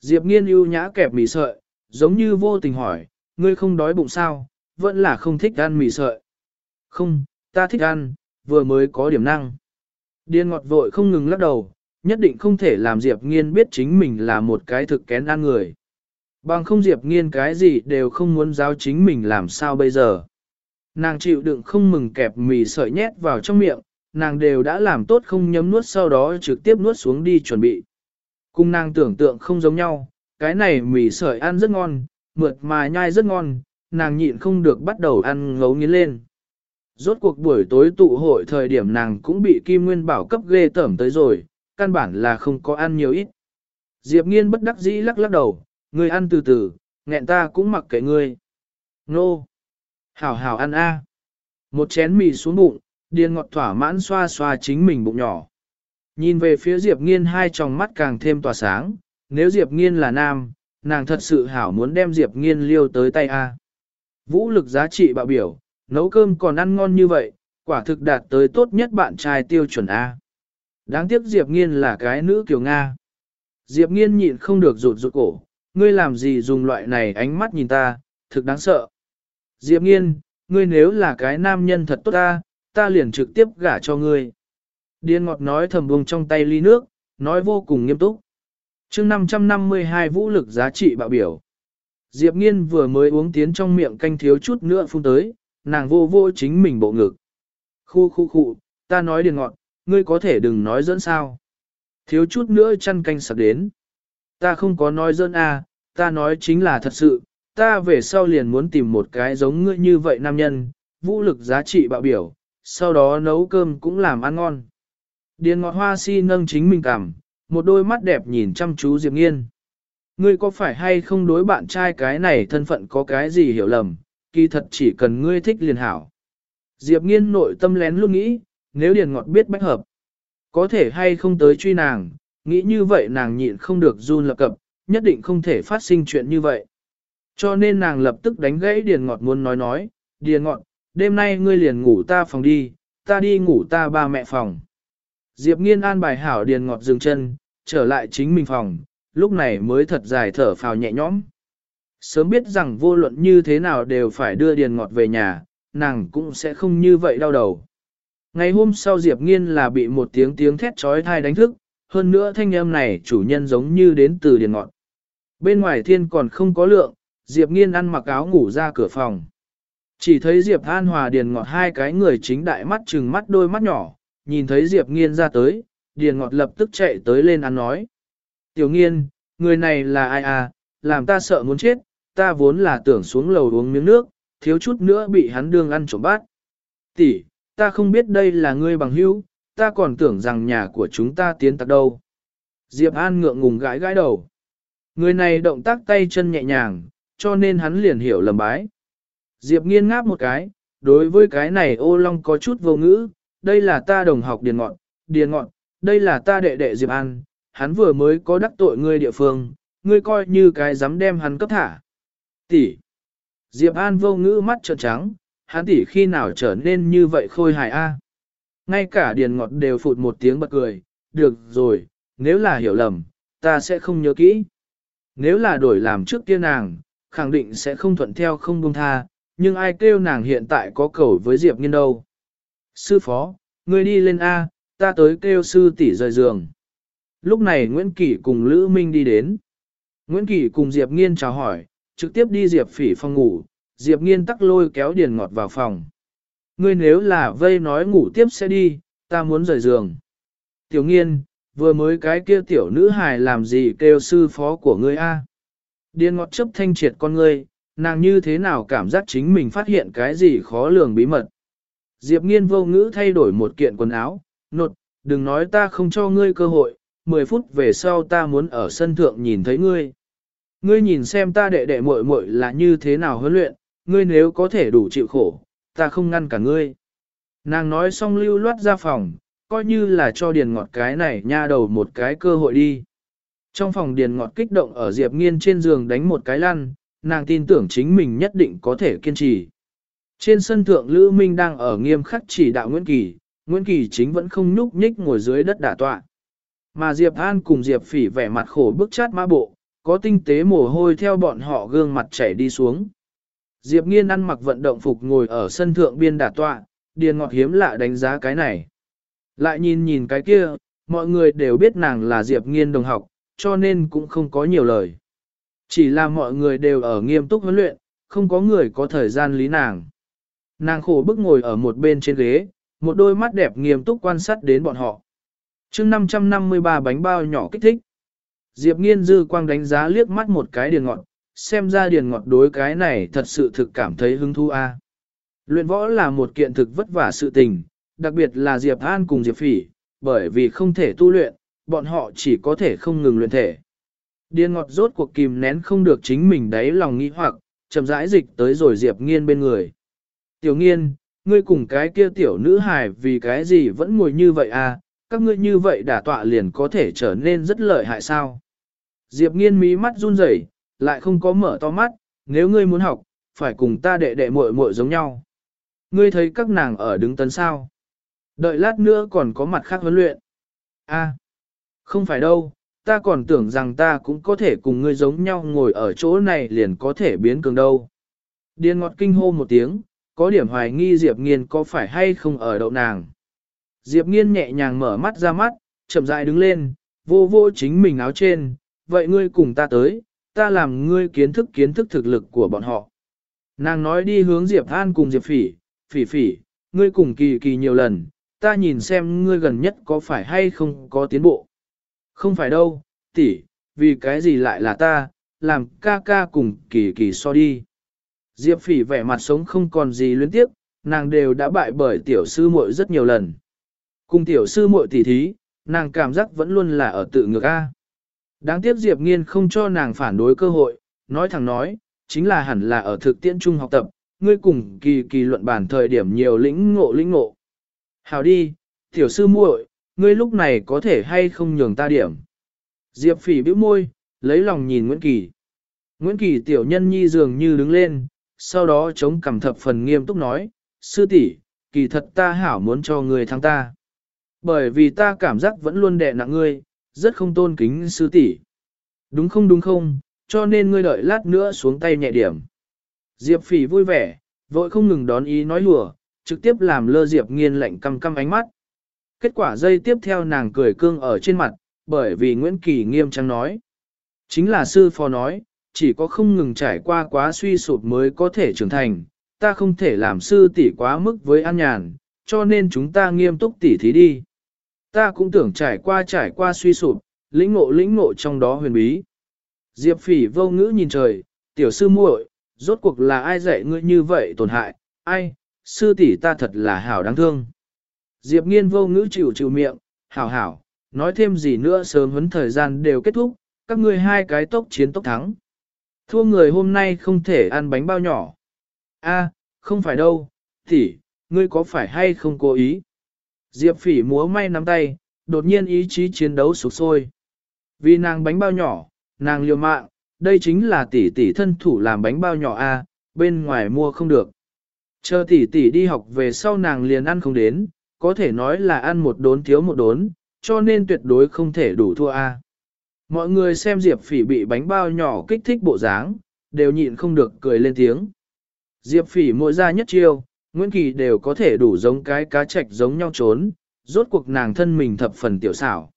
Diệp nghiên ưu nhã kẹp mì sợi, giống như vô tình hỏi, ngươi không đói bụng sao, vẫn là không thích ăn mì sợi. Không, ta thích ăn, vừa mới có điểm năng. Điên ngọt vội không ngừng lắc đầu, nhất định không thể làm Diệp Nghiên biết chính mình là một cái thực kén ăn người. Bằng không Diệp Nghiên cái gì đều không muốn giáo chính mình làm sao bây giờ. Nàng chịu đựng không mừng kẹp mì sợi nhét vào trong miệng, nàng đều đã làm tốt không nhấm nuốt sau đó trực tiếp nuốt xuống đi chuẩn bị. Cùng nàng tưởng tượng không giống nhau, cái này mì sợi ăn rất ngon, mượt mà nhai rất ngon, nàng nhịn không được bắt đầu ăn ngấu nghiến lên. Rốt cuộc buổi tối tụ hội thời điểm nàng cũng bị Kim Nguyên Bảo cấp ghê tởm tới rồi, căn bản là không có ăn nhiều ít. Diệp Nghiên bất đắc dĩ lắc lắc đầu, ngươi ăn từ từ, nghẹn ta cũng mặc kệ ngươi. Nô! Hảo hảo ăn a. Một chén mì xuống bụng, điên ngọt thỏa mãn xoa xoa chính mình bụng nhỏ. Nhìn về phía Diệp Nghiên hai tròng mắt càng thêm tỏa sáng, nếu Diệp Nghiên là nam, nàng thật sự hảo muốn đem Diệp Nghiên liêu tới tay a. Vũ lực giá trị bạo biểu, nấu cơm còn ăn ngon như vậy, quả thực đạt tới tốt nhất bạn trai tiêu chuẩn A. Đáng tiếc Diệp Nghiên là cái nữ kiều Nga. Diệp Nghiên nhịn không được rụt rụt cổ, ngươi làm gì dùng loại này ánh mắt nhìn ta, thực đáng sợ. Diệp Nghiên, ngươi nếu là cái nam nhân thật tốt ta, ta liền trực tiếp gả cho ngươi. Điên ngọt nói thầm buông trong tay ly nước, nói vô cùng nghiêm túc. chương 552 vũ lực giá trị bạo biểu. Diệp Nghiên vừa mới uống tiến trong miệng canh thiếu chút nữa phun tới, nàng vô vô chính mình bộ ngực. Khu khu khu, ta nói điền ngọt, ngươi có thể đừng nói dẫn sao. Thiếu chút nữa chăn canh sạc đến. Ta không có nói dẫn à, ta nói chính là thật sự, ta về sau liền muốn tìm một cái giống ngươi như vậy nam nhân, vũ lực giá trị bạo biểu, sau đó nấu cơm cũng làm ăn ngon. Điền ngọt hoa si nâng chính mình cảm, một đôi mắt đẹp nhìn chăm chú Diệp Nghiên. Ngươi có phải hay không đối bạn trai cái này thân phận có cái gì hiểu lầm, kỳ thật chỉ cần ngươi thích liền hảo. Diệp nghiên nội tâm lén luôn nghĩ, nếu điền ngọt biết bách hợp, có thể hay không tới truy nàng, nghĩ như vậy nàng nhịn không được run lập cập, nhất định không thể phát sinh chuyện như vậy. Cho nên nàng lập tức đánh gãy điền ngọt muốn nói nói, điền ngọt, đêm nay ngươi liền ngủ ta phòng đi, ta đi ngủ ta ba mẹ phòng. Diệp nghiên an bài hảo điền ngọt dừng chân, trở lại chính mình phòng, lúc này mới thật dài thở phào nhẹ nhõm. Sớm biết rằng vô luận như thế nào đều phải đưa điền ngọt về nhà, nàng cũng sẽ không như vậy đau đầu. Ngày hôm sau Diệp Nghiên là bị một tiếng tiếng thét trói thai đánh thức, hơn nữa thanh âm này chủ nhân giống như đến từ điền ngọt. Bên ngoài thiên còn không có lượng, Diệp Nghiên ăn mặc áo ngủ ra cửa phòng. Chỉ thấy Diệp An Hòa điền ngọt hai cái người chính đại mắt trừng mắt đôi mắt nhỏ, nhìn thấy Diệp Nghiên ra tới, điền ngọt lập tức chạy tới lên ăn nói. Tiểu Nghiên, người này là ai à, làm ta sợ muốn chết, ta vốn là tưởng xuống lầu uống miếng nước, thiếu chút nữa bị hắn đương ăn trộm bát. Tỷ, ta không biết đây là ngươi bằng hữu, ta còn tưởng rằng nhà của chúng ta tiến tặc đâu. Diệp An ngượng ngùng gãi gãi đầu. Người này động tác tay chân nhẹ nhàng, cho nên hắn liền hiểu lầm bái. Diệp nghiên ngáp một cái, đối với cái này ô long có chút vô ngữ, đây là ta đồng học điền ngọn, điền ngọn, đây là ta đệ đệ Diệp An, hắn vừa mới có đắc tội ngươi địa phương, ngươi coi như cái dám đem hắn cấp thả. Tỷ. Diệp An vô ngữ mắt trợn trắng, hắn tỷ khi nào trở nên như vậy khôi hài a? Ngay cả điền ngọt đều phụt một tiếng bật cười, được rồi, nếu là hiểu lầm, ta sẽ không nhớ kỹ. Nếu là đổi làm trước kia nàng, khẳng định sẽ không thuận theo không buông tha, nhưng ai kêu nàng hiện tại có cầu với Diệp Nghiên đâu. Sư phó, ngươi đi lên A, ta tới kêu sư tỷ rời giường. Lúc này Nguyễn Kỳ cùng Lữ Minh đi đến. Nguyễn Kỳ cùng Diệp Nghiên chào hỏi, trực tiếp đi Diệp phỉ phòng ngủ, Diệp Nghiên tắc lôi kéo Điền Ngọt vào phòng. Ngươi nếu là vây nói ngủ tiếp sẽ đi, ta muốn rời giường. Tiểu Nghiên, vừa mới cái kia tiểu nữ hài làm gì kêu sư phó của ngươi a? Điền Ngọt chấp thanh triệt con ngươi, nàng như thế nào cảm giác chính mình phát hiện cái gì khó lường bí mật. Diệp Nghiên vô ngữ thay đổi một kiện quần áo, nột, đừng nói ta không cho ngươi cơ hội, 10 phút về sau ta muốn ở sân thượng nhìn thấy ngươi. Ngươi nhìn xem ta đệ đệ muội muội là như thế nào huấn luyện, ngươi nếu có thể đủ chịu khổ, ta không ngăn cả ngươi. Nàng nói xong lưu loát ra phòng, coi như là cho điền ngọt cái này nha đầu một cái cơ hội đi. Trong phòng điền ngọt kích động ở Diệp Nghiên trên giường đánh một cái lăn, nàng tin tưởng chính mình nhất định có thể kiên trì. Trên sân thượng Lữ Minh đang ở nghiêm khắc chỉ đạo Nguyễn Kỳ, Nguyễn Kỳ chính vẫn không nhúc nhích ngồi dưới đất đả tọa. Mà Diệp An cùng Diệp Phỉ vẻ mặt khổ bức chát mã bộ, có tinh tế mồ hôi theo bọn họ gương mặt chảy đi xuống. Diệp Nghiên ăn mặc vận động phục ngồi ở sân thượng biên đả tọa, điền ngọt hiếm lạ đánh giá cái này. Lại nhìn nhìn cái kia, mọi người đều biết nàng là Diệp Nghiên đồng học, cho nên cũng không có nhiều lời. Chỉ là mọi người đều ở nghiêm túc huấn luyện, không có người có thời gian lý nàng. Nàng khổ bức ngồi ở một bên trên ghế, một đôi mắt đẹp nghiêm túc quan sát đến bọn họ chương 553 bánh bao nhỏ kích thích. Diệp nghiên dư quang đánh giá liếc mắt một cái điền ngọt, xem ra điền ngọt đối cái này thật sự thực cảm thấy hứng thú a. Luyện võ là một kiện thực vất vả sự tình, đặc biệt là Diệp An cùng Diệp Phỉ, bởi vì không thể tu luyện, bọn họ chỉ có thể không ngừng luyện thể. Điền ngọt rốt cuộc kìm nén không được chính mình đáy lòng nghĩ hoặc, chậm rãi dịch tới rồi Diệp nghiên bên người. Tiểu nghiên, ngươi cùng cái kia tiểu nữ hài vì cái gì vẫn ngồi như vậy à, các ngươi như vậy đả tọa liền có thể trở nên rất lợi hại sao. Diệp nghiên mí mắt run rẩy, lại không có mở to mắt, nếu ngươi muốn học, phải cùng ta đệ đệ muội muội giống nhau. Ngươi thấy các nàng ở đứng tấn sao. Đợi lát nữa còn có mặt khác huấn luyện. A, không phải đâu, ta còn tưởng rằng ta cũng có thể cùng ngươi giống nhau ngồi ở chỗ này liền có thể biến cường đâu. Điên ngọt kinh hô một tiếng, có điểm hoài nghi Diệp Nghiên có phải hay không ở đậu nàng. Diệp Nghiên nhẹ nhàng mở mắt ra mắt, chậm rãi đứng lên, vô vô chính mình áo trên, vậy ngươi cùng ta tới, ta làm ngươi kiến thức kiến thức thực lực của bọn họ. Nàng nói đi hướng Diệp An cùng Diệp Phỉ, Phỉ Phỉ, ngươi cùng kỳ kỳ nhiều lần, ta nhìn xem ngươi gần nhất có phải hay không có tiến bộ. Không phải đâu, tỷ, vì cái gì lại là ta, làm ca ca cùng kỳ kỳ so đi. Diệp phỉ vẻ mặt sống không còn gì luyến tiếc, nàng đều đã bại bởi tiểu sư muội rất nhiều lần. Cùng tiểu sư muội tỉ thí, nàng cảm giác vẫn luôn là ở tự ngược A. Đáng tiếc Diệp nghiên không cho nàng phản đối cơ hội, nói thẳng nói, chính là hẳn là ở thực tiễn trung học tập, ngươi cùng kỳ kỳ luận bản thời điểm nhiều lĩnh ngộ lĩnh ngộ. Hào đi, tiểu sư muội, ngươi lúc này có thể hay không nhường ta điểm. Diệp phỉ bĩu môi, lấy lòng nhìn Nguyễn Kỳ. Nguyễn Kỳ tiểu nhân nhi dường như đứng lên, sau đó chống cằm thập phần nghiêm túc nói, sư tỷ, kỳ thật ta hảo muốn cho ngươi thắng ta. Bởi vì ta cảm giác vẫn luôn đè nặng ngươi, rất không tôn kính sư tỷ. Đúng không đúng không, cho nên ngươi đợi lát nữa xuống tay nhẹ điểm. Diệp phỉ vui vẻ, vội không ngừng đón ý nói lùa, trực tiếp làm lơ Diệp nghiên lạnh căm căm ánh mắt. Kết quả dây tiếp theo nàng cười cương ở trên mặt, bởi vì Nguyễn Kỳ nghiêm trang nói. Chính là sư phó nói, chỉ có không ngừng trải qua quá suy sụp mới có thể trưởng thành, ta không thể làm sư tỷ quá mức với an nhàn, cho nên chúng ta nghiêm túc tỉ thí đi. Ta cũng tưởng trải qua trải qua suy sụp, lĩnh ngộ lĩnh ngộ trong đó huyền bí. Diệp phỉ vô ngữ nhìn trời, tiểu sư muội, rốt cuộc là ai dạy ngươi như vậy tổn hại, ai, sư tỷ ta thật là hảo đáng thương. Diệp nghiên vô ngữ chịu chịu miệng, hảo hảo, nói thêm gì nữa sớm huấn thời gian đều kết thúc, các ngươi hai cái tốc chiến tốc thắng. Thua người hôm nay không thể ăn bánh bao nhỏ. A, không phải đâu, tỷ, ngươi có phải hay không cố ý? Diệp phỉ múa may nắm tay, đột nhiên ý chí chiến đấu sục sôi. Vì nàng bánh bao nhỏ, nàng liều mạng, đây chính là tỷ tỷ thân thủ làm bánh bao nhỏ A, bên ngoài mua không được. Chờ tỷ tỷ đi học về sau nàng liền ăn không đến, có thể nói là ăn một đốn thiếu một đốn, cho nên tuyệt đối không thể đủ thua A. Mọi người xem Diệp Phỉ bị bánh bao nhỏ kích thích bộ dáng, đều nhịn không được cười lên tiếng. Diệp Phỉ mỗi ra nhất chiêu, Nguyễn Kỳ đều có thể đủ giống cái cá trạch giống nhau trốn, rốt cuộc nàng thân mình thập phần tiểu xảo.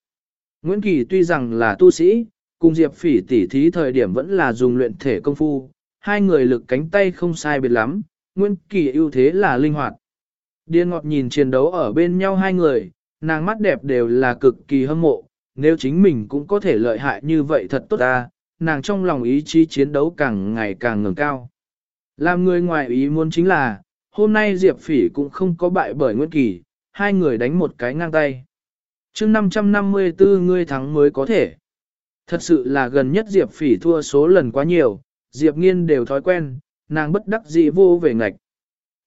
Nguyễn Kỳ tuy rằng là tu sĩ, cùng Diệp Phỉ tỉ thí thời điểm vẫn là dùng luyện thể công phu, hai người lực cánh tay không sai biệt lắm, Nguyễn Kỳ ưu thế là linh hoạt. Điên ngọt nhìn chiến đấu ở bên nhau hai người, nàng mắt đẹp đều là cực kỳ hâm mộ, nếu chính mình cũng có thể lợi hại như vậy thật tốt ta, nàng trong lòng ý chí chiến đấu càng ngày càng ngừng cao. Làm người ngoài ý muốn chính là, hôm nay Diệp Phỉ cũng không có bại bởi Nguyễn Kỳ, hai người đánh một cái ngang tay. chương 554 ngươi thắng mới có thể. Thật sự là gần nhất Diệp Phỉ thua số lần quá nhiều, Diệp Nghiên đều thói quen, nàng bất đắc dĩ vô về ngạch.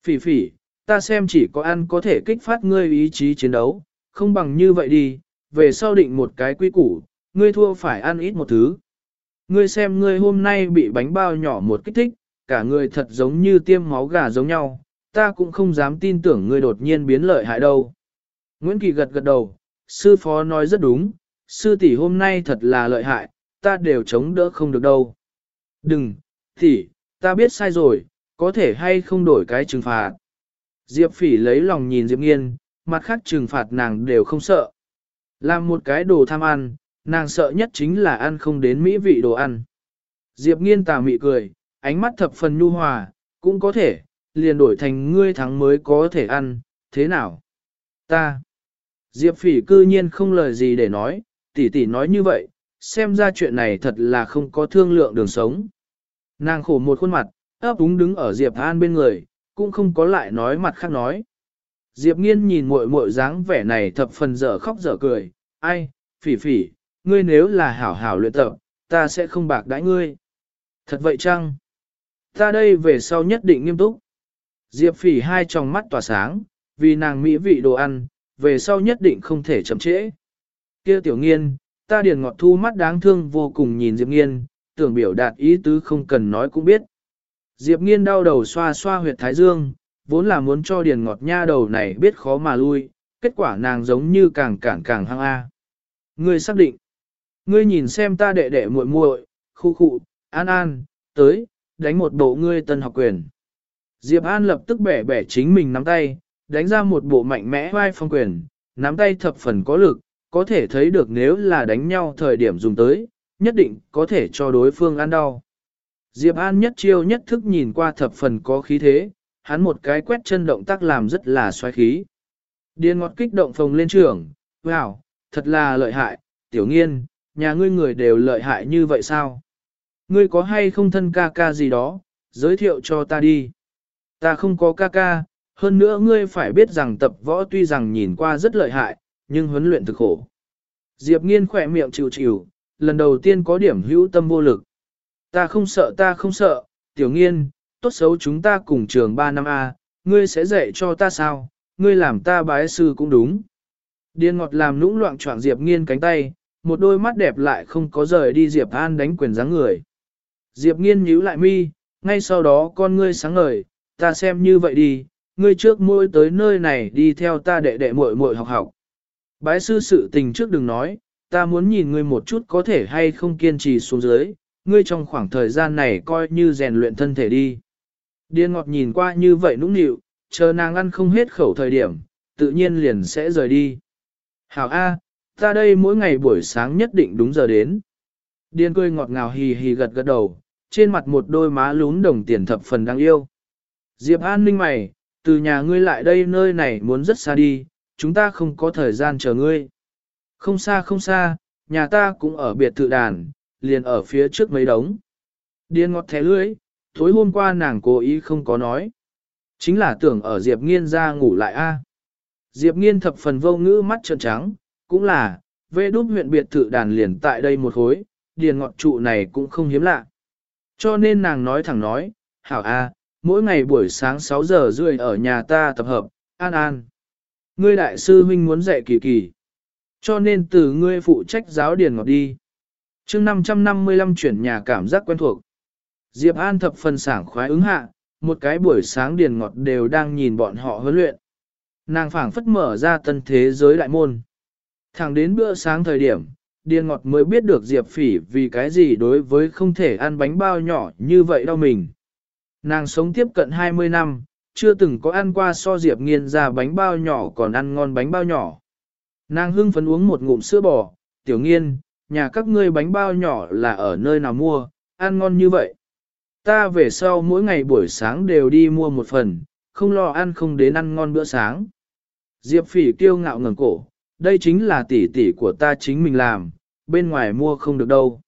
Phỉ phỉ, ta xem chỉ có ăn có thể kích phát ngươi ý chí chiến đấu, không bằng như vậy đi, về sau định một cái quy củ, ngươi thua phải ăn ít một thứ. Ngươi xem ngươi hôm nay bị bánh bao nhỏ một kích thích, cả người thật giống như tiêm máu gà giống nhau, ta cũng không dám tin tưởng ngươi đột nhiên biến lợi hại đâu. Nguyễn Kỳ gật gật đầu, sư phó nói rất đúng, sư tỷ hôm nay thật là lợi hại, ta đều chống đỡ không được đâu. Đừng, tỷ, ta biết sai rồi, có thể hay không đổi cái trừng phạt. Diệp phỉ lấy lòng nhìn Diệp nghiên, mặt khác trừng phạt nàng đều không sợ. Làm một cái đồ tham ăn, nàng sợ nhất chính là ăn không đến mỹ vị đồ ăn. Diệp nghiên tà mị cười, ánh mắt thập phần nhu hòa, cũng có thể, liền đổi thành ngươi thắng mới có thể ăn, thế nào? Ta. Diệp phỉ cư nhiên không lời gì để nói, tỷ tỷ nói như vậy, xem ra chuyện này thật là không có thương lượng đường sống. Nàng khổ một khuôn mặt, ấp úng đứng ở Diệp An bên người, cũng không có lại nói mặt khác nói. Diệp nghiên nhìn muội muội dáng vẻ này thập phần dở khóc dở cười, ai, phỉ phỉ, ngươi nếu là hảo hảo luyện tập, ta sẽ không bạc đãi ngươi. Thật vậy chăng? Ta đây về sau nhất định nghiêm túc. Diệp phỉ hai tròng mắt tỏa sáng, vì nàng mỹ vị đồ ăn, về sau nhất định không thể chậm trễ. Kia tiểu nghiên, ta điền ngọt thu mắt đáng thương vô cùng nhìn Diệp nghiên, tưởng biểu đạt ý tứ không cần nói cũng biết. Diệp nghiên đau đầu xoa xoa huyệt thái dương, vốn là muốn cho điền ngọt nha đầu này biết khó mà lui, kết quả nàng giống như càng cản càng hăng A. Ngươi xác định. Ngươi nhìn xem ta đệ đệ muội muội, khu khu, an an, tới, đánh một bộ ngươi tân học quyền. Diệp An lập tức bẻ bẻ chính mình nắm tay, đánh ra một bộ mạnh mẽ vai phong quyền, nắm tay thập phần có lực, có thể thấy được nếu là đánh nhau thời điểm dùng tới, nhất định có thể cho đối phương ăn đau. Diệp An nhất chiêu nhất thức nhìn qua thập phần có khí thế, hắn một cái quét chân động tác làm rất là xoáy khí. Điên ngọt kích động phồng lên trường, wow, thật là lợi hại, tiểu nghiên, nhà ngươi người đều lợi hại như vậy sao? Ngươi có hay không thân ca ca gì đó, giới thiệu cho ta đi. Ta không có ca ca, hơn nữa ngươi phải biết rằng tập võ tuy rằng nhìn qua rất lợi hại, nhưng huấn luyện thực khổ. Diệp nghiên khỏe miệng chịu chịu, lần đầu tiên có điểm hữu tâm vô lực. Ta không sợ ta không sợ, tiểu nghiên, tốt xấu chúng ta cùng trường 3 năm A, ngươi sẽ dạy cho ta sao, ngươi làm ta bái sư cũng đúng. Điên ngọt làm nũng loạn choạng Diệp nghiên cánh tay, một đôi mắt đẹp lại không có rời đi Diệp An đánh quyền dáng người. Diệp nghiên nhíu lại mi, ngay sau đó con ngươi sáng ngời, ta xem như vậy đi, ngươi trước mỗi tới nơi này đi theo ta đệ đệ muội muội học học. Bái sư sự tình trước đừng nói, ta muốn nhìn ngươi một chút có thể hay không kiên trì xuống dưới, ngươi trong khoảng thời gian này coi như rèn luyện thân thể đi. Điên ngọt nhìn qua như vậy nũng nịu, chờ nàng ăn không hết khẩu thời điểm, tự nhiên liền sẽ rời đi. Hảo A, ta đây mỗi ngày buổi sáng nhất định đúng giờ đến. Điên cười ngọt ngào hì hì gật gật đầu, trên mặt một đôi má lún đồng tiền thập phần đáng yêu. Diệp An ninh mày, từ nhà ngươi lại đây nơi này muốn rất xa đi, chúng ta không có thời gian chờ ngươi. Không xa không xa, nhà ta cũng ở biệt thự đàn, liền ở phía trước mấy đống. Điên ngọt thẻ lưới, tối hôm qua nàng cố ý không có nói. Chính là tưởng ở Diệp Nghiên ra ngủ lại a. Diệp Nghiên thập phần vô ngữ mắt trợn trắng, cũng là, về đúc huyện biệt thự đàn liền tại đây một hối, điền ngọt trụ này cũng không hiếm lạ. Cho nên nàng nói thẳng nói, hảo a, mỗi ngày buổi sáng 6 giờ rưỡi ở nhà ta tập hợp, an an. Ngươi đại sư huynh muốn dạy kỳ kỳ. Cho nên từ ngươi phụ trách giáo điền ngọt đi. chương 555 chuyển nhà cảm giác quen thuộc. Diệp An thập phần sảng khoái ứng hạ, một cái buổi sáng điền ngọt đều đang nhìn bọn họ huấn luyện. Nàng phảng phất mở ra tân thế giới đại môn. Thẳng đến bữa sáng thời điểm, Điền Ngọt mới biết được Diệp Phỉ vì cái gì đối với không thể ăn bánh bao nhỏ như vậy đau mình. Nàng sống tiếp cận 20 năm, chưa từng có ăn qua so Diệp nghiên ra bánh bao nhỏ còn ăn ngon bánh bao nhỏ. Nàng hưng phấn uống một ngụm sữa bò, tiểu nghiên, nhà các ngươi bánh bao nhỏ là ở nơi nào mua, ăn ngon như vậy. Ta về sau mỗi ngày buổi sáng đều đi mua một phần, không lo ăn không đến ăn ngon bữa sáng. Diệp phỉ kiêu ngạo ngẩng cổ, đây chính là tỷ tỷ của ta chính mình làm, bên ngoài mua không được đâu.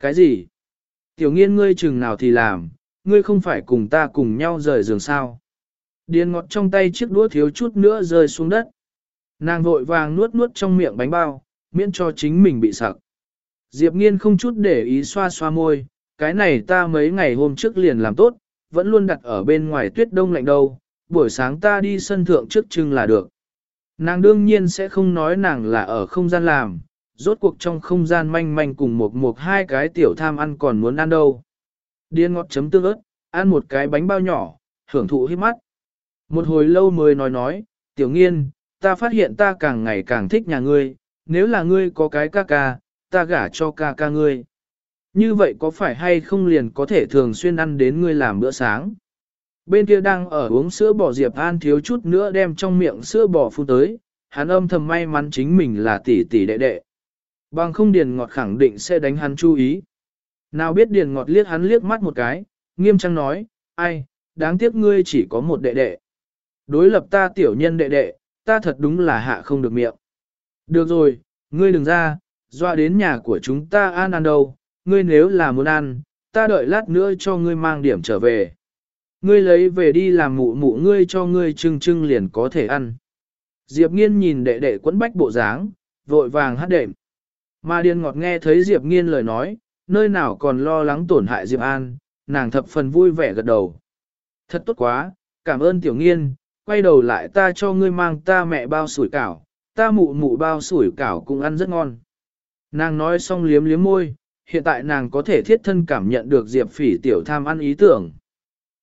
Cái gì? Tiểu nghiên ngươi chừng nào thì làm, ngươi không phải cùng ta cùng nhau rời giường sao. Điền ngọt trong tay chiếc đũa thiếu chút nữa rơi xuống đất. Nàng vội vàng nuốt nuốt trong miệng bánh bao, miễn cho chính mình bị sặc. Diệp nghiên không chút để ý xoa xoa môi, cái này ta mấy ngày hôm trước liền làm tốt, vẫn luôn đặt ở bên ngoài tuyết đông lạnh đâu, buổi sáng ta đi sân thượng trước trưng là được. Nàng đương nhiên sẽ không nói nàng là ở không gian làm, rốt cuộc trong không gian manh manh cùng một một hai cái tiểu tham ăn còn muốn ăn đâu. Điên ngọt chấm tương ớt, ăn một cái bánh bao nhỏ, hưởng thụ hít mắt. Một hồi lâu mới nói nói, tiểu nghiên, ta phát hiện ta càng ngày càng thích nhà ngươi, nếu là ngươi có cái ca ca, ta gả cho ca ca ngươi. Như vậy có phải hay không liền có thể thường xuyên ăn đến ngươi làm bữa sáng? Bên kia đang ở uống sữa bò Diệp An thiếu chút nữa đem trong miệng sữa bò phun tới, hắn âm thầm may mắn chính mình là tỷ tỷ đệ đệ. Bằng không điền ngọt khẳng định sẽ đánh hắn chú ý. Nào biết điền ngọt liếc hắn liếc mắt một cái, nghiêm trang nói, ai, đáng tiếc ngươi chỉ có một đệ đệ. Đối lập ta tiểu nhân đệ đệ, ta thật đúng là hạ không được miệng. Được rồi, ngươi đừng ra, dọa đến nhà của chúng ta ăn ăn đâu, ngươi nếu là muốn ăn, ta đợi lát nữa cho ngươi mang điểm trở về. Ngươi lấy về đi làm mụ mụ ngươi cho ngươi trưng trưng liền có thể ăn. Diệp nghiên nhìn đệ đệ quấn bách bộ dáng, vội vàng hát đệm. Mà điên ngọt nghe thấy Diệp nghiên lời nói, nơi nào còn lo lắng tổn hại Diệp An, nàng thập phần vui vẻ gật đầu. Thật tốt quá, cảm ơn tiểu nghiên, quay đầu lại ta cho ngươi mang ta mẹ bao sủi cảo, ta mụ mụ bao sủi cảo cũng ăn rất ngon. Nàng nói xong liếm liếm môi, hiện tại nàng có thể thiết thân cảm nhận được Diệp phỉ tiểu tham ăn ý tưởng.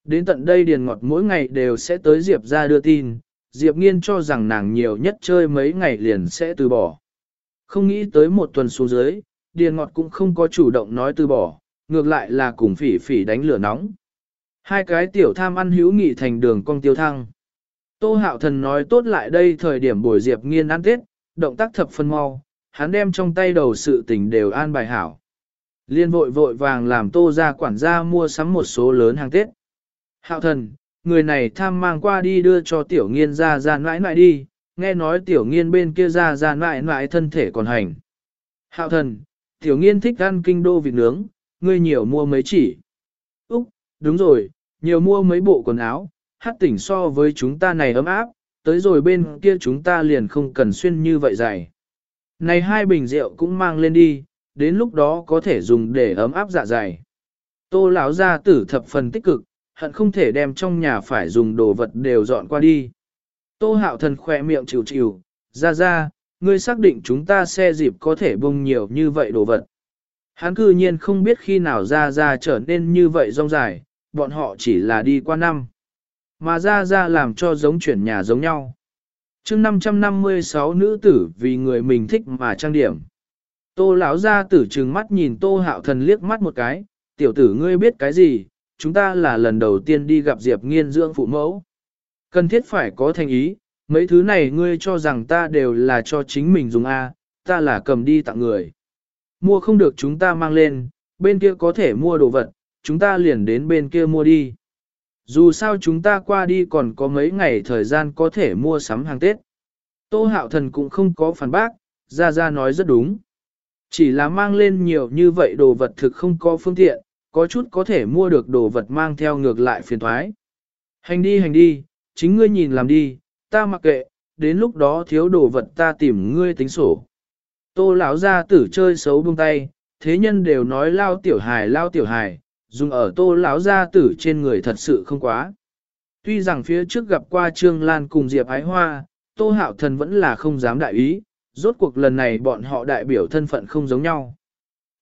Đến tận đây Điền Ngọt mỗi ngày đều sẽ tới Diệp ra đưa tin, Diệp nghiên cho rằng nàng nhiều nhất chơi mấy ngày liền sẽ từ bỏ. Không nghĩ tới một tuần xuống dưới, Điền Ngọt cũng không có chủ động nói từ bỏ, ngược lại là cùng phỉ phỉ đánh lửa nóng. Hai cái tiểu tham ăn hữu nghị thành đường cong tiêu thăng. Tô hạo thần nói tốt lại đây thời điểm buổi Diệp nghiên ăn tết, động tác thập phân mau, hắn đem trong tay đầu sự tình đều an bài hảo. Liên vội vội vàng làm tô ra quản gia mua sắm một số lớn hàng tết. Hạo thần, người này tham mang qua đi đưa cho tiểu nghiên ra ra nãi nãi đi, nghe nói tiểu nghiên bên kia ra ra nãi nãi thân thể còn hành. Hạo thần, tiểu nghiên thích ăn kinh đô vịt nướng, ngươi nhiều mua mấy chỉ. Úc, đúng rồi, nhiều mua mấy bộ quần áo, hát tỉnh so với chúng ta này ấm áp, tới rồi bên kia chúng ta liền không cần xuyên như vậy dày. Này hai bình rượu cũng mang lên đi, đến lúc đó có thể dùng để ấm áp dạ dày. Tô lão gia tử thập phần tích cực, hận không thể đem trong nhà phải dùng đồ vật đều dọn qua đi. Tô hạo thần khỏe miệng chịu chịu, ra ra, ngươi xác định chúng ta xe dịp có thể bông nhiều như vậy đồ vật. Hắn cư nhiên không biết khi nào ra ra trở nên như vậy rong dài, bọn họ chỉ là đi qua năm. Mà ra ra làm cho giống chuyển nhà giống nhau. chương 556 nữ tử vì người mình thích mà trang điểm. Tô lão ra tử trừng mắt nhìn tô hạo thần liếc mắt một cái, tiểu tử ngươi biết cái gì, chúng ta là lần đầu tiên đi gặp Diệp nghiên dưỡng phụ mẫu. Cần thiết phải có thành ý, mấy thứ này ngươi cho rằng ta đều là cho chính mình dùng A, ta là cầm đi tặng người. Mua không được chúng ta mang lên, bên kia có thể mua đồ vật, chúng ta liền đến bên kia mua đi. Dù sao chúng ta qua đi còn có mấy ngày thời gian có thể mua sắm hàng Tết. Tô hạo thần cũng không có phản bác, gia gia nói rất đúng. Chỉ là mang lên nhiều như vậy đồ vật thực không có phương tiện, có chút có thể mua được đồ vật mang theo ngược lại phiền thoái. Hành đi hành đi, chính ngươi nhìn làm đi, ta mặc kệ, đến lúc đó thiếu đồ vật ta tìm ngươi tính sổ. Tô lão ra tử chơi xấu buông tay, thế nhân đều nói lao tiểu hài lao tiểu hài, dùng ở tô lão gia tử trên người thật sự không quá. Tuy rằng phía trước gặp qua Trương Lan cùng Diệp Ái Hoa, tô hạo thần vẫn là không dám đại ý, rốt cuộc lần này bọn họ đại biểu thân phận không giống nhau.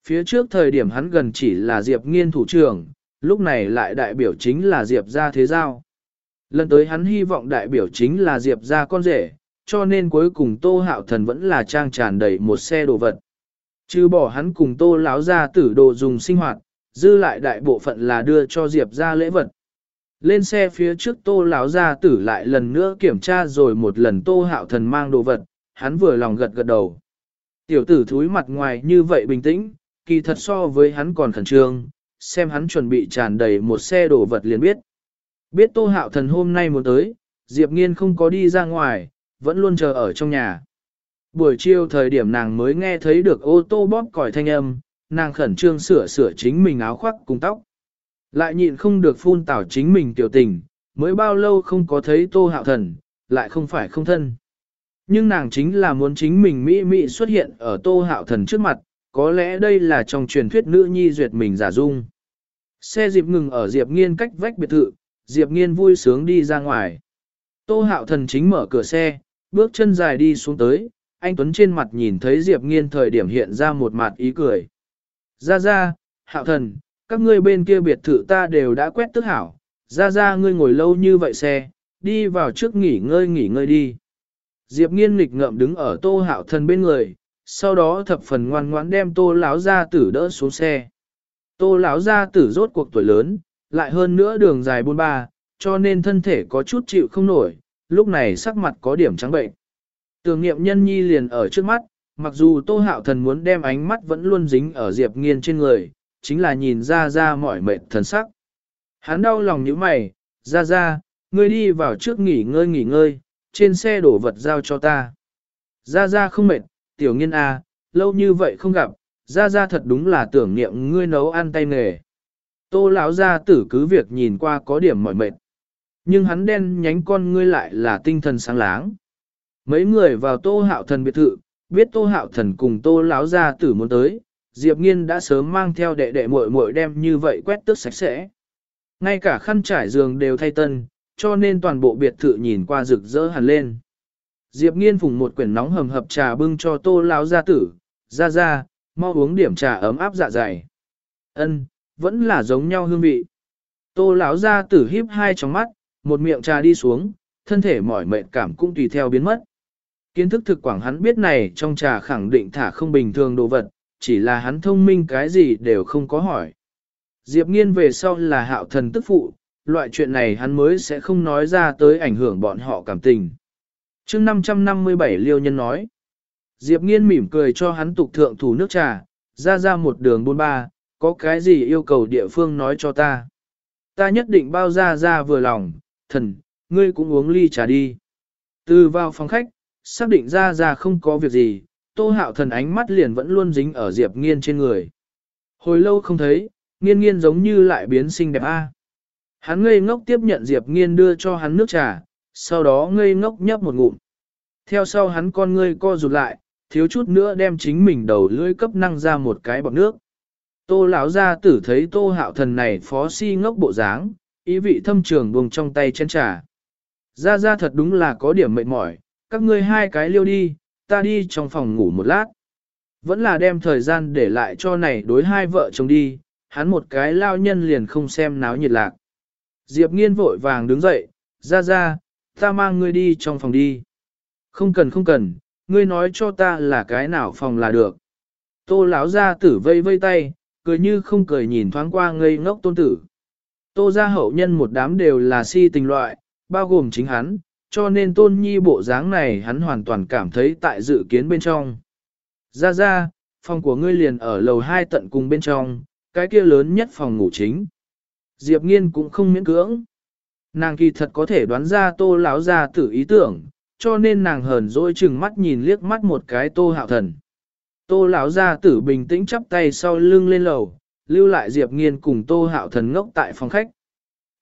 Phía trước thời điểm hắn gần chỉ là Diệp nghiên thủ trưởng, lúc này lại đại biểu chính là Diệp gia thế giao. Lần tới hắn hy vọng đại biểu chính là Diệp gia con rể, cho nên cuối cùng tô hạo thần vẫn là trang tràn đầy một xe đồ vật. Chứ bỏ hắn cùng tô láo ra tử đồ dùng sinh hoạt, dư lại đại bộ phận là đưa cho Diệp ra lễ vật. Lên xe phía trước tô láo ra tử lại lần nữa kiểm tra rồi một lần tô hạo thần mang đồ vật, hắn vừa lòng gật gật đầu. Tiểu tử thúi mặt ngoài như vậy bình tĩnh, kỳ thật so với hắn còn khẩn trương, xem hắn chuẩn bị tràn đầy một xe đồ vật liền biết. Biết tô hạo thần hôm nay muốn tới, Diệp Nghiên không có đi ra ngoài, vẫn luôn chờ ở trong nhà. Buổi chiều thời điểm nàng mới nghe thấy được ô tô bóp còi thanh âm, nàng khẩn trương sửa sửa chính mình áo khoác cùng tóc. Lại nhịn không được phun tảo chính mình tiểu tình, mới bao lâu không có thấy tô hạo thần, lại không phải không thân. Nhưng nàng chính là muốn chính mình mỹ mỹ xuất hiện ở tô hạo thần trước mặt, có lẽ đây là trong truyền thuyết nữ nhi duyệt mình giả dung. Xe dịp ngừng ở Diệp Nghiên cách vách biệt thự, Diệp Nghiên vui sướng đi ra ngoài. Tô hạo thần chính mở cửa xe, bước chân dài đi xuống tới, anh Tuấn trên mặt nhìn thấy Diệp Nghiên thời điểm hiện ra một mặt ý cười. Ra ra, hạo thần, các ngươi bên kia biệt thự ta đều đã quét tức hảo, ra ra ngươi ngồi lâu như vậy xe, đi vào trước nghỉ ngơi nghỉ ngơi đi. Diệp nghiên nghịch ngậm đứng ở tô hạo thần bên người, sau đó thập phần ngoan ngoãn đem tô lão gia tử đỡ xuống xe. Tô lão gia tử rốt cuộc tuổi lớn, lại hơn nữa đường dài buôn ba, cho nên thân thể có chút chịu không nổi, lúc này sắc mặt có điểm trắng bệnh. Tưởng niệm nhân nhi liền ở trước mắt, mặc dù tô hạo thần muốn đem ánh mắt vẫn luôn dính ở Diệp nghiên trên người, chính là nhìn ra ra mỏi mệt thần sắc. Hắn đau lòng như mày, ra ra, ngươi đi vào trước nghỉ ngơi nghỉ ngơi, trên xe đổ vật giao cho ta. Ra ra không mệt, tiểu nghiên a, à, lâu như vậy không gặp, ra ra thật đúng là tưởng niệm ngươi nấu ăn tay nghề. Tô lão gia tử cứ việc nhìn qua có điểm mỏi mệt. Nhưng hắn đen nhánh con ngươi lại là tinh thần sáng láng. Mấy người vào tô hạo thần biệt thự, biết tô hạo thần cùng tô lão gia tử muốn tới, Diệp Nghiên đã sớm mang theo đệ đệ muội muội đem như vậy quét tước sạch sẽ. Ngay cả khăn trải giường đều thay tân, cho nên toàn bộ biệt thự nhìn qua rực rỡ hẳn lên. Diệp Nghiên phùng một quyển nóng hầm hập trà bưng cho Tô lão gia tử, "Ra ra, mau uống điểm trà ấm áp dạ dày." "Ân, vẫn là giống nhau hương vị." Tô lão ra tử híp hai tròng mắt, một miệng trà đi xuống, thân thể mỏi mệt cảm cũng tùy theo biến mất. Kiến thức thực quảng hắn biết này trong trà khẳng định thả không bình thường đồ vật, chỉ là hắn thông minh cái gì đều không có hỏi. Diệp nghiên về sau là hạo thần tức phụ, loại chuyện này hắn mới sẽ không nói ra tới ảnh hưởng bọn họ cảm tình. chương 557 liêu nhân nói, Diệp nghiên mỉm cười cho hắn tục thượng thủ nước trà, ra ra một đường buôn ba, có cái gì yêu cầu địa phương nói cho ta. Ta nhất định bao ra ra vừa lòng, thần, ngươi cũng uống ly trà đi. Từ vào phòng khách, xác định ra ra không có việc gì, tô hạo thần ánh mắt liền vẫn luôn dính ở Diệp nghiên trên người. Hồi lâu không thấy, nghiên nghiên giống như lại biến xinh đẹp a. Hắn ngây ngốc tiếp nhận Diệp nghiên đưa cho hắn nước trà, sau đó ngây ngốc nhấp một ngụm. Theo sau hắn con ngươi co rụt lại, thiếu chút nữa đem chính mình đầu lưỡi cấp năng ra một cái bọc nước. Tô lão gia tử thấy tô hạo thần này phó si ngốc bộ dáng, ý vị thâm trường buông trong tay chén trà. Ra ra thật đúng là có điểm mệt mỏi, các ngươi hai cái liêu đi, ta đi trong phòng ngủ một lát. Vẫn là đem thời gian để lại cho này đối hai vợ chồng đi, hắn một cái lao nhân liền không xem náo nhiệt lạc. Diệp nghiên vội vàng đứng dậy, ra ra, ta mang ngươi đi trong phòng đi. Không cần không cần, ngươi nói cho ta là cái nào phòng là được. Tô lão ra tử vây vây tay, cười như không cười nhìn thoáng qua ngây ngốc tôn tử. Tô gia hậu nhân một đám đều là si tình loại, bao gồm chính hắn, cho nên tôn nhi bộ dáng này hắn hoàn toàn cảm thấy tại dự kiến bên trong. Ra ra, phòng của ngươi liền ở lầu hai tận cùng bên trong, cái kia lớn nhất phòng ngủ chính. Diệp nghiên cũng không miễn cưỡng. Nàng kỳ thật có thể đoán ra tô lão ra tử ý tưởng, cho nên nàng hờn dỗi chừng mắt nhìn liếc mắt một cái tô hạo thần. Tô lão ra tử bình tĩnh chắp tay sau lưng lên lầu, lưu lại Diệp nghiên cùng tô hạo thần ngốc tại phòng khách.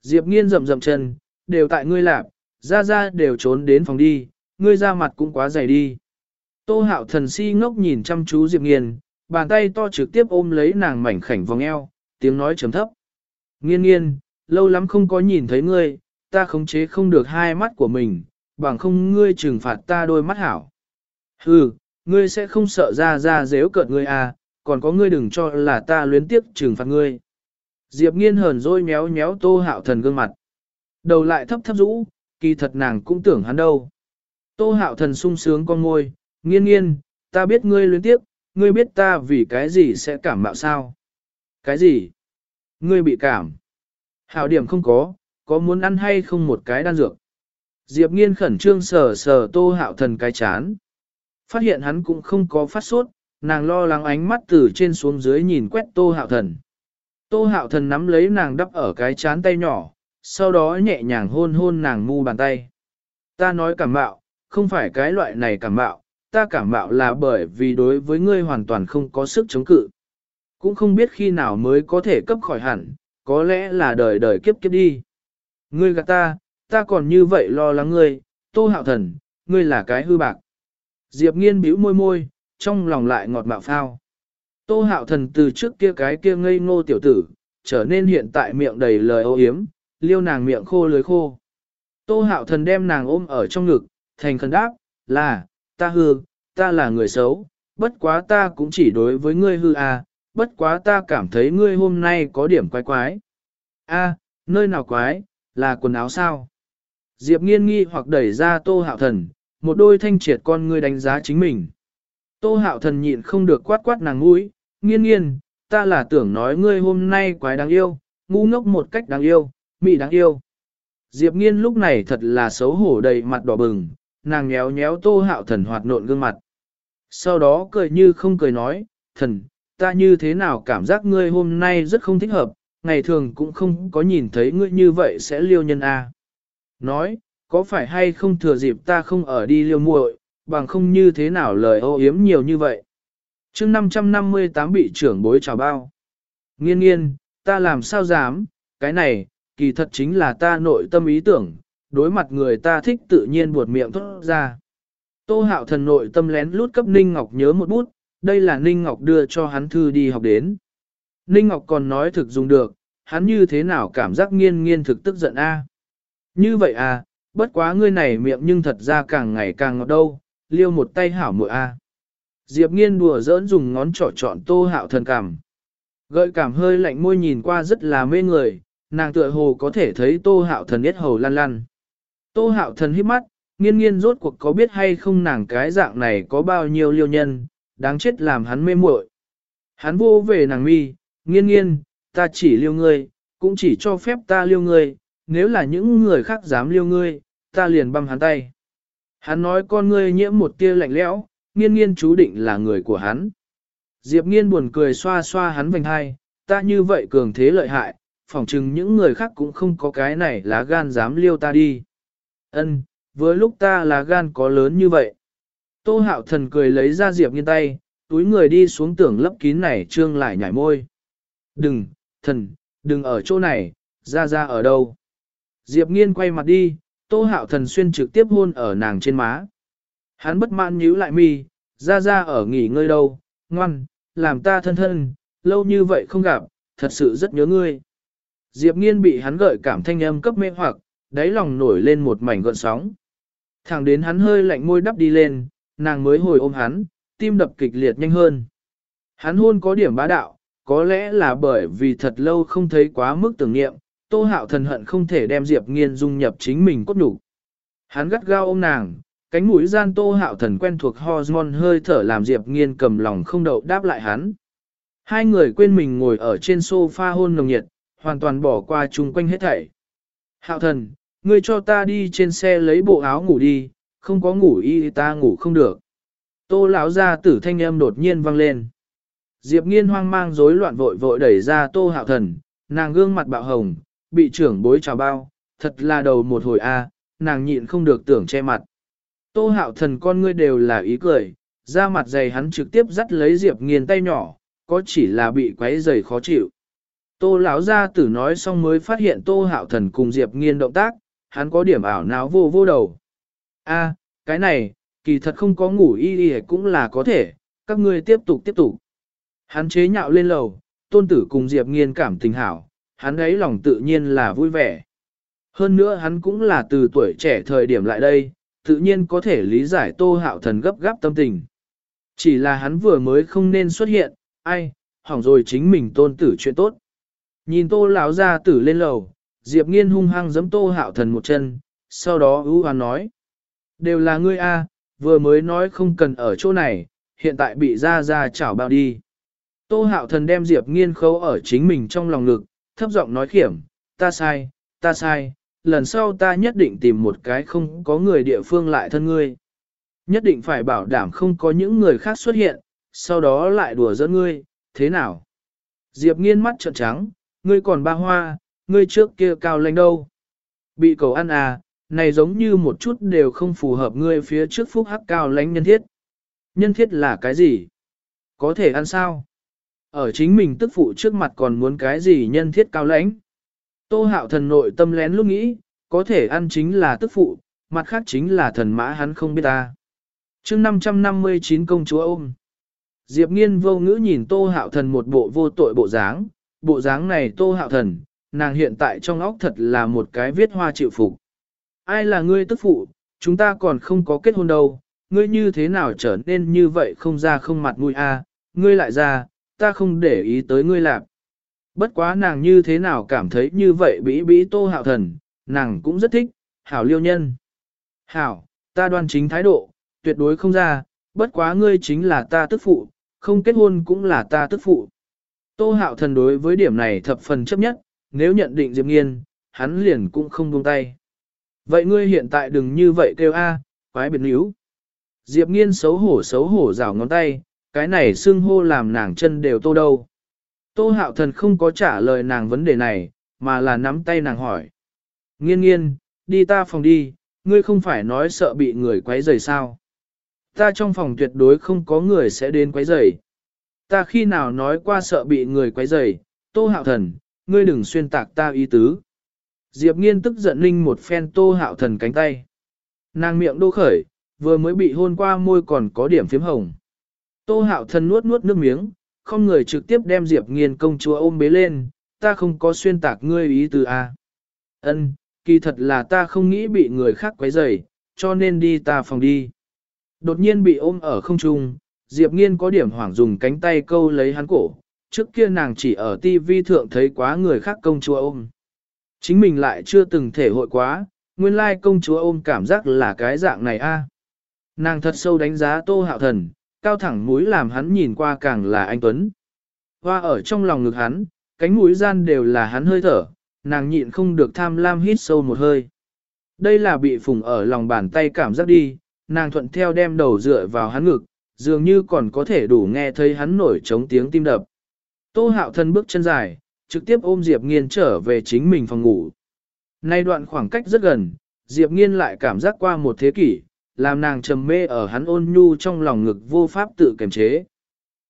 Diệp nghiên rậm rậm chân, đều tại ngươi lạp, ra ra đều trốn đến phòng đi, ngươi ra mặt cũng quá dày đi. Tô hạo thần si ngốc nhìn chăm chú Diệp nghiên, bàn tay to trực tiếp ôm lấy nàng mảnh khảnh vòng eo, tiếng nói trầm thấp. Nghiên nghiên, lâu lắm không có nhìn thấy ngươi, ta khống chế không được hai mắt của mình, bằng không ngươi trừng phạt ta đôi mắt hảo. Hừ, ngươi sẽ không sợ ra ra dếu cợt ngươi à, còn có ngươi đừng cho là ta luyến tiếp trừng phạt ngươi. Diệp nghiên hờn dôi méo méo tô hạo thần gương mặt. Đầu lại thấp thấp rũ, kỳ thật nàng cũng tưởng hắn đâu. Tô hạo thần sung sướng con ngôi, nghiên nghiên, ta biết ngươi luyến tiếp, ngươi biết ta vì cái gì sẽ cảm mạo sao? Cái gì? Ngươi bị cảm. Hảo điểm không có, có muốn ăn hay không một cái đan dược? Diệp nghiên khẩn trương sờ sờ tô hạo thần cái chán. Phát hiện hắn cũng không có phát sốt, nàng lo lắng ánh mắt từ trên xuống dưới nhìn quét tô hạo thần. Tô hạo thần nắm lấy nàng đắp ở cái chán tay nhỏ, sau đó nhẹ nhàng hôn hôn nàng mu bàn tay. Ta nói cảm mạo, không phải cái loại này cảm mạo, ta cảm mạo là bởi vì đối với ngươi hoàn toàn không có sức chống cự. Cũng không biết khi nào mới có thể cấp khỏi hẳn, có lẽ là đời đời kiếp kiếp đi. Ngươi gạt ta, ta còn như vậy lo lắng ngươi, tô hạo thần, ngươi là cái hư bạc. Diệp nghiên bĩu môi môi, trong lòng lại ngọt mạo phao. Tô hạo thần từ trước kia cái kia ngây ngô tiểu tử, trở nên hiện tại miệng đầy lời ô hiếm, liêu nàng miệng khô lưới khô. Tô hạo thần đem nàng ôm ở trong ngực, thành khẩn đáp, là, ta hư, ta là người xấu, bất quá ta cũng chỉ đối với ngươi hư à, bất quá ta cảm thấy ngươi hôm nay có điểm quái quái. A, nơi nào quái, là quần áo sao? Diệp nghiên nghi hoặc đẩy ra tô hạo thần, một đôi thanh triệt con ngươi đánh giá chính mình. Tô hạo thần nhịn không được quát quát nàng mũi, nghiên nghiên, ta là tưởng nói ngươi hôm nay quái đáng yêu, ngu ngốc một cách đáng yêu, mị đáng yêu. Diệp nghiên lúc này thật là xấu hổ đầy mặt đỏ bừng, nàng nhéo nhéo tô hạo thần hoạt nộn gương mặt. Sau đó cười như không cười nói, thần, ta như thế nào cảm giác ngươi hôm nay rất không thích hợp, ngày thường cũng không có nhìn thấy ngươi như vậy sẽ liêu nhân A. Nói, có phải hay không thừa dịp ta không ở đi liêu muội, bằng không như thế nào lời ô yếm nhiều như vậy. chương 558 bị trưởng bối trào bao. Nghiên nghiên, ta làm sao dám, cái này, kỳ thật chính là ta nội tâm ý tưởng, đối mặt người ta thích tự nhiên buột miệng thốt ra. Tô hạo thần nội tâm lén lút cấp Ninh Ngọc nhớ một bút, đây là Ninh Ngọc đưa cho hắn thư đi học đến. Ninh Ngọc còn nói thực dùng được, hắn như thế nào cảm giác nghiên nghiên thực tức giận a? Như vậy à, bất quá ngươi này miệng nhưng thật ra càng ngày càng ngọt đâu, liêu một tay hảo muội a. Diệp nghiên đùa giỡn dùng ngón trỏ chọn tô hạo thần cảm. Gợi cảm hơi lạnh môi nhìn qua rất là mê người, nàng tựa hồ có thể thấy tô hạo thần yết hầu lăn lăn. Tô hạo thần hít mắt, nghiên nghiên rốt cuộc có biết hay không nàng cái dạng này có bao nhiêu liêu nhân, đáng chết làm hắn mê muội. Hắn vô về nàng mi, nghiên nghiên, ta chỉ liêu ngươi, cũng chỉ cho phép ta liêu ngươi, nếu là những người khác dám liêu ngươi, ta liền băm hắn tay. Hắn nói con ngươi nhiễm một tia lạnh lẽo, nghiên nghiên chú định là người của hắn. Diệp nghiên buồn cười xoa xoa hắn vành hai, ta như vậy cường thế lợi hại, phỏng chừng những người khác cũng không có cái này lá gan dám liêu ta đi. Ân, với lúc ta là gan có lớn như vậy. Tô hạo thần cười lấy ra Diệp nghiên tay, túi người đi xuống tưởng lấp kín này trương lại nhảy môi. Đừng, thần, đừng ở chỗ này, ra ra ở đâu. Diệp nghiên quay mặt đi, tô hạo thần xuyên trực tiếp hôn ở nàng trên má. Hắn bất mãn nhíu lại mi, ra ra ở nghỉ ngơi đâu, ngoan, làm ta thân thân, lâu như vậy không gặp, thật sự rất nhớ ngươi. Diệp nghiên bị hắn gợi cảm thanh âm cấp mê hoặc, đáy lòng nổi lên một mảnh gợn sóng. Thẳng đến hắn hơi lạnh môi đắp đi lên, nàng mới hồi ôm hắn, tim đập kịch liệt nhanh hơn. Hắn hôn có điểm bá đạo, có lẽ là bởi vì thật lâu không thấy quá mức tưởng niệm, tô hạo thần hận không thể đem Diệp nghiên dung nhập chính mình cốt nhục, Hắn gắt gao ôm nàng, cánh mũi gian tô hạo thần quen thuộc hormone hơi thở làm Diệp nghiên cầm lòng không đậu đáp lại hắn. Hai người quên mình ngồi ở trên sofa hôn nồng nhiệt, hoàn toàn bỏ qua chung quanh hết thảy. Hạo thần, ngươi cho ta đi trên xe lấy bộ áo ngủ đi, không có ngủ y ta ngủ không được. Tô lão ra tử thanh âm đột nhiên vang lên. Diệp nghiên hoang mang rối loạn vội vội đẩy ra tô hạo thần, nàng gương mặt bạo hồng, bị trưởng bối chào bao, thật là đầu một hồi a, nàng nhịn không được tưởng che mặt. Tô hạo thần con ngươi đều là ý cười, ra mặt dày hắn trực tiếp dắt lấy Diệp nghiền tay nhỏ, có chỉ là bị quấy dày khó chịu. Tô lão gia tử nói xong mới phát hiện tô hạo thần cùng Diệp nghiên động tác, hắn có điểm ảo não vô vô đầu. A, cái này, kỳ thật không có ngủ y y cũng là có thể, các ngươi tiếp tục tiếp tục. Hắn chế nhạo lên lầu, tôn tử cùng Diệp nghiên cảm tình hảo, hắn ấy lòng tự nhiên là vui vẻ. Hơn nữa hắn cũng là từ tuổi trẻ thời điểm lại đây, tự nhiên có thể lý giải tô hạo thần gấp gáp tâm tình. Chỉ là hắn vừa mới không nên xuất hiện, ai, hỏng rồi chính mình tôn tử chuyện tốt. Nhìn tô lão ra tử lên lầu, Diệp nghiên hung hăng giấm tô hạo thần một chân, sau đó ưu hoan nói. Đều là ngươi a, vừa mới nói không cần ở chỗ này, hiện tại bị ra ra chảo bao đi. Tô hạo thần đem Diệp nghiên khấu ở chính mình trong lòng lực, thấp giọng nói khiểm, ta sai, ta sai, lần sau ta nhất định tìm một cái không có người địa phương lại thân ngươi. Nhất định phải bảo đảm không có những người khác xuất hiện, sau đó lại đùa giỡn ngươi, thế nào? Diệp nghiên mắt trợn trắng, ngươi còn ba hoa, ngươi trước kia cao lãnh đâu? Bị cầu ăn à, này giống như một chút đều không phù hợp ngươi phía trước phúc hắc cao lãnh nhân thiết. Nhân thiết là cái gì? Có thể ăn sao? Ở chính mình tức phụ trước mặt còn muốn cái gì nhân thiết cao lãnh? Tô hạo thần nội tâm lén lúc nghĩ, có thể ăn chính là tức phụ, mặt khác chính là thần mã hắn không biết ta. chương 559 công chúa ôm. Diệp nghiên vô ngữ nhìn tô hạo thần một bộ vô tội bộ dáng, bộ dáng này tô hạo thần, nàng hiện tại trong óc thật là một cái viết hoa chịu phục. Ai là ngươi tức phụ, chúng ta còn không có kết hôn đâu, ngươi như thế nào trở nên như vậy không ra không mặt mũi a, ngươi lại ra, ta không để ý tới ngươi lạp. Bất quá nàng như thế nào cảm thấy như vậy bĩ bĩ tô hạo thần, nàng cũng rất thích, hảo liêu nhân. Hảo, ta đoan chính thái độ, tuyệt đối không ra, bất quá ngươi chính là ta tức phụ, không kết hôn cũng là ta tức phụ. Tô hạo thần đối với điểm này thập phần chấp nhất, nếu nhận định Diệp Nghiên, hắn liền cũng không buông tay. Vậy ngươi hiện tại đừng như vậy kêu a, quái biệt níu. Diệp Nghiên xấu hổ xấu hổ rào ngón tay, cái này xưng hô làm nàng chân đều tô đâu. Tô hạo thần không có trả lời nàng vấn đề này, mà là nắm tay nàng hỏi. Nghiên nghiên, đi ta phòng đi, ngươi không phải nói sợ bị người quấy rầy sao. Ta trong phòng tuyệt đối không có người sẽ đến quấy rầy. Ta khi nào nói qua sợ bị người quấy rầy, tô hạo thần, ngươi đừng xuyên tạc ta ý tứ. Diệp nghiên tức giận ninh một phen tô hạo thần cánh tay. Nàng miệng đô khởi, vừa mới bị hôn qua môi còn có điểm phím hồng. Tô hạo Thân nuốt nuốt nước miếng, không người trực tiếp đem Diệp nghiên công chúa ôm bế lên, ta không có xuyên tạc ngươi ý từ A. Ân, kỳ thật là ta không nghĩ bị người khác quấy rầy, cho nên đi ta phòng đi. Đột nhiên bị ôm ở không trung, Diệp Nghiên có điểm hoảng dùng cánh tay câu lấy hắn cổ, trước kia nàng chỉ ở TV thượng thấy quá người khác công chúa ôm. Chính mình lại chưa từng thể hội quá, nguyên lai công chúa ôm cảm giác là cái dạng này a. Nàng thật sâu đánh giá tô hạo thần, cao thẳng mũi làm hắn nhìn qua càng là anh Tuấn. Hoa ở trong lòng ngực hắn, cánh mũi gian đều là hắn hơi thở, nàng nhịn không được tham lam hít sâu một hơi. Đây là bị phùng ở lòng bàn tay cảm giác đi, nàng thuận theo đem đầu dựa vào hắn ngực, dường như còn có thể đủ nghe thấy hắn nổi trống tiếng tim đập. Tô hạo thân bước chân dài, trực tiếp ôm Diệp Nghiên trở về chính mình phòng ngủ. Nay đoạn khoảng cách rất gần, Diệp Nghiên lại cảm giác qua một thế kỷ, làm nàng trầm mê ở hắn ôn nhu trong lòng ngực vô pháp tự kiềm chế.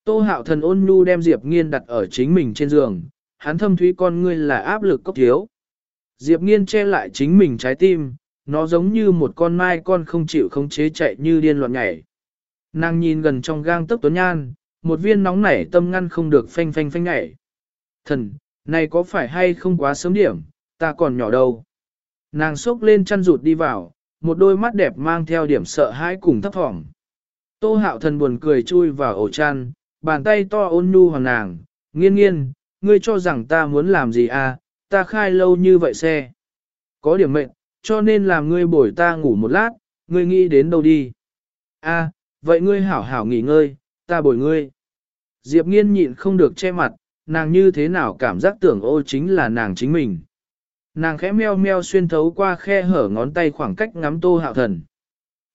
Tô hạo thần ôn nhu đem Diệp Nghiên đặt ở chính mình trên giường, hắn thâm thúy con ngươi là áp lực cốc thiếu. Diệp Nghiên che lại chính mình trái tim, nó giống như một con mai con không chịu không chế chạy như điên loạn nhảy. Nàng nhìn gần trong gang tấc tuấn nhan, một viên nóng nảy tâm ngăn không được phanh phanh phanh nhảy. Thần, này có phải hay không quá sớm điểm, ta còn nhỏ đâu. Nàng sốc lên chăn rụt đi vào, một đôi mắt đẹp mang theo điểm sợ hãi cùng thấp thỏm. Tô hạo thần buồn cười chui vào ổ chăn, bàn tay to ôn nhu hoàng nàng, nghiên nghiên, ngươi cho rằng ta muốn làm gì à, ta khai lâu như vậy xe. Có điểm mệnh, cho nên làm ngươi bồi ta ngủ một lát, ngươi nghĩ đến đâu đi. A, à, vậy ngươi hảo hảo nghỉ ngơi, ta bồi ngươi. Diệp nghiên nhịn không được che mặt, nàng như thế nào cảm giác tưởng ô chính là nàng chính mình. Nàng khẽ meo meo xuyên thấu qua khe hở ngón tay khoảng cách ngắm tô hạo thần.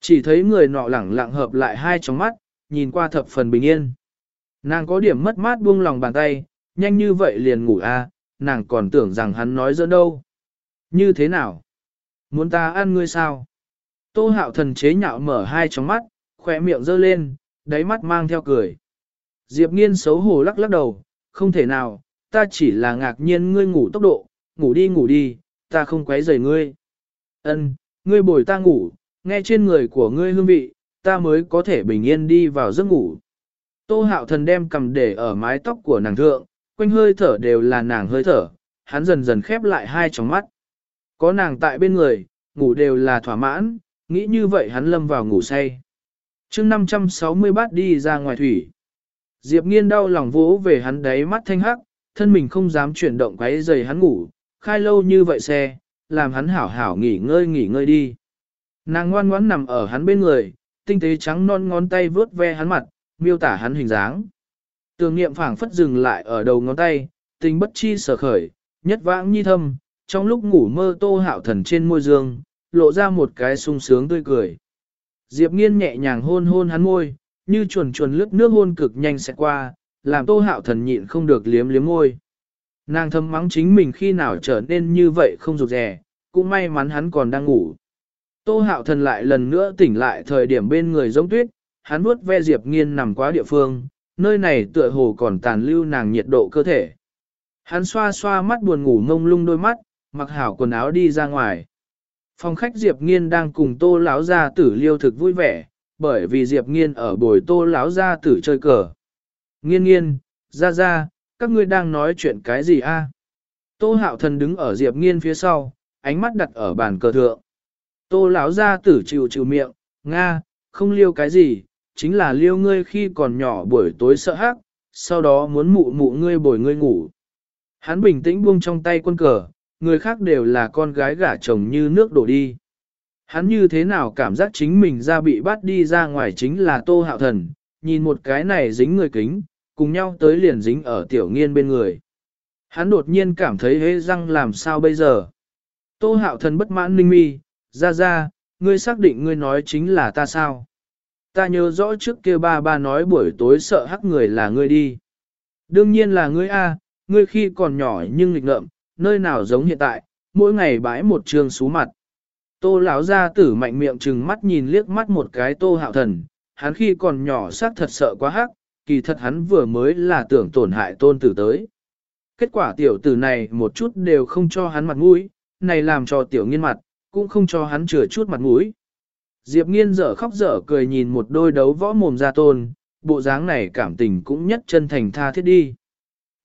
Chỉ thấy người nọ lẳng lặng hợp lại hai tròng mắt, nhìn qua thập phần bình yên. Nàng có điểm mất mát buông lòng bàn tay, nhanh như vậy liền ngủ a, à, nàng còn tưởng rằng hắn nói giỡn đâu. Như thế nào? Muốn ta ăn ngươi sao? Tô hạo thần chế nhạo mở hai tròng mắt, khỏe miệng giơ lên, đáy mắt mang theo cười. Diệp nghiên xấu hổ lắc lắc đầu, không thể nào, ta chỉ là ngạc nhiên ngươi ngủ tốc độ, ngủ đi ngủ đi, ta không quấy rầy ngươi. Ân, ngươi bồi ta ngủ, nghe trên người của ngươi hương vị, ta mới có thể bình yên đi vào giấc ngủ. Tô hạo thần đem cầm để ở mái tóc của nàng thượng, quanh hơi thở đều là nàng hơi thở, hắn dần dần khép lại hai tròng mắt. Có nàng tại bên người, ngủ đều là thỏa mãn, nghĩ như vậy hắn lâm vào ngủ say. chương 560 bát đi ra ngoài thủy. Diệp nghiên đau lòng vỗ về hắn đáy mắt thanh hắc, thân mình không dám chuyển động quấy giày hắn ngủ, khai lâu như vậy xe, làm hắn hảo hảo nghỉ ngơi nghỉ ngơi đi. Nàng ngoan ngoãn nằm ở hắn bên người, tinh tế trắng non ngón tay vướt ve hắn mặt, miêu tả hắn hình dáng. Tường niệm phảng phất dừng lại ở đầu ngón tay, tình bất chi sở khởi, nhất vãng nhi thâm, trong lúc ngủ mơ tô hạo thần trên môi dương, lộ ra một cái sung sướng tươi cười. Diệp nghiên nhẹ nhàng hôn hôn hắn môi, như chuồn chuồn lướt nước hôn cực nhanh sẽ qua, làm tô hạo thần nhịn không được liếm liếm môi. Nàng thâm mắng chính mình khi nào trở nên như vậy không rụt rè, cũng may mắn hắn còn đang ngủ. Tô hạo thần lại lần nữa tỉnh lại thời điểm bên người giống tuyết, hắn vuốt ve Diệp nghiên nằm quá địa phương, nơi này tựa hồ còn tàn lưu nàng nhiệt độ cơ thể. Hắn xoa xoa mắt buồn ngủ ngông lung đôi mắt, mặc hảo quần áo đi ra ngoài. Phòng khách Diệp Nghiên đang cùng Tô lão gia tử liêu thực vui vẻ, bởi vì Diệp Nghiên ở buổi Tô lão gia tử chơi cờ. Nghiên nghiên, ra ra, các ngươi đang nói chuyện cái gì a? Tô Hạo Thần đứng ở Diệp Nghiên phía sau, ánh mắt đặt ở bàn cờ thượng. Tô lão gia tử chịu chịu miệng, nga, không liêu cái gì, chính là liêu ngươi khi còn nhỏ buổi tối sợ hắc, sau đó muốn mụ mụ ngươi bồi ngươi ngủ. Hắn bình tĩnh buông trong tay quân cờ, người khác đều là con gái gả chồng như nước đổ đi. Hắn như thế nào cảm giác chính mình ra bị bắt đi ra ngoài chính là tô hạo thần, nhìn một cái này dính người kính, cùng nhau tới liền dính ở tiểu nghiên bên người. Hắn đột nhiên cảm thấy hế răng làm sao bây giờ. Tô hạo thần bất mãn ninh mi, ra ra, ngươi xác định ngươi nói chính là ta sao. Ta nhớ rõ trước kia ba ba nói buổi tối sợ hắc người là ngươi đi. Đương nhiên là ngươi A, ngươi khi còn nhỏ nhưng nghịch ngợm, nơi nào giống hiện tại, mỗi ngày bãi một trường xú mặt. Tô lão gia tử mạnh miệng trừng mắt nhìn liếc mắt một cái tô hạo thần, hắn khi còn nhỏ xác thật sợ quá hắc, kỳ thật hắn vừa mới là tưởng tổn hại tôn tử tới. Kết quả tiểu tử này một chút đều không cho hắn mặt mũi, này làm cho tiểu nghiên mặt, cũng không cho hắn chừa chút mặt mũi. Diệp nghiên dở khóc dở cười nhìn một đôi đấu võ mồm ra tôn, bộ dáng này cảm tình cũng nhất chân thành tha thiết đi.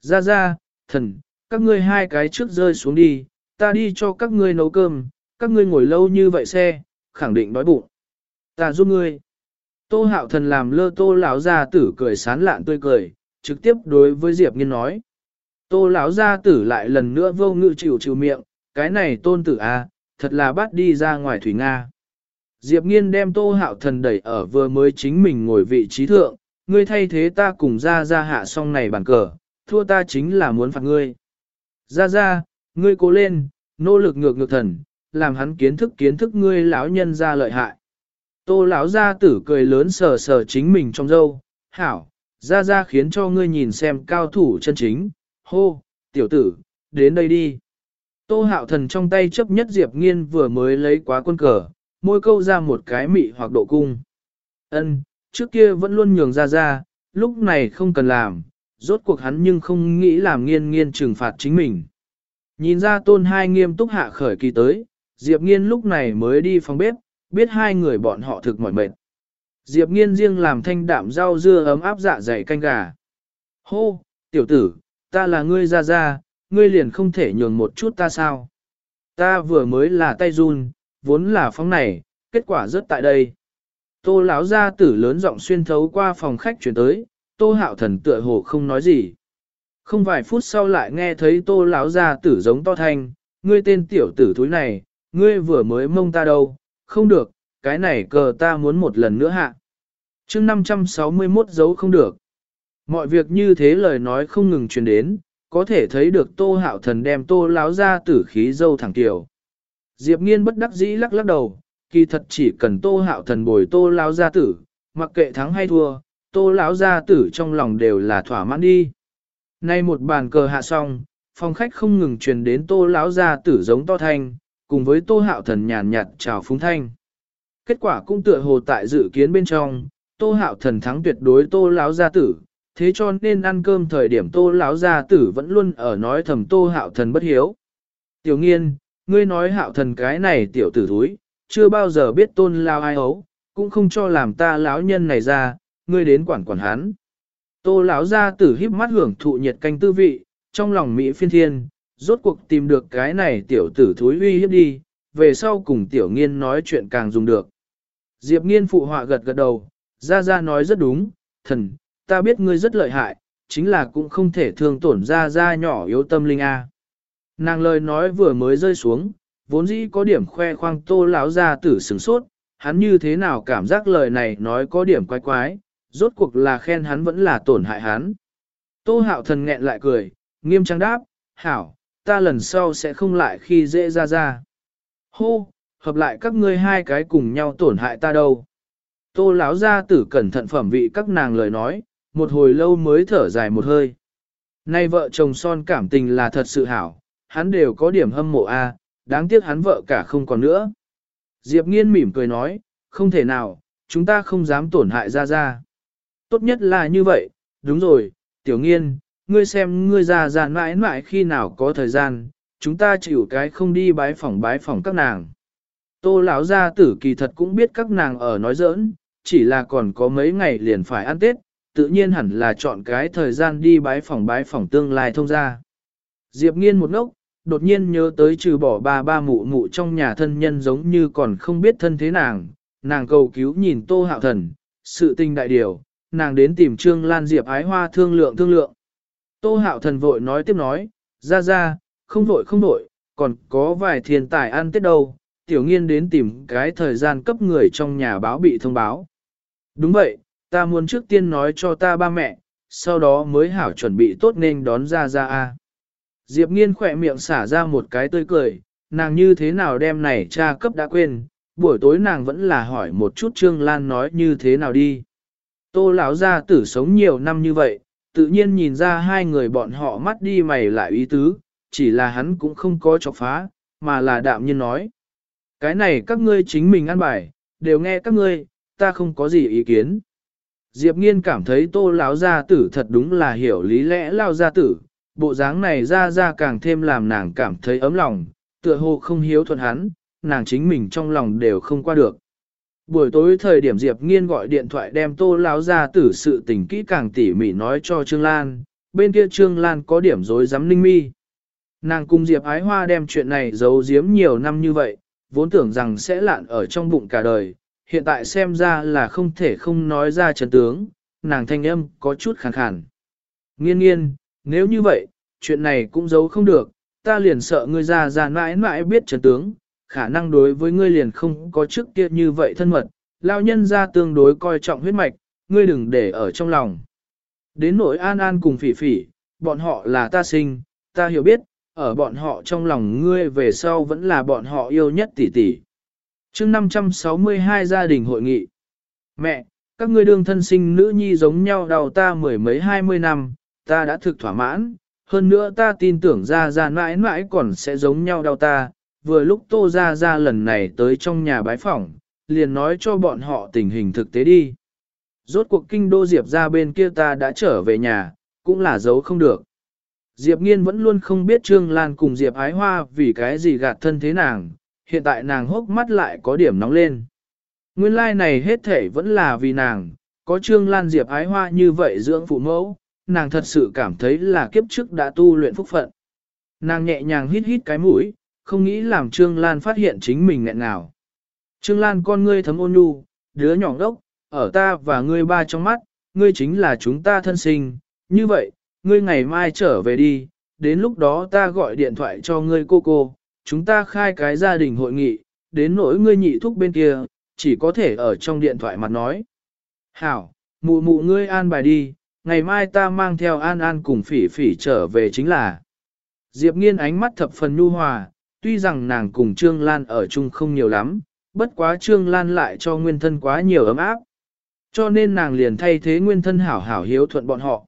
Ra ra, thần, các ngươi hai cái trước rơi xuống đi, ta đi cho các ngươi nấu cơm, các ngươi ngồi lâu như vậy xe, khẳng định đói bụng. Ta giúp ngươi. Tô hạo thần làm lơ tô lão gia tử cười sán lạn tươi cười, trực tiếp đối với Diệp nghiên nói. Tô lão gia tử lại lần nữa vô ngự chịu chịu miệng, cái này tôn tử a, à, thật là bắt đi ra ngoài thủy Nga. Diệp nghiên đem tô hạo thần đẩy ở vừa mới chính mình ngồi vị trí thượng, ngươi thay thế ta cùng ra ra hạ xong này bàn cờ, thua ta chính là muốn phạt ngươi. Ra ra, ngươi cố lên, nỗ lực ngược ngược thần, làm hắn kiến thức kiến thức ngươi lão nhân ra lợi hại. Tô lão gia tử cười lớn sờ sờ chính mình trong dâu, hảo, ra ra khiến cho ngươi nhìn xem cao thủ chân chính, hô, tiểu tử, đến đây đi. Tô hạo thần trong tay chấp nhất Diệp Nghiên vừa mới lấy quá quân cờ, môi câu ra một cái mị hoặc độ cung. Ân, trước kia vẫn luôn nhường ra ra, lúc này không cần làm, rốt cuộc hắn nhưng không nghĩ làm nghiên nghiên trừng phạt chính mình. Nhìn ra tôn hai nghiêm túc hạ khởi kỳ tới, Diệp nghiên lúc này mới đi phòng bếp, biết hai người bọn họ thực mỏi mệt. Diệp nghiên riêng làm thanh đạm rau dưa ấm áp dạ dày canh gà. Hô, tiểu tử, ta là ngươi ra ra, ngươi liền không thể nhường một chút ta sao? Ta vừa mới là tay run, vốn là phóng này, kết quả rất tại đây. Tô lão gia tử lớn giọng xuyên thấu qua phòng khách chuyển tới, tô hạo thần tựa hồ không nói gì. Không vài phút sau lại nghe thấy tô lão gia tử giống to thanh, ngươi tên tiểu tử thúi này, ngươi vừa mới mông ta đâu, không được, cái này cờ ta muốn một lần nữa hạ. chương 561 dấu không được. Mọi việc như thế lời nói không ngừng truyền đến, có thể thấy được tô hạo thần đem tô lão gia tử khí dâu thẳng tiểu. Diệp nghiên bất đắc dĩ lắc lắc đầu, kỳ thật chỉ cần tô hạo thần bồi tô lão gia tử, mặc kệ thắng hay thua, tô lão gia tử trong lòng đều là thỏa mãn đi. Nay một bàn cờ hạ xong, phòng khách không ngừng truyền đến tô lão gia tử giống to thanh, cùng với tô hạo thần nhàn nhạt chào phúng thanh. Kết quả cũng tựa hồ tại dự kiến bên trong, tô hạo thần thắng tuyệt đối tô lão gia tử, thế cho nên ăn cơm thời điểm tô lão gia tử vẫn luôn ở nói thầm tô hạo thần bất hiếu. Tiểu nghiên, ngươi nói hạo thần cái này tiểu tử thúi, chưa bao giờ biết tôn lao ai ấu, cũng không cho làm ta lão nhân này ra, ngươi đến quản quản hắn. Tô lão gia tử híp mắt hưởng thụ nhiệt canh tư vị, trong lòng Mỹ phiên thiên, rốt cuộc tìm được cái này tiểu tử thúi uy hiếp đi, về sau cùng tiểu nghiên nói chuyện càng dùng được. Diệp nghiên phụ họa gật gật đầu, ra ra nói rất đúng, thần, ta biết ngươi rất lợi hại, chính là cũng không thể thương tổn ra ra nhỏ yếu tâm linh a. Nàng lời nói vừa mới rơi xuống, vốn dĩ có điểm khoe khoang tô lão gia tử sửng sốt, hắn như thế nào cảm giác lời này nói có điểm quái quái, rốt cuộc là khen hắn vẫn là tổn hại hắn. Tô hạo thần nghẹn lại cười, nghiêm trang đáp, hảo, ta lần sau sẽ không lại khi dễ ra ra. Hô, hợp lại các ngươi hai cái cùng nhau tổn hại ta đâu. Tô lão gia tử cẩn thận phẩm vị các nàng lời nói, một hồi lâu mới thở dài một hơi. Nay vợ chồng son cảm tình là thật sự hảo, hắn đều có điểm hâm mộ a, đáng tiếc hắn vợ cả không còn nữa. Diệp nghiên mỉm cười nói, không thể nào, chúng ta không dám tổn hại ra ra. Tốt nhất là như vậy, đúng rồi, tiểu nghiên, ngươi xem ngươi già già mãi mãi khi nào có thời gian, chúng ta chịu cái không đi bái phỏng bái phỏng các nàng. Tô lão gia tử kỳ thật cũng biết các nàng ở nói giỡn, chỉ là còn có mấy ngày liền phải ăn Tết, tự nhiên hẳn là chọn cái thời gian đi bái phỏng bái phỏng tương lai thông ra. Diệp nghiên một ngốc, đột nhiên nhớ tới trừ bỏ ba ba mụ mụ trong nhà thân nhân giống như còn không biết thân thế nàng, nàng cầu cứu nhìn tô hạo thần, sự tình đại điều, nàng đến tìm Trương Lan Diệp ái hoa thương lượng thương lượng. Tô hạo thần vội nói tiếp nói, ra ra, không vội không vội, còn có vài thiên tài ăn tết đâu, tiểu nghiên đến tìm cái thời gian cấp người trong nhà báo bị thông báo. Đúng vậy, ta muốn trước tiên nói cho ta ba mẹ, sau đó mới hảo chuẩn bị tốt nên đón ra ra a. Diệp nghiên khỏe miệng xả ra một cái tươi cười, nàng như thế nào đem này cha cấp đã quên, buổi tối nàng vẫn là hỏi một chút Trương Lan nói như thế nào đi. Tô lão gia tử sống nhiều năm như vậy, tự nhiên nhìn ra hai người bọn họ mắt đi mày lại ý tứ, chỉ là hắn cũng không có chọc phá, mà là đạm nhiên nói. Cái này các ngươi chính mình ăn bài, đều nghe các ngươi, ta không có gì ý kiến. Diệp nghiên cảm thấy tô lão gia tử thật đúng là hiểu lý lẽ lao gia tử, bộ dáng này ra ra càng thêm làm nàng cảm thấy ấm lòng, tựa hồ không hiếu thuận hắn, nàng chính mình trong lòng đều không qua được. Buổi tối thời điểm Diệp Nghiên gọi điện thoại đem Tô lão ra tử sự tình kỹ càng tỉ mỉ nói cho Trương Lan, bên kia Trương Lan có điểm dối dám ninh mi. Nàng cùng Diệp Ái Hoa đem chuyện này giấu giếm nhiều năm như vậy, vốn tưởng rằng sẽ lạn ở trong bụng cả đời, hiện tại xem ra là không thể không nói ra chân tướng, nàng thanh âm có chút khàn khàn. Nghiên nghiên, nếu như vậy, chuyện này cũng giấu không được, ta liền sợ ngươi ra ra mãi mãi biết chân tướng, khả năng đối với ngươi liền không có trước kia như vậy thân mật, lao nhân ra tương đối coi trọng huyết mạch, ngươi đừng để ở trong lòng. Đến nỗi an an cùng phỉ phỉ, bọn họ là ta sinh, ta hiểu biết, ở bọn họ trong lòng ngươi về sau vẫn là bọn họ yêu nhất tỷ tỷ. chương 562 gia đình hội nghị. Mẹ, các ngươi đương thân sinh nữ nhi giống nhau đau ta mười mấy hai mươi năm, ta đã thực thỏa mãn, hơn nữa ta tin tưởng ra ra mãi mãi còn sẽ giống nhau đau ta, vừa lúc tô gia gia lần này tới trong nhà bái phỏng, liền nói cho bọn họ tình hình thực tế đi. Rốt cuộc kinh đô Diệp ra bên kia ta đã trở về nhà, cũng là giấu không được. Diệp Nghiên vẫn luôn không biết Trương Lan cùng Diệp Ái Hoa vì cái gì gạt thân thế nàng, hiện tại nàng hốc mắt lại có điểm nóng lên. Nguyên lai like này hết thể vẫn là vì nàng, có Trương Lan Diệp Ái Hoa như vậy dưỡng phụ mẫu, nàng thật sự cảm thấy là kiếp trước đã tu luyện phúc phận. Nàng nhẹ nhàng hít hít cái mũi, không nghĩ làm Trương Lan phát hiện chính mình nghẹn nào. Trương Lan con ngươi thấm ôn nhu, đứa nhỏ đốc, ở ta và ngươi ba trong mắt, ngươi chính là chúng ta thân sinh, như vậy, ngươi ngày mai trở về đi, đến lúc đó ta gọi điện thoại cho ngươi cô cô, chúng ta khai cái gia đình hội nghị, đến nỗi ngươi nhị thúc bên kia, chỉ có thể ở trong điện thoại mặt nói. Hảo, mụ mụ ngươi an bài đi, ngày mai ta mang theo an an cùng phỉ phỉ trở về chính là. Diệp nghiên ánh mắt thập phần nhu hòa, tuy rằng nàng cùng Trương Lan ở chung không nhiều lắm, bất quá Trương Lan lại cho nguyên thân quá nhiều ấm áp. Cho nên nàng liền thay thế nguyên thân hảo hảo hiếu thuận bọn họ.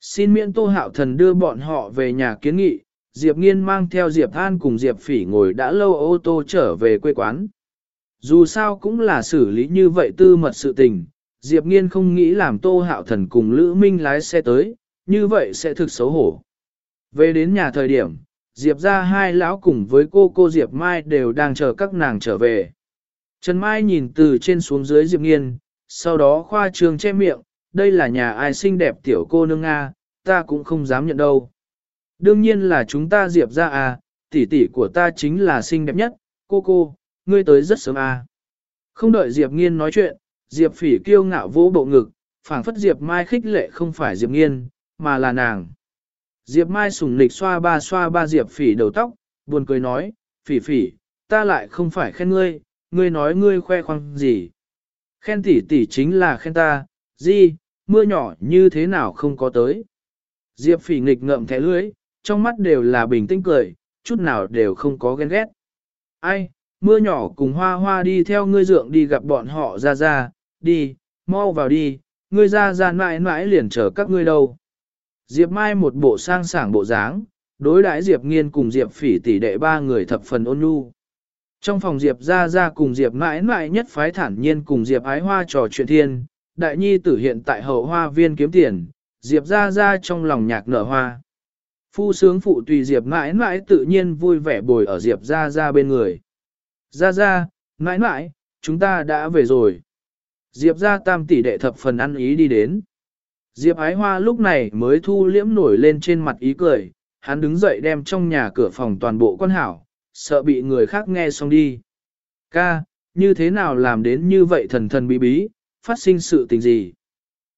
Xin miễn Tô Hạo Thần đưa bọn họ về nhà kiến nghị, Diệp Nghiên mang theo Diệp An cùng Diệp Phỉ ngồi đã lâu ô tô trở về quê quán. Dù sao cũng là xử lý như vậy tư mật sự tình, Diệp Nghiên không nghĩ làm Tô Hạo Thần cùng Lữ Minh lái xe tới, như vậy sẽ thực xấu hổ. Về đến nhà thời điểm, Diệp ra hai lão cùng với cô cô Diệp Mai đều đang chờ các nàng trở về. Trần Mai nhìn từ trên xuống dưới Diệp Nghiên, sau đó khoa trường che miệng, đây là nhà ai xinh đẹp tiểu cô nương a, ta cũng không dám nhận đâu. Đương nhiên là chúng ta Diệp ra à, tỷ tỷ của ta chính là xinh đẹp nhất, cô cô, ngươi tới rất sớm à. Không đợi Diệp Nghiên nói chuyện, Diệp Phỉ kiêu ngạo vỗ bộ ngực, phảng phất Diệp Mai khích lệ không phải Diệp Nghiên, mà là nàng. Diệp Mai sùng nịch xoa ba xoa ba Diệp Phỉ đầu tóc, buồn cười nói, Phỉ Phỉ, ta lại không phải khen ngươi, ngươi nói ngươi khoe khoang gì. Khen tỷ tỷ chính là khen ta, gì, mưa nhỏ như thế nào không có tới. Diệp phỉ nghịch ngợm thẻ lưới, trong mắt đều là bình tĩnh cười, chút nào đều không có ghen ghét. Ai, mưa nhỏ cùng hoa hoa đi theo ngươi dượng đi gặp bọn họ ra ra, đi, mau vào đi, ngươi ra ra mãi mãi liền chờ các ngươi đâu. Diệp Mai một bộ sang sảng bộ dáng, đối đãi Diệp Nghiên cùng Diệp Phỉ tỷ đệ ba người thập phần ôn nhu. Trong phòng Diệp Gia Gia cùng Diệp mãi mãi nhất phái thản nhiên cùng Diệp ái hoa trò chuyện thiên, đại nhi tử hiện tại hậu hoa viên kiếm tiền, Diệp Gia Gia trong lòng nhạc nở hoa. Phu sướng phụ tùy Diệp mãi mãi tự nhiên vui vẻ bồi ở Diệp Gia Gia bên người. Gia Gia, mãi mãi, chúng ta đã về rồi. Diệp Gia tam tỷ đệ thập phần ăn ý đi đến. Diệp ái hoa lúc này mới thu liễm nổi lên trên mặt ý cười, hắn đứng dậy đem trong nhà cửa phòng toàn bộ quan hảo, sợ bị người khác nghe xong đi. Ca, như thế nào làm đến như vậy thần thần bí bí, phát sinh sự tình gì?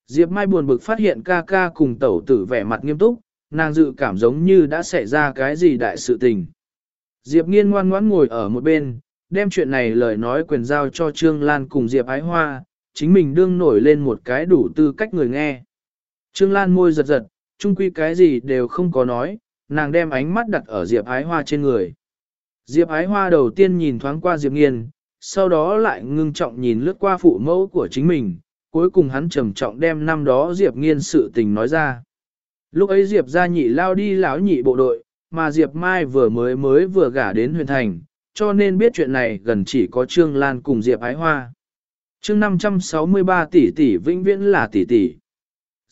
Diệp Mai buồn bực phát hiện ca ca cùng tẩu tử vẻ mặt nghiêm túc, nàng dự cảm giống như đã xảy ra cái gì đại sự tình. Diệp nghiên ngoan ngoãn ngồi ở một bên, đem chuyện này lời nói quyền giao cho Trương Lan cùng Diệp Ái Hoa, chính mình đương nổi lên một cái đủ tư cách người nghe. Trương Lan môi giật giật, chung quy cái gì đều không có nói, nàng đem ánh mắt đặt ở Diệp Ái Hoa trên người. Diệp Ái Hoa đầu tiên nhìn thoáng qua Diệp Nghiên, sau đó lại ngưng trọng nhìn lướt qua phụ mẫu của chính mình, cuối cùng hắn trầm trọng đem năm đó Diệp Nghiên sự tình nói ra. Lúc ấy Diệp gia nhị lao đi lão nhị bộ đội, mà Diệp Mai vừa mới mới vừa gả đến huyền thành, cho nên biết chuyện này gần chỉ có Trương Lan cùng Diệp Ái Hoa. Chương 563 tỷ tỷ vĩnh viễn là tỷ tỷ.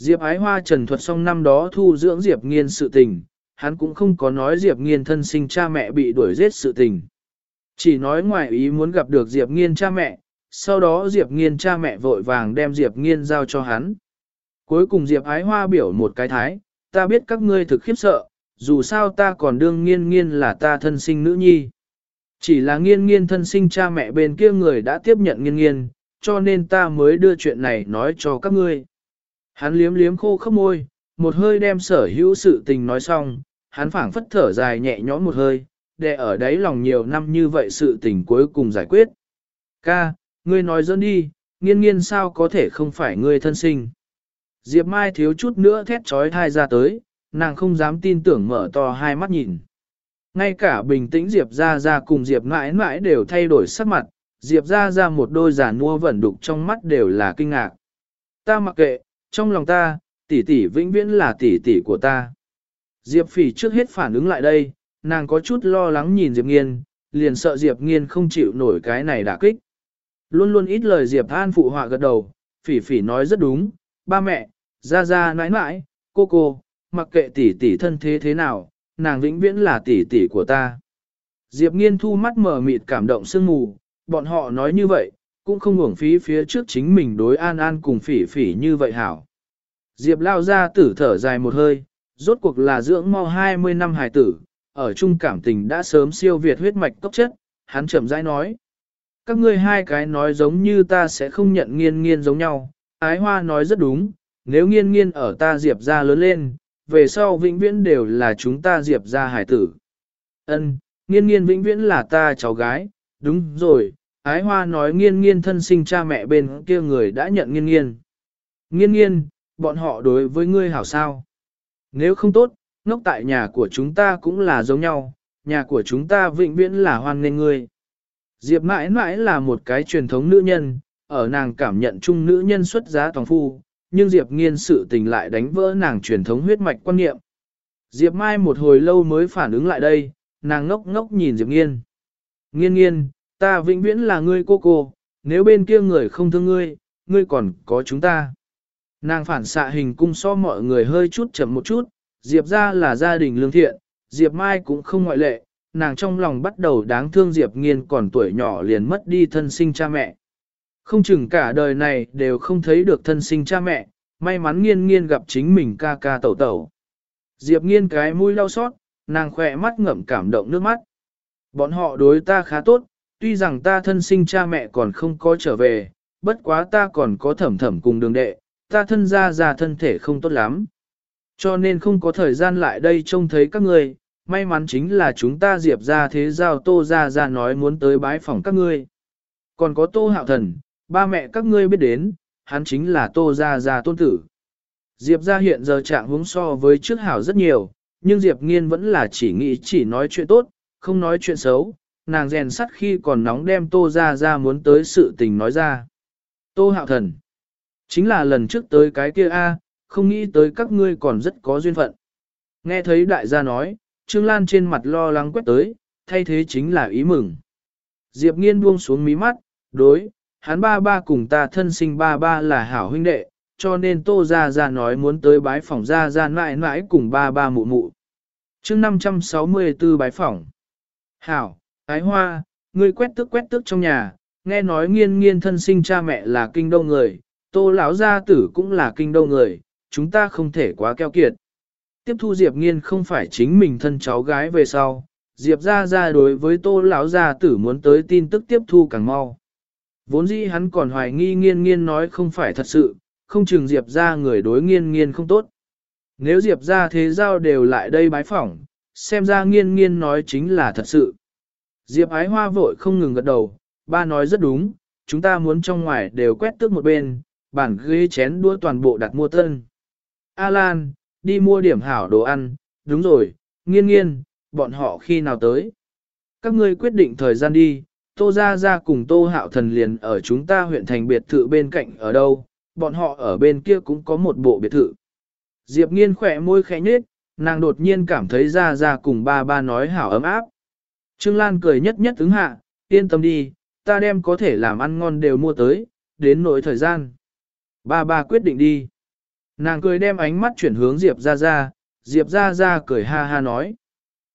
Diệp Ái Hoa trần thuật xong năm đó thu dưỡng Diệp Nghiên sự tình, hắn cũng không có nói Diệp Nghiên thân sinh cha mẹ bị đuổi giết sự tình. Chỉ nói ngoài ý muốn gặp được Diệp Nghiên cha mẹ, sau đó Diệp Nghiên cha mẹ vội vàng đem Diệp Nghiên giao cho hắn. Cuối cùng Diệp Ái Hoa biểu một cái thái, ta biết các ngươi thực khiếp sợ, dù sao ta còn đương nghiên nghiên là ta thân sinh nữ nhi. Chỉ là nghiên nghiên thân sinh cha mẹ bên kia người đã tiếp nhận nghiên nghiên, cho nên ta mới đưa chuyện này nói cho các ngươi. Hắn liếm liếm khô khớp môi, một hơi đem sở hữu sự tình nói xong, hắn phảng phất thở dài nhẹ nhõm một hơi, để ở đấy lòng nhiều năm như vậy sự tình cuối cùng giải quyết. Ca, ngươi nói dẫn đi, nghiên nghiên sao có thể không phải ngươi thân sinh. Diệp Mai thiếu chút nữa thét trói thai ra tới, nàng không dám tin tưởng mở to hai mắt nhìn. Ngay cả bình tĩnh Diệp ra ra cùng Diệp mãi mãi đều thay đổi sắc mặt, Diệp ra ra một đôi giả nua vẩn đục trong mắt đều là kinh ngạc. Ta mặc kệ, trong lòng ta, tỷ tỷ vĩnh viễn là tỷ tỷ của ta. Diệp phỉ trước hết phản ứng lại đây, nàng có chút lo lắng nhìn Diệp nghiên, liền sợ Diệp nghiên không chịu nổi cái này đả kích. Luôn luôn ít lời Diệp An phụ họa gật đầu, phỉ phỉ nói rất đúng, ba mẹ, ra ra nãi nãi, cô cô, mặc kệ tỷ tỷ thân thế thế nào, nàng vĩnh viễn là tỷ tỷ của ta. Diệp nghiên thu mắt mở mịt cảm động sương mù, bọn họ nói như vậy, cũng không uổng phí phía trước chính mình đối an an cùng phỉ phỉ như vậy hảo. Diệp lao ra tử thở dài một hơi, rốt cuộc là dưỡng mau 20 năm hài tử, ở chung cảm tình đã sớm siêu việt huyết mạch tốc chất, hắn chậm rãi nói. Các ngươi hai cái nói giống như ta sẽ không nhận nghiên nghiên giống nhau, ái hoa nói rất đúng, nếu nghiên nghiên ở ta diệp ra lớn lên, về sau vĩnh viễn đều là chúng ta diệp ra hải tử. Ân, nghiên nghiên vĩnh viễn là ta cháu gái, đúng rồi, ái hoa nói nghiên nghiên thân sinh cha mẹ bên kia người đã nhận nghiên nghiên. Nghiên nghiên, bọn họ đối với ngươi hảo sao? Nếu không tốt, ngốc tại nhà của chúng ta cũng là giống nhau, nhà của chúng ta vĩnh viễn là hoan nghênh ngươi. Diệp mãi mãi là một cái truyền thống nữ nhân, ở nàng cảm nhận chung nữ nhân xuất giá toàn phu, nhưng Diệp nghiên sự tình lại đánh vỡ nàng truyền thống huyết mạch quan niệm. Diệp Mai một hồi lâu mới phản ứng lại đây, nàng ngốc ngốc nhìn Diệp nghiên. Nghiên nghiên, ta vĩnh viễn là ngươi cô cô, nếu bên kia người không thương ngươi, ngươi còn có chúng ta. Nàng phản xạ hình cung so mọi người hơi chút chậm một chút, Diệp ra là gia đình lương thiện, Diệp Mai cũng không ngoại lệ, nàng trong lòng bắt đầu đáng thương Diệp Nghiên còn tuổi nhỏ liền mất đi thân sinh cha mẹ. Không chừng cả đời này đều không thấy được thân sinh cha mẹ, may mắn Nghiên Nghiên gặp chính mình ca ca tẩu tẩu. Diệp Nghiên cái mũi đau xót, nàng khỏe mắt ngậm cảm động nước mắt. Bọn họ đối ta khá tốt, tuy rằng ta thân sinh cha mẹ còn không có trở về, bất quá ta còn có thẩm thẩm cùng đường đệ, ta thân ra ra thân thể không tốt lắm. Cho nên không có thời gian lại đây trông thấy các ngươi, may mắn chính là chúng ta diệp ra thế giao tô ra ra nói muốn tới bái phòng các ngươi. Còn có tô hạo thần, ba mẹ các ngươi biết đến, hắn chính là tô gia gia tôn tử. Diệp gia hiện giờ trạng hướng so với trước hảo rất nhiều, nhưng Diệp nghiên vẫn là chỉ nghĩ chỉ nói chuyện tốt, không nói chuyện xấu, nàng rèn sắt khi còn nóng đem tô gia gia muốn tới sự tình nói ra. Tô hạo thần, chính là lần trước tới cái kia A, không nghĩ tới các ngươi còn rất có duyên phận. Nghe thấy đại gia nói, Trương Lan trên mặt lo lắng quét tới, thay thế chính là ý mừng. Diệp nghiên buông xuống mí mắt, đối, hắn ba ba cùng ta thân sinh ba ba là hảo huynh đệ, cho nên tô ra ra nói muốn tới bái phỏng ra ra mãi mãi cùng ba ba mụ mụ. chương 564 bái phỏng. Hảo, ái hoa, ngươi quét tước quét tước trong nhà, nghe nói nghiên nghiên thân sinh cha mẹ là kinh đông người, tô lão gia tử cũng là kinh đông người, chúng ta không thể quá keo kiệt. Tiếp thu Diệp nghiên không phải chính mình thân cháu gái về sau, Diệp ra ra đối với tô lão gia tử muốn tới tin tức tiếp thu càng mau. Vốn dĩ hắn còn hoài nghi nghiên nghiên nói không phải thật sự, không chừng Diệp ra người đối nghiên nghiên không tốt. Nếu Diệp ra thế giao đều lại đây bái phỏng, xem ra nghiên nghiên nói chính là thật sự. Diệp ái hoa vội không ngừng gật đầu, ba nói rất đúng, chúng ta muốn trong ngoài đều quét tước một bên, bản ghế chén đua toàn bộ đặt mua tân. A Lan, đi mua điểm hảo đồ ăn, đúng rồi, nghiên nghiên, bọn họ khi nào tới. Các ngươi quyết định thời gian đi, Tô Gia Gia cùng Tô Hạo Thần liền ở chúng ta huyện thành biệt thự bên cạnh ở đâu, bọn họ ở bên kia cũng có một bộ biệt thự. Diệp nghiên khỏe môi khẽ nhếch, nàng đột nhiên cảm thấy Gia Gia cùng ba ba nói hảo ấm áp. Trương Lan cười nhất nhất ứng hạ, yên tâm đi, ta đem có thể làm ăn ngon đều mua tới, đến nỗi thời gian. Ba ba quyết định đi. Nàng cười đem ánh mắt chuyển hướng Diệp Gia Gia, Diệp Gia Gia cười ha ha nói.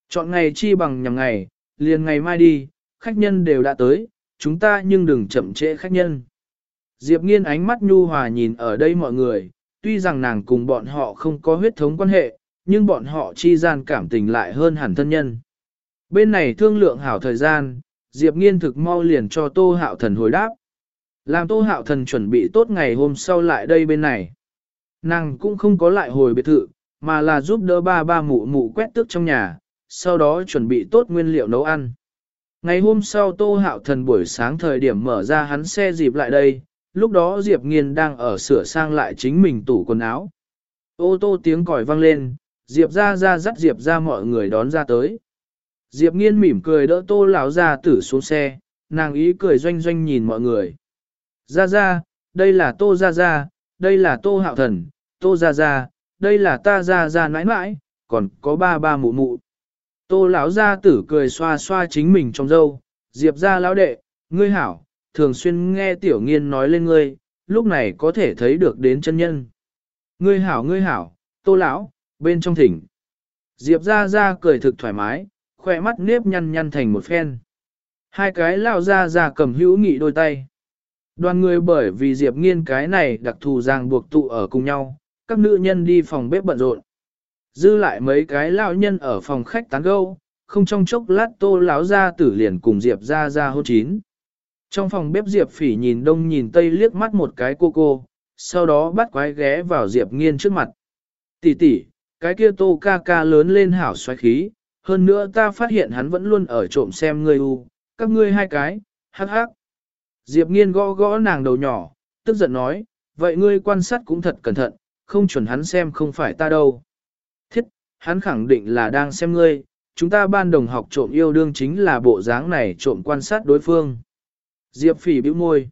Chọn ngày chi bằng nhằm ngày, liền ngày mai đi, khách nhân đều đã tới, chúng ta nhưng đừng chậm trễ khách nhân. Diệp nghiên ánh mắt nhu hòa nhìn ở đây mọi người, tuy rằng nàng cùng bọn họ không có huyết thống quan hệ, nhưng bọn họ chi gian cảm tình lại hơn hẳn thân nhân. Bên này thương lượng hảo thời gian, Diệp nghiên thực mau liền cho Tô Hạo Thần hồi đáp. Làm Tô Hạo Thần chuẩn bị tốt ngày hôm sau lại đây bên này. Nàng cũng không có lại hồi biệt thự, mà là giúp đỡ ba ba mụ mụ quét tước trong nhà, sau đó chuẩn bị tốt nguyên liệu nấu ăn. Ngày hôm sau Tô Hạo Thần buổi sáng thời điểm mở ra hắn xe dịp lại đây, lúc đó Diệp Nghiên đang ở sửa sang lại chính mình tủ quần áo. Ô tô tiếng còi vang lên, Diệp ra ra dắt Diệp ra mọi người đón ra tới. Diệp Nghiên mỉm cười đỡ Tô lão ra tử xuống xe, nàng ý cười doanh doanh nhìn mọi người. Ra ra, đây là Tô ra ra, đây là Tô Hạo Thần, Tô ra ra, đây là ta ra ra nãi nãi, còn có ba ba mụ mụ. Tô lão gia tử cười xoa xoa chính mình trong râu. diệp ra lão đệ, ngươi hảo, thường xuyên nghe tiểu nghiên nói lên ngươi, lúc này có thể thấy được đến chân nhân. Ngươi hảo ngươi hảo, tô lão, bên trong thỉnh. Diệp ra ra cười thực thoải mái, khỏe mắt nếp nhăn nhăn thành một phen. Hai cái lão ra ra cầm hữu nghị đôi tay. Đoàn người bởi vì Diệp nghiên cái này đặc thù ràng buộc tụ ở cùng nhau, các nữ nhân đi phòng bếp bận rộn. Dư lại mấy cái lão nhân ở phòng khách tán gẫu, không trong chốc lát tô lão ra tử liền cùng Diệp ra ra hôn chín. Trong phòng bếp Diệp phỉ nhìn đông nhìn tây liếc mắt một cái cô cô, sau đó bắt quái ghé vào Diệp nghiên trước mặt. Tỷ tỷ, cái kia tô ca ca lớn lên hảo xoáy khí, hơn nữa ta phát hiện hắn vẫn luôn ở trộm xem ngươi u, các ngươi hai cái, hắc hắc. Diệp nghiên gõ gõ nàng đầu nhỏ, tức giận nói, vậy ngươi quan sát cũng thật cẩn thận, không chuẩn hắn xem không phải ta đâu thiết hắn khẳng định là đang xem ngươi, chúng ta ban đồng học trộm yêu đương chính là bộ dáng này trộm quan sát đối phương. Diệp phỉ bĩu môi.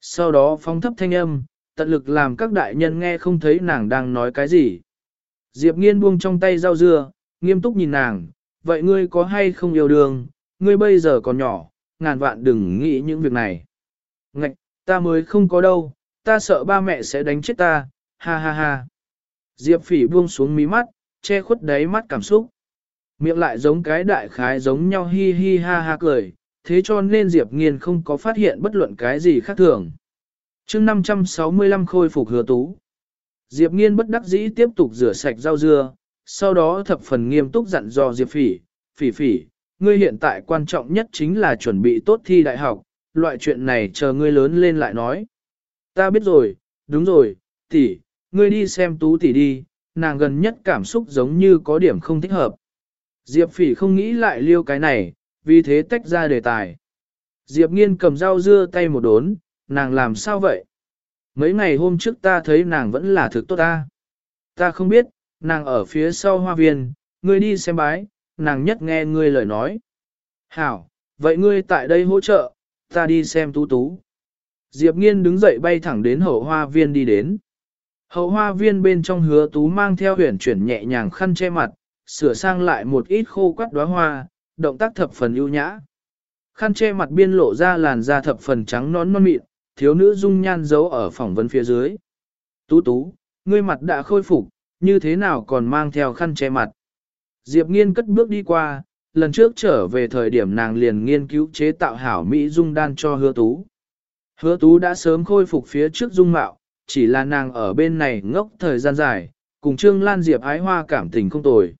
Sau đó phóng thấp thanh âm, tận lực làm các đại nhân nghe không thấy nàng đang nói cái gì. Diệp nghiên buông trong tay rau dưa, nghiêm túc nhìn nàng, vậy ngươi có hay không yêu đương, ngươi bây giờ còn nhỏ, ngàn vạn đừng nghĩ những việc này. Ngạch, ta mới không có đâu, ta sợ ba mẹ sẽ đánh chết ta, ha ha ha. Diệp phỉ buông xuống mí mắt, che khuất đáy mắt cảm xúc. Miệng lại giống cái đại khái giống nhau hi hi ha ha cười, thế cho nên Diệp Nghiên không có phát hiện bất luận cái gì khác thường. chương 565 khôi phục hứa tú. Diệp Nghiên bất đắc dĩ tiếp tục rửa sạch rau dưa, sau đó thập phần nghiêm túc dặn dò Diệp Phỉ, Phỉ Phỉ, ngươi hiện tại quan trọng nhất chính là chuẩn bị tốt thi đại học, loại chuyện này chờ ngươi lớn lên lại nói. Ta biết rồi, đúng rồi, tỷ, ngươi đi xem tú tỷ đi, nàng gần nhất cảm xúc giống như có điểm không thích hợp. Diệp phỉ không nghĩ lại liêu cái này, vì thế tách ra đề tài. Diệp nghiên cầm rau dưa tay một đốn, nàng làm sao vậy? Mấy ngày hôm trước ta thấy nàng vẫn là thực tốt ta. Ta không biết, nàng ở phía sau hoa viên, ngươi đi xem bái, nàng nhất nghe ngươi lời nói. Hảo, vậy ngươi tại đây hỗ trợ, ta đi xem tú tú. Diệp nghiên đứng dậy bay thẳng đến hậu hoa viên đi đến. Hậu hoa viên bên trong hứa tú mang theo huyền chuyển nhẹ nhàng khăn che mặt, sửa sang lại một ít khô quắt đóa hoa, động tác thập phần ưu nhã. Khăn che mặt biên lộ ra làn da thập phần trắng nón non mịn, thiếu nữ dung nhan giấu ở phỏng vấn phía dưới. Tú tú, ngươi mặt đã khôi phục, như thế nào còn mang theo khăn che mặt. Diệp nghiên cất bước đi qua, lần trước trở về thời điểm nàng liền nghiên cứu chế tạo hảo Mỹ dung đan cho hứa tú. Hứa tú đã sớm khôi phục phía trước dung mạo, chỉ là nàng ở bên này ngốc thời gian dài, cùng Trương Lan Diệp ái hoa cảm tình không tồi.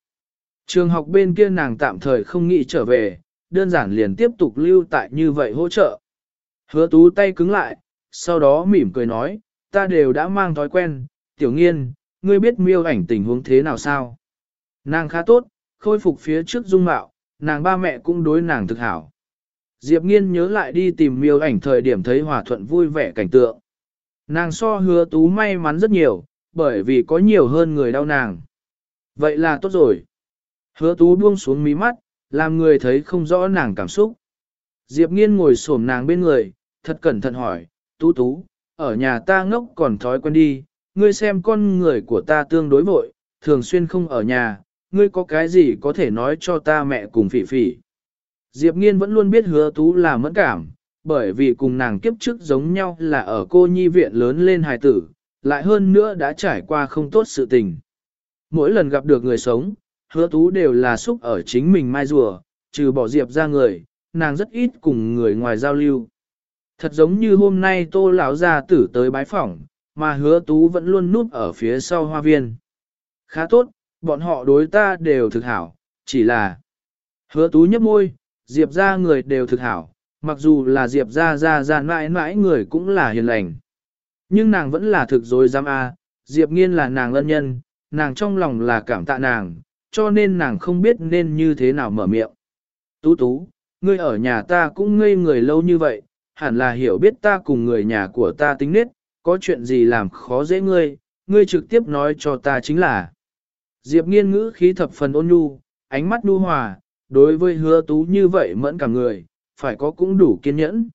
Trường học bên kia nàng tạm thời không nghĩ trở về, đơn giản liền tiếp tục lưu tại như vậy hỗ trợ. Hứa tú tay cứng lại, sau đó mỉm cười nói, ta đều đã mang thói quen, tiểu nghiên, ngươi biết miêu ảnh tình huống thế nào sao? Nàng khá tốt, khôi phục phía trước dung mạo, nàng ba mẹ cũng đối nàng thực hảo. Diệp nghiên nhớ lại đi tìm miêu ảnh thời điểm thấy hòa thuận vui vẻ cảnh tượng. Nàng so hứa tú may mắn rất nhiều, bởi vì có nhiều hơn người đau nàng. Vậy là tốt rồi. Hứa tú buông xuống mí mắt, làm người thấy không rõ nàng cảm xúc. Diệp nghiên ngồi xổm nàng bên người, thật cẩn thận hỏi, tú tú, ở nhà ta ngốc còn thói quen đi, ngươi xem con người của ta tương đối vội, thường xuyên không ở nhà, ngươi có cái gì có thể nói cho ta mẹ cùng phỉ phỉ. Diệp nghiên vẫn luôn biết hứa tú là mẫn cảm, bởi vì cùng nàng kiếp trước giống nhau là ở cô nhi viện lớn lên hài tử, lại hơn nữa đã trải qua không tốt sự tình. Mỗi lần gặp được người sống, hứa tú đều là xúc ở chính mình mai rùa, trừ bỏ Diệp ra người, nàng rất ít cùng người ngoài giao lưu. Thật giống như hôm nay tô lão gia tử tới bái phỏng, mà hứa tú vẫn luôn núp ở phía sau hoa viên. Khá tốt, bọn họ đối ta đều thực hảo, chỉ là hứa tú nhấp môi, Diệp ra người đều thực hảo, mặc dù là Diệp ra ra ra mãi mãi người cũng là hiền lành. Nhưng nàng vẫn là thực dối dám a Diệp nghiên là nàng ân nhân, nàng trong lòng là cảm tạ nàng, cho nên nàng không biết nên như thế nào mở miệng. Tú tú, ngươi ở nhà ta cũng ngây người lâu như vậy, hẳn là hiểu biết ta cùng người nhà của ta tính nết, có chuyện gì làm khó dễ ngươi, ngươi trực tiếp nói cho ta chính là. Diệp nghiên ngữ khí thập phần ôn nhu, ánh mắt nhu hòa, đối với hứa tú như vậy mẫn cả người, phải có cũng đủ kiên nhẫn.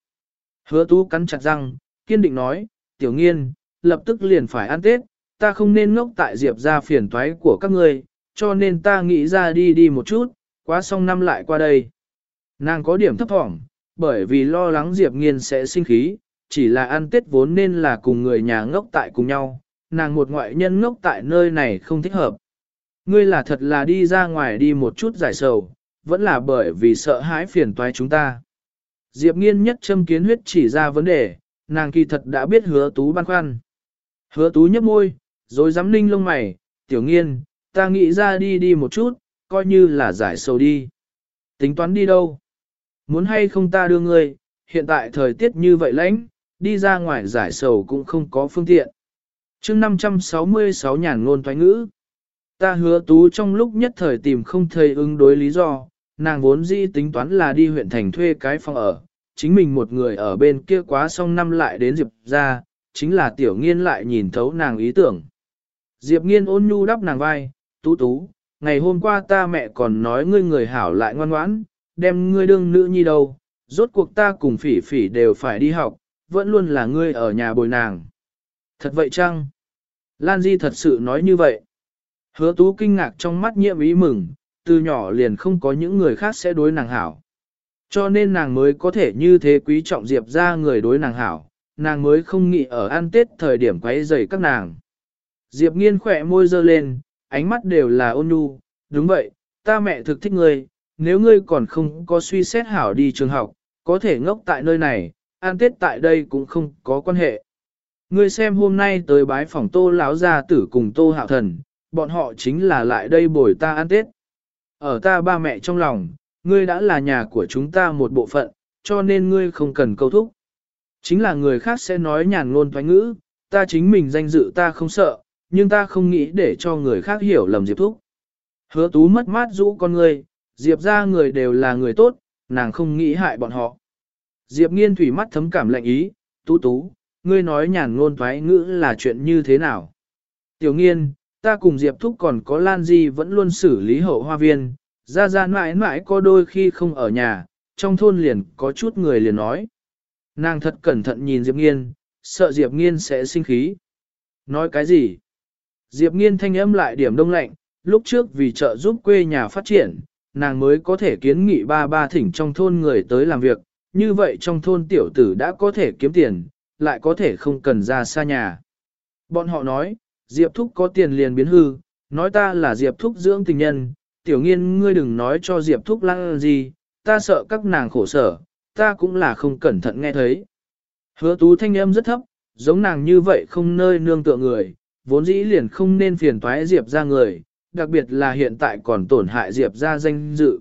Hứa tú cắn chặt răng, kiên định nói, tiểu nghiên, lập tức liền phải ăn Tết, ta không nên ngốc tại Diệp ra phiền toái của các ngươi, cho nên ta nghĩ ra đi đi một chút, quá xong năm lại qua đây. Nàng có điểm thấp thỏm, bởi vì lo lắng Diệp nghiên sẽ sinh khí, chỉ là ăn Tết vốn nên là cùng người nhà ngốc tại cùng nhau, nàng một ngoại nhân ngốc tại nơi này không thích hợp. Ngươi là thật là đi ra ngoài đi một chút giải sầu, vẫn là bởi vì sợ hãi phiền toái chúng ta. Diệp nghiên nhất châm kiến huyết chỉ ra vấn đề, nàng kỳ thật đã biết hứa tú băn khoăn. Hứa tú nhấp môi, rồi dám ninh lông mày, tiểu nghiên, ta nghĩ ra đi đi một chút, coi như là giải sầu đi. Tính toán đi đâu? Muốn hay không ta đưa ngươi, hiện tại thời tiết như vậy lãnh, đi ra ngoài giải sầu cũng không có phương tiện. chương 566 nhàn ngôn thoái ngữ. Ta hứa tú trong lúc nhất thời tìm không thấy ứng đối lý do, nàng vốn dĩ tính toán là đi huyện thành thuê cái phòng ở, chính mình một người ở bên kia quá xong năm lại đến Diệp ra, chính là tiểu nghiên lại nhìn thấu nàng ý tưởng. Diệp nghiên ôn nhu đắp nàng vai, tú tú, ngày hôm qua ta mẹ còn nói ngươi người hảo lại ngoan ngoãn, đem ngươi đương nữ nhi đâu, rốt cuộc ta cùng phỉ phỉ đều phải đi học, vẫn luôn là ngươi ở nhà bồi nàng. Thật vậy chăng? Lan Di thật sự nói như vậy. Hứa tú kinh ngạc trong mắt nhiệm ý mừng, từ nhỏ liền không có những người khác sẽ đối nàng hảo. Cho nên nàng mới có thể như thế quý trọng Diệp ra người đối nàng hảo, nàng mới không nghĩ ở ăn tết thời điểm quấy rầy các nàng. Diệp nghiên khỏe môi dơ lên, ánh mắt đều là ôn nhu, đúng vậy, ta mẹ thực thích ngươi, nếu ngươi còn không có suy xét hảo đi trường học, có thể ngốc tại nơi này, An tết tại đây cũng không có quan hệ. Ngươi xem hôm nay tới bái phòng tô lão gia tử cùng tô hạo thần, bọn họ chính là lại đây bồi ta ăn tết. Ở ta ba mẹ trong lòng, ngươi đã là nhà của chúng ta một bộ phận, cho nên ngươi không cần câu thúc. Chính là người khác sẽ nói nhàn ngôn thoái ngữ, ta chính mình danh dự ta không sợ, nhưng ta không nghĩ để cho người khác hiểu lầm Diệp Thúc. Hứa tú mất mát rũ con ngươi, Diệp ra người đều là người tốt, nàng không nghĩ hại bọn họ. Diệp nghiên thủy mắt thấm cảm lạnh ý, tú tú, ngươi nói nhàn ngôn thoái ngữ là chuyện như thế nào? Tiểu nghiên, ta cùng Diệp Thúc còn có Lan Di vẫn luôn xử lý hậu hoa viên, ra ra mãi mãi có đôi khi không ở nhà, trong thôn liền có chút người liền nói. Nàng thật cẩn thận nhìn Diệp Nghiên, sợ Diệp Nghiên sẽ sinh khí. Nói cái gì? Diệp Nghiên thanh âm lại điểm đông lạnh, lúc trước vì trợ giúp quê nhà phát triển, nàng mới có thể kiến nghị ba ba thỉnh trong thôn người tới làm việc, như vậy trong thôn tiểu tử đã có thể kiếm tiền, lại có thể không cần ra xa nhà. Bọn họ nói, Diệp Thúc có tiền liền biến hư, nói ta là Diệp Thúc dưỡng tình nhân, tiểu nghiên ngươi đừng nói cho Diệp Thúc lăng gì, ta sợ các nàng khổ sở, ta cũng là không cẩn thận nghe thấy. Hứa tú thanh âm rất thấp, giống nàng như vậy không nơi nương tựa người, vốn dĩ liền không nên phiền toái Diệp ra người, đặc biệt là hiện tại còn tổn hại Diệp ra danh dự.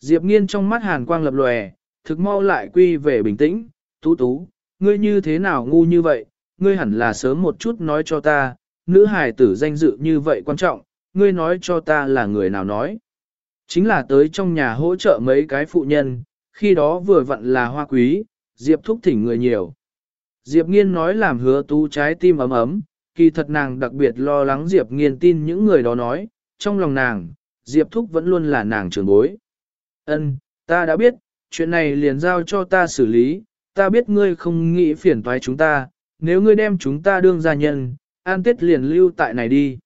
Diệp nghiên trong mắt hàn quang lập lòe, thực mau lại quy về bình tĩnh, tú tú, ngươi như thế nào ngu như vậy, ngươi hẳn là sớm một chút nói cho ta, nữ hài tử danh dự như vậy quan trọng, ngươi nói cho ta là người nào nói. Chính là tới trong nhà hỗ trợ mấy cái phụ nhân, khi đó vừa vặn là hoa quý, Diệp thúc thỉnh người nhiều. Diệp nghiên nói làm hứa tú trái tim ấm ấm, kỳ thật nàng đặc biệt lo lắng Diệp nghiên tin những người đó nói, trong lòng nàng, Diệp thúc vẫn luôn là nàng trưởng bối. Ân, ta đã biết, chuyện này liền giao cho ta xử lý, ta biết ngươi không nghĩ phiền toái chúng ta, nếu ngươi đem chúng ta đương gia nhân, an tết liền lưu tại này đi.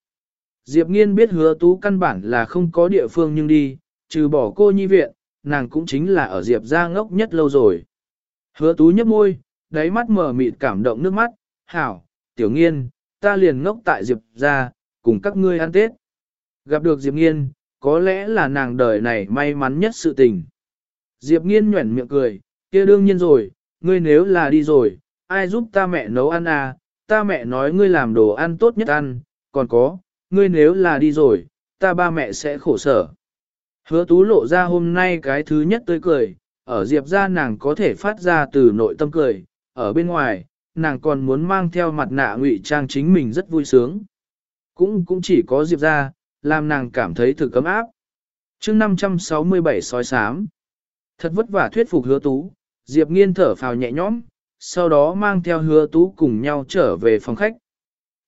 Diệp nghiên biết hứa tú căn bản là không có địa phương nhưng đi, trừ bỏ cô nhi viện, nàng cũng chính là ở Diệp gia ngốc nhất lâu rồi. Hứa tú nhấp môi, đáy mắt mở mịt cảm động nước mắt, hảo, tiểu nghiên, ta liền ngốc tại Diệp gia, cùng các ngươi ăn tết. Gặp được Diệp nghiên, có lẽ là nàng đời này may mắn nhất sự tình. Diệp nghiên nhuẩn miệng cười, kia đương nhiên rồi, ngươi nếu là đi rồi, ai giúp ta mẹ nấu ăn à, ta mẹ nói ngươi làm đồ ăn tốt nhất ăn, còn có, ngươi nếu là đi rồi, ta ba mẹ sẽ khổ sở. Hứa tú lộ ra hôm nay cái thứ nhất tươi cười, ở Diệp ra nàng có thể phát ra từ nội tâm cười, ở bên ngoài, nàng còn muốn mang theo mặt nạ ngụy trang chính mình rất vui sướng. Cũng cũng chỉ có Diệp ra, làm nàng cảm thấy thực cấm áp. chương 567 sói sám. Thật vất vả thuyết phục hứa tú, Diệp nghiên thở phào nhẹ nhõm, sau đó mang theo hứa tú cùng nhau trở về phòng khách.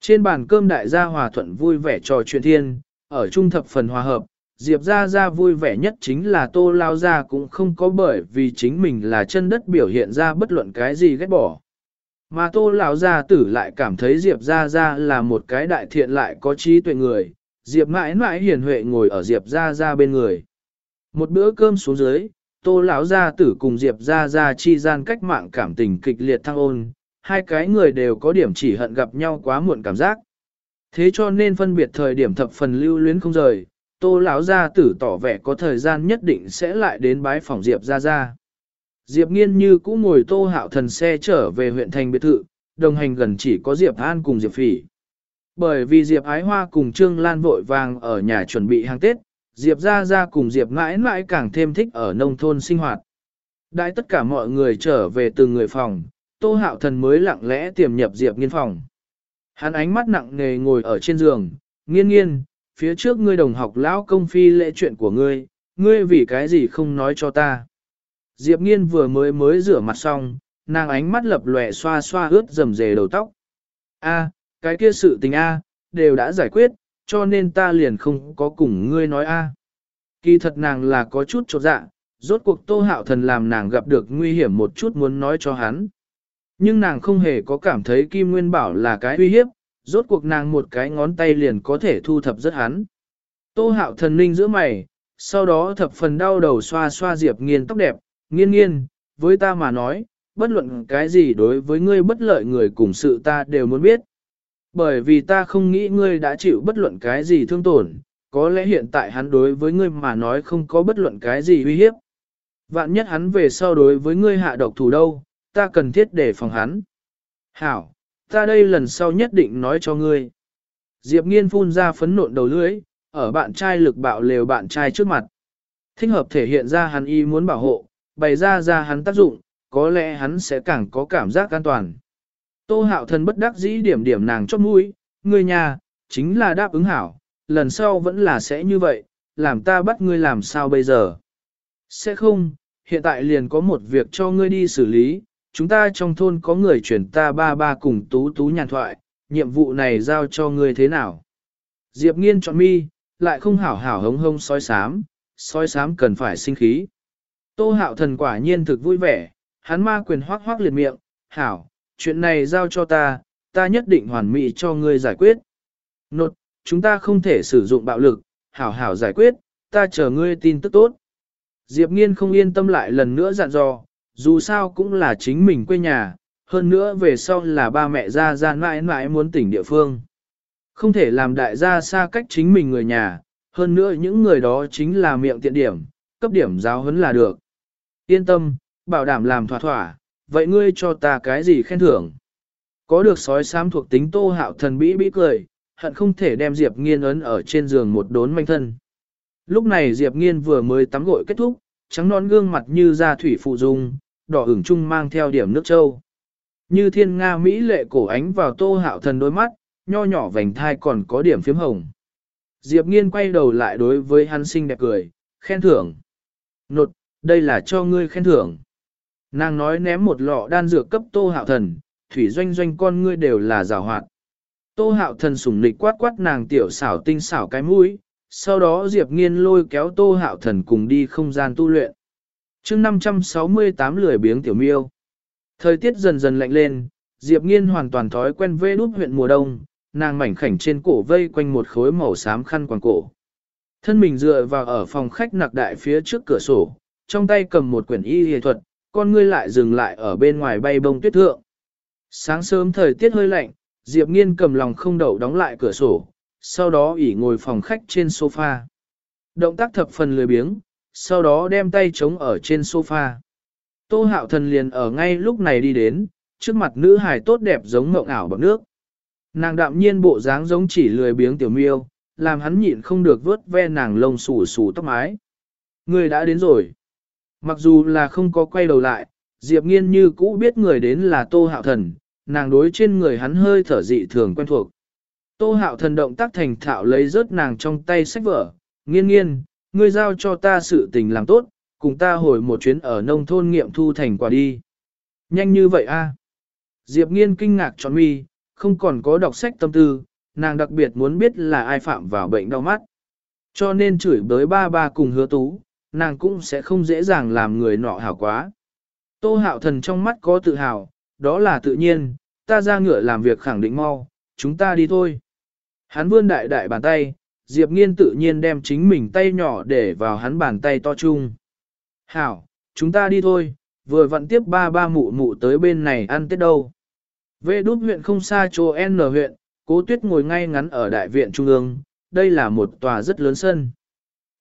Trên bàn cơm đại gia hòa thuận vui vẻ trò chuyện thiên, ở trung thập phần hòa hợp, Diệp Gia Gia vui vẻ nhất chính là tô lao Gia cũng không có bởi vì chính mình là chân đất biểu hiện ra bất luận cái gì ghét bỏ. Mà tô lão gia tử lại cảm thấy Diệp Gia Gia là một cái đại thiện lại có trí tuệ người, Diệp mãi mãi hiền huệ ngồi ở Diệp Gia Gia bên người. Một bữa cơm xuống dưới, tô lão gia tử cùng Diệp gia gia chi gian cách mạng cảm tình kịch liệt thăng ôn, hai cái người đều có điểm chỉ hận gặp nhau quá muộn cảm giác. Thế cho nên phân biệt thời điểm thập phần lưu luyến không rời, tô lão gia tử tỏ vẻ có thời gian nhất định sẽ lại đến bái phòng Diệp gia gia. Diệp nghiên như cũng ngồi tô hạo thần xe trở về huyện thành biệt thự, đồng hành gần chỉ có Diệp An cùng Diệp Phỉ. Bởi vì Diệp Ái Hoa cùng Trương Lan vội vàng ở nhà chuẩn bị hàng Tết, Diệp Gia Gia cùng Diệp mãi mãi càng thêm thích ở nông thôn sinh hoạt. Đại tất cả mọi người trở về từng người phòng, Tô Hạo Thần mới lặng lẽ tiềm nhập Diệp Nghiên phòng. Hắn ánh mắt nặng nề ngồi ở trên giường, nghiên nghiên, phía trước ngươi đồng học lão công phi lễ chuyện của ngươi, ngươi vì cái gì không nói cho ta. Diệp Nghiên vừa mới mới rửa mặt xong, nàng ánh mắt lập lòe xoa xoa ướt rầm rề đầu tóc. A, cái kia sự tình A, đều đã giải quyết, cho nên ta liền không có cùng ngươi nói A. Kỳ thật nàng là có chút trột dạ, rốt cuộc tô hạo thần làm nàng gặp được nguy hiểm một chút muốn nói cho hắn. Nhưng nàng không hề có cảm thấy Kim Nguyên Bảo là cái uy hiếp, rốt cuộc nàng một cái ngón tay liền có thể thu thập rất hắn. Tô hạo thần ninh giữa mày, sau đó thập phần đau đầu xoa xoa Diệp nghiên tóc đẹp, nghiên nghiên, với ta mà nói, bất luận cái gì đối với ngươi bất lợi người cùng sự ta đều muốn biết. Bởi vì ta không nghĩ ngươi đã chịu bất luận cái gì thương tổn, có lẽ hiện tại hắn đối với ngươi mà nói không có bất luận cái gì uy hiếp. Vạn nhất hắn về sau đối với ngươi hạ độc thủ đâu, ta cần thiết để phòng hắn. Hảo, ta đây lần sau nhất định nói cho ngươi. Diệp nghiên phun ra phấn nộn đầu lưỡi, ở bạn trai lực bạo lều bạn trai trước mặt. Thích hợp thể hiện ra hắn y muốn bảo hộ, bày ra ra hắn tác dụng, có lẽ hắn sẽ càng có cảm giác an toàn. Tô hạo thần bất đắc dĩ điểm điểm nàng chót mũi, ngươi nhà, chính là đáp ứng hảo, lần sau vẫn là sẽ như vậy, làm ta bắt ngươi làm sao bây giờ. Sẽ không, hiện tại liền có một việc cho ngươi đi xử lý, chúng ta trong thôn có người chuyển ta ba ba cùng tú tú nhàn thoại, nhiệm vụ này giao cho ngươi thế nào. Diệp nghiên chọn mi, lại không hảo hảo hống hông soi sám, soi sám cần phải sinh khí. Tô hạo thần quả nhiên thực vui vẻ, hắn ma quyền hoác hoác liệt miệng, hảo, chuyện này giao cho ta, ta nhất định hoàn mỹ cho ngươi giải quyết. Nột, chúng ta không thể sử dụng bạo lực, hảo hảo giải quyết, ta chờ ngươi tin tức tốt. Diệp nghiên không yên tâm lại lần nữa dặn dò, dù sao cũng là chính mình quê nhà, hơn nữa về sau là ba mẹ ra ra mãi mãi muốn tỉnh địa phương. Không thể làm đại gia xa cách chính mình người nhà, hơn nữa những người đó chính là miệng tiện điểm, cấp điểm giáo huấn là được. Yên tâm, bảo đảm làm thỏa thỏa, vậy ngươi cho ta cái gì khen thưởng? Có được sói xám thuộc tính tô hạo thần bĩ bĩ cười, hận không thể đem Diệp Nghiên ấn ở trên giường một đốn manh thân. Lúc này Diệp Nghiên vừa mới tắm gội kết thúc, trắng non gương mặt như da thủy phụ dung, đỏ ửng chung mang theo điểm nước châu. Như thiên nga Mỹ lệ cổ ánh vào tô hạo thần đôi mắt, nho nhỏ vành thai còn có điểm phiếm hồng. Diệp nghiên quay đầu lại đối với hắn xinh đẹp cười, khen thưởng. Nột, đây là cho ngươi khen thưởng. Nàng nói ném một lọ đan dược cấp tô hạo thần, thủy doanh doanh con ngươi đều là rào hoạt. Tô hạo thần sủng nịch quát quát nàng tiểu xảo tinh xảo cái mũi, sau đó Diệp nghiên lôi kéo tô hạo thần cùng đi không gian tu luyện. chương 568 lười biếng tiểu miêu. Thời tiết dần dần lạnh lên, Diệp nghiên hoàn toàn thói quen vê đút huyện mùa đông, nàng mảnh khảnh trên cổ vây quanh một khối màu xám khăn quàng cổ. Thân mình dựa vào ở phòng khách nặc đại phía trước cửa sổ, trong tay cầm một quyển y y thuật, con ngươi lại dừng lại ở bên ngoài bay bông tuyết thượng. Sáng sớm thời tiết hơi lạnh, Diệp Nghiên cầm lòng không đậu đóng lại cửa sổ, sau đó ỉ ngồi phòng khách trên sofa. Động tác thập phần lười biếng, sau đó đem tay chống ở trên sofa. Tô hạo thần liền ở ngay lúc này đi đến, trước mặt nữ hài tốt đẹp giống mộng ảo bằng nước. Nàng đạm nhiên bộ dáng giống chỉ lười biếng tiểu miêu, làm hắn nhịn không được vớt ve nàng lông xù xù tóc mái. Người đã đến rồi. Mặc dù là không có quay đầu lại, Diệp Nghiên như cũ biết người đến là Tô Hạo Thần, nàng đối trên người hắn hơi thở dị thường quen thuộc. Tô Hạo Thần động tác thành thạo lấy rớt nàng trong tay sách vở, nghiên nghiên, ngươi giao cho ta sự tình làm tốt, cùng ta hồi một chuyến ở nông thôn nghiệm thu thành quả đi. Nhanh như vậy a? Diệp Nghiên kinh ngạc tròn mi, không còn có đọc sách tâm tư, nàng đặc biệt muốn biết là ai phạm vào bệnh đau mắt. Cho nên chửi bới ba ba cùng hứa tú, nàng cũng sẽ không dễ dàng làm người nọ hảo quá. Tô hạo thần trong mắt có tự hào, đó là tự nhiên, ta ra ngựa làm việc khẳng định mau, chúng ta đi thôi. Hắn vươn đại đại bàn tay, Diệp Nghiên tự nhiên đem chính mình tay nhỏ để vào hắn bàn tay to chung. Hảo, chúng ta đi thôi, vừa vặn tiếp ba ba mụ mụ tới bên này ăn tết đâu. Về đút huyện không xa chỗ N huyện, cố tuyết ngồi ngay ngắn ở đại viện trung ương, đây là một tòa rất lớn sân.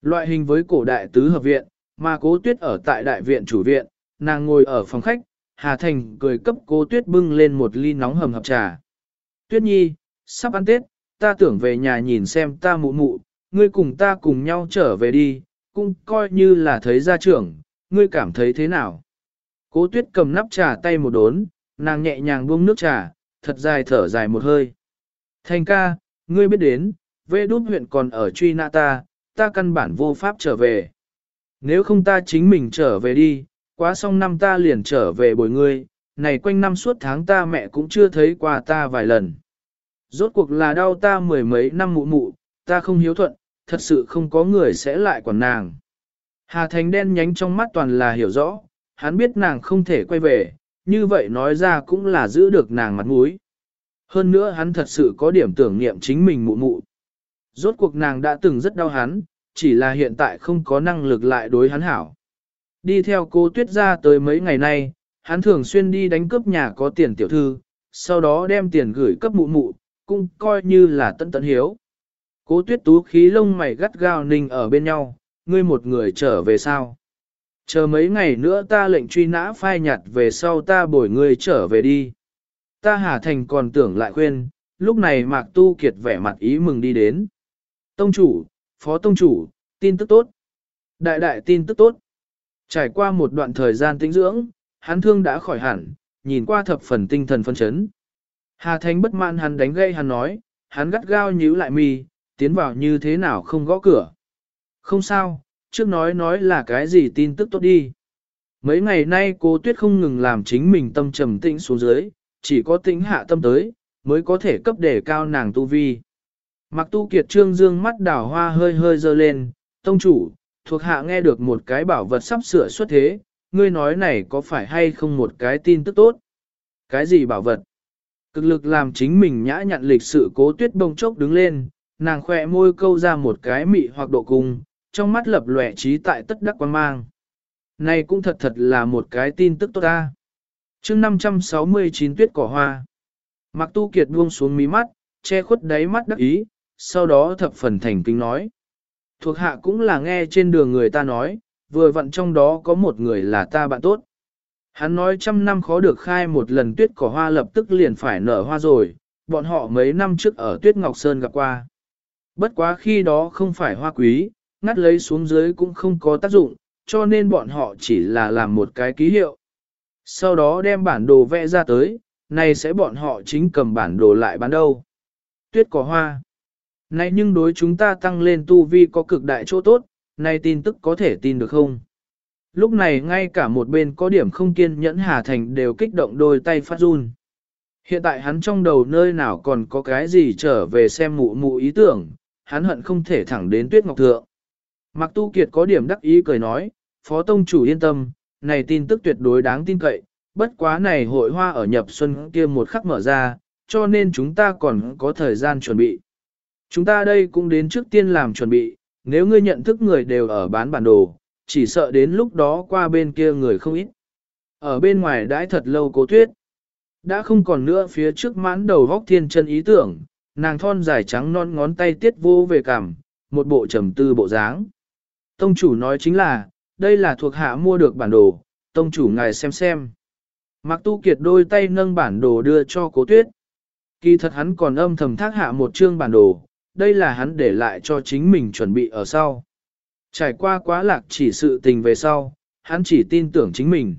Loại hình với cổ đại tứ hợp viện, mà cố tuyết ở tại đại viện chủ viện, nàng ngồi ở phòng khách, Hà Thành cười cấp cố tuyết bưng lên một ly nóng hầm hập trà. Tuyết nhi, sắp ăn Tết, ta tưởng về nhà nhìn xem ta mụ mụ, ngươi cùng ta cùng nhau trở về đi, cũng coi như là thấy gia trưởng, ngươi cảm thấy thế nào? Cố tuyết cầm nắp trà tay một đốn, nàng nhẹ nhàng buông nước trà, thật dài thở dài một hơi. Thành ca, ngươi biết đến, vê đút huyện còn ở truy nã ta, ta căn bản vô pháp trở về. Nếu không ta chính mình trở về đi, quá xong năm ta liền trở về bồi ngươi, này quanh năm suốt tháng ta mẹ cũng chưa thấy qua ta vài lần. Rốt cuộc là đau ta mười mấy năm mụ mụ, ta không hiếu thuận, thật sự không có người sẽ lại quản nàng. Hà Thành đen nhánh trong mắt toàn là hiểu rõ, hắn biết nàng không thể quay về, như vậy nói ra cũng là giữ được nàng mặt mũi. Hơn nữa hắn thật sự có điểm tưởng niệm chính mình mụ mụ. Rốt cuộc nàng đã từng rất đau hắn, chỉ là hiện tại không có năng lực lại đối hắn hảo. Đi theo cô tuyết ra tới mấy ngày nay, hắn thường xuyên đi đánh cướp nhà có tiền tiểu thư, sau đó đem tiền gửi cấp mụ mụ, cũng coi như là tận tận hiếu. Cố tuyết tú khí lông mày gắt gao ninh ở bên nhau, ngươi một người trở về sao? Chờ mấy ngày nữa ta lệnh truy nã phai nhặt về sau ta bồi ngươi trở về đi. Ta Hà Thành còn tưởng lại khuyên, lúc này Mạc Tu Kiệt vẻ mặt ý mừng đi đến. Tông chủ, phó tông chủ, tin tức tốt. Đại đại tin tức tốt. Trải qua một đoạn thời gian tĩnh dưỡng, hắn thương đã khỏi hẳn, nhìn qua thập phần tinh thần phân chấn. Hà Thánh bất mãn hắn đánh gây hắn nói, hắn gắt gao nhíu lại mi, tiến vào như thế nào không gõ cửa. Không sao, trước nói nói là cái gì tin tức tốt đi. Mấy ngày nay cô tuyết không ngừng làm chính mình tâm trầm tĩnh xuống dưới, chỉ có tĩnh hạ tâm tới, mới có thể cấp đề cao nàng tu vi. Mặc tu kiệt trương dương mắt đảo hoa hơi hơi dơ lên, tông chủ, thuộc hạ nghe được một cái bảo vật sắp sửa xuất thế, ngươi nói này có phải hay không một cái tin tức tốt? Cái gì bảo vật? Cực lực làm chính mình nhã nhặn lịch sự cố tuyết bông chốc đứng lên, nàng khỏe môi câu ra một cái mị hoặc độ cung, trong mắt lập lòe trí tại tất đắc quan mang. Này cũng thật thật là một cái tin tức tốt ta. chương 569 tuyết cỏ hoa. Mặc tu kiệt buông xuống mí mắt, che khuất đáy mắt đắc ý, sau đó thập phần thành kính nói. Thuộc hạ cũng là nghe trên đường người ta nói, vừa vặn trong đó có một người là ta bạn tốt. Hắn nói trăm năm khó được khai một lần tuyết cỏ hoa lập tức liền phải nở hoa rồi, bọn họ mấy năm trước ở tuyết ngọc sơn gặp qua. Bất quá khi đó không phải hoa quý, ngắt lấy xuống dưới cũng không có tác dụng, cho nên bọn họ chỉ là làm một cái ký hiệu. Sau đó đem bản đồ vẽ ra tới, này sẽ bọn họ chính cầm bản đồ lại bán đâu. Tuyết cỏ hoa. Này nhưng đối chúng ta tăng lên tu vi có cực đại chỗ tốt, này tin tức có thể tin được không? Lúc này ngay cả một bên có điểm không kiên nhẫn Hà Thành đều kích động đôi tay phát run. Hiện tại hắn trong đầu nơi nào còn có cái gì trở về xem mụ mụ ý tưởng, hắn hận không thể thẳng đến tuyết ngọc thượng. Mặc Tu Kiệt có điểm đắc ý cười nói, Phó Tông chủ yên tâm, này tin tức tuyệt đối đáng tin cậy, bất quá này hội hoa ở nhập xuân kia một khắc mở ra, cho nên chúng ta còn có thời gian chuẩn bị. Chúng ta đây cũng đến trước tiên làm chuẩn bị, nếu ngươi nhận thức người đều ở bán bản đồ, chỉ sợ đến lúc đó qua bên kia người không ít. Ở bên ngoài đãi thật lâu cố tuyết. Đã không còn nữa phía trước mãn đầu vóc thiên chân ý tưởng, nàng thon dài trắng non ngón tay tiết vô về cằm, một bộ trầm tư bộ dáng. Tông chủ nói chính là, đây là thuộc hạ mua được bản đồ, tông chủ ngài xem xem. Mạc Tu Kiệt đôi tay nâng bản đồ đưa cho cố tuyết. Kỳ thật hắn còn âm thầm thác hạ một chương bản đồ, đây là hắn để lại cho chính mình chuẩn bị ở sau. Trải qua quá lạc chỉ sự tình về sau, hắn chỉ tin tưởng chính mình.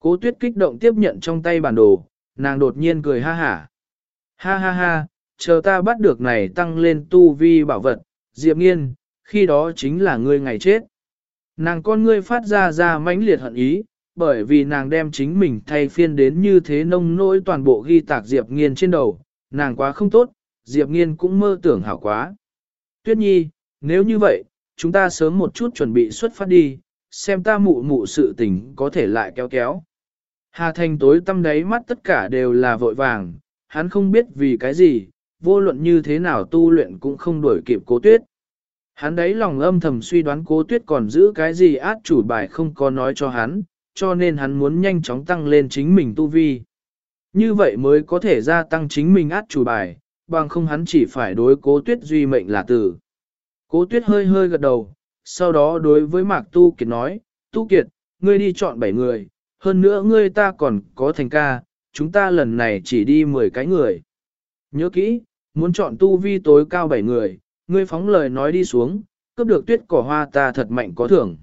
Cố tuyết kích động tiếp nhận trong tay bản đồ, nàng đột nhiên cười ha hả. Ha ha ha, chờ ta bắt được này tăng lên tu vi bảo vật, Diệp Nghiên, khi đó chính là ngươi ngày chết. Nàng con ngươi phát ra ra mãnh liệt hận ý, bởi vì nàng đem chính mình thay phiên đến như thế nông nỗi toàn bộ ghi tạc Diệp Nghiên trên đầu, nàng quá không tốt, Diệp Nghiên cũng mơ tưởng hảo quá. Tuyết Nhi, nếu như vậy, chúng ta sớm một chút chuẩn bị xuất phát đi, xem ta mụ mụ sự tình có thể lại kéo kéo. Hà Thành tối tâm đáy mắt tất cả đều là vội vàng, hắn không biết vì cái gì, vô luận như thế nào tu luyện cũng không đuổi kịp cố tuyết. Hắn đấy lòng âm thầm suy đoán cố tuyết còn giữ cái gì át chủ bài không có nói cho hắn, cho nên hắn muốn nhanh chóng tăng lên chính mình tu vi. Như vậy mới có thể gia tăng chính mình át chủ bài, bằng không hắn chỉ phải đối cố tuyết duy mệnh là tử. Cố tuyết hơi hơi gật đầu, sau đó đối với Mạc Tu Kiệt nói, Tu Kiệt, ngươi đi chọn 7 người, hơn nữa ngươi ta còn có thành ca, chúng ta lần này chỉ đi 10 cái người. Nhớ kỹ, muốn chọn tu vi tối cao 7 người, ngươi phóng lời nói đi xuống, cướp được tuyết cỏ hoa ta thật mạnh có thưởng.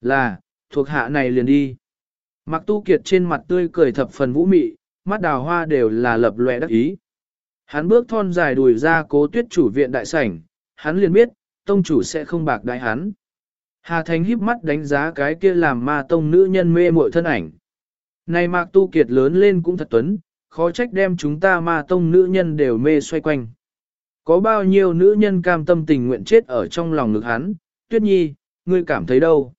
Là, thuộc hạ này liền đi. Mạc Tu Kiệt trên mặt tươi cười thập phần vũ mị, mắt đào hoa đều là lập lòe đắc ý. Hắn bước thon dài đùi ra cố tuyết chủ viện đại sảnh, hắn liền biết, tông chủ sẽ không bạc đại hắn. Hà Thành híp mắt đánh giá cái kia làm ma tông nữ nhân mê muội thân ảnh. Này Mạc Tu Kiệt lớn lên cũng thật tuấn, khó trách đem chúng ta ma tông nữ nhân đều mê xoay quanh. Có bao nhiêu nữ nhân cam tâm tình nguyện chết ở trong lòng ngực hắn, tuyết nhi, ngươi cảm thấy đâu?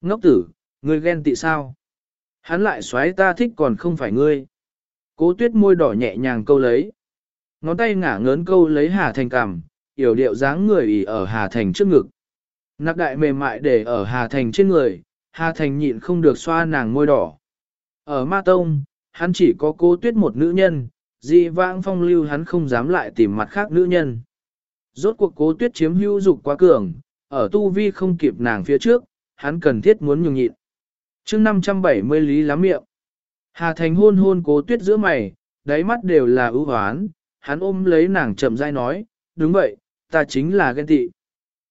Ngốc tử, ngươi ghen tị sao? Hắn lại xoáy ta thích còn không phải ngươi. Cố tuyết môi đỏ nhẹ nhàng câu lấy. Ngón tay ngả ngớn câu lấy Hà Thành cằm, yểu điệu dáng người ỉ ở Hà Thành trước ngực. Nạc đại mềm mại để ở Hà Thành trên người, Hà Thành nhịn không được xoa nàng môi đỏ. Ở Ma Tông, hắn chỉ có cô tuyết một nữ nhân, dị vãng phong lưu hắn không dám lại tìm mặt khác nữ nhân. Rốt cuộc cố tuyết chiếm hữu dục quá cường, ở tu vi không kịp nàng phía trước, hắn cần thiết muốn nhường nhịn. chương 570 lý lắm miệng. Hà Thành hôn hôn cố tuyết giữa mày, đáy mắt đều là ưu hoán, hắn ôm lấy nàng chậm rãi nói, đúng vậy, ta chính là ghen tị.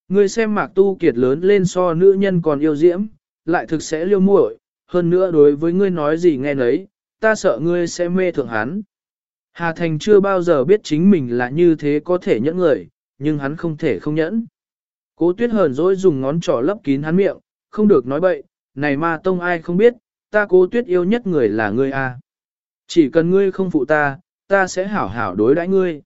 Ngươi xem mạc tu kiệt lớn lên so nữ nhân còn yêu diễm, lại thực sẽ liêu muội, hơn nữa đối với ngươi nói gì nghe nấy, ta sợ ngươi sẽ mê thượng hắn. Hà Thành chưa bao giờ biết chính mình là như thế có thể nhẫn người, nhưng hắn không thể không nhẫn. Cố tuyết hờn dỗi dùng ngón trỏ lấp kín hắn miệng, không được nói bậy, này ma tông ai không biết, ta cố tuyết yêu nhất người là ngươi a. Chỉ cần ngươi không phụ ta, ta sẽ hảo hảo đối đãi ngươi.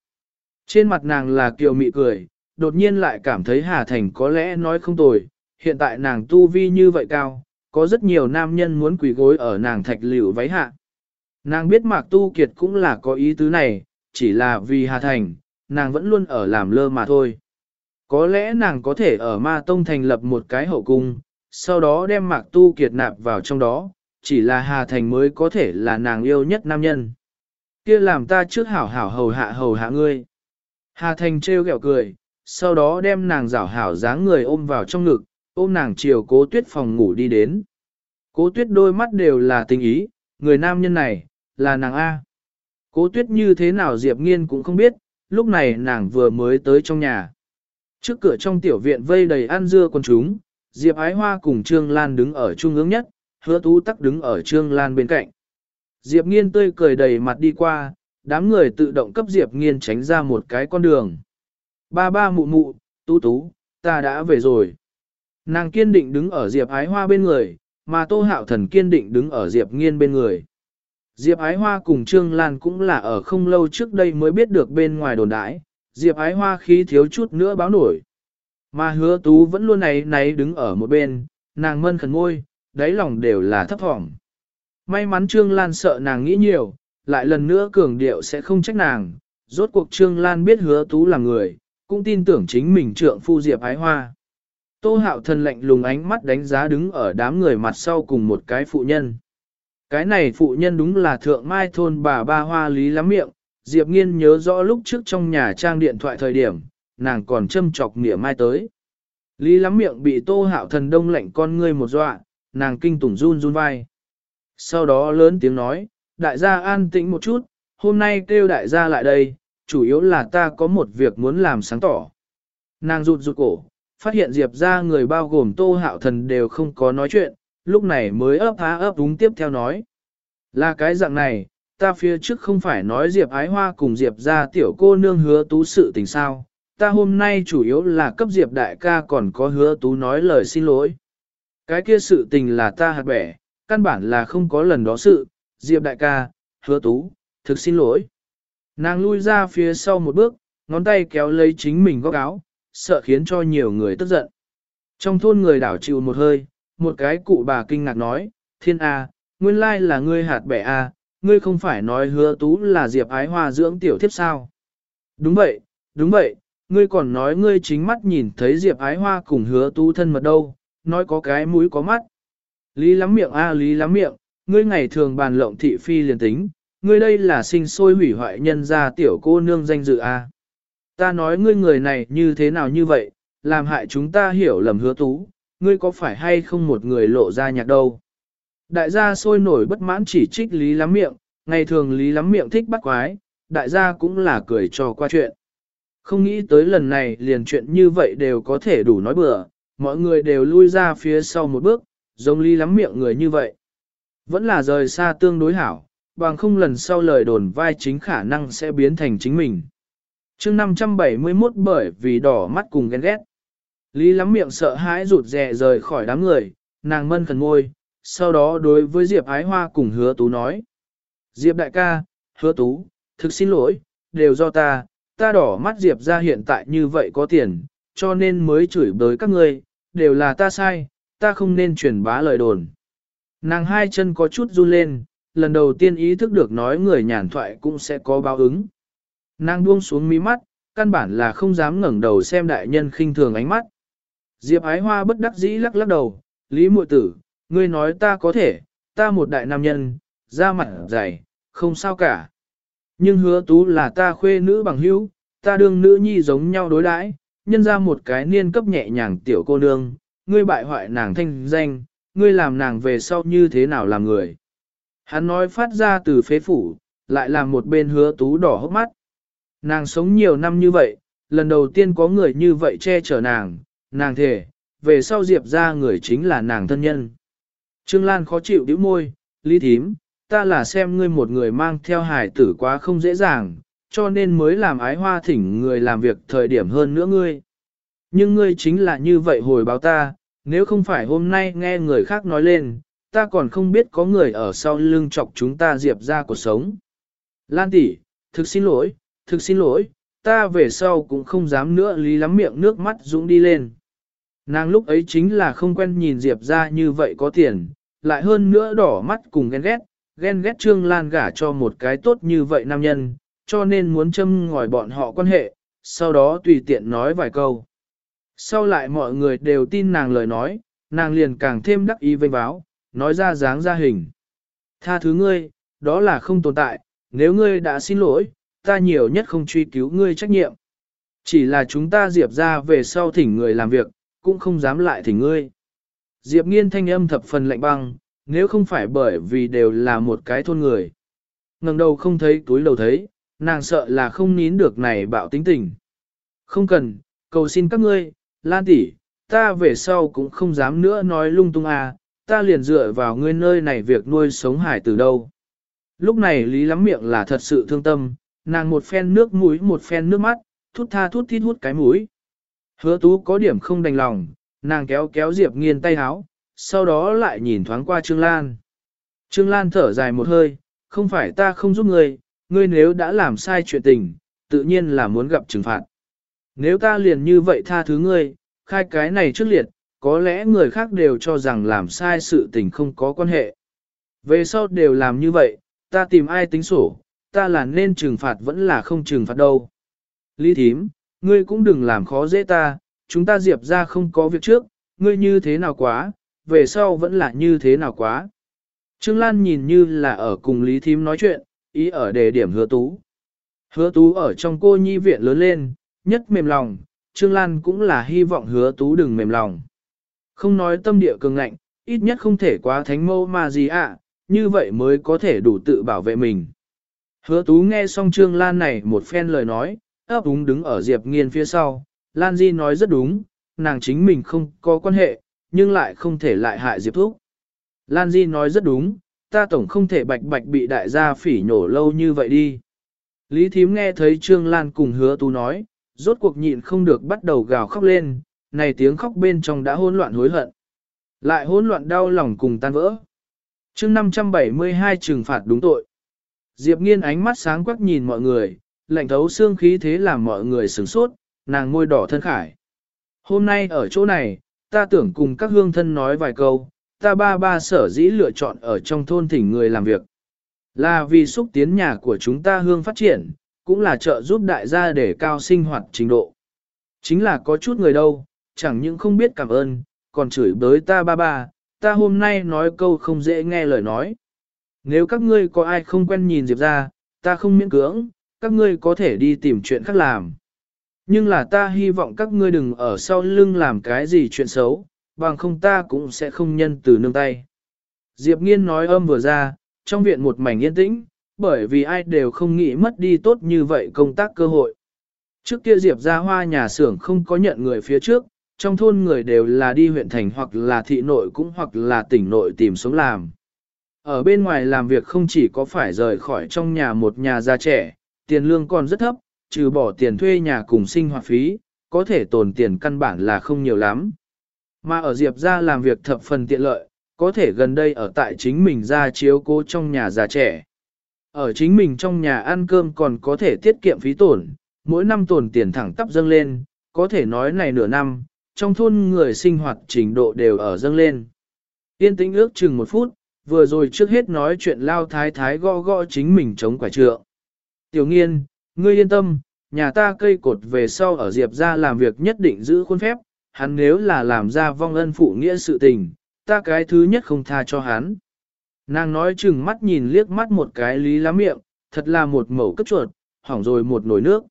Trên mặt nàng là kiều mị cười, đột nhiên lại cảm thấy Hà Thành có lẽ nói không tồi, hiện tại nàng tu vi như vậy cao, có rất nhiều nam nhân muốn quỳ gối ở nàng thạch liễu váy hạ. Nàng biết Mạc Tu Kiệt cũng là có ý tứ này, chỉ là vì Hà Thành, nàng vẫn luôn ở làm lơ mà thôi. Có lẽ nàng có thể ở Ma Tông thành lập một cái hậu cung, sau đó đem Mạc Tu Kiệt nạp vào trong đó, chỉ là Hà Thành mới có thể là nàng yêu nhất nam nhân kia làm ta trước hảo hảo hầu hạ hầu hạ ngươi. Hà Thành trêu ghẹo cười, sau đó đem nàng rảo hảo dáng người ôm vào trong ngực, ôm nàng chiều cố tuyết phòng ngủ đi đến. Cố tuyết đôi mắt đều là tình ý, người nam nhân này, là nàng A. Cố tuyết như thế nào Diệp Nghiên cũng không biết, lúc này nàng vừa mới tới trong nhà. Trước cửa trong tiểu viện vây đầy ăn dưa con chúng, Diệp Ái Hoa cùng Trương Lan đứng ở trung ương nhất, hứa tú tắc đứng ở Trương Lan bên cạnh. Diệp Nghiên tươi cười đầy mặt đi qua, đám người tự động cấp Diệp Nghiên tránh ra một cái con đường. Ba ba mụ mụ, tú tú, ta đã về rồi. Nàng kiên định đứng ở Diệp Ái Hoa bên người, mà Tô Hạo Thần kiên định đứng ở Diệp Nghiên bên người. Diệp Ái Hoa cùng Trương Lan cũng là ở không lâu trước đây mới biết được bên ngoài đồn đãi, Diệp Ái Hoa khí thiếu chút nữa báo nổi. Mà hứa tú vẫn luôn này náy đứng ở một bên, nàng mân khẩn ngôi, đáy lòng đều là thấp thỏm. May mắn Trương Lan sợ nàng nghĩ nhiều, lại lần nữa cường điệu sẽ không trách nàng, rốt cuộc Trương Lan biết hứa tú là người, cũng tin tưởng chính mình trượng phu Diệp Ái Hoa. Tô hạo thần lạnh lùng ánh mắt đánh giá đứng ở đám người mặt sau cùng một cái phụ nhân. Cái này phụ nhân đúng là thượng mai thôn bà ba hoa lý lắm miệng, Diệp Nghiên nhớ rõ lúc trước trong nhà trang điện thoại thời điểm, nàng còn châm chọc nghĩa mai tới. Lý lắm miệng bị tô hạo thần đông lạnh con ngươi một dọa, nàng kinh tủng run run vai. Sau đó lớn tiếng nói, đại gia an tĩnh một chút, hôm nay kêu đại gia lại đây, chủ yếu là ta có một việc muốn làm sáng tỏ. Nàng rụt rụt cổ, phát hiện Diệp ra người bao gồm tô hạo thần đều không có nói chuyện, lúc này mới ấp há ấp đúng tiếp theo nói. Là cái dạng này, ta phía trước không phải nói Diệp ái hoa cùng Diệp ra tiểu cô nương hứa tú sự tình sao, ta hôm nay chủ yếu là cấp Diệp đại ca còn có hứa tú nói lời xin lỗi. Cái kia sự tình là ta hạt bẻ, căn bản là không có lần đó sự, Diệp đại ca, hứa tú, thực xin lỗi. Nàng lui ra phía sau một bước, ngón tay kéo lấy chính mình góc áo, sợ khiến cho nhiều người tức giận. Trong thôn người đảo chịu một hơi, một cái cụ bà kinh ngạc nói, thiên A, nguyên lai là ngươi hạt bẻ A, ngươi không phải nói hứa tú là Diệp ái hoa dưỡng tiểu thiếp sao. Đúng vậy, đúng vậy, ngươi còn nói ngươi chính mắt nhìn thấy Diệp ái hoa cùng hứa tú thân mật đâu, nói có cái mũi có mắt. Lý lắm miệng A lý lắm miệng, ngươi ngày thường bàn lộng thị phi liền tính, ngươi đây là sinh sôi hủy hoại nhân gia tiểu cô nương danh dự A. Ta nói ngươi người này như thế nào như vậy, làm hại chúng ta hiểu lầm hứa tú, ngươi có phải hay không một người lộ ra nhạc đâu. Đại gia sôi nổi bất mãn chỉ trích lý lắm miệng, ngày thường lý lắm miệng thích bắt quái, đại gia cũng là cười cho qua chuyện. Không nghĩ tới lần này liền chuyện như vậy đều có thể đủ nói bừa, mọi người đều lui ra phía sau một bước, giống lý lắm miệng người như vậy. Vẫn là rời xa tương đối hảo, bằng không lần sau lời đồn vai chính khả năng sẽ biến thành chính mình. chương 571 bởi vì đỏ mắt cùng ghen ghét. Lý lắm miệng sợ hãi rụt rè rời khỏi đám người, nàng mân khẩn ngôi, sau đó đối với Diệp Ái Hoa cùng hứa tú nói. Diệp đại ca, hứa tú, thực xin lỗi, đều do ta, ta đỏ mắt Diệp ra hiện tại như vậy có tiền, cho nên mới chửi bới các ngươi, đều là ta sai, ta không nên truyền bá lời đồn. Nàng hai chân có chút run lên, lần đầu tiên ý thức được nói người nhàn thoại cũng sẽ có báo ứng. Nàng buông xuống mí mắt, căn bản là không dám ngẩng đầu xem đại nhân khinh thường ánh mắt. Diệp ái hoa bất đắc dĩ lắc lắc đầu, Lý muội tử, ngươi nói ta có thể, ta một đại nam nhân, da mặt dày, không sao cả. Nhưng hứa tú là ta khuê nữ bằng hữu, ta đương nữ nhi giống nhau đối đãi, nhân ra một cái niên cấp nhẹ nhàng tiểu cô nương, ngươi bại hoại nàng thanh danh, ngươi làm nàng về sau như thế nào làm người. Hắn nói phát ra từ phế phủ, lại làm một bên hứa tú đỏ hốc mắt. Nàng sống nhiều năm như vậy, lần đầu tiên có người như vậy che chở nàng, nàng thề, về sau Diệp ra người chính là nàng thân nhân. Trương Lan khó chịu đĩu môi, Lý Thím, ta là xem ngươi một người mang theo hải tử quá không dễ dàng, cho nên mới làm ái hoa thỉnh người làm việc thời điểm hơn nữa ngươi. Nhưng ngươi chính là như vậy hồi báo ta, nếu không phải hôm nay nghe người khác nói lên, ta còn không biết có người ở sau lưng chọc chúng ta diệp ra cuộc sống. Lan tỷ, thực xin lỗi, thực xin lỗi, ta về sau cũng không dám nữa lý lắm miệng nước mắt dũng đi lên. Nàng lúc ấy chính là không quen nhìn Diệp ra như vậy có tiền, lại hơn nữa đỏ mắt cùng ghen ghét, ghen ghét Trương Lan gả cho một cái tốt như vậy nam nhân, cho nên muốn châm ngòi bọn họ quan hệ, sau đó tùy tiện nói vài câu. Sau lại mọi người đều tin nàng lời nói, nàng liền càng thêm đắc ý vênh báo, nói ra dáng ra hình. Tha thứ ngươi, đó là không tồn tại, nếu ngươi đã xin lỗi, ta nhiều nhất không truy cứu ngươi trách nhiệm. Chỉ là chúng ta diệp ra về sau thỉnh người làm việc, cũng không dám lại thỉnh ngươi. Diệp nghiên thanh âm thập phần lạnh băng, nếu không phải bởi vì đều là một cái thôn người. ngẩng đầu không thấy túi đầu thấy, nàng sợ là không nín được này bạo tính tình. Không cần, cầu xin các ngươi, Lan tỷ, ta về sau cũng không dám nữa nói lung tung à, ta liền dựa vào ngươi nơi này việc nuôi sống hải từ đâu. Lúc này lý lắm miệng là thật sự thương tâm, nàng một phen nước mũi một phen nước mắt, thút tha thút thít hút cái mũi. Hứa tú có điểm không đành lòng, nàng kéo kéo Diệp nghiên tay háo, sau đó lại nhìn thoáng qua Trương Lan. Trương Lan thở dài một hơi, không phải ta không giúp ngươi, ngươi nếu đã làm sai chuyện tình, tự nhiên là muốn gặp trừng phạt. Nếu ta liền như vậy tha thứ ngươi, khai cái này trước liệt, có lẽ người khác đều cho rằng làm sai sự tình không có quan hệ. Về sau đều làm như vậy, ta tìm ai tính sổ, ta là nên trừng phạt vẫn là không trừng phạt đâu. Lý thím, ngươi cũng đừng làm khó dễ ta, chúng ta diệp ra không có việc trước, ngươi như thế nào quá, về sau vẫn là như thế nào quá. Trương Lan nhìn như là ở cùng Lý thím nói chuyện, ý ở đề điểm hứa tú. Hứa tú ở trong cô nhi viện lớn lên, nhất mềm lòng, Trương Lan cũng là hy vọng hứa tú đừng mềm lòng. Không nói tâm địa cường ngạnh, ít nhất không thể quá thánh mâu mà gì ạ, như vậy mới có thể đủ tự bảo vệ mình. Hứa tú nghe xong Trương Lan này một phen lời nói, ấp úng đứng ở Diệp Nghiên phía sau, Lan Di nói rất đúng, nàng chính mình không có quan hệ, nhưng lại không thể lại hại Diệp Thúc. Lan Di nói rất đúng, ta tổng không thể bạch bạch bị đại gia phỉ nhổ lâu như vậy đi. Lý Thím nghe thấy Trương Lan cùng hứa tú nói, rốt cuộc nhịn không được bắt đầu gào khóc lên, này tiếng khóc bên trong đã hỗn loạn hối hận. Lại hỗn loạn đau lòng cùng tan vỡ. chương 572 trừng phạt đúng tội. Diệp nghiên ánh mắt sáng quắc nhìn mọi người, lạnh thấu xương khí thế làm mọi người sửng sốt, nàng môi đỏ thân khải. Hôm nay ở chỗ này, ta tưởng cùng các hương thân nói vài câu, ta ba ba sở dĩ lựa chọn ở trong thôn thỉnh người làm việc. Là vì xúc tiến nhà của chúng ta hương phát triển, cũng là trợ giúp đại gia để cao sinh hoạt trình độ. Chính là có chút người đâu, chẳng những không biết cảm ơn, còn chửi bới ta ba ba, ta hôm nay nói câu không dễ nghe lời nói. Nếu các ngươi có ai không quen nhìn Diệp ra, ta không miễn cưỡng, các ngươi có thể đi tìm chuyện khác làm. Nhưng là ta hy vọng các ngươi đừng ở sau lưng làm cái gì chuyện xấu, bằng không ta cũng sẽ không nhân từ nương tay. Diệp nghiên nói âm vừa ra, trong viện một mảnh yên tĩnh, bởi vì ai đều không nghĩ mất đi tốt như vậy công tác cơ hội. Trước kia Diệp ra hoa nhà xưởng không có nhận người phía trước, trong thôn người đều là đi huyện thành hoặc là thị nội cũng hoặc là tỉnh nội tìm sống làm. Ở bên ngoài làm việc không chỉ có phải rời khỏi trong nhà một nhà già trẻ, tiền lương còn rất thấp, trừ bỏ tiền thuê nhà cùng sinh hoạt phí, có thể tồn tiền căn bản là không nhiều lắm. Mà ở Diệp ra làm việc thập phần tiện lợi, có thể gần đây ở tại chính mình ra chiếu cố trong nhà già trẻ. Ở chính mình trong nhà ăn cơm còn có thể tiết kiệm phí tổn, mỗi năm tổn tiền thẳng tắp dâng lên, có thể nói này nửa năm, trong thôn người sinh hoạt trình độ đều ở dâng lên. Yên tĩnh ước chừng một phút, vừa rồi trước hết nói chuyện lao thái thái gõ gõ chính mình chống quả trượng. Tiểu nghiên, ngươi yên tâm, nhà ta cây cột về sau ở Diệp ra làm việc nhất định giữ khuôn phép, hắn nếu là làm ra vong ân phụ nghĩa sự tình, ta cái thứ nhất không tha cho hắn. Nàng nói chừng mắt nhìn liếc mắt một cái lý lá miệng, thật là một mẩu cấp chuột, hỏng rồi một nồi nước.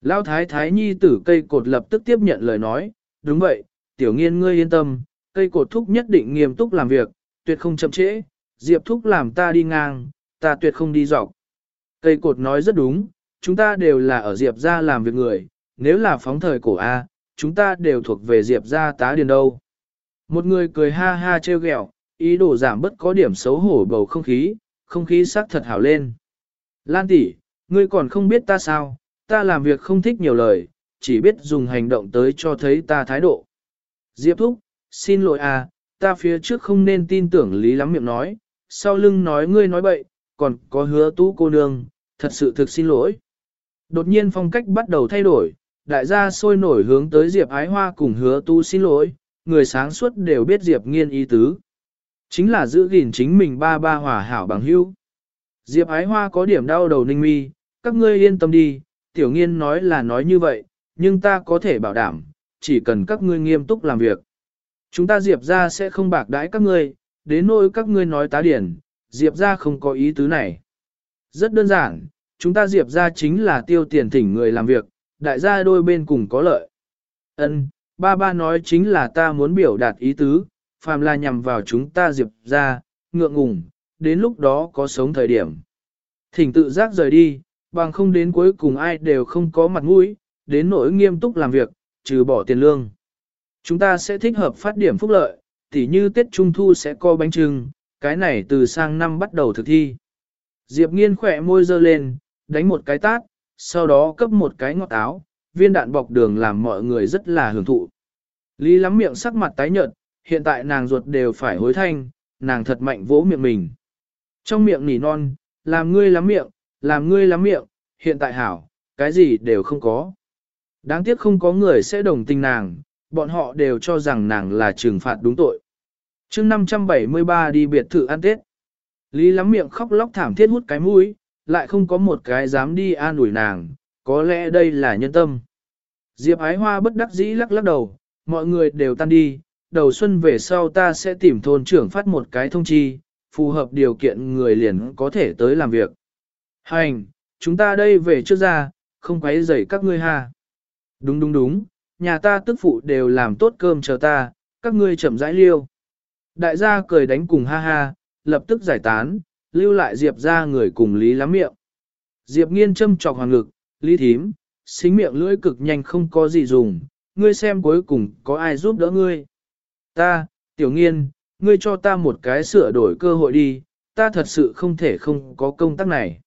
Lao thái thái nhi tử cây cột lập tức tiếp nhận lời nói, đúng vậy, tiểu nghiên ngươi yên tâm, cây cột thúc nhất định nghiêm túc làm việc, tuyệt không chậm trễ, diệp thúc làm ta đi ngang, ta tuyệt không đi dọc. Cây cột nói rất đúng, chúng ta đều là ở diệp ra làm việc người, nếu là phóng thời cổ A, chúng ta đều thuộc về diệp ra tá điền đâu. Một người cười ha ha trêu ghẹo, ý đồ giảm bất có điểm xấu hổ bầu không khí, không khí sắc thật hảo lên. Lan tỷ, ngươi còn không biết ta sao, ta làm việc không thích nhiều lời, chỉ biết dùng hành động tới cho thấy ta thái độ. Diệp thúc, xin lỗi à, ta phía trước không nên tin tưởng lý lắm miệng nói, sau lưng nói ngươi nói bậy, còn có hứa tú cô nương, thật sự thực xin lỗi. Đột nhiên phong cách bắt đầu thay đổi, đại gia sôi nổi hướng tới Diệp Ái Hoa cùng hứa tu xin lỗi, người sáng suốt đều biết Diệp nghiên ý tứ. Chính là giữ gìn chính mình ba ba hòa hảo bằng hữu. Diệp Ái Hoa có điểm đau đầu ninh mi, các ngươi yên tâm đi, tiểu nghiên nói là nói như vậy, nhưng ta có thể bảo đảm, chỉ cần các ngươi nghiêm túc làm việc. Chúng ta Diệp ra sẽ không bạc đãi các ngươi, đến nỗi các ngươi nói tá điển, Diệp ra không có ý tứ này. Rất đơn giản, chúng ta Diệp ra chính là tiêu tiền thỉnh người làm việc, đại gia đôi bên cùng có lợi. Ân, ba ba nói chính là ta muốn biểu đạt ý tứ, phàm là nhằm vào chúng ta Diệp ra, ngượng ngùng, đến lúc đó có sống thời điểm. Thỉnh tự giác rời đi, bằng không đến cuối cùng ai đều không có mặt mũi, đến nỗi nghiêm túc làm việc, trừ bỏ tiền lương. Chúng ta sẽ thích hợp phát điểm phúc lợi, tỉ như Tết Trung Thu sẽ có bánh trưng, cái này từ sang năm bắt đầu thực thi. Diệp nghiên khỏe môi dơ lên, đánh một cái tát, sau đó cấp một cái ngọt áo, viên đạn bọc đường làm mọi người rất là hưởng thụ. Lý lắm miệng sắc mặt tái nhợt, hiện tại nàng ruột đều phải hối thanh, nàng thật mạnh vỗ miệng mình. Trong miệng nỉ non, làm ngươi lắm miệng, làm ngươi lắm miệng, hiện tại hảo, cái gì đều không có. Đáng tiếc không có người sẽ đồng tình nàng, bọn họ đều cho rằng nàng là trừng phạt đúng tội. chương 573 đi biệt thự ăn Tết. Lý lắm miệng khóc lóc thảm thiết hút cái mũi, lại không có một cái dám đi an ủi nàng, có lẽ đây là nhân tâm. Diệp ái hoa bất đắc dĩ lắc lắc đầu, mọi người đều tan đi, đầu xuân về sau ta sẽ tìm thôn trưởng phát một cái thông chi, phù hợp điều kiện người liền có thể tới làm việc. Hành, chúng ta đây về trước ra, không quấy rầy các ngươi ha. Đúng đúng đúng, nhà ta tức phụ đều làm tốt cơm chờ ta, các ngươi chậm rãi liêu. Đại gia cười đánh cùng ha ha, lập tức giải tán, lưu lại Diệp ra người cùng Lý lắm miệng. Diệp nghiên châm trọc hoàng ngực, Lý thím, xính miệng lưỡi cực nhanh không có gì dùng, ngươi xem cuối cùng có ai giúp đỡ ngươi. Ta, tiểu nghiên, ngươi cho ta một cái sửa đổi cơ hội đi, ta thật sự không thể không có công tác này.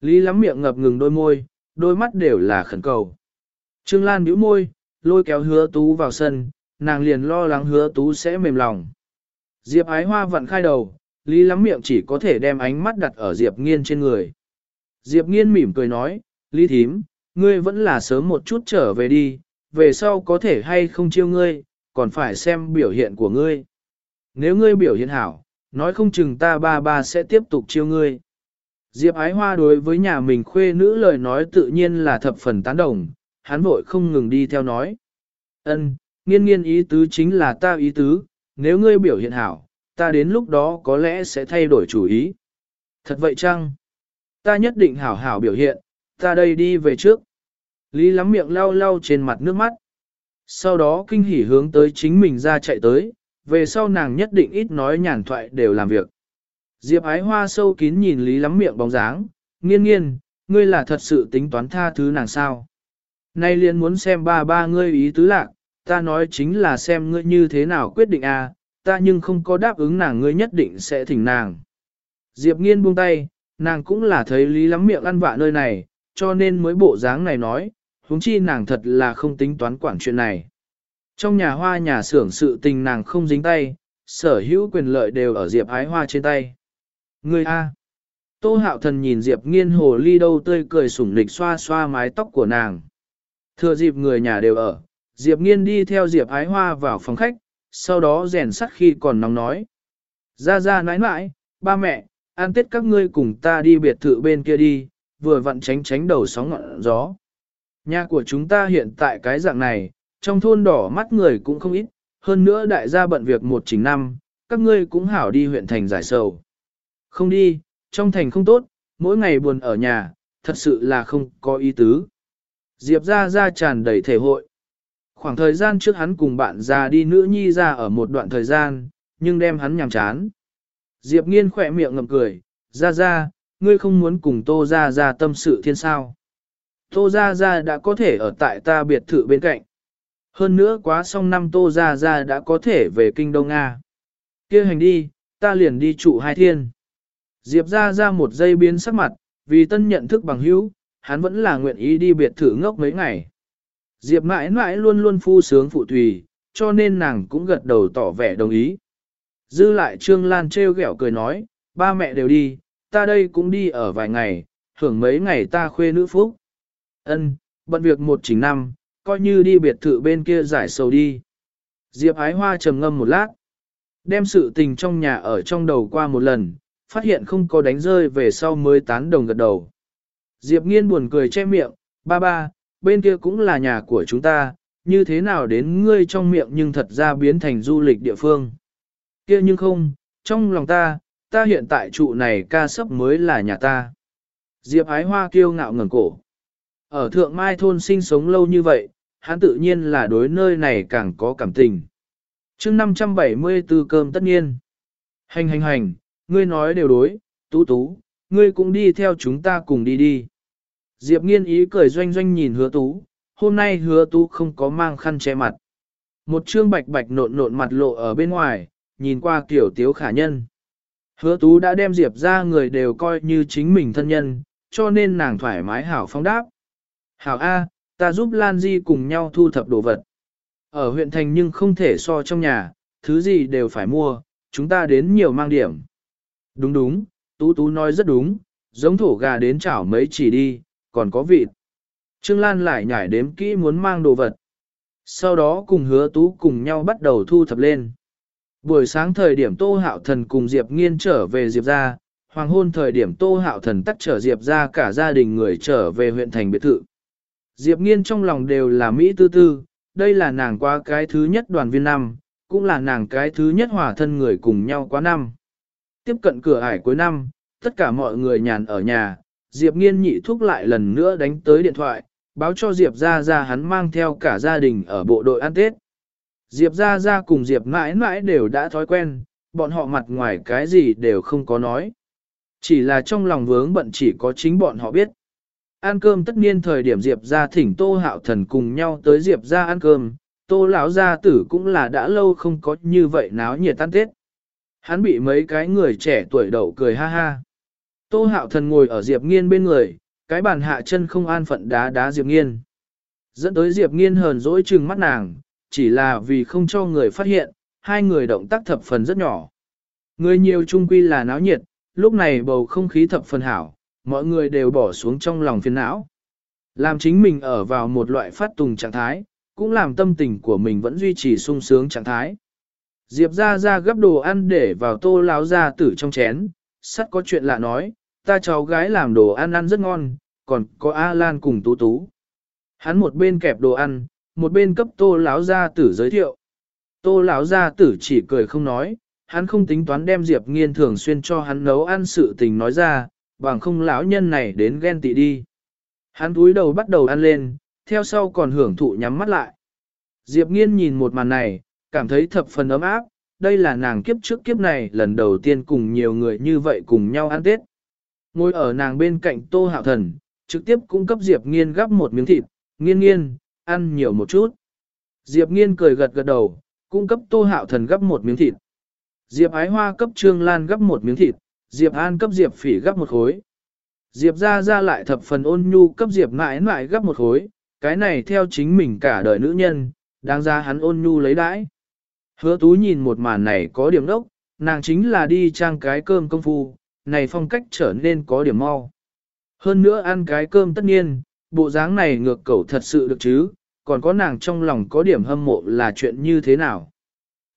Lý lắm miệng ngập ngừng đôi môi, đôi mắt đều là khẩn cầu. Trương Lan bĩu môi, lôi kéo hứa tú vào sân, nàng liền lo lắng hứa tú sẽ mềm lòng. Diệp ái hoa vặn khai đầu, Lý lắm miệng chỉ có thể đem ánh mắt đặt ở Diệp nghiên trên người. Diệp nghiên mỉm cười nói, Lý thím, ngươi vẫn là sớm một chút trở về đi, về sau có thể hay không chiêu ngươi, còn phải xem biểu hiện của ngươi. Nếu ngươi biểu hiện hảo, nói không chừng ta ba ba sẽ tiếp tục chiêu ngươi. Diệp ái hoa đối với nhà mình khuê nữ lời nói tự nhiên là thập phần tán đồng, hắn vội không ngừng đi theo nói. Ân, nghiên nghiên ý tứ chính là ta ý tứ, nếu ngươi biểu hiện hảo, ta đến lúc đó có lẽ sẽ thay đổi chủ ý. Thật vậy chăng? Ta nhất định hảo hảo biểu hiện, ta đây đi về trước. Lý lắm miệng lau lau trên mặt nước mắt. Sau đó kinh hỉ hướng tới chính mình ra chạy tới, về sau nàng nhất định ít nói nhàn thoại đều làm việc. Diệp ái hoa sâu kín nhìn Lý lắm miệng bóng dáng, nghiên nghiên, ngươi là thật sự tính toán tha thứ nàng sao. Nay liền muốn xem ba ba ngươi ý tứ lạc, ta nói chính là xem ngươi như thế nào quyết định à, ta nhưng không có đáp ứng nàng ngươi nhất định sẽ thỉnh nàng. Diệp nghiên buông tay, nàng cũng là thấy lý lắm miệng ăn vạ nơi này, cho nên mới bộ dáng này nói, huống chi nàng thật là không tính toán quản chuyện này. Trong nhà hoa nhà xưởng sự tình nàng không dính tay, sở hữu quyền lợi đều ở Diệp ái hoa trên tay. người A. Tô hạo thần nhìn Diệp nghiên hồ ly đâu tươi cười sủng lịch xoa xoa mái tóc của nàng. Thừa dịp người nhà đều ở, Diệp nghiên đi theo Diệp ái hoa vào phòng khách, sau đó rèn sắt khi còn nóng nói. Ra ra nãi nãi, ba mẹ, ăn tết các ngươi cùng ta đi biệt thự bên kia đi, vừa vặn tránh tránh đầu sóng ngọn gió. Nhà của chúng ta hiện tại cái dạng này, trong thôn đỏ mắt người cũng không ít, hơn nữa đại gia bận việc một chính năm, các ngươi cũng hảo đi huyện thành giải sầu. Không đi, trong thành không tốt, mỗi ngày buồn ở nhà, thật sự là không có ý tứ. Diệp ra ra tràn đầy thể hội. Khoảng thời gian trước hắn cùng bạn già đi nữ nhi ra ở một đoạn thời gian, nhưng đem hắn nhàm chán. Diệp nghiên khỏe miệng ngậm cười, ra ra, ngươi không muốn cùng tô ra ra tâm sự thiên sao. Tô Gia Gia đã có thể ở tại ta biệt thự bên cạnh. Hơn nữa quá xong năm tô Gia Gia đã có thể về kinh Đông Nga. kia hành đi, ta liền đi trụ hai thiên. Diệp Gia Gia một giây biến sắc mặt, vì tân nhận thức bằng hữu, hắn vẫn là nguyện ý đi biệt thự ngốc mấy ngày. Diệp mãi mãi luôn luôn phu sướng phụ tùy, cho nên nàng cũng gật đầu tỏ vẻ đồng ý. Dư lại Trương Lan trêu ghẹo cười nói, ba mẹ đều đi, ta đây cũng đi ở vài ngày, hưởng mấy ngày ta khuê nữ phúc. Ân, bận việc một chỉnh năm, coi như đi biệt thự bên kia giải sầu đi. Diệp ái hoa trầm ngâm một lát, đem sự tình trong nhà ở trong đầu qua một lần, phát hiện không có đánh rơi về sau mới tán đồng gật đầu. Diệp nghiên buồn cười che miệng, ba ba, bên kia cũng là nhà của chúng ta, như thế nào đến ngươi trong miệng nhưng thật ra biến thành du lịch địa phương. Kia nhưng không, trong lòng ta, ta hiện tại trụ này ca sấp mới là nhà ta. Diệp ái hoa kiêu ngạo ngẩng cổ. Ở Thượng Mai thôn sinh sống lâu như vậy, hắn tự nhiên là đối nơi này càng có cảm tình. chương 574 cơm tất nhiên. Hành hành hành, ngươi nói đều đối, tú tú, ngươi cũng đi theo chúng ta cùng đi đi. Diệp nghiên ý cười doanh doanh nhìn hứa tú, hôm nay hứa tú không có mang khăn che mặt. Một trương bạch bạch nộn nộn mặt lộ ở bên ngoài, nhìn qua kiểu tiếu khả nhân. Hứa tú đã đem Diệp ra người đều coi như chính mình thân nhân, cho nên nàng thoải mái hảo phong đáp. Hảo A, ta giúp Lan Di cùng nhau thu thập đồ vật. Ở huyện thành nhưng không thể so trong nhà, thứ gì đều phải mua, chúng ta đến nhiều mang điểm. Đúng đúng, Tú Tú nói rất đúng, giống thổ gà đến chảo mấy chỉ đi, còn có vịt. Trương Lan lại nhảy đếm kỹ muốn mang đồ vật. Sau đó cùng hứa Tú cùng nhau bắt đầu thu thập lên. Buổi sáng thời điểm Tô Hạo Thần cùng Diệp Nghiên trở về Diệp ra, hoàng hôn thời điểm Tô Hạo Thần tắt trở Diệp ra cả gia đình người trở về huyện thành biệt thự. Diệp Nghiên trong lòng đều là Mỹ tư tư, đây là nàng qua cái thứ nhất đoàn viên năm, cũng là nàng cái thứ nhất hòa thân người cùng nhau quá năm. Tiếp cận cửa ải cuối năm, tất cả mọi người nhàn ở nhà, Diệp Nghiên nhị thúc lại lần nữa đánh tới điện thoại, báo cho Diệp ra ra hắn mang theo cả gia đình ở bộ đội ăn Tết. Diệp ra ra cùng Diệp mãi mãi đều đã thói quen, bọn họ mặt ngoài cái gì đều không có nói. Chỉ là trong lòng vướng bận chỉ có chính bọn họ biết. Ăn cơm tất nhiên thời điểm Diệp ra thỉnh Tô Hạo Thần cùng nhau tới Diệp ra ăn cơm, Tô lão gia tử cũng là đã lâu không có như vậy náo nhiệt tan Tết. Hắn bị mấy cái người trẻ tuổi đậu cười ha ha. Tô Hạo Thần ngồi ở Diệp Nghiên bên người, cái bàn hạ chân không an phận đá đá Diệp Nghiên. Dẫn tới Diệp Nghiên hờn dỗi trừng mắt nàng, chỉ là vì không cho người phát hiện, hai người động tác thập phần rất nhỏ. Người nhiều trung quy là náo nhiệt, lúc này bầu không khí thập phần hảo, mọi người đều bỏ xuống trong lòng phiền não. Làm chính mình ở vào một loại phát tùng trạng thái, cũng làm tâm tình của mình vẫn duy trì sung sướng trạng thái. Diệp ra ra gấp đồ ăn để vào tô láo ra tử trong chén, sắt có chuyện lạ nói, ta cháu gái làm đồ ăn ăn rất ngon, còn có A Lan cùng Tú Tú. Hắn một bên kẹp đồ ăn, một bên cấp tô láo gia tử giới thiệu. Tô láo gia tử chỉ cười không nói, hắn không tính toán đem Diệp Nghiên thường xuyên cho hắn nấu ăn sự tình nói ra, bằng không lão nhân này đến ghen tị đi. Hắn túi đầu bắt đầu ăn lên, theo sau còn hưởng thụ nhắm mắt lại. Diệp Nghiên nhìn một màn này, cảm thấy thập phần ấm áp, đây là nàng kiếp trước kiếp này lần đầu tiên cùng nhiều người như vậy cùng nhau ăn Tết. Ngồi ở nàng bên cạnh Tô Hạo Thần, trực tiếp cung cấp Diệp Nghiên gắp một miếng thịt, nghiên nghiên, ăn nhiều một chút. Diệp Nghiên cười gật gật đầu, cung cấp Tô Hạo Thần gắp một miếng thịt. Diệp Ái Hoa cấp Trương Lan gắp một miếng thịt, Diệp An cấp Diệp Phỉ gấp một khối. Diệp ra ra lại thập phần ôn nhu cấp Diệp mãi mãi gấp một khối, cái này theo chính mình cả đời nữ nhân, đáng ra hắn ôn nhu lấy đãi. Hứa tú nhìn một màn này có điểm đốc, nàng chính là đi trang cái cơm công phu, này phong cách trở nên có điểm mau. Hơn nữa ăn cái cơm tất nhiên, bộ dáng này ngược cẩu thật sự được chứ, còn có nàng trong lòng có điểm hâm mộ là chuyện như thế nào.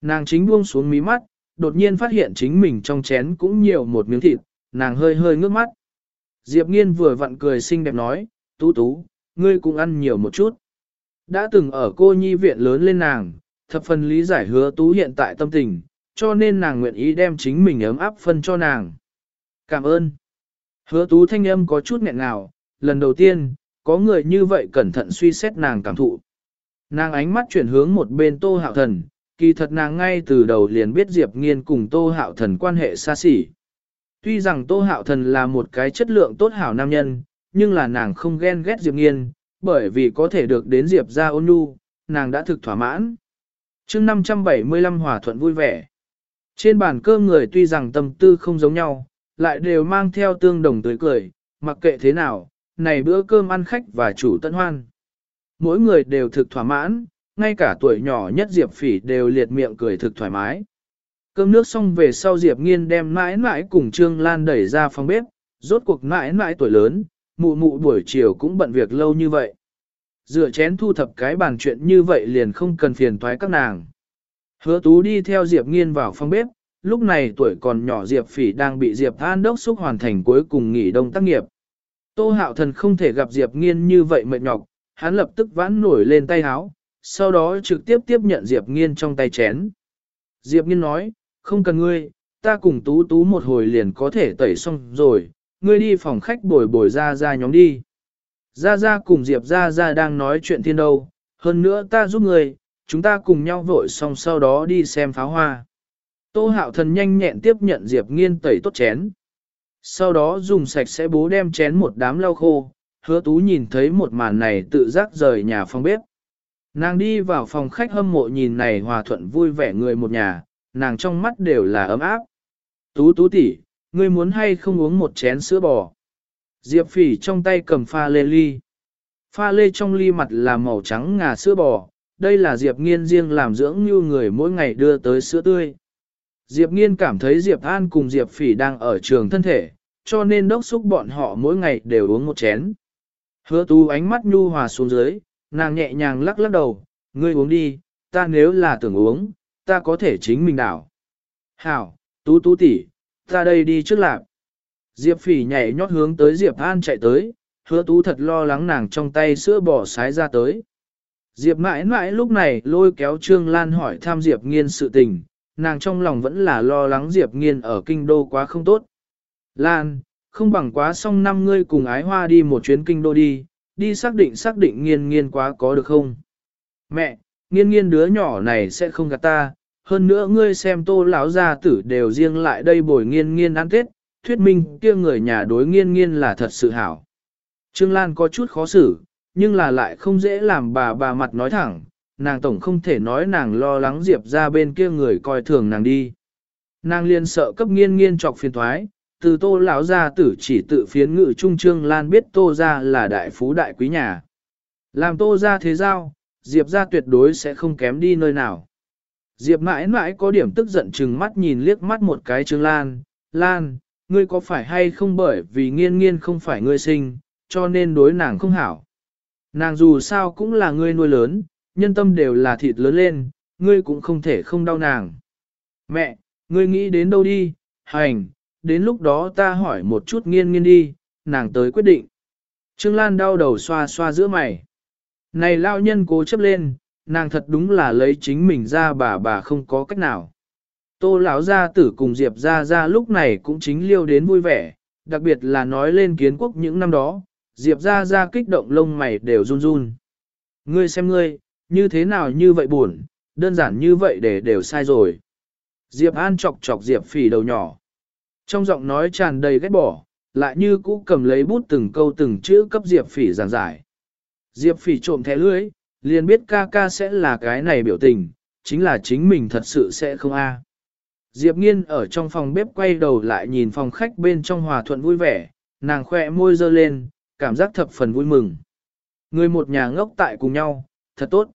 Nàng chính buông xuống mí mắt, đột nhiên phát hiện chính mình trong chén cũng nhiều một miếng thịt, nàng hơi hơi ngước mắt. Diệp nghiên vừa vặn cười xinh đẹp nói, tú tú, ngươi cũng ăn nhiều một chút. Đã từng ở cô nhi viện lớn lên nàng, thập phần lý giải hứa tú hiện tại tâm tình, cho nên nàng nguyện ý đem chính mình ấm áp phân cho nàng. Cảm ơn. Hứa tú thanh âm có chút nghẹn ngào, lần đầu tiên, có người như vậy cẩn thận suy xét nàng cảm thụ. Nàng ánh mắt chuyển hướng một bên tô hạo thần, kỳ thật nàng ngay từ đầu liền biết Diệp Nghiên cùng tô hạo thần quan hệ xa xỉ. Tuy rằng tô hạo thần là một cái chất lượng tốt hảo nam nhân, nhưng là nàng không ghen ghét Diệp Nghiên, bởi vì có thể được đến Diệp ra ôn nhu, nàng đã thực thỏa mãn. chương 575 hòa thuận vui vẻ. Trên bàn cơm người tuy rằng tâm tư không giống nhau, lại đều mang theo tương đồng tươi cười, mặc kệ thế nào, này bữa cơm ăn khách và chủ tận hoan. Mỗi người đều thực thỏa mãn, ngay cả tuổi nhỏ nhất Diệp Phỉ đều liệt miệng cười thực thoải mái. Cơm nước xong về sau Diệp Nghiên đem mãi mãi cùng Trương Lan đẩy ra phòng bếp, rốt cuộc mãi mãi tuổi lớn, mụ mụ buổi chiều cũng bận việc lâu như vậy. Dựa chén thu thập cái bàn chuyện như vậy liền không cần phiền toái các nàng. Hứa tú đi theo Diệp Nghiên vào phòng bếp, lúc này tuổi còn nhỏ Diệp Phỉ đang bị Diệp An đốc xúc hoàn thành cuối cùng nghỉ đông tác nghiệp. Tô hạo thần không thể gặp Diệp Nghiên như vậy mệt nhọc, hắn lập tức vãn nổi lên tay háo, sau đó trực tiếp tiếp nhận Diệp Nghiên trong tay chén. Diệp Nghiên nói, không cần ngươi, ta cùng tú tú một hồi liền có thể tẩy xong rồi, ngươi đi phòng khách bồi bồi ra ra nhóm đi. Ra ra cùng Diệp ra ra đang nói chuyện thiên đâu, hơn nữa ta giúp ngươi, chúng ta cùng nhau vội xong sau đó đi xem pháo hoa. Tô hạo thần nhanh nhẹn tiếp nhận Diệp nghiên tẩy tốt chén. Sau đó dùng sạch sẽ bố đem chén một đám lau khô, hứa tú nhìn thấy một màn này tự giác rời nhà phòng bếp. Nàng đi vào phòng khách hâm mộ nhìn này hòa thuận vui vẻ người một nhà, nàng trong mắt đều là ấm áp. Tú tú tỷ, ngươi muốn hay không uống một chén sữa bò? Diệp phỉ trong tay cầm pha lê ly. Pha lê trong ly mặt là màu trắng ngà sữa bò, đây là Diệp nghiên riêng làm dưỡng như người mỗi ngày đưa tới sữa tươi. Diệp nghiên cảm thấy Diệp An cùng Diệp phỉ đang ở trường thân thể, cho nên đốc xúc bọn họ mỗi ngày đều uống một chén. Hứa tu ánh mắt nhu hòa xuống dưới, nàng nhẹ nhàng lắc lắc đầu, ngươi uống đi, ta nếu là tưởng uống, ta có thể chính mình đảo. Hảo, tú tú tỷ, ta đây đi trước lạc. Diệp phỉ nhảy nhót hướng tới Diệp An chạy tới, hứa tú thật lo lắng nàng trong tay sữa bỏ sái ra tới. Diệp mãi mãi lúc này lôi kéo Trương Lan hỏi thăm Diệp nghiên sự tình, nàng trong lòng vẫn là lo lắng Diệp nghiên ở kinh đô quá không tốt. Lan, không bằng quá xong năm ngươi cùng ái hoa đi một chuyến kinh đô đi, đi xác định xác định nghiên nghiên quá có được không? Mẹ, nghiên nghiên đứa nhỏ này sẽ không gạt ta, hơn nữa ngươi xem tô lão gia tử đều riêng lại đây bồi nghiên nghiên ăn tết, thuyết minh kia người nhà đối nghiên nghiên là thật sự hảo. Trương Lan có chút khó xử, nhưng là lại không dễ làm bà bà mặt nói thẳng, nàng tổng không thể nói nàng lo lắng Diệp ra bên kia người coi thường nàng đi. Nàng liên sợ cấp nghiên nghiên trọc phiền thoái, từ tô lão gia tử chỉ tự phiến ngự trung Trương Lan biết tô ra là đại phú đại quý nhà. Làm tô ra thế giao, Diệp ra tuyệt đối sẽ không kém đi nơi nào. Diệp mãi mãi có điểm tức giận chừng mắt nhìn liếc mắt một cái Trương Lan, Lan, ngươi có phải hay không bởi vì nghiên nghiên không phải ngươi sinh, cho nên đối nàng không hảo. Nàng dù sao cũng là ngươi nuôi lớn, nhân tâm đều là thịt lớn lên, ngươi cũng không thể không đau nàng. Mẹ, ngươi nghĩ đến đâu đi, hành, đến lúc đó ta hỏi một chút nghiên nghiên đi, nàng tới quyết định. Trương Lan đau đầu xoa xoa giữa mày. Này lao nhân cố chấp lên, nàng thật đúng là lấy chính mình ra bà bà không có cách nào. Tô lão gia tử cùng Diệp gia gia lúc này cũng chính liêu đến vui vẻ, đặc biệt là nói lên kiến quốc những năm đó, Diệp gia gia kích động lông mày đều run run. Ngươi xem ngươi, như thế nào như vậy buồn, đơn giản như vậy để đều sai rồi. Diệp An chọc chọc Diệp phỉ đầu nhỏ. Trong giọng nói tràn đầy ghét bỏ, lại như cũ cầm lấy bút từng câu từng chữ cấp Diệp phỉ giảng giải. Diệp phỉ trộm thẻ lưới, liền biết ca ca sẽ là cái này biểu tình, chính là chính mình thật sự sẽ không a. Diệp Nghiên ở trong phòng bếp quay đầu lại nhìn phòng khách bên trong hòa thuận vui vẻ, nàng khoe môi dơ lên, cảm giác thập phần vui mừng. Người một nhà ngốc tại cùng nhau, thật tốt.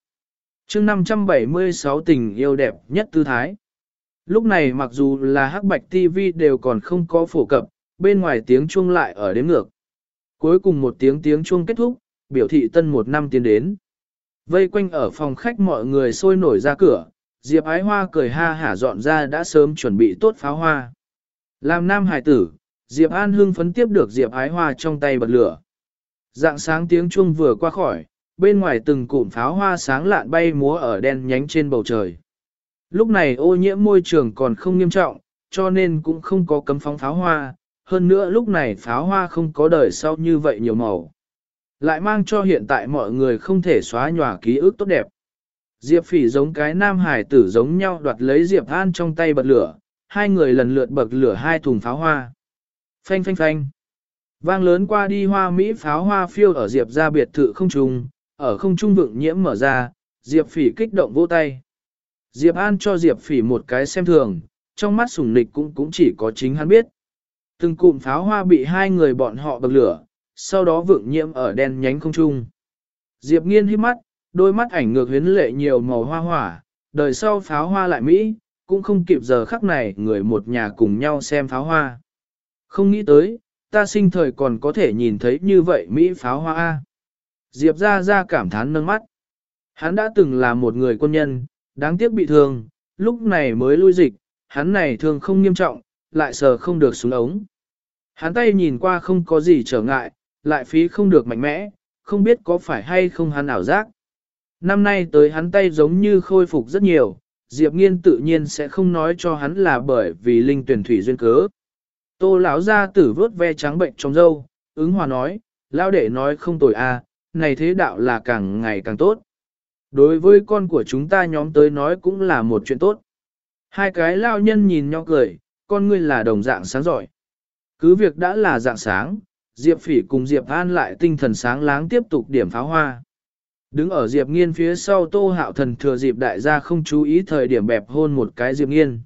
chương 576 tình yêu đẹp nhất tư thái. Lúc này mặc dù là hắc bạch TV đều còn không có phổ cập, bên ngoài tiếng chuông lại ở đếm ngược. Cuối cùng một tiếng tiếng chuông kết thúc, biểu thị tân một năm tiến đến. Vây quanh ở phòng khách mọi người sôi nổi ra cửa, Diệp Ái Hoa cười ha hả dọn ra đã sớm chuẩn bị tốt pháo hoa. Làm nam hải tử, Diệp An hưng phấn tiếp được Diệp Ái Hoa trong tay bật lửa. Dạng sáng tiếng chuông vừa qua khỏi, bên ngoài từng cụm pháo hoa sáng lạn bay múa ở đen nhánh trên bầu trời. Lúc này ô nhiễm môi trường còn không nghiêm trọng, cho nên cũng không có cấm phóng pháo hoa, hơn nữa lúc này pháo hoa không có đời sau như vậy nhiều màu. Lại mang cho hiện tại mọi người không thể xóa nhòa ký ức tốt đẹp. Diệp phỉ giống cái nam hải tử giống nhau đoạt lấy Diệp An trong tay bật lửa, hai người lần lượt bật lửa hai thùng pháo hoa. Phanh phanh phanh. Vang lớn qua đi hoa Mỹ pháo hoa phiêu ở Diệp ra biệt thự không trùng, ở không trung vượng nhiễm mở ra, Diệp phỉ kích động vỗ tay. Diệp An cho Diệp phỉ một cái xem thường, trong mắt sùng nịch cũng cũng chỉ có chính hắn biết. Từng cụm pháo hoa bị hai người bọn họ bật lửa, sau đó vượng nhiễm ở đen nhánh không trung. Diệp nghiên hít mắt, đôi mắt ảnh ngược huyến lệ nhiều màu hoa hỏa, đời sau pháo hoa lại Mỹ, cũng không kịp giờ khắc này người một nhà cùng nhau xem pháo hoa. Không nghĩ tới, ta sinh thời còn có thể nhìn thấy như vậy Mỹ pháo hoa A. Diệp ra ra cảm thán nâng mắt. Hắn đã từng là một người quân nhân, đáng tiếc bị thương, lúc này mới lui dịch, hắn này thương không nghiêm trọng, lại sờ không được xuống ống. Hắn tay nhìn qua không có gì trở ngại, lại phí không được mạnh mẽ, không biết có phải hay không hắn ảo giác. Năm nay tới hắn tay giống như khôi phục rất nhiều, Diệp Nghiên tự nhiên sẽ không nói cho hắn là bởi vì linh tuyển thủy duyên cớ. Tô lão ra tử vớt ve trắng bệnh trong dâu, ứng hòa nói, lão đệ nói không tồi a, à, này thế đạo là càng ngày càng tốt. Đối với con của chúng ta nhóm tới nói cũng là một chuyện tốt. Hai cái lao nhân nhìn nhau cười, con ngươi là đồng dạng sáng giỏi. Cứ việc đã là dạng sáng, Diệp Phỉ cùng Diệp An lại tinh thần sáng láng tiếp tục điểm pháo hoa. Đứng ở Diệp Nghiên phía sau Tô Hạo Thần thừa diệp đại gia không chú ý thời điểm bẹp hôn một cái Diệp Nghiên.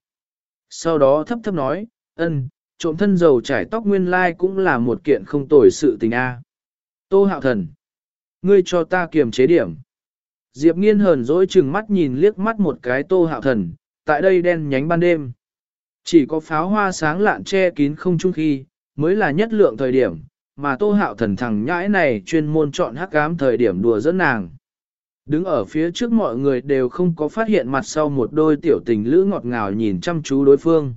Sau đó thấp thấp nói, ân, trộm thân dầu trải tóc nguyên lai cũng là một kiện không tồi sự tình a. Tô Hạo Thần, ngươi cho ta kiềm chế điểm. Diệp Nghiên hờn dỗi chừng mắt nhìn liếc mắt một cái Tô Hạo Thần, tại đây đen nhánh ban đêm. Chỉ có pháo hoa sáng lạn che kín không chung khi, mới là nhất lượng thời điểm, mà tô hạo thần thằng nhãi này chuyên môn chọn hắc ám thời điểm đùa dẫn nàng. Đứng ở phía trước mọi người đều không có phát hiện mặt sau một đôi tiểu tình lữ ngọt ngào nhìn chăm chú đối phương.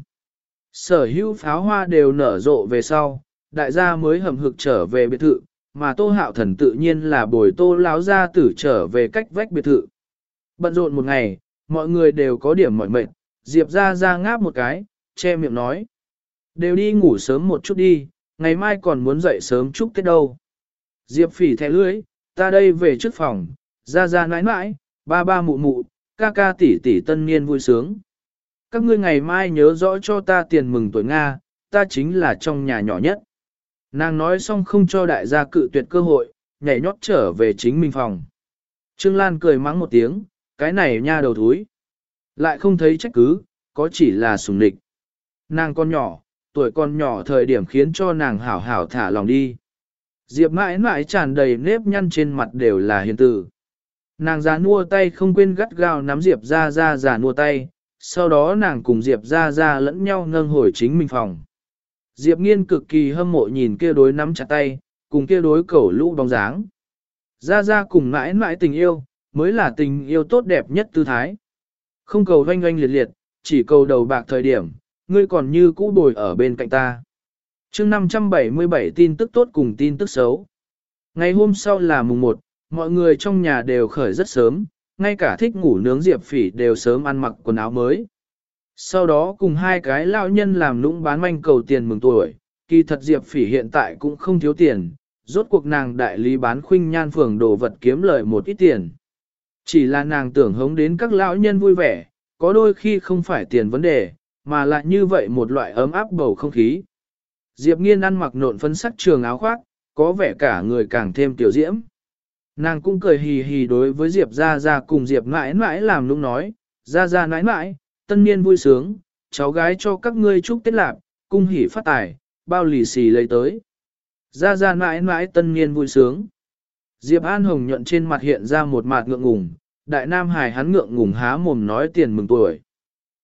Sở hữu pháo hoa đều nở rộ về sau, đại gia mới hầm hực trở về biệt thự, mà tô hạo thần tự nhiên là bồi tô láo ra tử trở về cách vách biệt thự. Bận rộn một ngày, mọi người đều có điểm mỏi mệt, Diệp ra ra ngáp một cái, che miệng nói. Đều đi ngủ sớm một chút đi, ngày mai còn muốn dậy sớm chúc Tết đâu. Diệp phỉ thẻ lưới, ta đây về trước phòng, ra ra nãi nãi, ba ba mụ mụ, ca ca tỷ tỷ tân niên vui sướng. Các ngươi ngày mai nhớ rõ cho ta tiền mừng tuổi Nga, ta chính là trong nhà nhỏ nhất. Nàng nói xong không cho đại gia cự tuyệt cơ hội, nhảy nhót trở về chính mình phòng. Trương Lan cười mắng một tiếng, cái này nha đầu thúi. Lại không thấy trách cứ, có chỉ là sùng địch. Nàng con nhỏ, tuổi con nhỏ thời điểm khiến cho nàng hảo hảo thả lòng đi. Diệp mãi mãi tràn đầy nếp nhăn trên mặt đều là hiền tử. Nàng già nua tay không quên gắt gao nắm Diệp ra ra già nua tay, sau đó nàng cùng Diệp ra ra lẫn nhau nâng hồi chính mình phòng. Diệp nghiên cực kỳ hâm mộ nhìn kia đối nắm chặt tay, cùng kia đối cẩu lũ bóng dáng. Ra ra cùng mãi mãi tình yêu, mới là tình yêu tốt đẹp nhất tư thái. Không cầu doanh doanh liệt liệt, chỉ cầu đầu bạc thời điểm, ngươi còn như cũ bồi ở bên cạnh ta. chương 577 tin tức tốt cùng tin tức xấu. Ngày hôm sau là mùng 1, mọi người trong nhà đều khởi rất sớm, ngay cả thích ngủ nướng diệp phỉ đều sớm ăn mặc quần áo mới. Sau đó cùng hai cái lão nhân làm lũng bán manh cầu tiền mừng tuổi, kỳ thật diệp phỉ hiện tại cũng không thiếu tiền, rốt cuộc nàng đại lý bán khuynh nhan phường đồ vật kiếm lợi một ít tiền. Chỉ là nàng tưởng hống đến các lão nhân vui vẻ, có đôi khi không phải tiền vấn đề, mà lại như vậy một loại ấm áp bầu không khí. Diệp nghiên ăn mặc nộn phấn sắc trường áo khoác, có vẻ cả người càng thêm tiểu diễm. Nàng cũng cười hì hì đối với Diệp ra ra cùng Diệp mãi mãi làm lúc nói, ra ra mãi mãi, tân niên vui sướng, cháu gái cho các ngươi chúc tết lạc, cung hỉ phát tài, bao lì xì lấy tới. Ra ra mãi mãi tân niên vui sướng. Diệp An Hồng nhuận trên mặt hiện ra một mặt ngượng ngùng, đại nam hải hắn ngượng ngùng há mồm nói tiền mừng tuổi.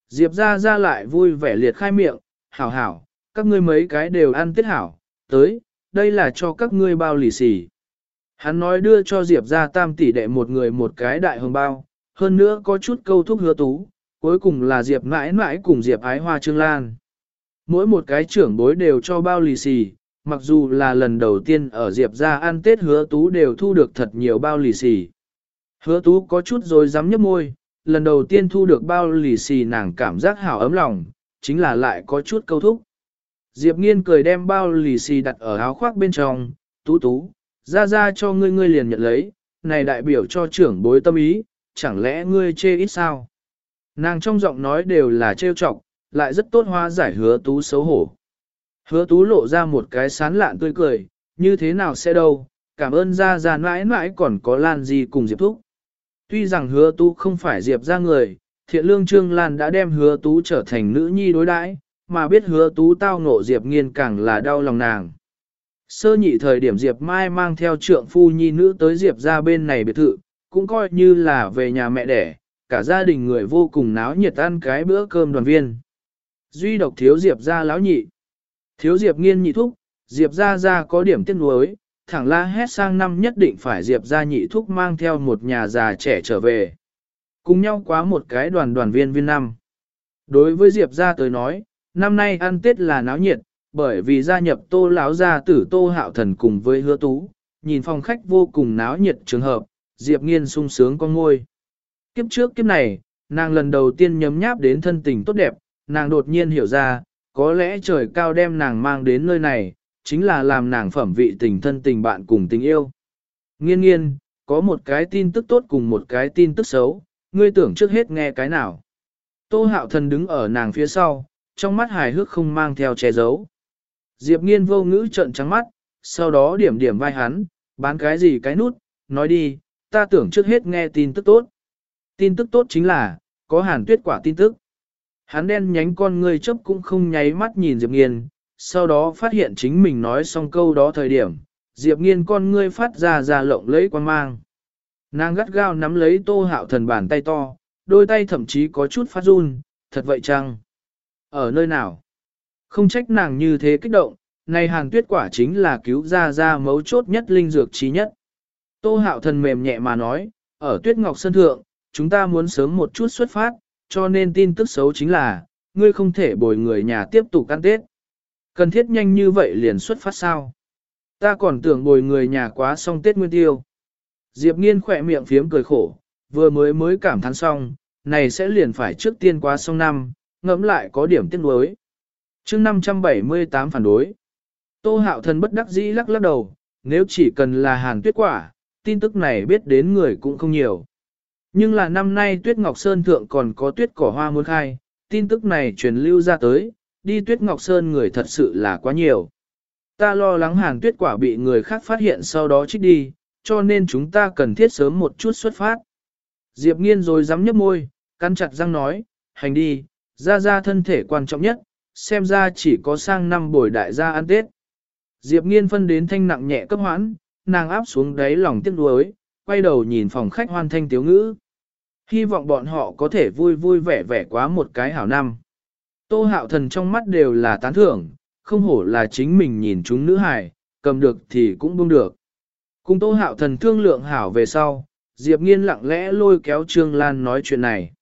Diệp ra ra lại vui vẻ liệt khai miệng, hảo hảo, các ngươi mấy cái đều ăn tết hảo, tới, đây là cho các ngươi bao lì xì. Hắn nói đưa cho Diệp ra tam tỷ đệ một người một cái đại hồng bao, hơn nữa có chút câu thúc hứa tú, cuối cùng là Diệp mãi mãi cùng Diệp ái hoa trương lan. Mỗi một cái trưởng bối đều cho bao lì xì, mặc dù là lần đầu tiên ở Diệp ra ăn Tết hứa tú đều thu được thật nhiều bao lì xì. Hứa tú có chút rồi dám nhấp môi, lần đầu tiên thu được bao lì xì nàng cảm giác hảo ấm lòng, chính là lại có chút câu thúc. Diệp nghiên cười đem bao lì xì đặt ở áo khoác bên trong, tú tú, ra ra cho ngươi ngươi liền nhận lấy, này đại biểu cho trưởng bối tâm ý, chẳng lẽ ngươi chê ít sao? Nàng trong giọng nói đều là trêu chọc, lại rất tốt hóa giải hứa tú xấu hổ. Hứa tú lộ ra một cái sán lạn tươi cười, như thế nào sẽ đâu, cảm ơn ra ra mãi mãi còn có Lan gì cùng Diệp Thúc. Tuy rằng hứa tú không phải Diệp ra người, thiện lương Trương Lan đã đem hứa tú trở thành nữ nhi đối đãi, mà biết hứa tú tao ngộ Diệp nghiên càng là đau lòng nàng. Sơ nhị thời điểm Diệp Mai mang theo trượng phu nhi nữ tới Diệp ra bên này biệt thự, cũng coi như là về nhà mẹ đẻ, cả gia đình người vô cùng náo nhiệt ăn cái bữa cơm đoàn viên. Duy độc thiếu Diệp ra lão nhị. Thiếu Diệp nghiên nhị thúc, Diệp ra ra có điểm tiếc nuối, thẳng la hét sang năm nhất định phải Diệp ra nhị thúc mang theo một nhà già trẻ trở về. Cùng nhau quá một cái đoàn đoàn viên viên năm. Đối với Diệp ra tới nói, năm nay ăn Tết là náo nhiệt, bởi vì gia nhập tô lão gia tử tô hạo thần cùng với hứa tú, nhìn phòng khách vô cùng náo nhiệt trường hợp, Diệp nghiên sung sướng con ngôi. Kiếp trước kiếp này, nàng lần đầu tiên nhấm nháp đến thân tình tốt đẹp, nàng đột nhiên hiểu ra, có lẽ trời cao đem nàng mang đến nơi này, chính là làm nàng phẩm vị tình thân tình bạn cùng tình yêu. Nghiên nghiên, có một cái tin tức tốt cùng một cái tin tức xấu, ngươi tưởng trước hết nghe cái nào. Tô hạo thần đứng ở nàng phía sau, trong mắt hài hước không mang theo che giấu. Diệp nghiên vô ngữ trận trắng mắt, sau đó điểm điểm vai hắn, bán cái gì cái nút, nói đi, ta tưởng trước hết nghe tin tức tốt. Tin tức tốt chính là, có hàn tuyết quả tin tức. Hắn đen nhánh con ngươi chấp cũng không nháy mắt nhìn Diệp nghiên, sau đó phát hiện chính mình nói xong câu đó thời điểm, Diệp nghiên con ngươi phát ra ra lộng lẫy quan mang. Nàng gắt gao nắm lấy tô hạo thần bàn tay to, đôi tay thậm chí có chút phát run, thật vậy chăng? Ở nơi nào? Không trách nàng như thế kích động, này hàn tuyết quả chính là cứu ra ra mấu chốt nhất linh dược trí nhất. Tô hạo thần mềm nhẹ mà nói, ở tuyết ngọc sơn thượng, chúng ta muốn sớm một chút xuất phát, cho nên tin tức xấu chính là, ngươi không thể bồi người nhà tiếp tục ăn tết. Cần thiết nhanh như vậy liền xuất phát sao? Ta còn tưởng bồi người nhà quá xong tết nguyên tiêu. Diệp nghiên khỏe miệng phiếm cười khổ, vừa mới mới cảm thán xong, này sẽ liền phải trước tiên quá xong năm, ngẫm lại có điểm tiếc nuối. chương 578 phản đối. Tô hạo thần bất đắc dĩ lắc lắc đầu, nếu chỉ cần là hàn tuyết quả, tin tức này biết đến người cũng không nhiều. Nhưng là năm nay tuyết ngọc sơn thượng còn có tuyết cỏ hoa muốn khai, tin tức này truyền lưu ra tới, đi tuyết ngọc sơn người thật sự là quá nhiều. Ta lo lắng hàng tuyết quả bị người khác phát hiện sau đó trích đi, cho nên chúng ta cần thiết sớm một chút xuất phát. Diệp nghiên rồi dám nhấp môi, cắn chặt răng nói, hành đi, ra ra thân thể quan trọng nhất, xem ra chỉ có sang năm bồi đại gia ăn Tết. Diệp nghiên phân đến thanh nặng nhẹ cấp hoãn, nàng áp xuống đáy lòng tiếc nuối, quay đầu nhìn phòng khách hoan thanh tiếu ngữ. Hy vọng bọn họ có thể vui vui vẻ vẻ quá một cái hảo năm. Tô hạo thần trong mắt đều là tán thưởng, không hổ là chính mình nhìn chúng nữ hài, cầm được thì cũng buông được. Cùng tô hạo thần thương lượng hảo về sau, Diệp nghiên lặng lẽ lôi kéo Trương Lan nói chuyện này.